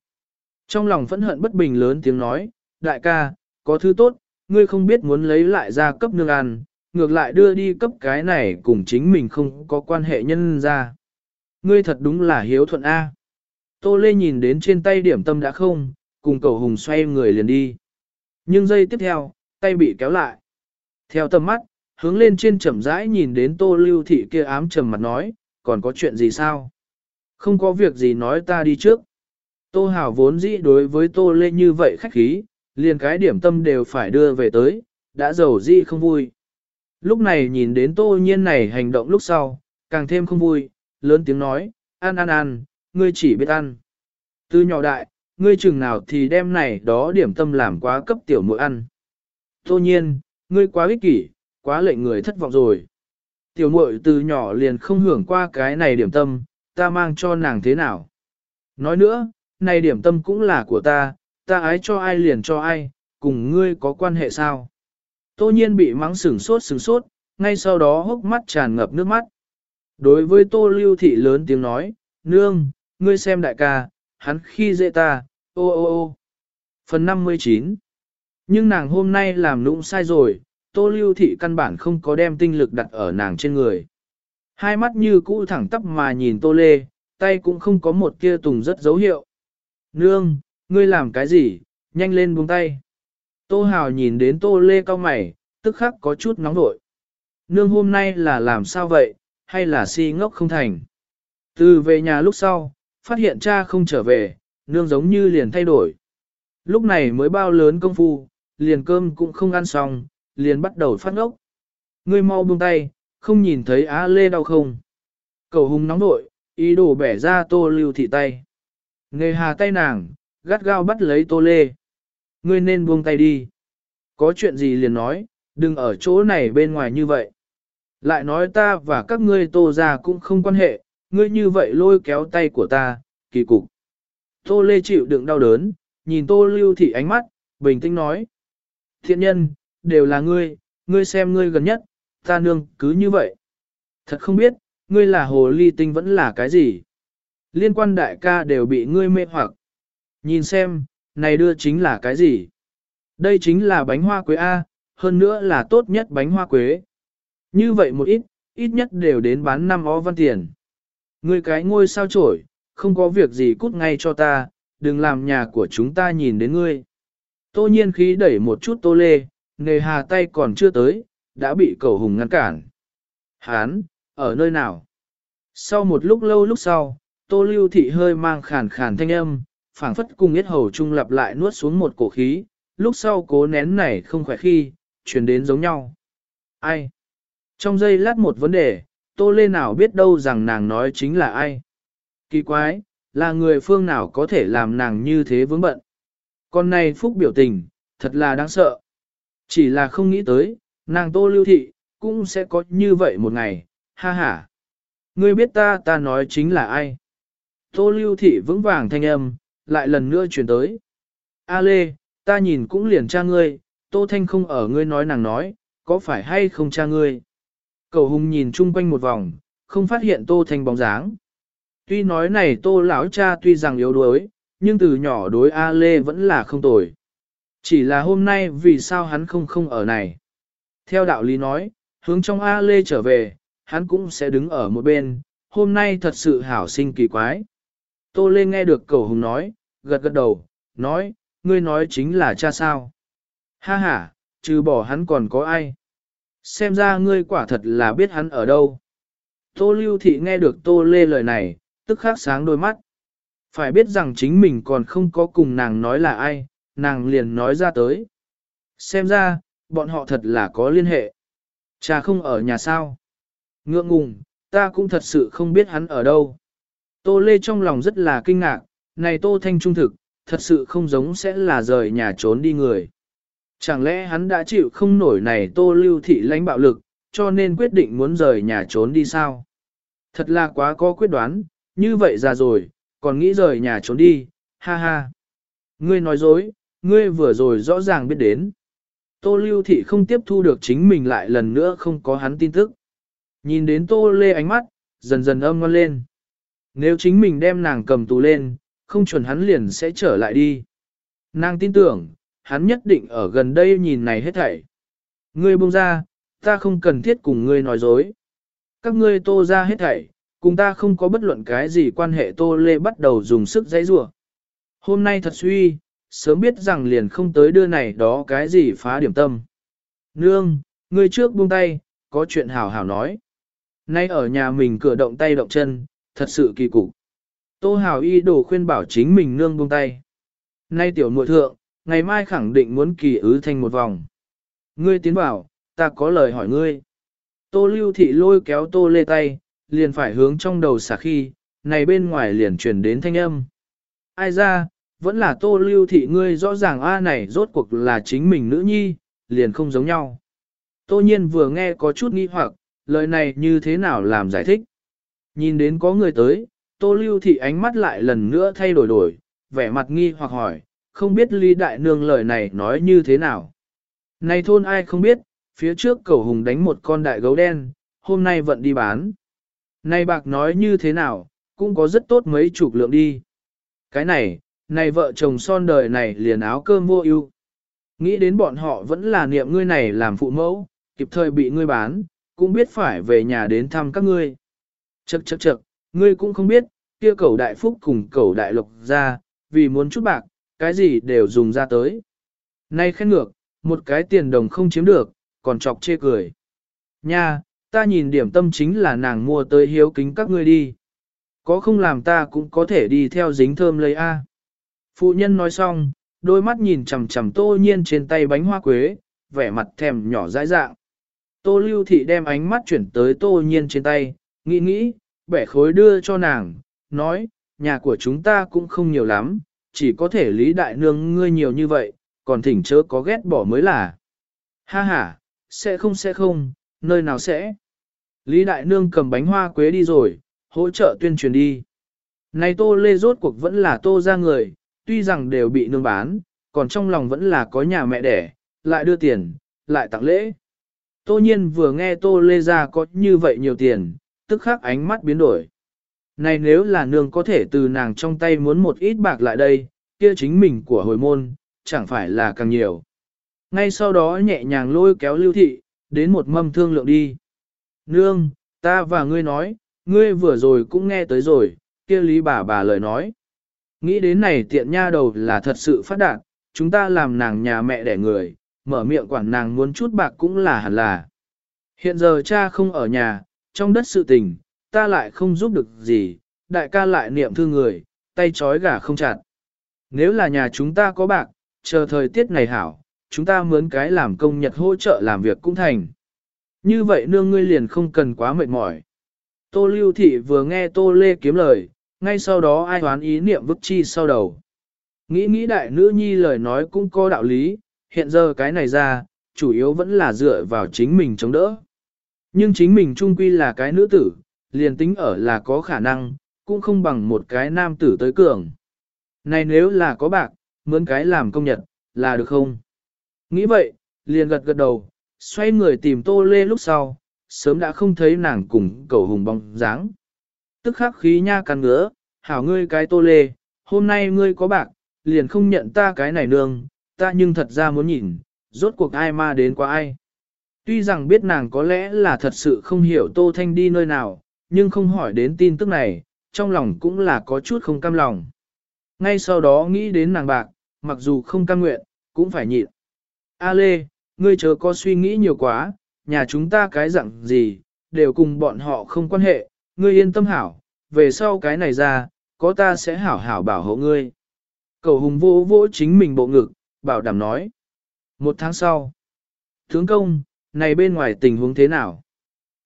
Trong lòng phẫn hận bất bình lớn tiếng nói, đại ca, có thứ tốt, ngươi không biết muốn lấy lại ra cấp nương ăn, ngược lại đưa đi cấp cái này cùng chính mình không có quan hệ nhân ra. Ngươi thật đúng là hiếu thuận A. Tô Lê nhìn đến trên tay điểm tâm đã không, cùng cầu hùng xoay người liền đi. Nhưng giây tiếp theo, tay bị kéo lại. Theo tầm mắt, hướng lên trên chậm rãi nhìn đến tô lưu thị kia ám trầm mặt nói, còn có chuyện gì sao? Không có việc gì nói ta đi trước. Tô Hảo vốn dĩ đối với tô lê như vậy khách khí, liền cái điểm tâm đều phải đưa về tới, đã giàu dĩ không vui. Lúc này nhìn đến tô nhiên này hành động lúc sau, càng thêm không vui, lớn tiếng nói, ăn ăn ăn, ngươi chỉ biết ăn. Từ nhỏ đại, ngươi chừng nào thì đem này đó điểm tâm làm quá cấp tiểu muội ăn. Tô nhiên, ngươi quá ích kỷ, quá lệnh người thất vọng rồi. Tiểu muội từ nhỏ liền không hưởng qua cái này điểm tâm, ta mang cho nàng thế nào. Nói nữa, này điểm tâm cũng là của ta, ta ái cho ai liền cho ai, cùng ngươi có quan hệ sao? Tô nhiên bị mắng sừng sốt sừng sốt, ngay sau đó hốc mắt tràn ngập nước mắt. Đối với tô lưu thị lớn tiếng nói, nương, ngươi xem đại ca, hắn khi dễ ta, ô ô ô. Phần 59 Nhưng nàng hôm nay làm nũng sai rồi, tô lưu thị căn bản không có đem tinh lực đặt ở nàng trên người. Hai mắt như cũ thẳng tắp mà nhìn tô lê, tay cũng không có một kia tùng rất dấu hiệu. Nương, ngươi làm cái gì, nhanh lên buông tay. Tô Hào nhìn đến Tô Lê cao mày, tức khắc có chút nóng vội. Nương hôm nay là làm sao vậy, hay là si ngốc không thành? Từ về nhà lúc sau, phát hiện cha không trở về, nương giống như liền thay đổi. Lúc này mới bao lớn công phu, liền cơm cũng không ăn xong, liền bắt đầu phát ngốc. Ngươi mau buông tay, không nhìn thấy Á Lê đau không? Cầu hùng nóng nội, ý đồ bẻ ra tô lưu thị tay. Nghề hà tay nàng, gắt gao bắt lấy tô lê. Ngươi nên buông tay đi. Có chuyện gì liền nói, đừng ở chỗ này bên ngoài như vậy. Lại nói ta và các ngươi tô ra cũng không quan hệ, ngươi như vậy lôi kéo tay của ta, kỳ cục. Tô lê chịu đựng đau đớn, nhìn tô lưu thị ánh mắt, bình tĩnh nói. Thiện nhân, đều là ngươi, ngươi xem ngươi gần nhất, ta nương cứ như vậy. Thật không biết, ngươi là hồ ly tinh vẫn là cái gì. Liên quan đại ca đều bị ngươi mê hoặc. Nhìn xem, này đưa chính là cái gì? Đây chính là bánh hoa quế A, hơn nữa là tốt nhất bánh hoa quế. Như vậy một ít, ít nhất đều đến bán năm ó văn tiền. Ngươi cái ngôi sao trổi, không có việc gì cút ngay cho ta, đừng làm nhà của chúng ta nhìn đến ngươi. Tô nhiên khí đẩy một chút tô lê, nề hà tay còn chưa tới, đã bị cầu hùng ngăn cản. Hán, ở nơi nào? Sau một lúc lâu lúc sau, tô lưu thị hơi mang khàn khàn thanh âm, phảng phất cùng yết hầu trung lặp lại nuốt xuống một cổ khí, lúc sau cố nén này không khỏe khi, chuyển đến giống nhau. Ai? Trong giây lát một vấn đề, tô lê nào biết đâu rằng nàng nói chính là ai? Kỳ quái, là người phương nào có thể làm nàng như thế vướng bận? Con này phúc biểu tình, thật là đáng sợ. Chỉ là không nghĩ tới, nàng tô lưu thị, cũng sẽ có như vậy một ngày, ha ha. Ngươi biết ta ta nói chính là ai? Tô lưu thị vững vàng thanh âm, lại lần nữa chuyển tới. A lê, ta nhìn cũng liền cha ngươi, tô thanh không ở ngươi nói nàng nói, có phải hay không cha ngươi? Cầu hùng nhìn chung quanh một vòng, không phát hiện tô thanh bóng dáng. Tuy nói này tô lão cha tuy rằng yếu đuối, nhưng từ nhỏ đối A Lê vẫn là không tồi. Chỉ là hôm nay vì sao hắn không không ở này. Theo đạo lý nói, hướng trong A Lê trở về, hắn cũng sẽ đứng ở một bên, hôm nay thật sự hảo sinh kỳ quái. Tô Lê nghe được cầu hùng nói, gật gật đầu, nói, ngươi nói chính là cha sao. Ha ha, trừ bỏ hắn còn có ai. Xem ra ngươi quả thật là biết hắn ở đâu. Tô Lưu Thị nghe được Tô Lê lời này, tức khắc sáng đôi mắt. Phải biết rằng chính mình còn không có cùng nàng nói là ai, nàng liền nói ra tới. Xem ra, bọn họ thật là có liên hệ. Cha không ở nhà sao. Ngượng ngùng, ta cũng thật sự không biết hắn ở đâu. Tô Lê trong lòng rất là kinh ngạc, này Tô Thanh trung thực, thật sự không giống sẽ là rời nhà trốn đi người. Chẳng lẽ hắn đã chịu không nổi này Tô Lưu Thị lãnh bạo lực, cho nên quyết định muốn rời nhà trốn đi sao? Thật là quá có quyết đoán, như vậy ra rồi, còn nghĩ rời nhà trốn đi, ha ha. Ngươi nói dối, ngươi vừa rồi rõ ràng biết đến. Tô Lưu Thị không tiếp thu được chính mình lại lần nữa không có hắn tin tức. Nhìn đến Tô Lê ánh mắt, dần dần âm ngon lên. Nếu chính mình đem nàng cầm tù lên, không chuẩn hắn liền sẽ trở lại đi. Nàng tin tưởng, hắn nhất định ở gần đây nhìn này hết thảy. Ngươi buông ra, ta không cần thiết cùng ngươi nói dối. Các ngươi tô ra hết thảy, cùng ta không có bất luận cái gì quan hệ tô lê bắt đầu dùng sức dãy rủa. Hôm nay thật suy, sớm biết rằng liền không tới đưa này đó cái gì phá điểm tâm. Nương, ngươi trước buông tay, có chuyện hảo hảo nói. Nay ở nhà mình cửa động tay động chân, thật sự kỳ cục. Tô hảo y đồ khuyên bảo chính mình nương buông tay. Nay tiểu muội thượng, ngày mai khẳng định muốn kỳ ứ thành một vòng. Ngươi tiến bảo, ta có lời hỏi ngươi. Tô lưu thị lôi kéo tô lê tay, liền phải hướng trong đầu xả khi, này bên ngoài liền truyền đến thanh âm. Ai ra, vẫn là tô lưu thị ngươi rõ ràng A này rốt cuộc là chính mình nữ nhi, liền không giống nhau. Tô nhiên vừa nghe có chút nghi hoặc, lời này như thế nào làm giải thích. Nhìn đến có người tới, tô lưu thị ánh mắt lại lần nữa thay đổi đổi, vẻ mặt nghi hoặc hỏi, không biết Lý đại nương lời này nói như thế nào. Này thôn ai không biết, phía trước cầu hùng đánh một con đại gấu đen, hôm nay vận đi bán. Này bạc nói như thế nào, cũng có rất tốt mấy chục lượng đi. Cái này, này vợ chồng son đời này liền áo cơm vô ưu. Nghĩ đến bọn họ vẫn là niệm ngươi này làm phụ mẫu, kịp thời bị ngươi bán, cũng biết phải về nhà đến thăm các ngươi. Chậc chậc chậc, ngươi cũng không biết, kia cầu đại phúc cùng cầu đại lộc ra, vì muốn chút bạc, cái gì đều dùng ra tới. Nay khen ngược, một cái tiền đồng không chiếm được, còn chọc chê cười. Nha, ta nhìn điểm tâm chính là nàng mua tới hiếu kính các ngươi đi. Có không làm ta cũng có thể đi theo dính thơm lấy A. Phụ nhân nói xong, đôi mắt nhìn chằm chằm tô nhiên trên tay bánh hoa quế, vẻ mặt thèm nhỏ dãi dạng. Tô lưu thị đem ánh mắt chuyển tới tô nhiên trên tay, nghĩ nghĩ, bẻ khối đưa cho nàng, nói, nhà của chúng ta cũng không nhiều lắm, chỉ có thể lý đại nương ngươi nhiều như vậy, còn thỉnh chớ có ghét bỏ mới là. Ha ha, sẽ không sẽ không, nơi nào sẽ. Lý đại nương cầm bánh hoa quế đi rồi, hỗ trợ tuyên truyền đi. Này tô lê rốt cuộc vẫn là tô ra người, tuy rằng đều bị nương bán, còn trong lòng vẫn là có nhà mẹ đẻ, lại đưa tiền, lại tặng lễ. Tô nhiên vừa nghe tô lê ra có như vậy nhiều tiền, tức khắc ánh mắt biến đổi. Này nếu là nương có thể từ nàng trong tay muốn một ít bạc lại đây, kia chính mình của hồi môn, chẳng phải là càng nhiều. Ngay sau đó nhẹ nhàng lôi kéo lưu thị, đến một mâm thương lượng đi. Nương, ta và ngươi nói, ngươi vừa rồi cũng nghe tới rồi, kia lý bà bà lời nói. Nghĩ đến này tiện nha đầu là thật sự phát đạt, chúng ta làm nàng nhà mẹ đẻ người, mở miệng quản nàng muốn chút bạc cũng là hẳn là. Hiện giờ cha không ở nhà, trong đất sự tình, ta lại không giúp được gì, đại ca lại niệm thương người, tay trói gà không chặt. Nếu là nhà chúng ta có bạc, chờ thời tiết này hảo, chúng ta mướn cái làm công nhật hỗ trợ làm việc cũng thành. Như vậy nương ngươi liền không cần quá mệt mỏi. Tô Lưu Thị vừa nghe Tô Lê kiếm lời, ngay sau đó ai hoán ý niệm vứt chi sau đầu. Nghĩ nghĩ đại nữ nhi lời nói cũng có đạo lý, hiện giờ cái này ra, chủ yếu vẫn là dựa vào chính mình chống đỡ. Nhưng chính mình trung quy là cái nữ tử, liền tính ở là có khả năng, cũng không bằng một cái nam tử tới cường. Này nếu là có bạc, mướn cái làm công nhật, là được không? Nghĩ vậy, liền gật gật đầu, xoay người tìm tô lê lúc sau, sớm đã không thấy nàng cùng cầu hùng bóng dáng. Tức khắc khí nha cắn ngứa, hảo ngươi cái tô lê, hôm nay ngươi có bạc, liền không nhận ta cái này nương, ta nhưng thật ra muốn nhìn, rốt cuộc ai ma đến qua ai. Tuy rằng biết nàng có lẽ là thật sự không hiểu Tô Thanh đi nơi nào, nhưng không hỏi đến tin tức này, trong lòng cũng là có chút không cam lòng. Ngay sau đó nghĩ đến nàng bạc, mặc dù không cam nguyện, cũng phải nhịn. A Lê, ngươi chớ có suy nghĩ nhiều quá, nhà chúng ta cái dạng gì, đều cùng bọn họ không quan hệ, ngươi yên tâm hảo, về sau cái này ra, có ta sẽ hảo hảo bảo hộ ngươi. Cầu hùng vô vô chính mình bộ ngực, bảo đảm nói. Một tháng sau, tướng công, này bên ngoài tình huống thế nào?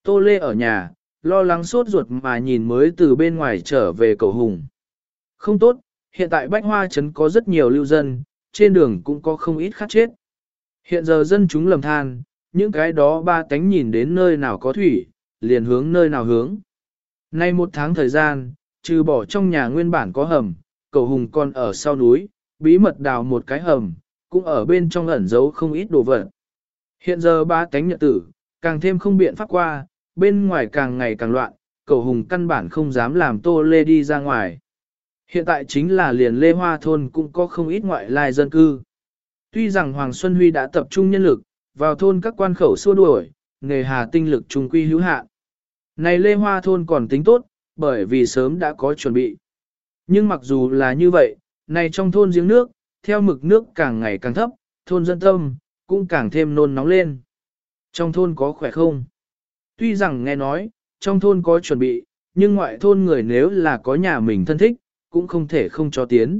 Tô Lê ở nhà, lo lắng sốt ruột mà nhìn mới từ bên ngoài trở về cầu hùng. Không tốt, hiện tại Bách Hoa Trấn có rất nhiều lưu dân, trên đường cũng có không ít khát chết. Hiện giờ dân chúng lầm than, những cái đó ba tánh nhìn đến nơi nào có thủy, liền hướng nơi nào hướng. Nay một tháng thời gian, trừ bỏ trong nhà nguyên bản có hầm, cầu hùng còn ở sau núi, bí mật đào một cái hầm, cũng ở bên trong ẩn giấu không ít đồ vật. Hiện giờ ba tánh nhật tử, càng thêm không biện pháp qua, bên ngoài càng ngày càng loạn, cầu hùng căn bản không dám làm tô lê đi ra ngoài. Hiện tại chính là liền lê hoa thôn cũng có không ít ngoại lai dân cư. Tuy rằng Hoàng Xuân Huy đã tập trung nhân lực, vào thôn các quan khẩu xua đuổi, nghề hà tinh lực trung quy hữu hạn. Này lê hoa thôn còn tính tốt, bởi vì sớm đã có chuẩn bị. Nhưng mặc dù là như vậy, này trong thôn giếng nước, theo mực nước càng ngày càng thấp, thôn dân tâm, cũng càng thêm nôn nóng lên. Trong thôn có khỏe không? Tuy rằng nghe nói, trong thôn có chuẩn bị, nhưng ngoại thôn người nếu là có nhà mình thân thích, cũng không thể không cho tiến.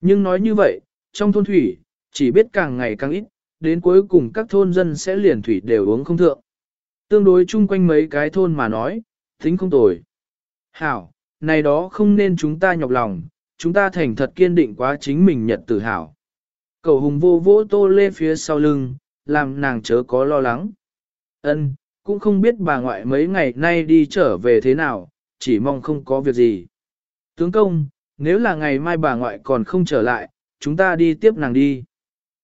Nhưng nói như vậy, trong thôn thủy, chỉ biết càng ngày càng ít, đến cuối cùng các thôn dân sẽ liền thủy đều uống không thượng. Tương đối chung quanh mấy cái thôn mà nói, tính không tồi. Hảo, này đó không nên chúng ta nhọc lòng, chúng ta thành thật kiên định quá chính mình nhật tự hảo. Cầu hùng vô vỗ tô lê phía sau lưng, làm nàng chớ có lo lắng. Ân, cũng không biết bà ngoại mấy ngày nay đi trở về thế nào, chỉ mong không có việc gì. Tướng công, nếu là ngày mai bà ngoại còn không trở lại, chúng ta đi tiếp nàng đi.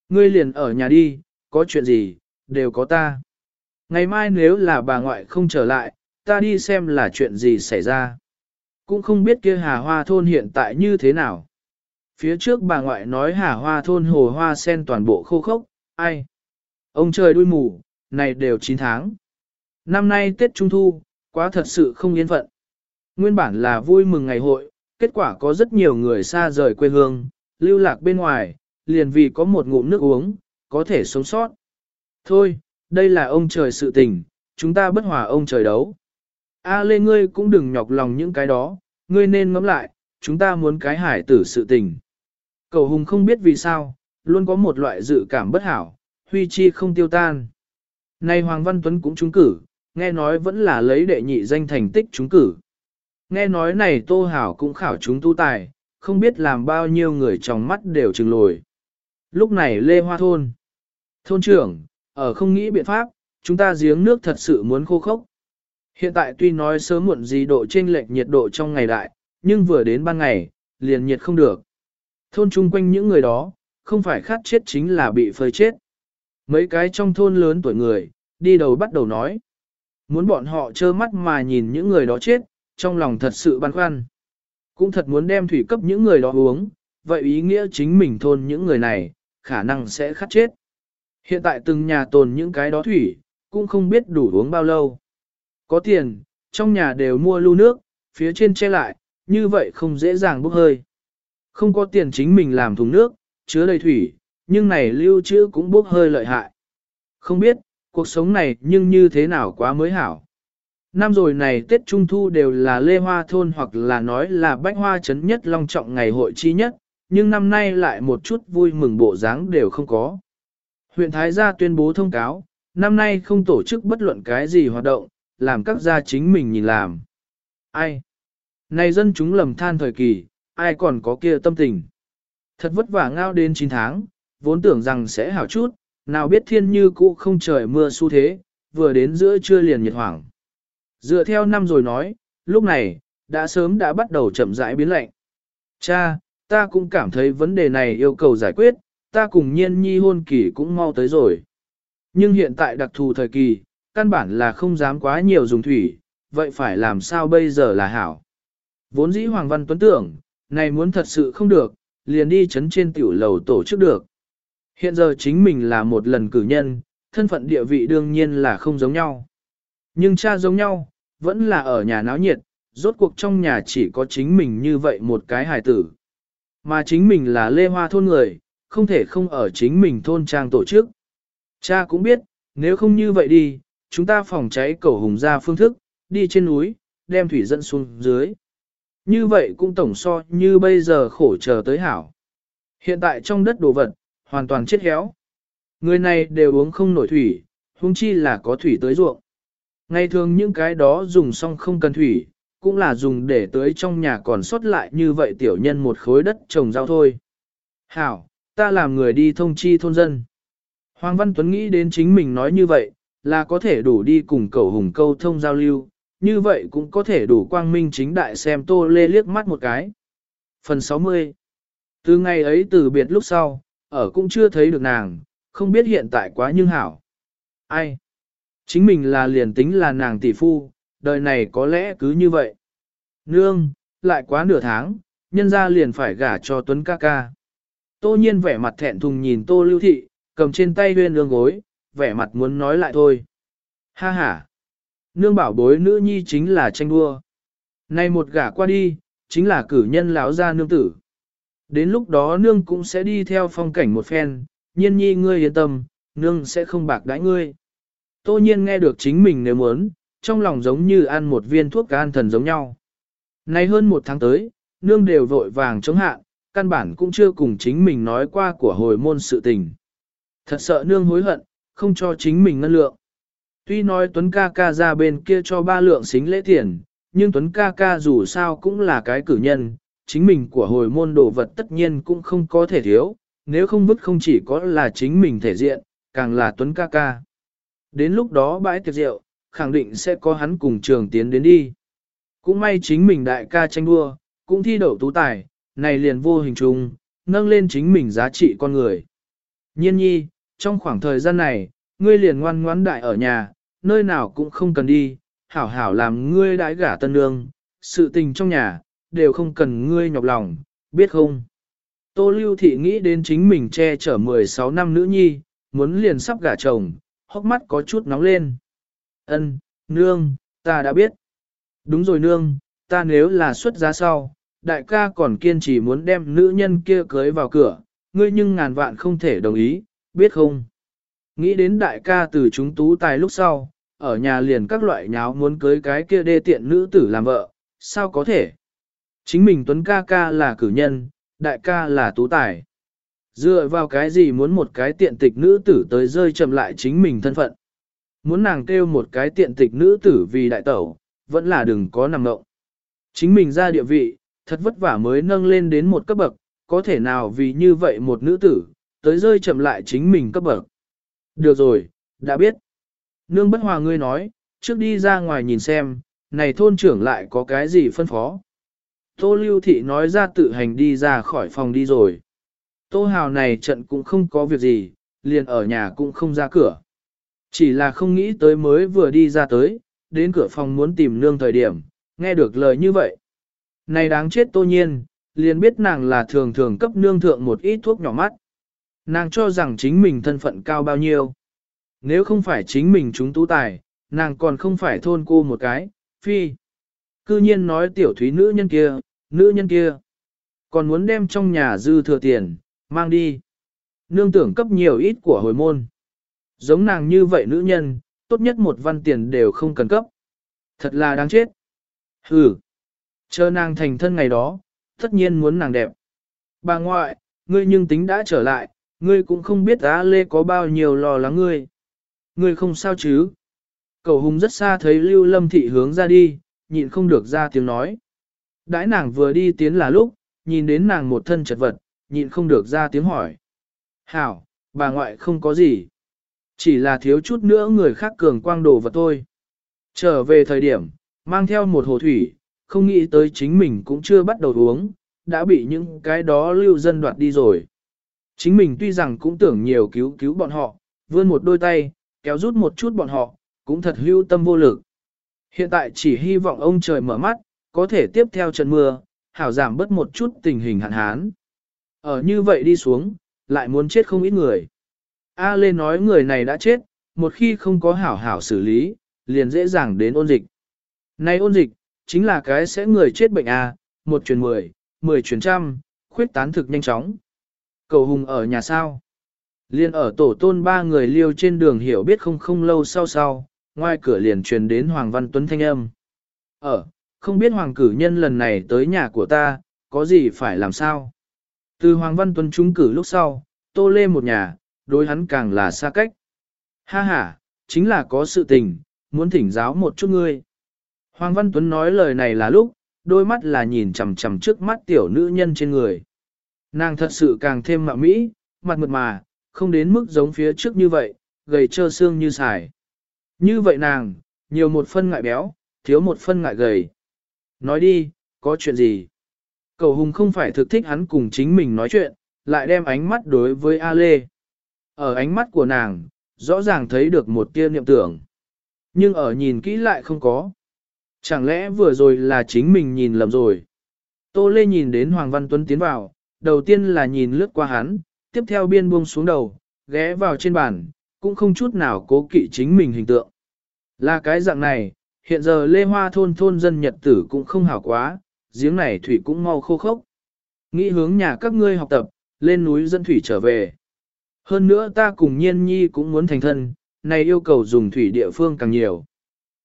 Ngươi liền ở nhà đi, có chuyện gì, đều có ta. Ngày mai nếu là bà ngoại không trở lại, ta đi xem là chuyện gì xảy ra. Cũng không biết kia hà hoa thôn hiện tại như thế nào. Phía trước bà ngoại nói hà hoa thôn hồ hoa sen toàn bộ khô khốc, ai? Ông trời đuôi mù, này đều 9 tháng. Năm nay Tết Trung Thu, quá thật sự không yên phận. Nguyên bản là vui mừng ngày hội, kết quả có rất nhiều người xa rời quê hương, lưu lạc bên ngoài, liền vì có một ngụm nước uống, có thể sống sót. Thôi, đây là ông trời sự tình, chúng ta bất hòa ông trời đấu. A lê ngươi cũng đừng nhọc lòng những cái đó, ngươi nên ngẫm lại, chúng ta muốn cái hải tử sự tình. Cầu hùng không biết vì sao, luôn có một loại dự cảm bất hảo, huy chi không tiêu tan. Nay Hoàng Văn Tuấn cũng trúng cử, nghe nói vẫn là lấy đệ nhị danh thành tích trúng cử. Nghe nói này Tô Hảo cũng khảo chúng tu tài, không biết làm bao nhiêu người trong mắt đều trừng lồi. Lúc này Lê Hoa Thôn. Thôn trưởng, ở không nghĩ biện pháp, chúng ta giếng nước thật sự muốn khô khốc. Hiện tại tuy nói sớm muộn gì độ chênh lệch nhiệt độ trong ngày đại, nhưng vừa đến ban ngày, liền nhiệt không được. Thôn chung quanh những người đó, không phải khát chết chính là bị phơi chết. Mấy cái trong thôn lớn tuổi người, đi đầu bắt đầu nói. Muốn bọn họ trơ mắt mà nhìn những người đó chết, trong lòng thật sự băn khoăn. Cũng thật muốn đem thủy cấp những người đó uống, vậy ý nghĩa chính mình thôn những người này, khả năng sẽ khát chết. Hiện tại từng nhà tồn những cái đó thủy, cũng không biết đủ uống bao lâu. Có tiền, trong nhà đều mua lưu nước, phía trên che lại, như vậy không dễ dàng bốc hơi. Không có tiền chính mình làm thùng nước, chứa đầy thủy, nhưng này lưu trữ cũng bốc hơi lợi hại. Không biết, cuộc sống này nhưng như thế nào quá mới hảo. Năm rồi này Tết Trung Thu đều là Lê Hoa Thôn hoặc là nói là Bách Hoa Trấn nhất long trọng ngày hội chi nhất, nhưng năm nay lại một chút vui mừng bộ dáng đều không có. Huyện Thái Gia tuyên bố thông cáo, năm nay không tổ chức bất luận cái gì hoạt động, làm các gia chính mình nhìn làm. Ai? Này dân chúng lầm than thời kỳ, ai còn có kia tâm tình. Thật vất vả ngao đến 9 tháng, vốn tưởng rằng sẽ hảo chút, nào biết thiên như cũ không trời mưa xu thế, vừa đến giữa trưa liền nhiệt hoảng. Dựa theo năm rồi nói, lúc này, đã sớm đã bắt đầu chậm rãi biến lạnh. Cha, ta cũng cảm thấy vấn đề này yêu cầu giải quyết, ta cùng nhiên nhi hôn kỳ cũng mau tới rồi. Nhưng hiện tại đặc thù thời kỳ, căn bản là không dám quá nhiều dùng thủy, vậy phải làm sao bây giờ là hảo. Vốn dĩ Hoàng Văn Tuấn tưởng, này muốn thật sự không được, liền đi chấn trên tiểu lầu tổ chức được. Hiện giờ chính mình là một lần cử nhân, thân phận địa vị đương nhiên là không giống nhau. Nhưng cha giống nhau, vẫn là ở nhà náo nhiệt, rốt cuộc trong nhà chỉ có chính mình như vậy một cái hài tử. Mà chính mình là lê hoa thôn người, không thể không ở chính mình thôn trang tổ chức. Cha cũng biết, nếu không như vậy đi, chúng ta phòng cháy cầu hùng ra phương thức, đi trên núi, đem thủy dẫn xuống dưới. Như vậy cũng tổng so như bây giờ khổ chờ tới hảo. Hiện tại trong đất đồ vật, hoàn toàn chết héo. Người này đều uống không nổi thủy, huống chi là có thủy tới ruộng. Ngày thường những cái đó dùng xong không cần thủy, cũng là dùng để tưới trong nhà còn sót lại như vậy tiểu nhân một khối đất trồng rau thôi. Hảo, ta làm người đi thông chi thôn dân. Hoàng Văn Tuấn nghĩ đến chính mình nói như vậy, là có thể đủ đi cùng cầu hùng câu thông giao lưu, như vậy cũng có thể đủ quang minh chính đại xem tô lê liếc mắt một cái. Phần 60 Từ ngày ấy từ biệt lúc sau, ở cũng chưa thấy được nàng, không biết hiện tại quá nhưng hảo. Ai? Chính mình là liền tính là nàng tỷ phu, đời này có lẽ cứ như vậy. Nương, lại quá nửa tháng, nhân ra liền phải gả cho Tuấn ca ca. Tô nhiên vẻ mặt thẹn thùng nhìn tô lưu thị, cầm trên tay huyên lương gối, vẻ mặt muốn nói lại thôi. Ha ha! Nương bảo bối nữ nhi chính là tranh đua. Nay một gả qua đi, chính là cử nhân lão gia nương tử. Đến lúc đó nương cũng sẽ đi theo phong cảnh một phen, nhiên nhi ngươi yên tâm, nương sẽ không bạc đãi ngươi. Tô nhiên nghe được chính mình nếu muốn, trong lòng giống như ăn một viên thuốc an thần giống nhau. Nay hơn một tháng tới, nương đều vội vàng chống hạ, căn bản cũng chưa cùng chính mình nói qua của hồi môn sự tình. Thật sợ nương hối hận, không cho chính mình ngân lượng. Tuy nói Tuấn ca ca ra bên kia cho ba lượng xính lễ tiền, nhưng Tuấn ca ca dù sao cũng là cái cử nhân, chính mình của hồi môn đồ vật tất nhiên cũng không có thể thiếu, nếu không vứt không chỉ có là chính mình thể diện, càng là Tuấn ca ca. Đến lúc đó bãi tiệc rượu, khẳng định sẽ có hắn cùng trường tiến đến đi. Cũng may chính mình đại ca tranh đua, cũng thi đậu tú tài, này liền vô hình chung, nâng lên chính mình giá trị con người. Nhiên nhi, trong khoảng thời gian này, ngươi liền ngoan ngoãn đại ở nhà, nơi nào cũng không cần đi, hảo hảo làm ngươi đãi gả tân nương, sự tình trong nhà, đều không cần ngươi nhọc lòng, biết không? Tô Lưu Thị nghĩ đến chính mình che chở 16 năm nữ nhi, muốn liền sắp gả chồng, hốc mắt có chút nóng lên. Ân, nương, ta đã biết. Đúng rồi nương, ta nếu là xuất giá sau, đại ca còn kiên trì muốn đem nữ nhân kia cưới vào cửa, ngươi nhưng ngàn vạn không thể đồng ý, biết không? Nghĩ đến đại ca từ chúng tú tài lúc sau, ở nhà liền các loại nháo muốn cưới cái kia đê tiện nữ tử làm vợ, sao có thể? Chính mình Tuấn ca ca là cử nhân, đại ca là tú tài. Dựa vào cái gì muốn một cái tiện tịch nữ tử tới rơi chậm lại chính mình thân phận. Muốn nàng kêu một cái tiện tịch nữ tử vì đại tẩu, vẫn là đừng có nằm ngộng. Chính mình ra địa vị, thật vất vả mới nâng lên đến một cấp bậc, có thể nào vì như vậy một nữ tử, tới rơi chậm lại chính mình cấp bậc. Được rồi, đã biết. Nương bất hòa ngươi nói, trước đi ra ngoài nhìn xem, này thôn trưởng lại có cái gì phân phó. Tô Lưu Thị nói ra tự hành đi ra khỏi phòng đi rồi. Tô Hào này trận cũng không có việc gì, liền ở nhà cũng không ra cửa. Chỉ là không nghĩ tới mới vừa đi ra tới, đến cửa phòng muốn tìm nương thời điểm, nghe được lời như vậy. Này đáng chết tô nhiên, liền biết nàng là thường thường cấp nương thượng một ít thuốc nhỏ mắt. Nàng cho rằng chính mình thân phận cao bao nhiêu. Nếu không phải chính mình chúng tú tài, nàng còn không phải thôn cô một cái, phi. Cư nhiên nói tiểu thúy nữ nhân kia, nữ nhân kia. Còn muốn đem trong nhà dư thừa tiền, mang đi. Nương tưởng cấp nhiều ít của hồi môn. Giống nàng như vậy nữ nhân, tốt nhất một văn tiền đều không cần cấp. Thật là đáng chết. Hừ. Chờ nàng thành thân ngày đó, tất nhiên muốn nàng đẹp. Bà ngoại, ngươi nhưng tính đã trở lại, ngươi cũng không biết á lê có bao nhiêu lo lắng ngươi. Ngươi không sao chứ? Cầu hùng rất xa thấy lưu lâm thị hướng ra đi, nhịn không được ra tiếng nói. Đãi nàng vừa đi tiến là lúc, nhìn đến nàng một thân chật vật, nhịn không được ra tiếng hỏi. Hảo, bà ngoại không có gì. Chỉ là thiếu chút nữa người khác cường quang đồ vật thôi. Trở về thời điểm, mang theo một hồ thủy, không nghĩ tới chính mình cũng chưa bắt đầu uống, đã bị những cái đó lưu dân đoạt đi rồi. Chính mình tuy rằng cũng tưởng nhiều cứu cứu bọn họ, vươn một đôi tay, kéo rút một chút bọn họ, cũng thật hưu tâm vô lực. Hiện tại chỉ hy vọng ông trời mở mắt, có thể tiếp theo trận mưa, hảo giảm bớt một chút tình hình hạn hán. Ở như vậy đi xuống, lại muốn chết không ít người. A Lê nói người này đã chết, một khi không có hảo hảo xử lý, liền dễ dàng đến ôn dịch. nay ôn dịch, chính là cái sẽ người chết bệnh A, một truyền mười, mười truyền trăm, khuyết tán thực nhanh chóng. Cầu hùng ở nhà sao? Liên ở tổ tôn ba người liêu trên đường hiểu biết không không lâu sau sau, ngoài cửa liền truyền đến Hoàng Văn Tuấn thanh âm. Ở, không biết Hoàng cử nhân lần này tới nhà của ta, có gì phải làm sao? Từ Hoàng Văn Tuấn trúng cử lúc sau, tô lê một nhà, đối hắn càng là xa cách. Ha ha, chính là có sự tình, muốn thỉnh giáo một chút ngươi. Hoàng Văn Tuấn nói lời này là lúc, đôi mắt là nhìn chằm chằm trước mắt tiểu nữ nhân trên người. Nàng thật sự càng thêm mạo mỹ, mặt mượt mà, không đến mức giống phía trước như vậy, gầy trơ xương như xài. Như vậy nàng, nhiều một phân ngại béo, thiếu một phân ngại gầy. Nói đi, có chuyện gì? Cầu hùng không phải thực thích hắn cùng chính mình nói chuyện, lại đem ánh mắt đối với A Lê. Ở ánh mắt của nàng, rõ ràng thấy được một tia niệm tưởng. Nhưng ở nhìn kỹ lại không có. Chẳng lẽ vừa rồi là chính mình nhìn lầm rồi? Tô Lê nhìn đến Hoàng Văn Tuấn tiến vào, đầu tiên là nhìn lướt qua hắn, tiếp theo biên buông xuống đầu, ghé vào trên bàn, cũng không chút nào cố kỵ chính mình hình tượng. Là cái dạng này, hiện giờ Lê Hoa thôn thôn dân nhật tử cũng không hảo quá, giếng này thủy cũng mau khô khốc. Nghĩ hướng nhà các ngươi học tập, lên núi dân thủy trở về. Hơn nữa ta cùng nhiên nhi cũng muốn thành thân, này yêu cầu dùng thủy địa phương càng nhiều.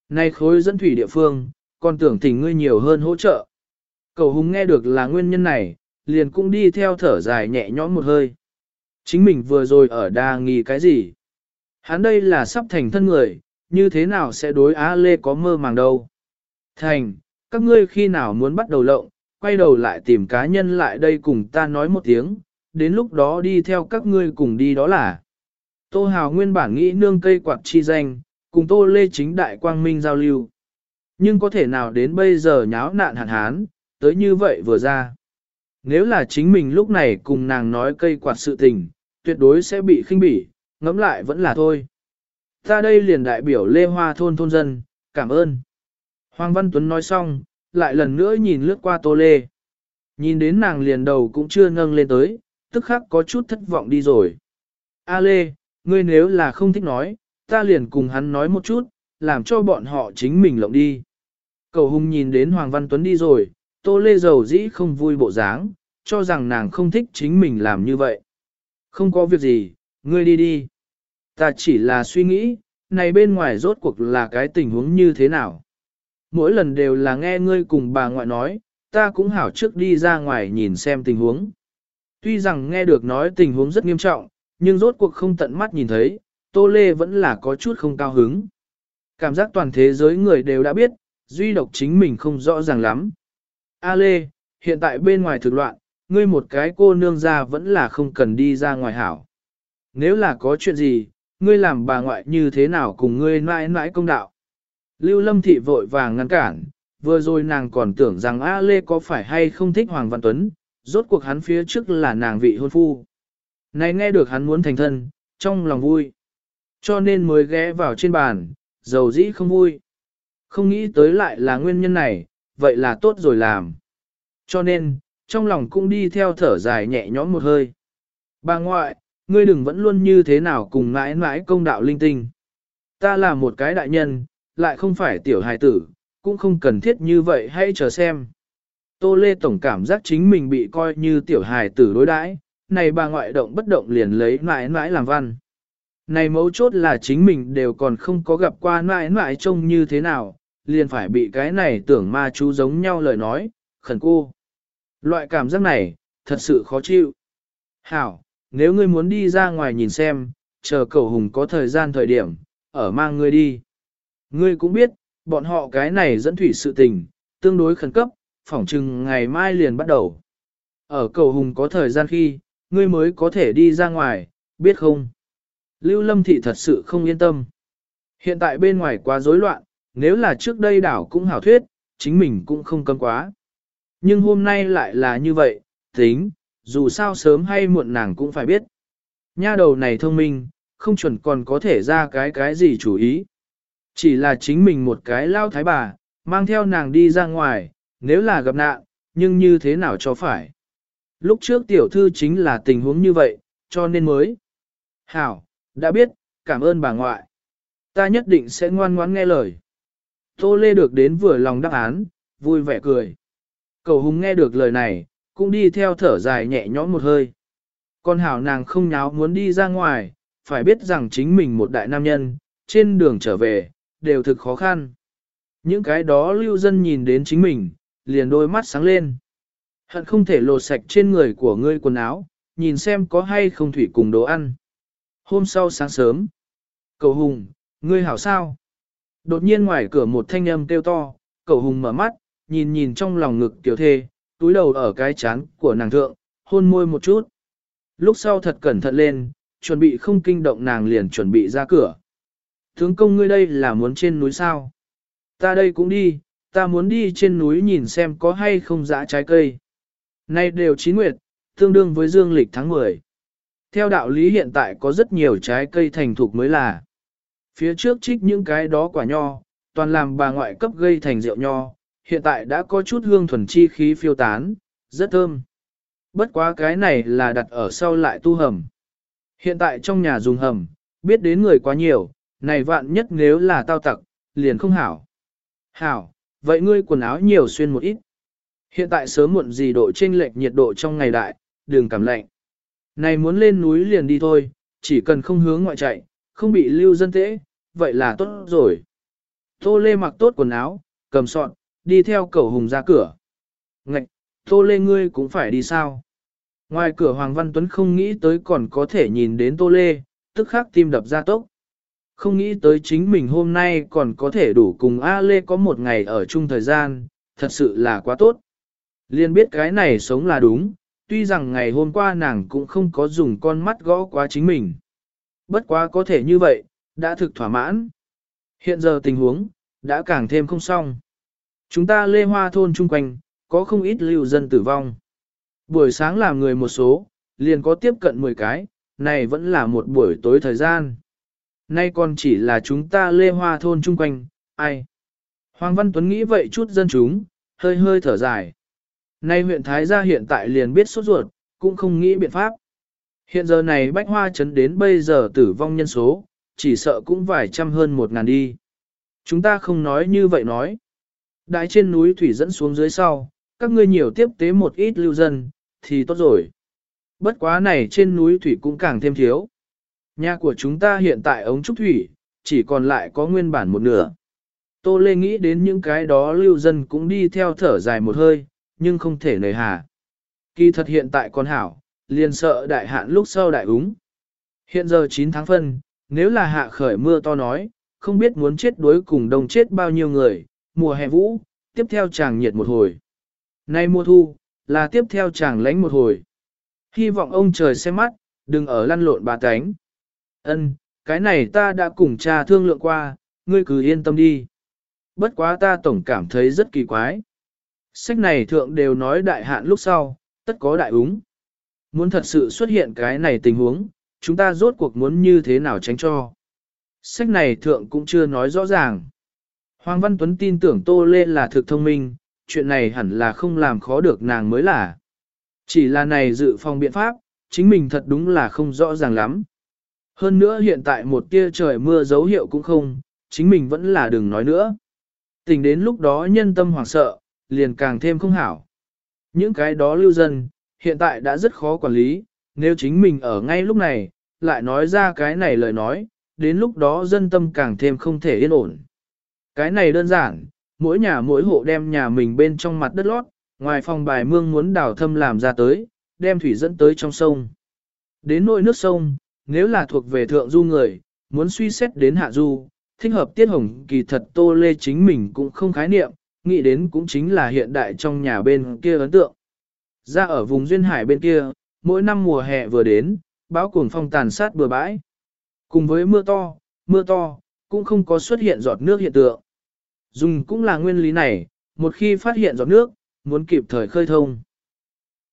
Này khối dẫn thủy địa phương, còn tưởng tình ngươi nhiều hơn hỗ trợ. Cầu hùng nghe được là nguyên nhân này, liền cũng đi theo thở dài nhẹ nhõm một hơi. Chính mình vừa rồi ở đa nghi cái gì? Hắn đây là sắp thành thân người, như thế nào sẽ đối Á Lê có mơ màng đâu? Thành, các ngươi khi nào muốn bắt đầu lộng, quay đầu lại tìm cá nhân lại đây cùng ta nói một tiếng, đến lúc đó đi theo các ngươi cùng đi đó là. Tô Hào nguyên bản nghĩ nương cây quạt chi danh, cùng Tô Lê chính đại quang minh giao lưu. Nhưng có thể nào đến bây giờ nháo nạn hạn hán, tới như vậy vừa ra. Nếu là chính mình lúc này cùng nàng nói cây quạt sự tình, tuyệt đối sẽ bị khinh bỉ, ngẫm lại vẫn là thôi. Ta đây liền đại biểu Lê Hoa thôn thôn dân, cảm ơn. Hoàng Văn Tuấn nói xong, lại lần nữa nhìn lướt qua Tô Lê. Nhìn đến nàng liền đầu cũng chưa ngâng lên tới, tức khắc có chút thất vọng đi rồi. A Lê, ngươi nếu là không thích nói, ta liền cùng hắn nói một chút, làm cho bọn họ chính mình lộng đi. Cầu hùng nhìn đến Hoàng Văn Tuấn đi rồi, Tô Lê dầu dĩ không vui bộ dáng, cho rằng nàng không thích chính mình làm như vậy. Không có việc gì, ngươi đi đi. Ta chỉ là suy nghĩ, này bên ngoài rốt cuộc là cái tình huống như thế nào. Mỗi lần đều là nghe ngươi cùng bà ngoại nói, ta cũng hảo trước đi ra ngoài nhìn xem tình huống. Tuy rằng nghe được nói tình huống rất nghiêm trọng, nhưng rốt cuộc không tận mắt nhìn thấy, Tô Lê vẫn là có chút không cao hứng. Cảm giác toàn thế giới người đều đã biết, duy độc chính mình không rõ ràng lắm. A Lê, hiện tại bên ngoài thực loạn, ngươi một cái cô nương ra vẫn là không cần đi ra ngoài hảo. Nếu là có chuyện gì, ngươi làm bà ngoại như thế nào cùng ngươi mãi mãi công đạo. Lưu Lâm Thị vội vàng ngăn cản, vừa rồi nàng còn tưởng rằng A Lê có phải hay không thích Hoàng Văn Tuấn, rốt cuộc hắn phía trước là nàng vị hôn phu. Này nghe được hắn muốn thành thân, trong lòng vui. Cho nên mới ghé vào trên bàn, dầu dĩ không vui. Không nghĩ tới lại là nguyên nhân này, vậy là tốt rồi làm. Cho nên, trong lòng cũng đi theo thở dài nhẹ nhõm một hơi. Bà ngoại, ngươi đừng vẫn luôn như thế nào cùng mãi mãi công đạo linh tinh. Ta là một cái đại nhân, lại không phải tiểu hài tử, cũng không cần thiết như vậy hãy chờ xem. Tô Lê Tổng cảm giác chính mình bị coi như tiểu hài tử đối đãi, này bà ngoại động bất động liền lấy mãi mãi làm văn. Này mấu chốt là chính mình đều còn không có gặp qua mãi mãi trông như thế nào, liền phải bị cái này tưởng ma chú giống nhau lời nói, khẩn cô. Loại cảm giác này, thật sự khó chịu. Hảo, nếu ngươi muốn đi ra ngoài nhìn xem, chờ cầu hùng có thời gian thời điểm, ở mang ngươi đi. Ngươi cũng biết, bọn họ cái này dẫn thủy sự tình, tương đối khẩn cấp, phỏng chừng ngày mai liền bắt đầu. Ở cầu hùng có thời gian khi, ngươi mới có thể đi ra ngoài, biết không? Lưu Lâm Thị thật sự không yên tâm. Hiện tại bên ngoài quá rối loạn, nếu là trước đây đảo cũng hảo thuyết, chính mình cũng không cấm quá. Nhưng hôm nay lại là như vậy, tính, dù sao sớm hay muộn nàng cũng phải biết. Nha đầu này thông minh, không chuẩn còn có thể ra cái cái gì chủ ý. Chỉ là chính mình một cái lao thái bà, mang theo nàng đi ra ngoài, nếu là gặp nạn, nhưng như thế nào cho phải. Lúc trước tiểu thư chính là tình huống như vậy, cho nên mới. Hảo, đã biết, cảm ơn bà ngoại. Ta nhất định sẽ ngoan ngoãn nghe lời. Tô Lê được đến vừa lòng đáp án, vui vẻ cười. Cầu hùng nghe được lời này, cũng đi theo thở dài nhẹ nhõm một hơi. Con hảo nàng không nháo muốn đi ra ngoài, phải biết rằng chính mình một đại nam nhân, trên đường trở về, đều thực khó khăn. Những cái đó lưu dân nhìn đến chính mình, liền đôi mắt sáng lên. Hận không thể lột sạch trên người của ngươi quần áo, nhìn xem có hay không thủy cùng đồ ăn. Hôm sau sáng sớm, cầu hùng, ngươi hảo sao? Đột nhiên ngoài cửa một thanh âm kêu to, cậu hùng mở mắt, nhìn nhìn trong lòng ngực tiểu thê, túi đầu ở cái chán của nàng thượng, hôn môi một chút. Lúc sau thật cẩn thận lên, chuẩn bị không kinh động nàng liền chuẩn bị ra cửa. Tướng công ngươi đây là muốn trên núi sao? Ta đây cũng đi, ta muốn đi trên núi nhìn xem có hay không dã trái cây. Nay đều chín nguyệt, tương đương với dương lịch tháng 10. Theo đạo lý hiện tại có rất nhiều trái cây thành thục mới là. Phía trước trích những cái đó quả nho, toàn làm bà ngoại cấp gây thành rượu nho, hiện tại đã có chút hương thuần chi khí phiêu tán, rất thơm. Bất quá cái này là đặt ở sau lại tu hầm. Hiện tại trong nhà dùng hầm, biết đến người quá nhiều, này vạn nhất nếu là tao tặc, liền không hảo. Hảo, vậy ngươi quần áo nhiều xuyên một ít. Hiện tại sớm muộn gì độ chênh lệch nhiệt độ trong ngày đại, đường cảm lạnh. Này muốn lên núi liền đi thôi, chỉ cần không hướng ngoại chạy, không bị lưu dân tễ, vậy là tốt rồi. Tô Lê mặc tốt quần áo, cầm sọn, đi theo cầu hùng ra cửa. Ngạch, Tô Lê ngươi cũng phải đi sao? Ngoài cửa Hoàng Văn Tuấn không nghĩ tới còn có thể nhìn đến Tô Lê, tức khắc tim đập ra tốc. Không nghĩ tới chính mình hôm nay còn có thể đủ cùng A Lê có một ngày ở chung thời gian, thật sự là quá tốt. Liên biết cái này sống là đúng, tuy rằng ngày hôm qua nàng cũng không có dùng con mắt gõ quá chính mình. Bất quá có thể như vậy, đã thực thỏa mãn. Hiện giờ tình huống, đã càng thêm không xong. Chúng ta lê hoa thôn chung quanh, có không ít lưu dân tử vong. Buổi sáng làm người một số, liền có tiếp cận 10 cái, này vẫn là một buổi tối thời gian. Nay còn chỉ là chúng ta lê hoa thôn chung quanh, ai? Hoàng Văn Tuấn nghĩ vậy chút dân chúng, hơi hơi thở dài. Nay huyện Thái Gia hiện tại liền biết sốt ruột, cũng không nghĩ biện pháp. Hiện giờ này bách hoa chấn đến bây giờ tử vong nhân số, chỉ sợ cũng vài trăm hơn một ngàn đi. Chúng ta không nói như vậy nói. Đại trên núi thủy dẫn xuống dưới sau, các ngươi nhiều tiếp tế một ít lưu dân, thì tốt rồi. Bất quá này trên núi thủy cũng càng thêm thiếu. Nhà của chúng ta hiện tại ống trúc thủy, chỉ còn lại có nguyên bản một nửa. Tô Lê nghĩ đến những cái đó lưu dân cũng đi theo thở dài một hơi, nhưng không thể nời hà. Kỳ thật hiện tại còn hảo, liền sợ đại hạn lúc sau đại úng. Hiện giờ 9 tháng phân, nếu là hạ khởi mưa to nói, không biết muốn chết đuối cùng đông chết bao nhiêu người, mùa hè vũ, tiếp theo chàng nhiệt một hồi. Nay mùa thu, là tiếp theo chàng lánh một hồi. Hy vọng ông trời xem mắt, đừng ở lăn lộn bà cánh. Ân, cái này ta đã cùng cha thương lượng qua, ngươi cứ yên tâm đi. Bất quá ta tổng cảm thấy rất kỳ quái. Sách này thượng đều nói đại hạn lúc sau, tất có đại úng. Muốn thật sự xuất hiện cái này tình huống, chúng ta rốt cuộc muốn như thế nào tránh cho. Sách này thượng cũng chưa nói rõ ràng. Hoàng Văn Tuấn tin tưởng Tô Lê là thực thông minh, chuyện này hẳn là không làm khó được nàng mới là. Chỉ là này dự phòng biện pháp, chính mình thật đúng là không rõ ràng lắm. Hơn nữa hiện tại một tia trời mưa dấu hiệu cũng không, chính mình vẫn là đừng nói nữa. Tình đến lúc đó nhân tâm hoảng sợ, liền càng thêm không hảo. Những cái đó lưu dân, hiện tại đã rất khó quản lý, nếu chính mình ở ngay lúc này, lại nói ra cái này lời nói, đến lúc đó dân tâm càng thêm không thể yên ổn. Cái này đơn giản, mỗi nhà mỗi hộ đem nhà mình bên trong mặt đất lót, ngoài phòng bài mương muốn đào thâm làm ra tới, đem thủy dẫn tới trong sông. Đến nội nước sông, nếu là thuộc về thượng du người, muốn suy xét đến hạ du, thích hợp tiết hồng kỳ thật tô lê chính mình cũng không khái niệm, nghĩ đến cũng chính là hiện đại trong nhà bên kia ấn tượng. Ra ở vùng duyên hải bên kia, mỗi năm mùa hè vừa đến, bão cuồng phong tàn sát bừa bãi. Cùng với mưa to, mưa to, cũng không có xuất hiện giọt nước hiện tượng. Dùng cũng là nguyên lý này, một khi phát hiện giọt nước, muốn kịp thời khơi thông.